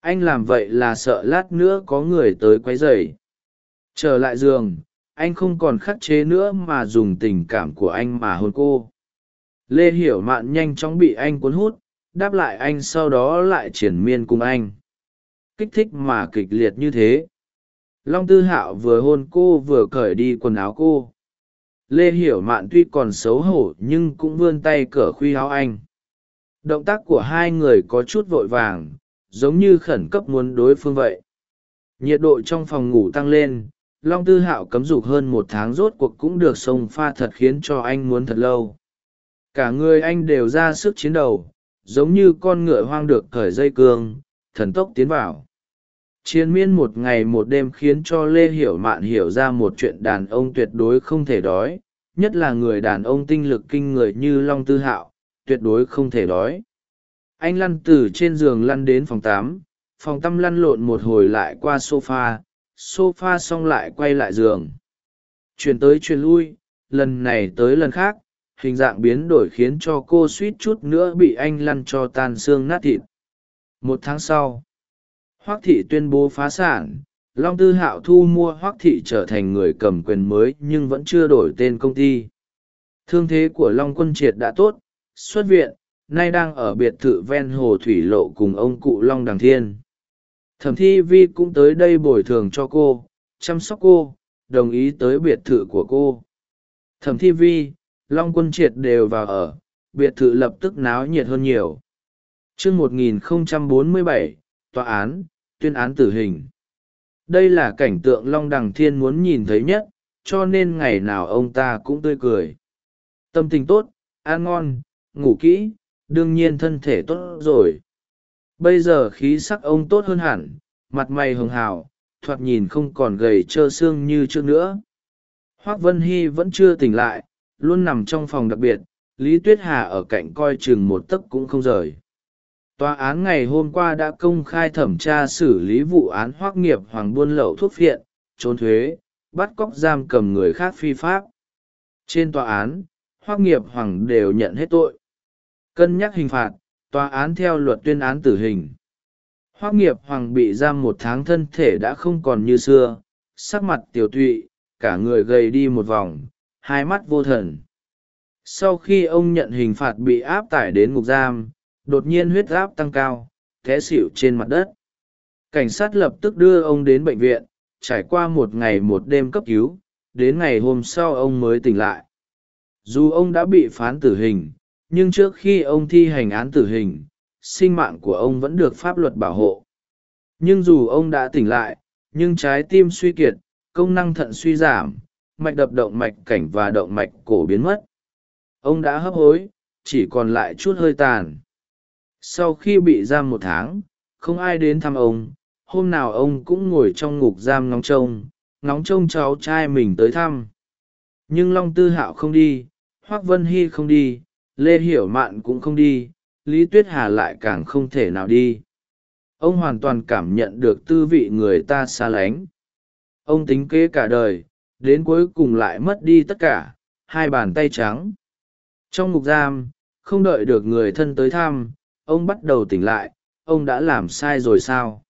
Speaker 1: Anh làm vậy là sợ lát nữa có người tới q u ấ y dày trở lại giường, anh không còn khắc chế nữa mà dùng tình cảm của anh mà hôn cô. Lê hiểu mạn nhanh chóng bị anh cuốn hút, đáp lại anh sau đó lại triển miên cùng anh. Kích thích mà kịch liệt như thế long tư hạo vừa hôn cô vừa cởi đi quần áo cô. Lê hiểu mạn tuy còn xấu hổ nhưng cũng vươn tay cởi khuy áo anh. Động tác của hai người có chút vội vàng, giống như khẩn cấp muốn đối phương vậy. Nhiệt độ trong phòng ngủ tăng lên, long tư hạo cấm dục hơn một tháng rốt cuộc cũng được sông pha thật khiến cho anh muốn thật lâu. Cả người anh đều ra sức chiến đầu, giống như con ngựa hoang được cởi dây cương, thần tốc tiến vào chiến miên một ngày một đêm khiến cho lê hiểu mạn hiểu ra một chuyện đàn ông tuyệt đối không thể đói, nhất là người đàn ông tinh lực kinh người như long tư hạo, tuyệt đối không thể đói. Anh lăn từ trên giường lăn đến phòng tám phòng tăm lăn lộn một hồi lại qua s o f a s o f a xong lại quay lại giường. Chuyển tới chuyển lui, lần này tới lần khác, hình dạng biến đổi khiến cho cô suýt chút nữa bị anh lăn cho tan xương nát thịt. Một tháng sau hoác thị tuyên bố phá sản long tư hạo thu mua hoác thị trở thành người cầm quyền mới nhưng vẫn chưa đổi tên công ty. Thương thế của long quân triệt đã tốt xuất viện nay đang ở biệt thự ven hồ thủy lộ cùng ông cụ long đằng thiên. Thẩm thi vi cũng tới đây bồi thường cho cô chăm sóc cô đồng ý tới biệt thự của cô. Thẩm thi vi long quân triệt đều vào ở biệt thự lập tức náo nhiệt hơn nhiều. Chương 1047, tòa án tuyên án tử hình. Đây là cảnh tượng long đằng thiên muốn nhìn thấy nhất, cho nên ngày nào ông ta cũng tươi cười. Tâm tình tốt, ăn ngon, ngủ kỹ, đương nhiên thân thể tốt rồi. Bây giờ khí sắc ông tốt hơn hẳn, mặt mày hường hào, thoạt nhìn không còn gầy trơ xương như trước nữa. Hoác vân hy vẫn chưa tỉnh lại, luôn nằm trong phòng đặc biệt, lý tuyết hà ở cạnh coi chừng một tấc cũng không rời tòa án ngày hôm qua đã công khai thẩm tra xử lý vụ án hoác nghiệp hoàng buôn lậu thuốc phiện, trốn thuế, bắt cóc giam cầm người khác phi pháp. Trên tòa án, hoác nghiệp hoàng đều nhận hết tội. Cân nhắc hình phạt, tòa án theo luật tuyên án tử hình. Hoác nghiệp hoàng bị giam một tháng thân thể đã không còn như xưa, sắc mặt tiểu tụy, cả người gầy đi một vòng, hai mắt vô thần. Sau khi ông nhận hình phạt bị áp tải đến ngục giam đột nhiên huyết áp tăng cao, té xịu trên mặt đất. Cảnh sát lập tức đưa ông đến bệnh viện, trải qua một ngày một đêm cấp cứu, đến ngày hôm sau ông mới tỉnh lại. Dù ông đã bị phán tử hình, nhưng trước khi ông thi hành án tử hình, sinh mạng của ông vẫn được pháp luật bảo hộ. Nhưng dù ông đã tỉnh lại, nhưng trái tim suy kiệt, công năng thận suy giảm, mạch đập động mạch cảnh và động mạch cổ biến mất. Ông đã hấp hối, chỉ còn lại chút hơi tàn sau khi bị giam một tháng, không ai đến thăm ông, hôm nào ông cũng ngồi trong ngục giam ngóng trông ngóng trông cháu trai mình tới thăm. Nhưng long tư hạo không đi, hoác vân hy không đi, lê hiểu mạn cũng không đi, lý tuyết hà lại càng không thể nào đi. Ông hoàn toàn cảm nhận được tư vị người ta xa lánh. Ông tính kế cả đời, đến cuối cùng lại mất đi tất cả, hai bàn tay trắng. Trong ngục giam, không đợi được người thân tới thăm ông bắt đầu tỉnh lại, ông đã làm sai rồi sao?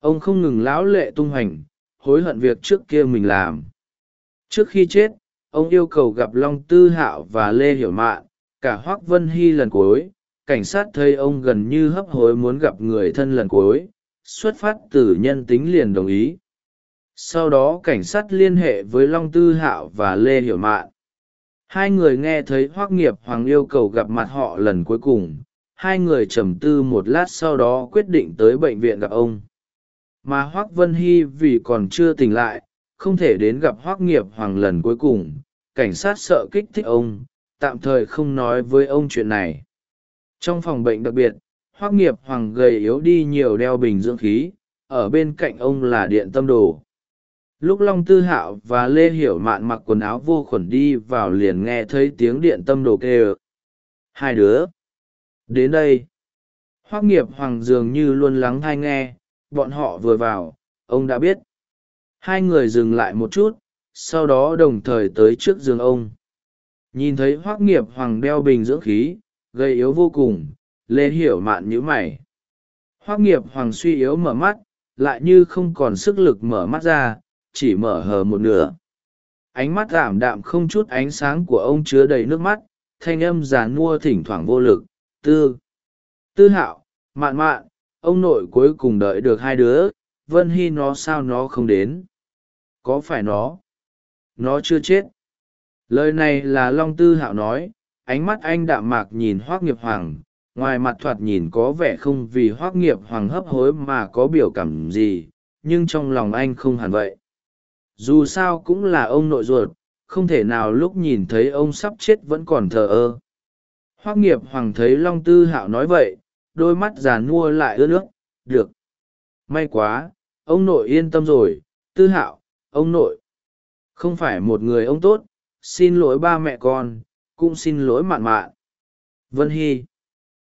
Speaker 1: Ông không ngừng lão lệ tung hoành, hối hận việc trước kia mình làm. Trước khi chết, ông yêu cầu gặp long tư hạo và lê hiểu mạn, cả hoác vân hy lần cuối. Cảnh sát thấy ông gần như hấp hối muốn gặp người thân lần cuối, xuất phát từ nhân tính liền đồng ý. Sau đó cảnh sát liên hệ với long tư hạo và lê hiểu mạn. Hai người nghe thấy hoác nghiệp hoàng yêu cầu gặp mặt họ lần cuối cùng hai người trầm tư một lát sau đó quyết định tới bệnh viện gặp ông. Mà hoác vân hy vì còn chưa tỉnh lại, không thể đến gặp hoác nghiệp hoàng lần cuối cùng. Cảnh sát sợ kích thích ông, tạm thời không nói với ông chuyện này. Trong phòng bệnh đặc biệt, hoác nghiệp hoàng gầy yếu đi nhiều đeo bình dưỡng khí, ở bên cạnh ông là điện tâm đồ. Lúc long tư hạo và lê hiểu mạn mặc quần áo vô khuẩn đi vào liền nghe thấy tiếng điện tâm đồ kêu. Hai đứa đến đây. Hoác nghiệp hoàng dường như luôn lắng thai nghe, bọn họ vừa vào, ông đã biết. Hai người dừng lại một chút, sau đó đồng thời tới trước giường ông. Nhìn thấy hoác nghiệp hoàng đeo bình dưỡng khí gây yếu vô cùng, lê hiểu mạn nhữ mày. Hoác nghiệp hoàng suy yếu mở mắt, lại như không còn sức lực mở mắt ra, chỉ mở hờ một nửa. Ánh mắt ảm đạm không chút ánh sáng của ông chứa đầy nước mắt, thanh âm giàn mua thỉnh thoảng vô lực tư. Tư hạo, mạn mạn, ông nội cuối cùng đợi được hai đứa, vân hy nó sao nó không đến? Có phải nó? Nó chưa chết. Lời này là long tư hạo nói, ánh mắt anh đạm mạc nhìn hoác nghiệp hoàng, ngoài mặt thoạt nhìn có vẻ không vì hoác nghiệp hoàng hấp hối mà có biểu cảm gì, nhưng trong lòng anh không hẳn vậy. Dù sao cũng là ông nội ruột, không thể nào lúc nhìn thấy ông sắp chết vẫn còn thờ ơ hoác nghiệp hoàng thấy long tư hạo nói vậy, đôi mắt giàn mua lại ướt nước, được. May quá, ông nội yên tâm rồi, tư hạo, ông nội. Không phải một người ông tốt, xin lỗi ba mẹ con, cũng xin lỗi mạn mạn. Vân hy.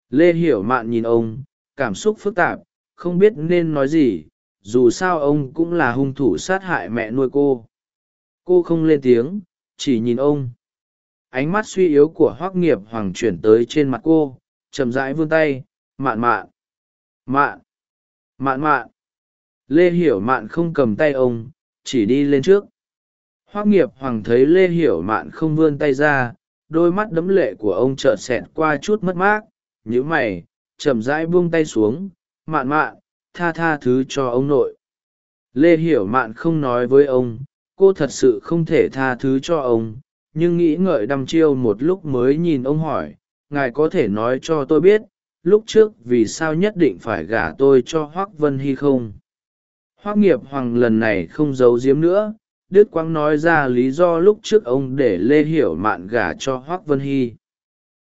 Speaker 1: Lê hiểu mạn nhìn ông, cảm xúc phức tạp, không biết nên nói gì, dù sao ông cũng là hung thủ sát hại mẹ nuôi cô. Cô không lên tiếng, chỉ nhìn ông ánh mắt suy yếu của hoác nghiệp hoàng chuyển tới trên mặt cô, chậm rãi vươn tay, mạn mạn mạn mạn mạn. Lê hiểu mạn không cầm tay ông, chỉ đi lên trước. Hoác nghiệp hoàng thấy lê hiểu mạn không vươn tay ra, đôi mắt đấm lệ của ông trợn xẹt qua chút mất mát nhữ mày, chậm rãi buông tay xuống, mạn mạn, tha tha thứ cho ông nội. Lê hiểu mạn không nói với ông, cô thật sự không thể tha thứ cho ông nhưng nghĩ ngợi đăm chiêu một lúc mới nhìn ông hỏi, ngài có thể nói cho tôi biết, lúc trước vì sao nhất định phải gả tôi cho hoác vân hy không? Hoác nghiệp hoàng lần này không giấu giếm nữa, đức quang nói ra lý do lúc trước ông để lê hiểu mạn gả cho hoác vân hy.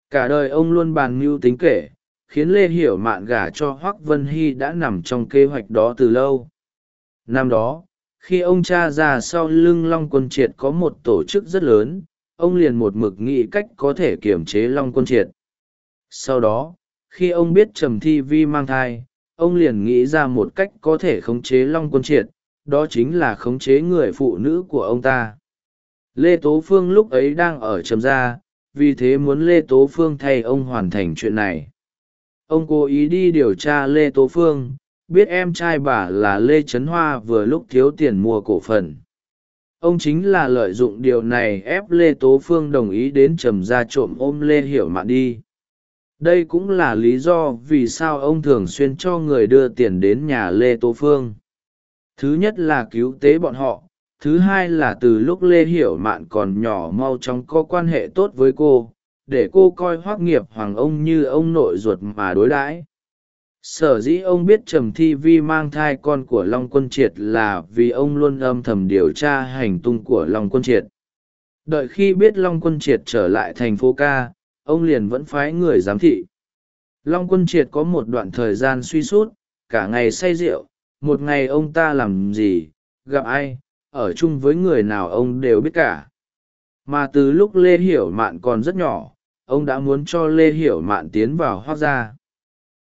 Speaker 1: Cả đời ông luôn bàn mưu tính kể, khiến lê hiểu mạn gả cho hoác vân hy đã nằm trong kế hoạch đó từ lâu. Năm đó, khi ông cha già sau lưng long quân triệt có một tổ chức rất lớn ông liền một mực nghĩ cách có thể kiểm chế long quân triệt. Sau đó, khi ông biết trầm thi vi mang thai, ông liền nghĩ ra một cách có thể khống chế long quân triệt, đó chính là khống chế người phụ nữ của ông ta. Lê tố phương lúc ấy đang ở trầm gia, vì thế muốn lê tố phương thay ông hoàn thành chuyện này. Ông cố ý đi điều tra lê tố phương, biết em trai bà là lê trấn hoa vừa lúc thiếu tiền mua cổ phần ông chính là lợi dụng điều này ép lê tố phương đồng ý đến trầm ra trộm ôm lê hiểu mạn đi. Đây cũng là lý do vì sao ông thường xuyên cho người đưa tiền đến nhà lê tố phương. Thứ nhất là cứu tế bọn họ, thứ hai là từ lúc lê hiểu mạn còn nhỏ mau chóng có quan hệ tốt với cô, để cô coi hoác nghiệp hoàng ông như ông nội ruột mà đối đãi sở dĩ ông biết trầm thi vi mang thai con của long quân triệt là vì ông luôn âm thầm điều tra hành tung của long quân triệt. Đợi khi biết long quân triệt trở lại thành phố ca, ông liền vẫn phái người giám thị. Long quân triệt có một đoạn thời gian suy sút, cả ngày say rượu, một ngày ông ta làm gì, gặp ai, ở chung với người nào ông đều biết cả. Mà từ lúc lê hiểu mạn còn rất nhỏ, ông đã muốn cho lê hiểu mạn tiến vào hoác gia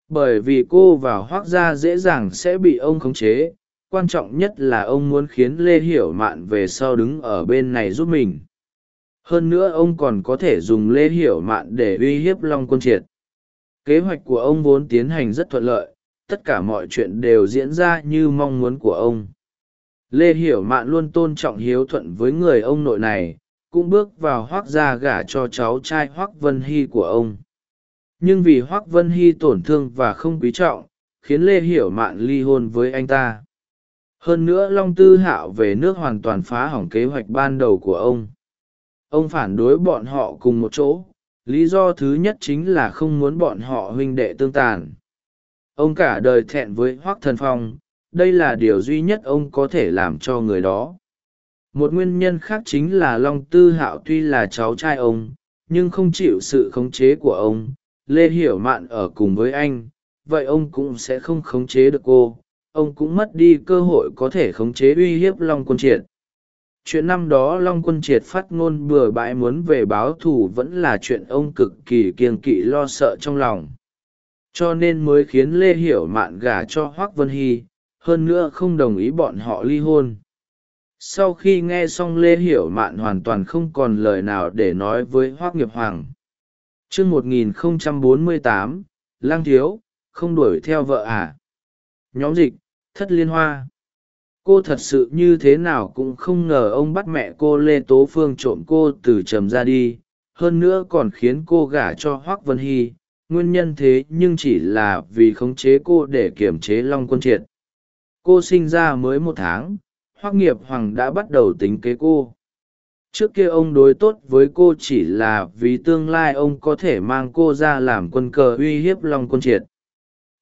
Speaker 1: bởi vì cô vào hoác gia dễ dàng sẽ bị ông khống chế, quan trọng nhất là ông muốn khiến lê hiểu mạn về sau đứng ở bên này giúp mình. Hơn nữa ông còn có thể dùng lê hiểu mạn để uy hiếp long quân triệt. Kế hoạch của ông vốn tiến hành rất thuận lợi, tất cả mọi chuyện đều diễn ra như mong muốn của ông. Lê hiểu mạn luôn tôn trọng hiếu thuận với người ông nội này, cũng bước vào hoác gia gả cho cháu trai hoác vân hy của ông nhưng vì hoác vân hy tổn thương và không quý trọng, khiến lê hiểu mạn ly hôn với anh ta. Hơn nữa long tư hạo về nước hoàn toàn phá hỏng kế hoạch ban đầu của ông. Ông phản đối bọn họ cùng một chỗ, lý do thứ nhất chính là không muốn bọn họ huynh đệ tương tàn. Ông cả đời thẹn với hoác thần phong, đây là điều duy nhất ông có thể làm cho người đó. Một nguyên nhân khác chính là long tư hạo tuy là cháu trai ông, nhưng không chịu sự khống chế của ông lê hiểu mạn ở cùng với anh, vậy ông cũng sẽ không khống chế được cô. Ông cũng mất đi cơ hội có thể khống chế uy hiếp long quân triệt. Chuyện năm đó long quân triệt phát ngôn bừa bãi muốn về báo thù vẫn là chuyện ông cực kỳ kiêng kỵ lo sợ trong lòng. Cho nên mới khiến lê hiểu mạn gả cho hoác vân hy, hơn nữa không đồng ý bọn họ ly hôn. Sau khi nghe xong lê hiểu mạn hoàn toàn không còn lời nào để nói với hoác nghiệp hoàng chương một nghìn không trăm bốn mươi tám, lang thiếu, không đuổi theo vợ à? Nhóm dịch, thất liên hoa. Cô thật sự như thế nào cũng không ngờ ông bắt mẹ cô lê tố phương trộm cô từ trầm ra đi. Hơn nữa còn khiến cô gả cho hoác vân hy. Nguyên nhân thế nhưng chỉ là vì khống chế cô để kiểm chế long quân triệt. Cô sinh ra mới một tháng, hoác nghiệp hoàng đã bắt đầu tính kế cô trước kia ông đối tốt với cô chỉ là vì tương lai ông có thể mang cô ra làm quân cờ uy hiếp long quân triệt.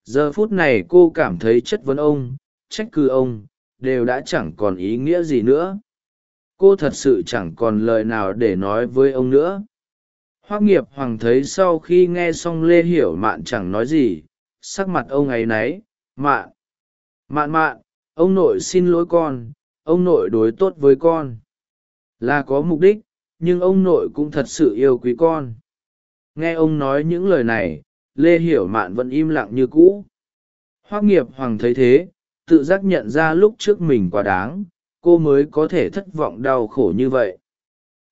Speaker 1: Giờ phút này cô cảm thấy chất vấn ông, trách cứ ông, đều đã chẳng còn ý nghĩa gì nữa. Cô thật sự chẳng còn lời nào để nói với ông nữa. Hoác nghiệp hoàng thấy sau khi nghe xong lê hiểu mạn chẳng nói gì, sắc mặt ông ấy náy, mạn mạn mạn, ông nội xin lỗi con, ông nội đối tốt với con là có mục đích, nhưng ông nội cũng thật sự yêu quý con. Nghe ông nói những lời này, lê hiểu mạn vẫn im lặng như cũ. Hoác nghiệp hoàng thấy thế, tự giác nhận ra lúc trước mình quá đáng, cô mới có thể thất vọng đau khổ như vậy.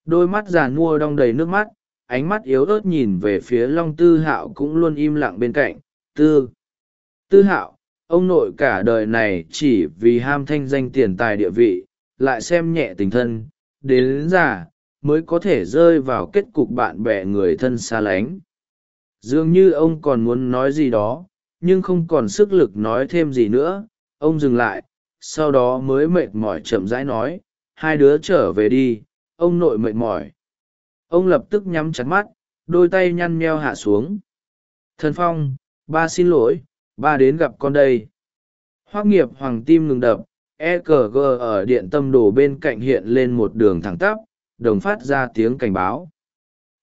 Speaker 1: Đôi mắt già nua đong đầy nước mắt, ánh mắt yếu ớt nhìn về phía long tư hạo cũng luôn im lặng bên cạnh, tư tư hạo, ông nội cả đời này chỉ vì ham thanh danh tiền tài địa vị, lại xem nhẹ tình thân đến già, mới có thể rơi vào kết cục bạn bè người thân xa lánh. Dường như ông còn muốn nói gì đó, nhưng không còn sức lực nói thêm gì nữa. Ông dừng lại, sau đó mới mệt mỏi chậm rãi nói, hai đứa trở về đi, ông nội mệt mỏi. Ông lập tức nhắm chặt mắt, đôi tay nhăn nheo hạ xuống. Thần phong, ba xin lỗi, ba đến gặp con đây. Hoác nghiệp hoàng tim ngừng đập EKG ở điện tâm đồ bên cạnh hiện lên một đường thẳng tắp, đồng phát ra tiếng cảnh báo.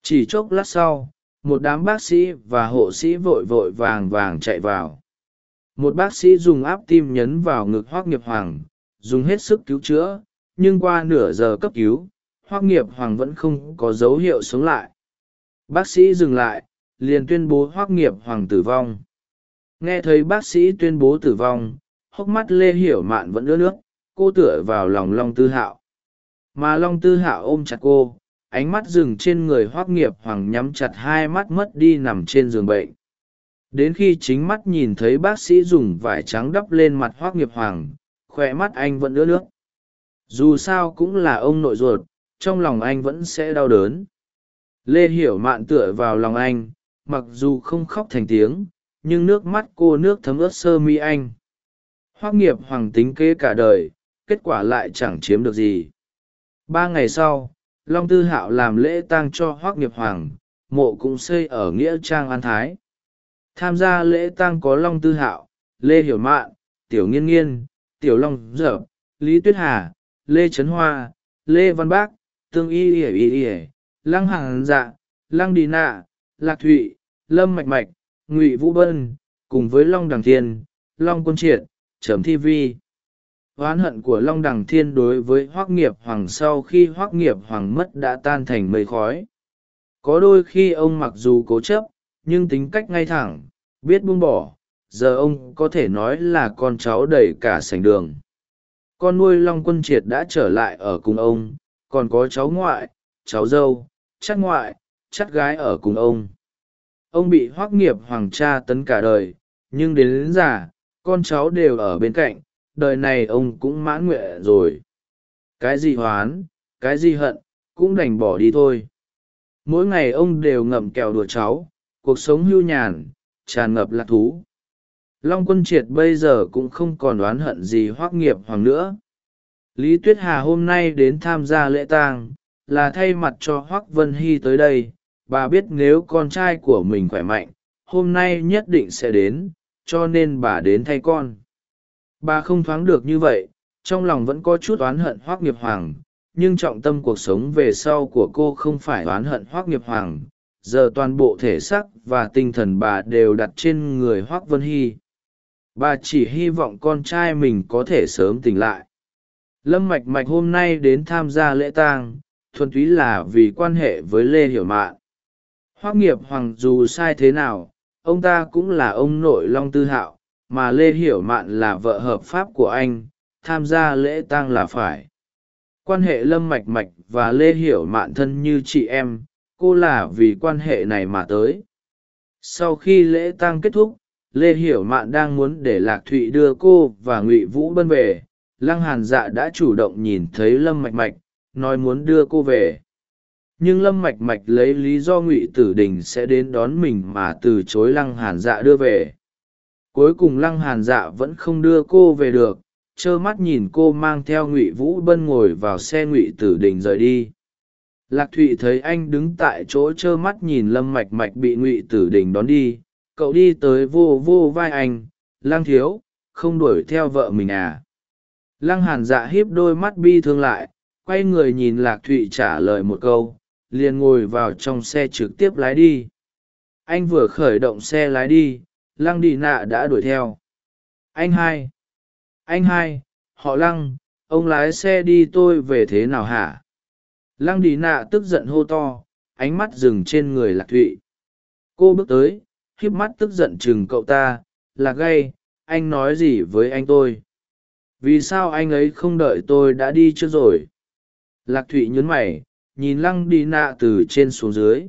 Speaker 1: Chỉ chốc lát sau, một đám bác sĩ và hộ sĩ vội vội vàng vàng chạy vào. Một bác sĩ dùng áp tim nhấn vào ngực hoác nghiệp hoàng, dùng hết sức cứu chữa, nhưng qua nửa giờ cấp cứu hoác nghiệp hoàng vẫn không có dấu hiệu sống lại. Bác sĩ dừng lại, liền tuyên bố hoác nghiệp hoàng tử vong. Nghe thấy bác sĩ tuyên bố tử vong hốc mắt lê hiểu mạn vẫn ướt nước, cô tựa vào lòng long tư hạo. Mà long tư hạo ôm chặt cô, ánh mắt dừng trên người hoác nghiệp hoàng nhắm chặt hai mắt mất đi nằm trên giường bệnh. Đến khi chính mắt nhìn thấy bác sĩ dùng vải trắng đắp lên mặt hoác nghiệp hoàng khoe mắt anh vẫn ướt nước. Dù sao cũng là ông nội ruột, trong lòng anh vẫn sẽ đau đớn. Lê hiểu mạn tựa vào lòng anh, mặc dù không khóc thành tiếng, nhưng nước mắt cô nước thấm ướt sơ mi anh hoác nghiệp hoàng tính kế cả đời, kết quả lại chẳng chiếm được gì. Ba ngày sau, long tư hạo làm lễ tang cho hoác nghiệp hoàng, mộ cũng xây ở nghĩa trang an thái. Tham gia lễ tang có long tư hạo, lê hiểu mạn, tiểu nghiên nghiên, tiểu long dở lý tuyết hà, lê trấn hoa, lê văn bác, tương y ỉa ỉa ỉa lăng hàng dạ lăng đi nạ, lạc thụy, lâm mạch mạch, ngụy vũ bân, cùng với long đằng thiên, long quân triệt trầm thi vi. Oán hận của long đằng thiên đối với hoác nghiệp hoàng sau khi hoác nghiệp hoàng mất đã tan thành mây khói. Có đôi khi ông mặc dù cố chấp nhưng tính cách ngay thẳng biết buông bỏ giờ ông có thể nói là con cháu đầy cả sành đường. Con nuôi long quân triệt đã trở lại ở cùng ông còn có cháu ngoại cháu dâu chắc ngoại chắc gái ở cùng ông. Ông bị hoác nghiệp hoàng tra tấn cả đời nhưng đến, đến già con cháu đều ở bên cạnh, đời này ông cũng mãn nguyện rồi. Cái gì hoán, cái gì hận, cũng đành bỏ đi thôi. Mỗi ngày ông đều ngậm kẹo đùa cháu, cuộc sống hưu nhàn, tràn ngập lạc thú. Long quân triệt bây giờ cũng không còn oán hận gì hoác nghiệp hoàng nữa. Lý tuyết hà hôm nay đến tham gia lễ tang, là thay mặt cho hoác vân hy tới đây. Bà biết nếu con trai của mình khỏe mạnh, hôm nay nhất định sẽ đến cho nên bà đến thay con. Bà không thoáng được như vậy, trong lòng vẫn có chút oán hận hoác nghiệp hoàng, nhưng trọng tâm cuộc sống về sau của cô không phải oán hận hoác nghiệp hoàng, giờ toàn bộ thể xác và tinh thần bà đều đặt trên người hoác vân hy. Bà chỉ hy vọng con trai mình có thể sớm tỉnh lại. Lâm mạch mạch hôm nay đến tham gia lễ tang, thuần túy là vì quan hệ với lê hiểu mạn. Hoác nghiệp hoàng dù sai thế nào ông ta cũng là ông nội long tư hạo, mà lê hiểu mạn là vợ hợp pháp của anh, tham gia lễ tang là phải. Quan hệ lâm mạch mạch và lê hiểu mạn thân như chị em, cô là vì quan hệ này mà tới. Sau khi lễ tang kết thúc, lê hiểu mạn đang muốn để lạc thụy đưa cô và ngụy vũ bân về. Lăng hàn dạ đã chủ động nhìn thấy lâm mạch mạch, nói muốn đưa cô về nhưng lâm mạch mạch lấy lý do ngụy tử đình sẽ đến đón mình mà từ chối lăng hàn dạ đưa về. Cuối cùng lăng hàn dạ vẫn không đưa cô về được, trơ mắt nhìn cô mang theo ngụy vũ bân ngồi vào xe ngụy tử đình rời đi. Lạc thụy thấy anh đứng tại chỗ trơ mắt nhìn lâm mạch mạch bị ngụy tử đình đón đi, cậu đi tới vô vô vai anh lang thiếu, không đuổi theo vợ mình à? Lăng hàn dạ hiếp đôi mắt bi thương lại, quay người nhìn lạc thụy trả lời một câu liền ngồi vào trong xe trực tiếp lái đi. Anh vừa khởi động xe lái đi, lăng đi nạ đã đuổi theo. Anh hai anh hai, họ lăng, ông lái xe đi tôi về thế nào hả? Lăng đi nạ tức giận hô to, ánh mắt dừng trên người lạc thụy. Cô bước tới, híp mắt tức giận chừng cậu ta, lạc gay, anh nói gì với anh tôi? Vì sao anh ấy không đợi tôi đã đi trước rồi? Lạc thụy nhấn mày nhìn lăng đi nạ từ trên xuống dưới.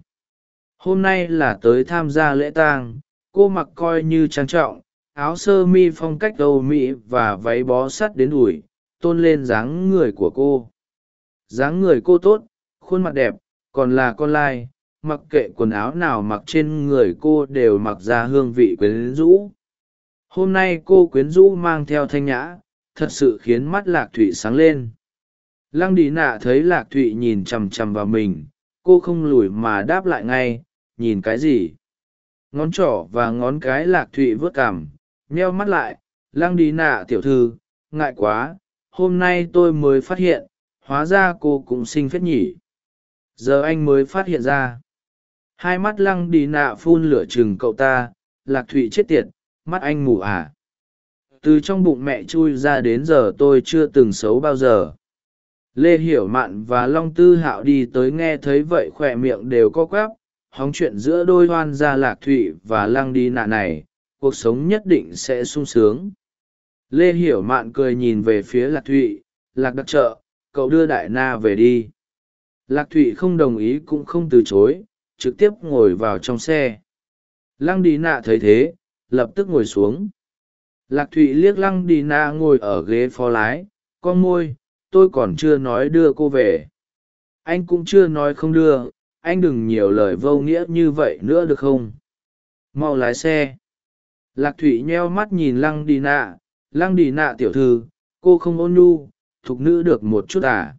Speaker 1: Hôm nay là tới tham gia lễ tang cô mặc coi như trang trọng áo sơ mi phong cách âu mỹ và váy bó sắt đến ủi, tôn lên dáng người của cô. Dáng người cô tốt khuôn mặt đẹp còn là con lai mặc kệ quần áo nào mặc trên người cô đều mặc ra hương vị quyến rũ. Hôm nay cô quyến rũ mang theo thanh nhã thật sự khiến mắt lạc thủy sáng lên lăng đi nạ thấy lạc thụy nhìn chằm chằm vào mình, cô không lùi mà đáp lại ngay, nhìn cái gì? Ngón trỏ và ngón cái lạc thụy vớt cảm nheo mắt lại, lăng đi nạ tiểu thư, ngại quá, hôm nay tôi mới phát hiện, hóa ra cô cũng sinh phết nhỉ. Giờ anh mới phát hiện ra. Hai mắt lăng đi nạ phun lửa chừng cậu ta, lạc thụy chết tiệt, mắt anh mù à. Từ trong bụng mẹ chui ra đến giờ tôi chưa từng xấu bao giờ lê hiểu mạn và long tư hạo đi tới nghe thấy vậy khỏe miệng đều co quắp, hóng chuyện giữa đôi hoan gia lạc thụy và lăng đi nạ này, cuộc sống nhất định sẽ sung sướng. Lê hiểu mạn cười nhìn về phía lạc thụy, lạc đặc trợ, cậu đưa đại na về đi. Lạc thụy không đồng ý cũng không từ chối, trực tiếp ngồi vào trong xe. Lăng đi nạ thấy thế, lập tức ngồi xuống. Lạc thụy liếc lăng đi nạ ngồi ở ghế phó lái, con môi tôi còn chưa nói đưa cô về. Anh cũng chưa nói không đưa, anh đừng nhiều lời vô nghĩa như vậy nữa được không? Mau lái xe. Lạc thụy nheo mắt nhìn lăng đi nạ. Lăng đi nạ tiểu thư, cô không ôn nhu, thục nữ được một chút à?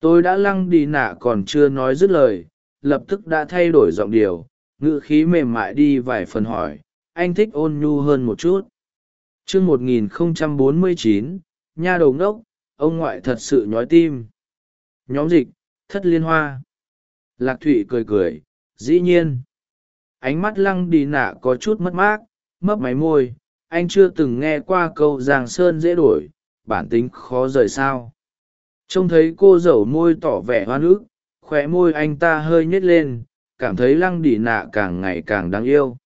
Speaker 1: Tôi đã lăng đi nạ còn chưa nói dứt lời, lập tức đã thay đổi giọng điều ngữ khí mềm mại đi vài phần hỏi, anh thích ôn nhu hơn một chút. T r ư ơ n g một nghìn không trăm bốn mươi chín, nha đầu ngốc ông ngoại thật sự nhói tim. Nhóm dịch, thất liên hoa. Lạc thụy cười cười, dĩ nhiên. Ánh mắt lăng đi nạ có chút mất mát, mấp máy môi. Anh chưa từng nghe qua câu giang sơn dễ đổi, bản tính khó rời sao. Trông thấy cô dẩu môi tỏ vẻ hoa ức khóe môi anh ta hơi nhếch lên, cảm thấy lăng đỉ nạ càng ngày càng đáng yêu.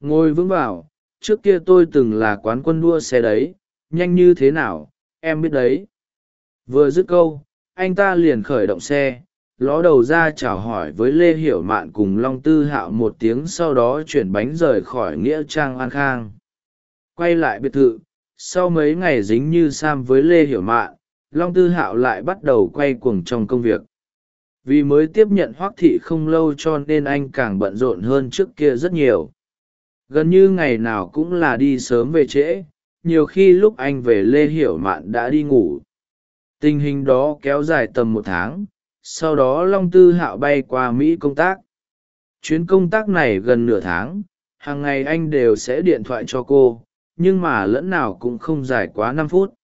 Speaker 1: Ngồi vững vào, trước kia tôi từng là quán quân đua xe đấy, nhanh như thế nào, em biết đấy vừa dứt câu, anh ta liền khởi động xe, ló đầu ra chào hỏi với lê hiểu mạn cùng long tư hạo một tiếng sau đó chuyển bánh rời khỏi nghĩa trang an khang. Quay lại biệt thự, sau mấy ngày dính như sam với lê hiểu mạn, long tư hạo lại bắt đầu quay cuồng trong công việc. Vì mới tiếp nhận hoác thị không lâu cho nên anh càng bận rộn hơn trước kia rất nhiều. Gần như ngày nào cũng là đi sớm về trễ, nhiều khi lúc anh về lê hiểu mạn đã đi ngủ tình hình đó kéo dài tầm một tháng, sau đó long tư hạo bay qua mỹ công tác. Chuyến công tác này gần nửa tháng, hàng ngày anh đều sẽ điện thoại cho cô, nhưng mà lẫn nào cũng không dài quá năm phút.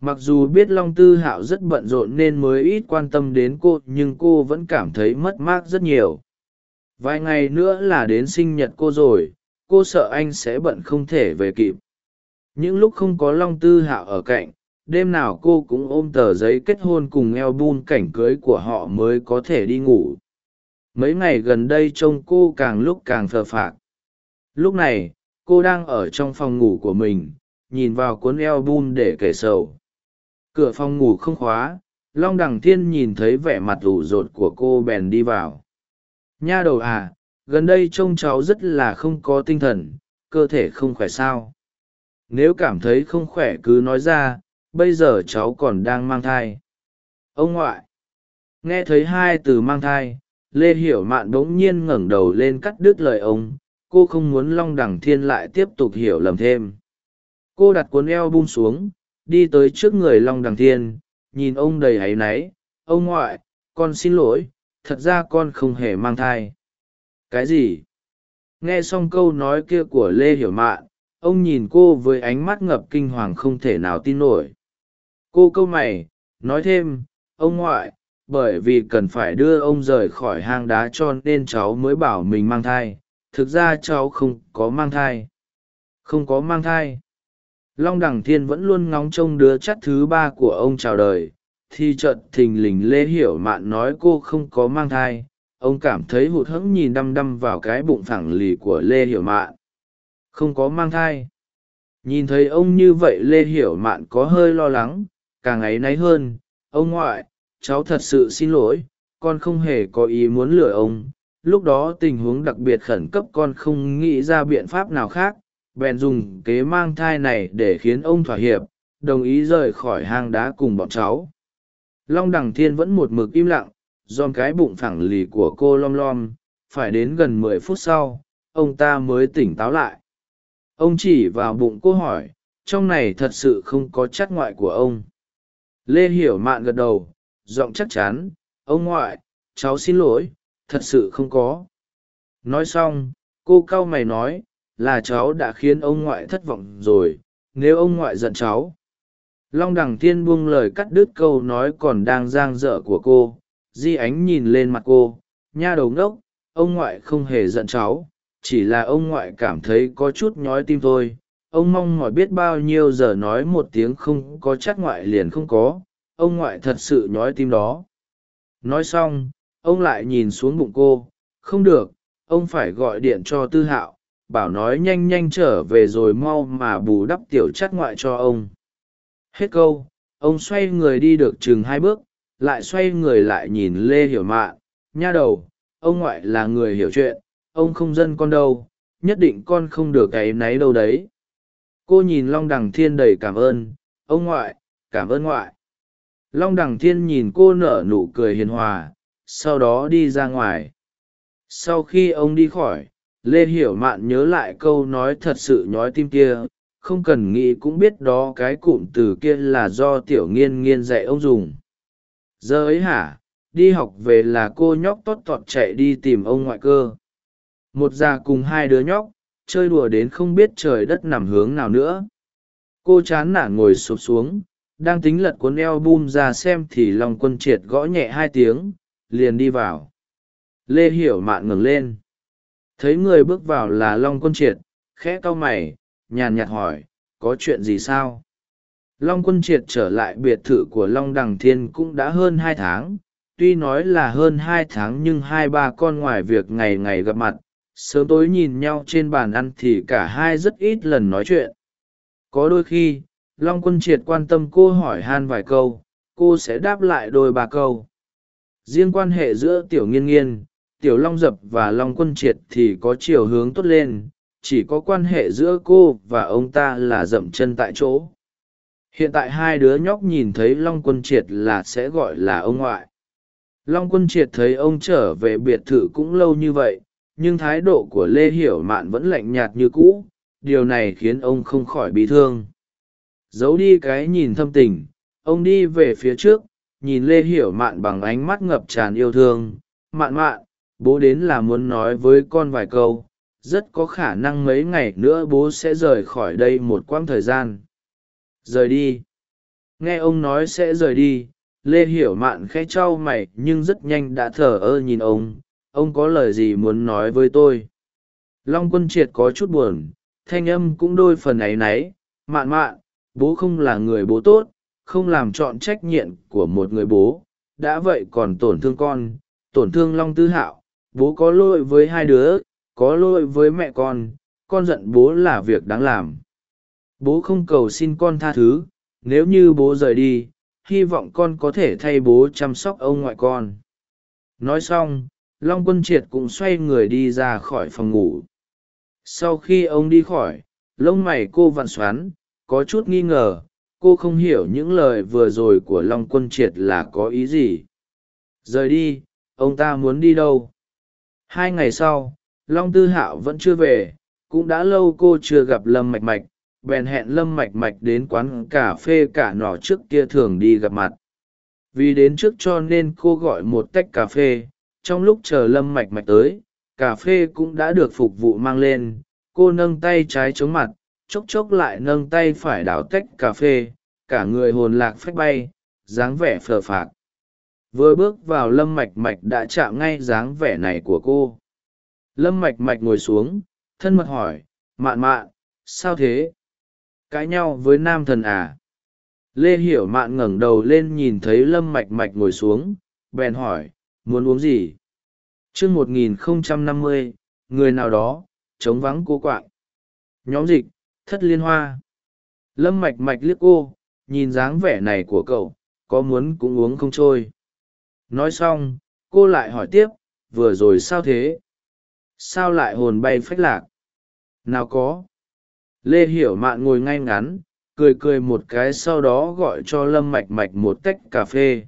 Speaker 1: Mặc dù biết long tư hạo rất bận rộn nên mới ít quan tâm đến cô, nhưng cô vẫn cảm thấy mất mát rất nhiều. Vài ngày nữa là đến sinh nhật cô rồi, cô sợ anh sẽ bận không thể về kịp. Những lúc không có long tư hạo ở cạnh đêm nào cô cũng ôm tờ giấy kết hôn cùng eo bun cảnh cưới của họ mới có thể đi ngủ. Mấy ngày gần đây trông cô càng lúc càng phờ phạc. Lúc này, cô đang ở trong phòng ngủ của mình, nhìn vào cuốn eo bun để kể sầu. Cửa phòng ngủ không khóa, long đằng thiên nhìn thấy vẻ mặt ủ rột của cô bèn đi vào. Nha đầu à gần đây trông cháu rất là không có tinh thần, cơ thể không khỏe sao? Nếu cảm thấy không khỏe cứ nói ra bây giờ cháu còn đang mang thai. Ông ngoại, nghe thấy hai từ mang thai, lê hiểu mạn bỗng nhiên ngẩng đầu lên cắt đứt lời ông, cô không muốn long đằng thiên lại tiếp tục hiểu lầm thêm. Cô đặt cuốn eo bung xuống, đi tới trước người long đằng thiên, nhìn ông đầy áy náy, ông ngoại, con xin lỗi, thật ra con không hề mang thai. Cái gì? Nghe xong câu nói kia của lê hiểu mạn, ông nhìn cô với ánh mắt ngập kinh hoàng không thể nào tin nổi cô câu mày, nói thêm, ông ngoại, bởi vì cần phải đưa ông rời khỏi hang đá cho nên cháu mới bảo mình mang thai. Thực ra cháu không có mang thai. Không có mang thai. Long đằng thiên vẫn luôn ngóng trông đứa chắt thứ ba của ông chào đời. Thì chợt thình lình lê hiểu mạn nói cô không có mang thai. Ông cảm thấy hụt hẫng nhìn đăm đăm vào cái bụng phẳng lì của lê hiểu mạn. Không có mang thai. Nhìn thấy ông như vậy lê hiểu mạn có hơi lo lắng càng áy náy hơn. Ông ngoại, cháu thật sự xin lỗi, con không hề có ý muốn lừa ông. Lúc đó tình huống đặc biệt khẩn cấp, con không nghĩ ra biện pháp nào khác. Bèn dùng kế mang thai này để khiến ông thỏa hiệp, đồng ý rời khỏi hang đá cùng bọn cháu. Long đằng thiên vẫn một mực im lặng, dòm cái bụng phẳng lì của cô lom lom. Phải đến gần mười phút sau, ông ta mới tỉnh táo lại. Ông chỉ vào bụng cô hỏi, trong này thật sự không có chắc ngoại của ông lê hiểu mạn gật đầu, giọng chắc chắn, ông ngoại, cháu xin lỗi, thật sự không có. Nói xong, cô cao mày nói, là cháu đã khiến ông ngoại thất vọng rồi, nếu ông ngoại giận cháu. Long đằng thiên buông lời cắt đứt câu nói còn đang giang dở của cô. Di ánh nhìn lên mặt cô, nha đầu ngốc, ông ngoại không hề giận cháu, chỉ là ông ngoại cảm thấy có chút nhói tim thôi ông mong mỏi biết bao nhiêu giờ nói một tiếng không có chắc ngoại liền không có. Ông ngoại thật sự nhói tim đó. Nói xong, ông lại nhìn xuống bụng cô. Không được, ông phải gọi điện cho tư hạo. Bảo nói nhanh nhanh trở về rồi mau mà bù đắp tiểu chắt ngoại cho ông. Hết câu, ông xoay người đi được chừng hai bước, lại xoay người lại nhìn lê hiểu mạn. Nha đầu, ông ngoại là người hiểu chuyện, ông không dân con đâu, nhất định con không được cái náy đâu đấy cô nhìn long đằng thiên đầy cảm ơn. Ông ngoại, cảm ơn ngoại. Long đằng thiên nhìn cô nở nụ cười hiền hòa, sau đó đi ra ngoài. Sau khi ông đi khỏi, lê hiểu mạn nhớ lại câu nói thật sự nhói tim kia. Không cần nghĩ cũng biết đó cái cụm từ kia là do tiểu nghiên nghiên dạy ông dùng. Giờ ấy hả? Đi học về là cô nhóc tót tọt chạy đi tìm ông ngoại cơ. Một già cùng hai đứa nhóc chơi đùa đến không biết trời đất nằm hướng nào nữa. Cô chán nản ngồi sụp xuống, đang tính lật cuốn eo bum ra xem thì lòng quân triệt gõ nhẹ hai tiếng, liền đi vào. Lê hiểu mạn ngừng lên. Thấy người bước vào là long quân triệt, khẽ cau mày, nhàn nhạt hỏi, có chuyện gì sao? Long quân triệt trở lại biệt thự của long đằng thiên cũng đã hơn hai tháng, tuy nói là hơn hai tháng nhưng hai ba con ngoài việc ngày ngày gặp mặt sớm tối nhìn nhau trên bàn ăn thì cả hai rất ít lần nói chuyện. Có đôi khi, long quân triệt quan tâm cô hỏi han vài câu, cô sẽ đáp lại đôi ba câu. Riêng quan hệ giữa tiểu nghiên nghiên, tiểu long dập và long quân triệt thì có chiều hướng tốt lên, chỉ có quan hệ giữa cô và ông ta là dậm chân tại chỗ. Hiện tại hai đứa nhóc nhìn thấy long quân triệt là sẽ gọi là ông ngoại. Long quân triệt thấy ông trở về biệt thự cũng lâu như vậy nhưng thái độ của lê hiểu mạn vẫn lạnh nhạt như cũ, điều này khiến ông không khỏi bị thương. Giấu đi cái nhìn thâm tình, ông đi về phía trước, nhìn lê hiểu mạn bằng ánh mắt ngập tràn yêu thương. Mạn mạn, bố đến là muốn nói với con vài câu, rất có khả năng mấy ngày nữa bố sẽ rời khỏi đây một quãng thời gian. Rời đi. Nghe ông nói sẽ rời đi, lê hiểu mạn khẽ t r a o mày nhưng rất nhanh đã thờ ơ nhìn ông ông có lời gì muốn nói với tôi? Long quân triệt có chút buồn, thanh âm cũng đôi phần áy náy. Mạn mạn, bố không là người bố tốt, không làm chọn trách nhiệm của một người bố. Đã vậy còn tổn thương con, tổn thương long tư hạo. Bố có lỗi với hai đứa, có lỗi với mẹ con con giận bố là việc đáng làm. Bố không cầu xin con tha thứ, nếu như bố rời đi, hy vọng con có thể thay bố chăm sóc ông ngoại con. Nói xong long quân triệt cũng xoay người đi ra khỏi phòng ngủ. Sau khi ông đi khỏi, lông mày cô vặn xoắn, có chút nghi ngờ, cô không hiểu những lời vừa rồi của long quân triệt là có ý gì. Rời đi, ông ta muốn đi đâu? Hai ngày sau, long tư hạo vẫn chưa về, cũng đã lâu cô chưa gặp lâm mạch mạch, bèn hẹn lâm mạch mạch đến quán cà phê cả nỏ trước kia thường đi gặp mặt. Vì đến trước cho nên cô gọi một tách cà phê trong lúc chờ lâm mạch mạch tới, cà phê cũng đã được phục vụ mang lên. Cô nâng tay trái chống mặt, chốc chốc lại nâng tay phải đảo tách cà phê. Cả người hồn lạc phách bay, dáng vẻ phờ phạc. Vừa bước vào lâm mạch mạch đã chạm ngay dáng vẻ này của cô. Lâm mạch mạch ngồi xuống, thân mật hỏi, mạn mạn, sao thế? Cãi nhau với nam thần à? Lê hiểu mạn ngẩng đầu lên nhìn thấy lâm mạch mạch ngồi xuống, bèn hỏi muốn uống gì? Chương một nghìn không trăm năm mươi, người nào đó, chống vắng cô quạng. Nhóm dịch, thất liên hoa. Lâm mạch mạch liếc cô, nhìn dáng vẻ này của cậu, có muốn cũng uống không trôi. Nói xong, cô lại hỏi tiếp, vừa rồi sao thế? Sao lại hồn bay phách lạc? Nào có. Lê hiểu mạn ngồi ngay ngắn, cười cười một cái sau đó gọi cho lâm mạch mạch một tách cà phê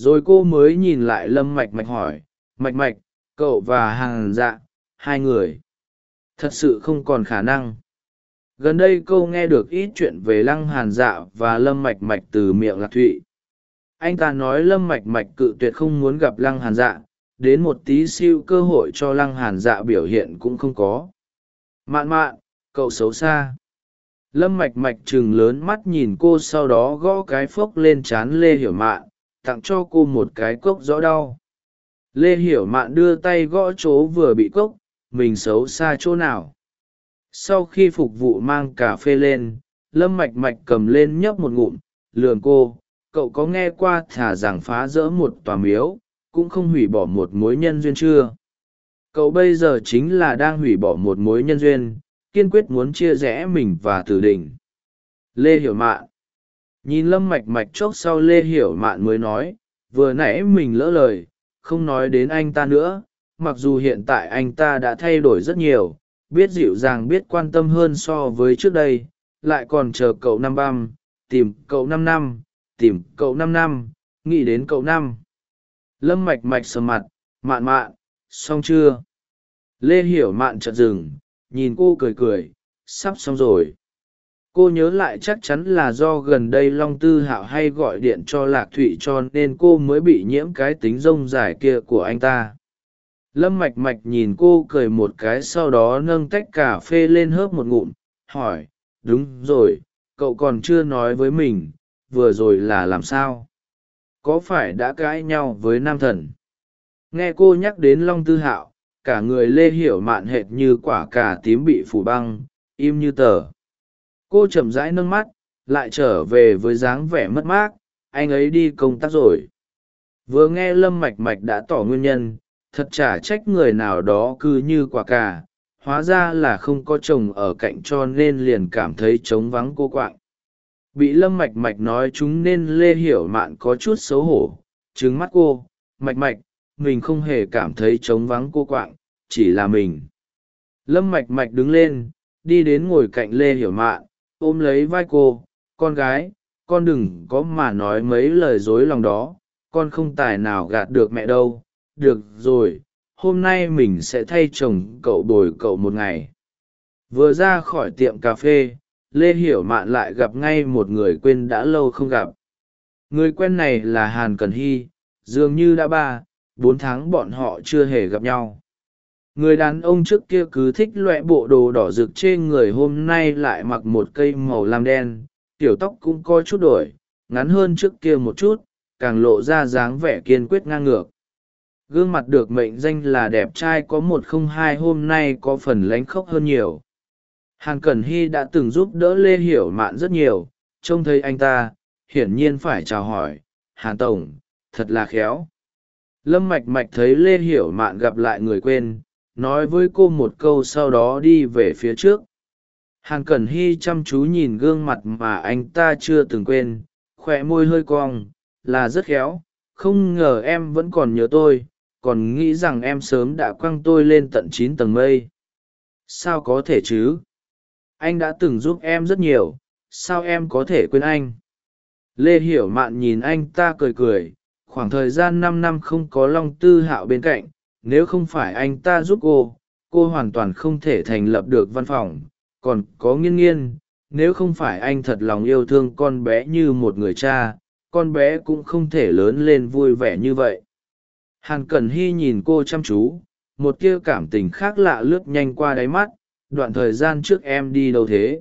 Speaker 1: rồi cô mới nhìn lại lâm mạch mạch hỏi, mạch mạch, cậu và hàng dạ hai người, thật sự không còn khả năng. Gần đây câu nghe được ít chuyện về lăng hàn dạ và lâm mạch mạch từ miệng lạc thụy. Anh ta nói lâm mạch mạch cự tuyệt không muốn gặp lăng hàn dạ đến một tí siêu cơ hội cho lăng hàn dạ biểu hiện cũng không có. Mạn mạn, cậu xấu xa. Lâm mạch mạch chừng lớn mắt nhìn cô sau đó gõ cái phốc lên c h á n lê hiểu mạn tặng cho cô một cái cốc rõ đau. Lê hiểu mạn đưa tay gõ chỗ vừa bị cốc, mình xấu xa chỗ nào? Sau khi phục vụ mang cà phê lên, lâm mạch mạch cầm lên nhấp một ngụm, lường cô, cậu có nghe qua thả rằng phá rỡ một tòa miếu, cũng không hủy bỏ một mối nhân duyên chưa? Cậu bây giờ chính là đang hủy bỏ một mối nhân duyên, kiên quyết muốn chia rẽ mình và tử đình. Lê hiểu mạn nhìn lâm mạch mạch chốc sau lê hiểu mạn mới nói, vừa nãy mình lỡ lời, không nói đến anh ta nữa, mặc dù hiện tại anh ta đã thay đổi rất nhiều, biết dịu dàng, biết quan tâm hơn so với trước đây, lại còn chờ cậu năm băm, tìm cậu năm năm, tìm cậu năm năm, nghĩ đến cậu năm. Lâm mạch mạch sờ mặt, mạn mạn, xong chưa? Lê hiểu mạn chợt dừng, nhìn cô cười cười, sắp xong rồi cô nhớ lại chắc chắn là do gần đây long tư hạo hay gọi điện cho lạc thụy cho nên cô mới bị nhiễm cái tính rông dài kia của anh ta. Lâm mạch mạch nhìn cô cười một cái sau đó nâng tách cà phê lên hớp một ngụm, hỏi, đúng rồi, cậu còn chưa nói với mình, vừa rồi là làm sao? Có phải đã cãi nhau với nam thần? Nghe cô nhắc đến long tư hạo, cả người lê hiểu mạn hệt như quả cà tím bị phủ băng, im như tờ cô chậm rãi nâng mắt, lại trở về với dáng vẻ mất mát, anh ấy đi công tác rồi. Vừa nghe lâm mạch mạch đã tỏ nguyên nhân, thật chả trách người nào đó cứ như quả cà, hóa ra là không có chồng ở cạnh cho nên liền cảm thấy trống vắng cô quạng. Bị lâm mạch mạch nói chúng nên lê hiểu mạn có chút xấu hổ trứng mắt cô, mạch mạch, mình không hề cảm thấy trống vắng cô quạng, chỉ là mình. Lâm mạch mạch đứng lên, đi đến ngồi cạnh lê hiểu mạn ôm lấy vai cô, con gái, con đừng có mà nói mấy lời dối lòng đó, con không tài nào gạt được mẹ đâu. Được rồi, hôm nay mình sẽ thay chồng cậu bồi cậu một ngày. Vừa ra khỏi tiệm cà phê, lê hiểu mạn lại gặp ngay một người quên đã lâu không gặp. Người quen này là hàn cần hy, dường như đã ba, bốn tháng bọn họ chưa hề gặp nhau người đàn ông trước kia cứ thích loẹ bộ đồ đỏ rực trên người hôm nay lại mặc một cây màu lam đen, tiểu tóc cũng có chút đổi, ngắn hơn trước kia một chút, càng lộ ra dáng vẻ kiên quyết ngang ngược. Gương mặt được mệnh danh là đẹp trai có một không hai hôm nay có phần lánh khóc hơn nhiều. Hàn cẩn hy đã từng giúp đỡ lê hiểu mạn rất nhiều, trông thấy anh ta, hiển nhiên phải chào hỏi, hàn tổng, thật là khéo. Lâm mạch mạch thấy lê hiểu mạn gặp lại người quên nói với cô một câu sau đó đi về phía trước. Hàn cẩn hy chăm chú nhìn gương mặt mà anh ta chưa từng quên khoe môi hơi cong, là rất khéo, không ngờ em vẫn còn nhớ tôi, còn nghĩ rằng em sớm đã quăng tôi lên tận chín tầng mây. Sao có thể chứ? Anh đã từng giúp em rất nhiều, sao em có thể quên anh? Lê hiểu mạn nhìn anh ta cười cười, khoảng thời gian năm năm không có long tư hạo bên cạnh nếu không phải anh ta giúp cô cô hoàn toàn không thể thành lập được văn phòng. Còn có nghiên nghiên, nếu không phải anh thật lòng yêu thương con bé như một người cha, con bé cũng không thể lớn lên vui vẻ như vậy. Hàn cẩn hy nhìn cô chăm chú, một tia cảm tình khác lạ lướt nhanh qua đáy mắt, đoạn thời gian trước em đi đâu thế?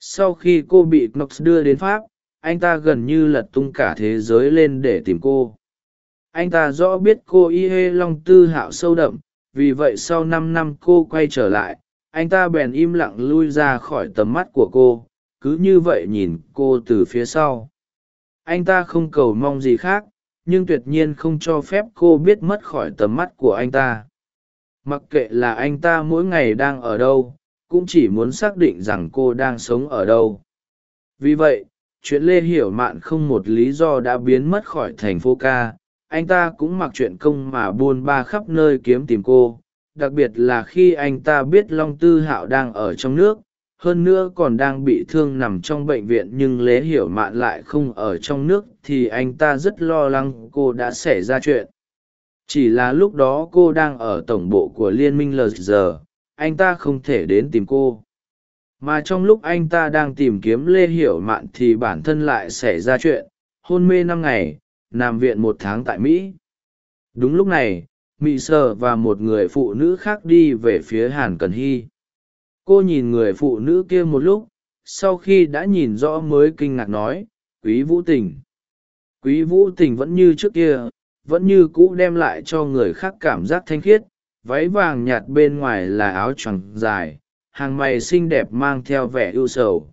Speaker 1: Sau khi cô bị knox đưa đến pháp, anh ta gần như lật tung cả thế giới lên để tìm cô anh ta rõ biết cô y hê long tư hạo sâu đậm, vì vậy sau năm năm cô quay trở lại, anh ta bèn im lặng lui ra khỏi tầm mắt của cô, cứ như vậy nhìn cô từ phía sau. Anh ta không cầu mong gì khác, nhưng tuyệt nhiên không cho phép cô biết mất khỏi tầm mắt của anh ta. Mặc kệ là anh ta mỗi ngày đang ở đâu, cũng chỉ muốn xác định rằng cô đang sống ở đâu. Vì vậy, chuyện lê hiểu mạn không một lý do đã biến mất khỏi thành phố ca anh ta cũng mặc chuyện công mà buôn ba khắp nơi kiếm tìm cô, đặc biệt là khi anh ta biết long tư hạo đang ở trong nước, hơn nữa còn đang bị thương nằm trong bệnh viện nhưng lế hiểu mạn lại không ở trong nước thì anh ta rất lo lắng cô đã xảy ra chuyện. Chỉ là lúc đó cô đang ở tổng bộ của liên minh lg anh ta không thể đến tìm cô. Mà trong lúc anh ta đang tìm kiếm lê hiểu mạn thì bản thân lại xảy ra chuyện. Hôn mê năm ngày nằm viện một tháng tại mỹ. Đúng lúc này, mỹ sơ và một người phụ nữ khác đi về phía hàn cần hy. Cô nhìn người phụ nữ kia một lúc, sau khi đã nhìn rõ mới kinh ngạc nói, quý vũ tình. Quý vũ tình vẫn như trước kia, vẫn như cũ đem lại cho người khác cảm giác thanh khiết, váy vàng nhạt bên ngoài là áo choàng dài, hàng mày xinh đẹp mang theo vẻ ưu sầu.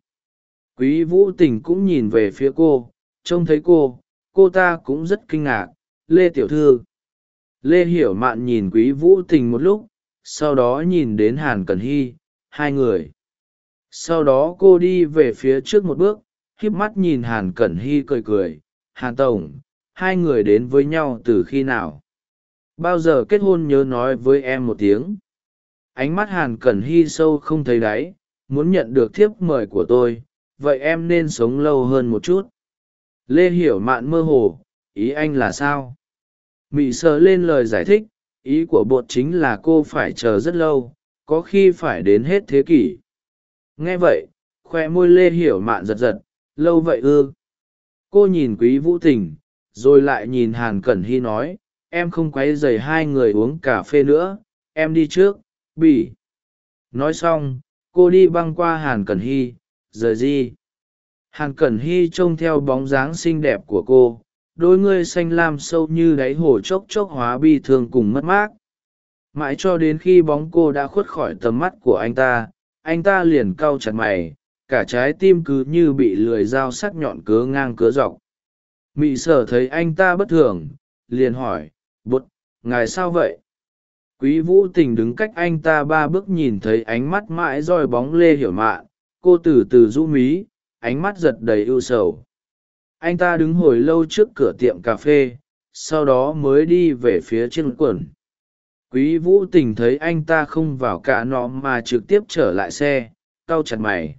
Speaker 1: Quý vũ tình cũng nhìn về phía cô, trông thấy cô cô ta cũng rất kinh ngạc, lê tiểu thư. Lê hiểu mạn nhìn quý vũ tình một lúc, sau đó nhìn đến hàn Cẩn hy, hai người. Sau đó cô đi về phía trước một bước, híp mắt nhìn hàn cẩn hy cười cười, hàn tổng, hai người đến với nhau từ khi nào? Bao giờ kết hôn nhớ nói với em một tiếng. Ánh mắt hàn cẩn hy sâu không thấy đáy, muốn nhận được thiếp mời của tôi, vậy em nên sống lâu hơn một chút lê hiểu mạn mơ hồ, ý anh là sao? Mị sờ lên lời giải thích, ý của bột chính là cô phải chờ rất lâu, có khi phải đến hết thế kỷ. Nghe vậy, khoe môi lê hiểu mạn giật giật, lâu vậy ư? Cô nhìn quý vũ tình, rồi lại nhìn hàn cẩn hy nói, em không quay dày hai người uống cà phê nữa, em đi trước, bỉ. Nói xong, cô đi băng qua hàn cẩn hy, rời di hàn cẩn hy trông theo bóng dáng xinh đẹp của cô đôi ngươi xanh lam sâu như đáy hồ chốc chốc hóa bi thương cùng mất mát. Mãi cho đến khi bóng cô đã khuất khỏi tầm mắt của anh ta anh ta liền cau chặt mày cả trái tim cứ như bị lười dao sắc nhọn cớ ngang cớ dọc. Mị sở thấy anh ta bất thường liền hỏi bột, ngài sao vậy? Quý vũ tình đứng cách anh ta ba bước nhìn thấy ánh mắt mãi roi bóng lê hiểu mạn cô từ từ rũ mí ánh mắt giật đầy ưu sầu. Anh ta đứng hồi lâu trước cửa tiệm cà phê, sau đó mới đi về phía trên quần. Quý vũ tình thấy anh ta không vào cả nọ mà trực tiếp trở lại xe, cau chặt mày.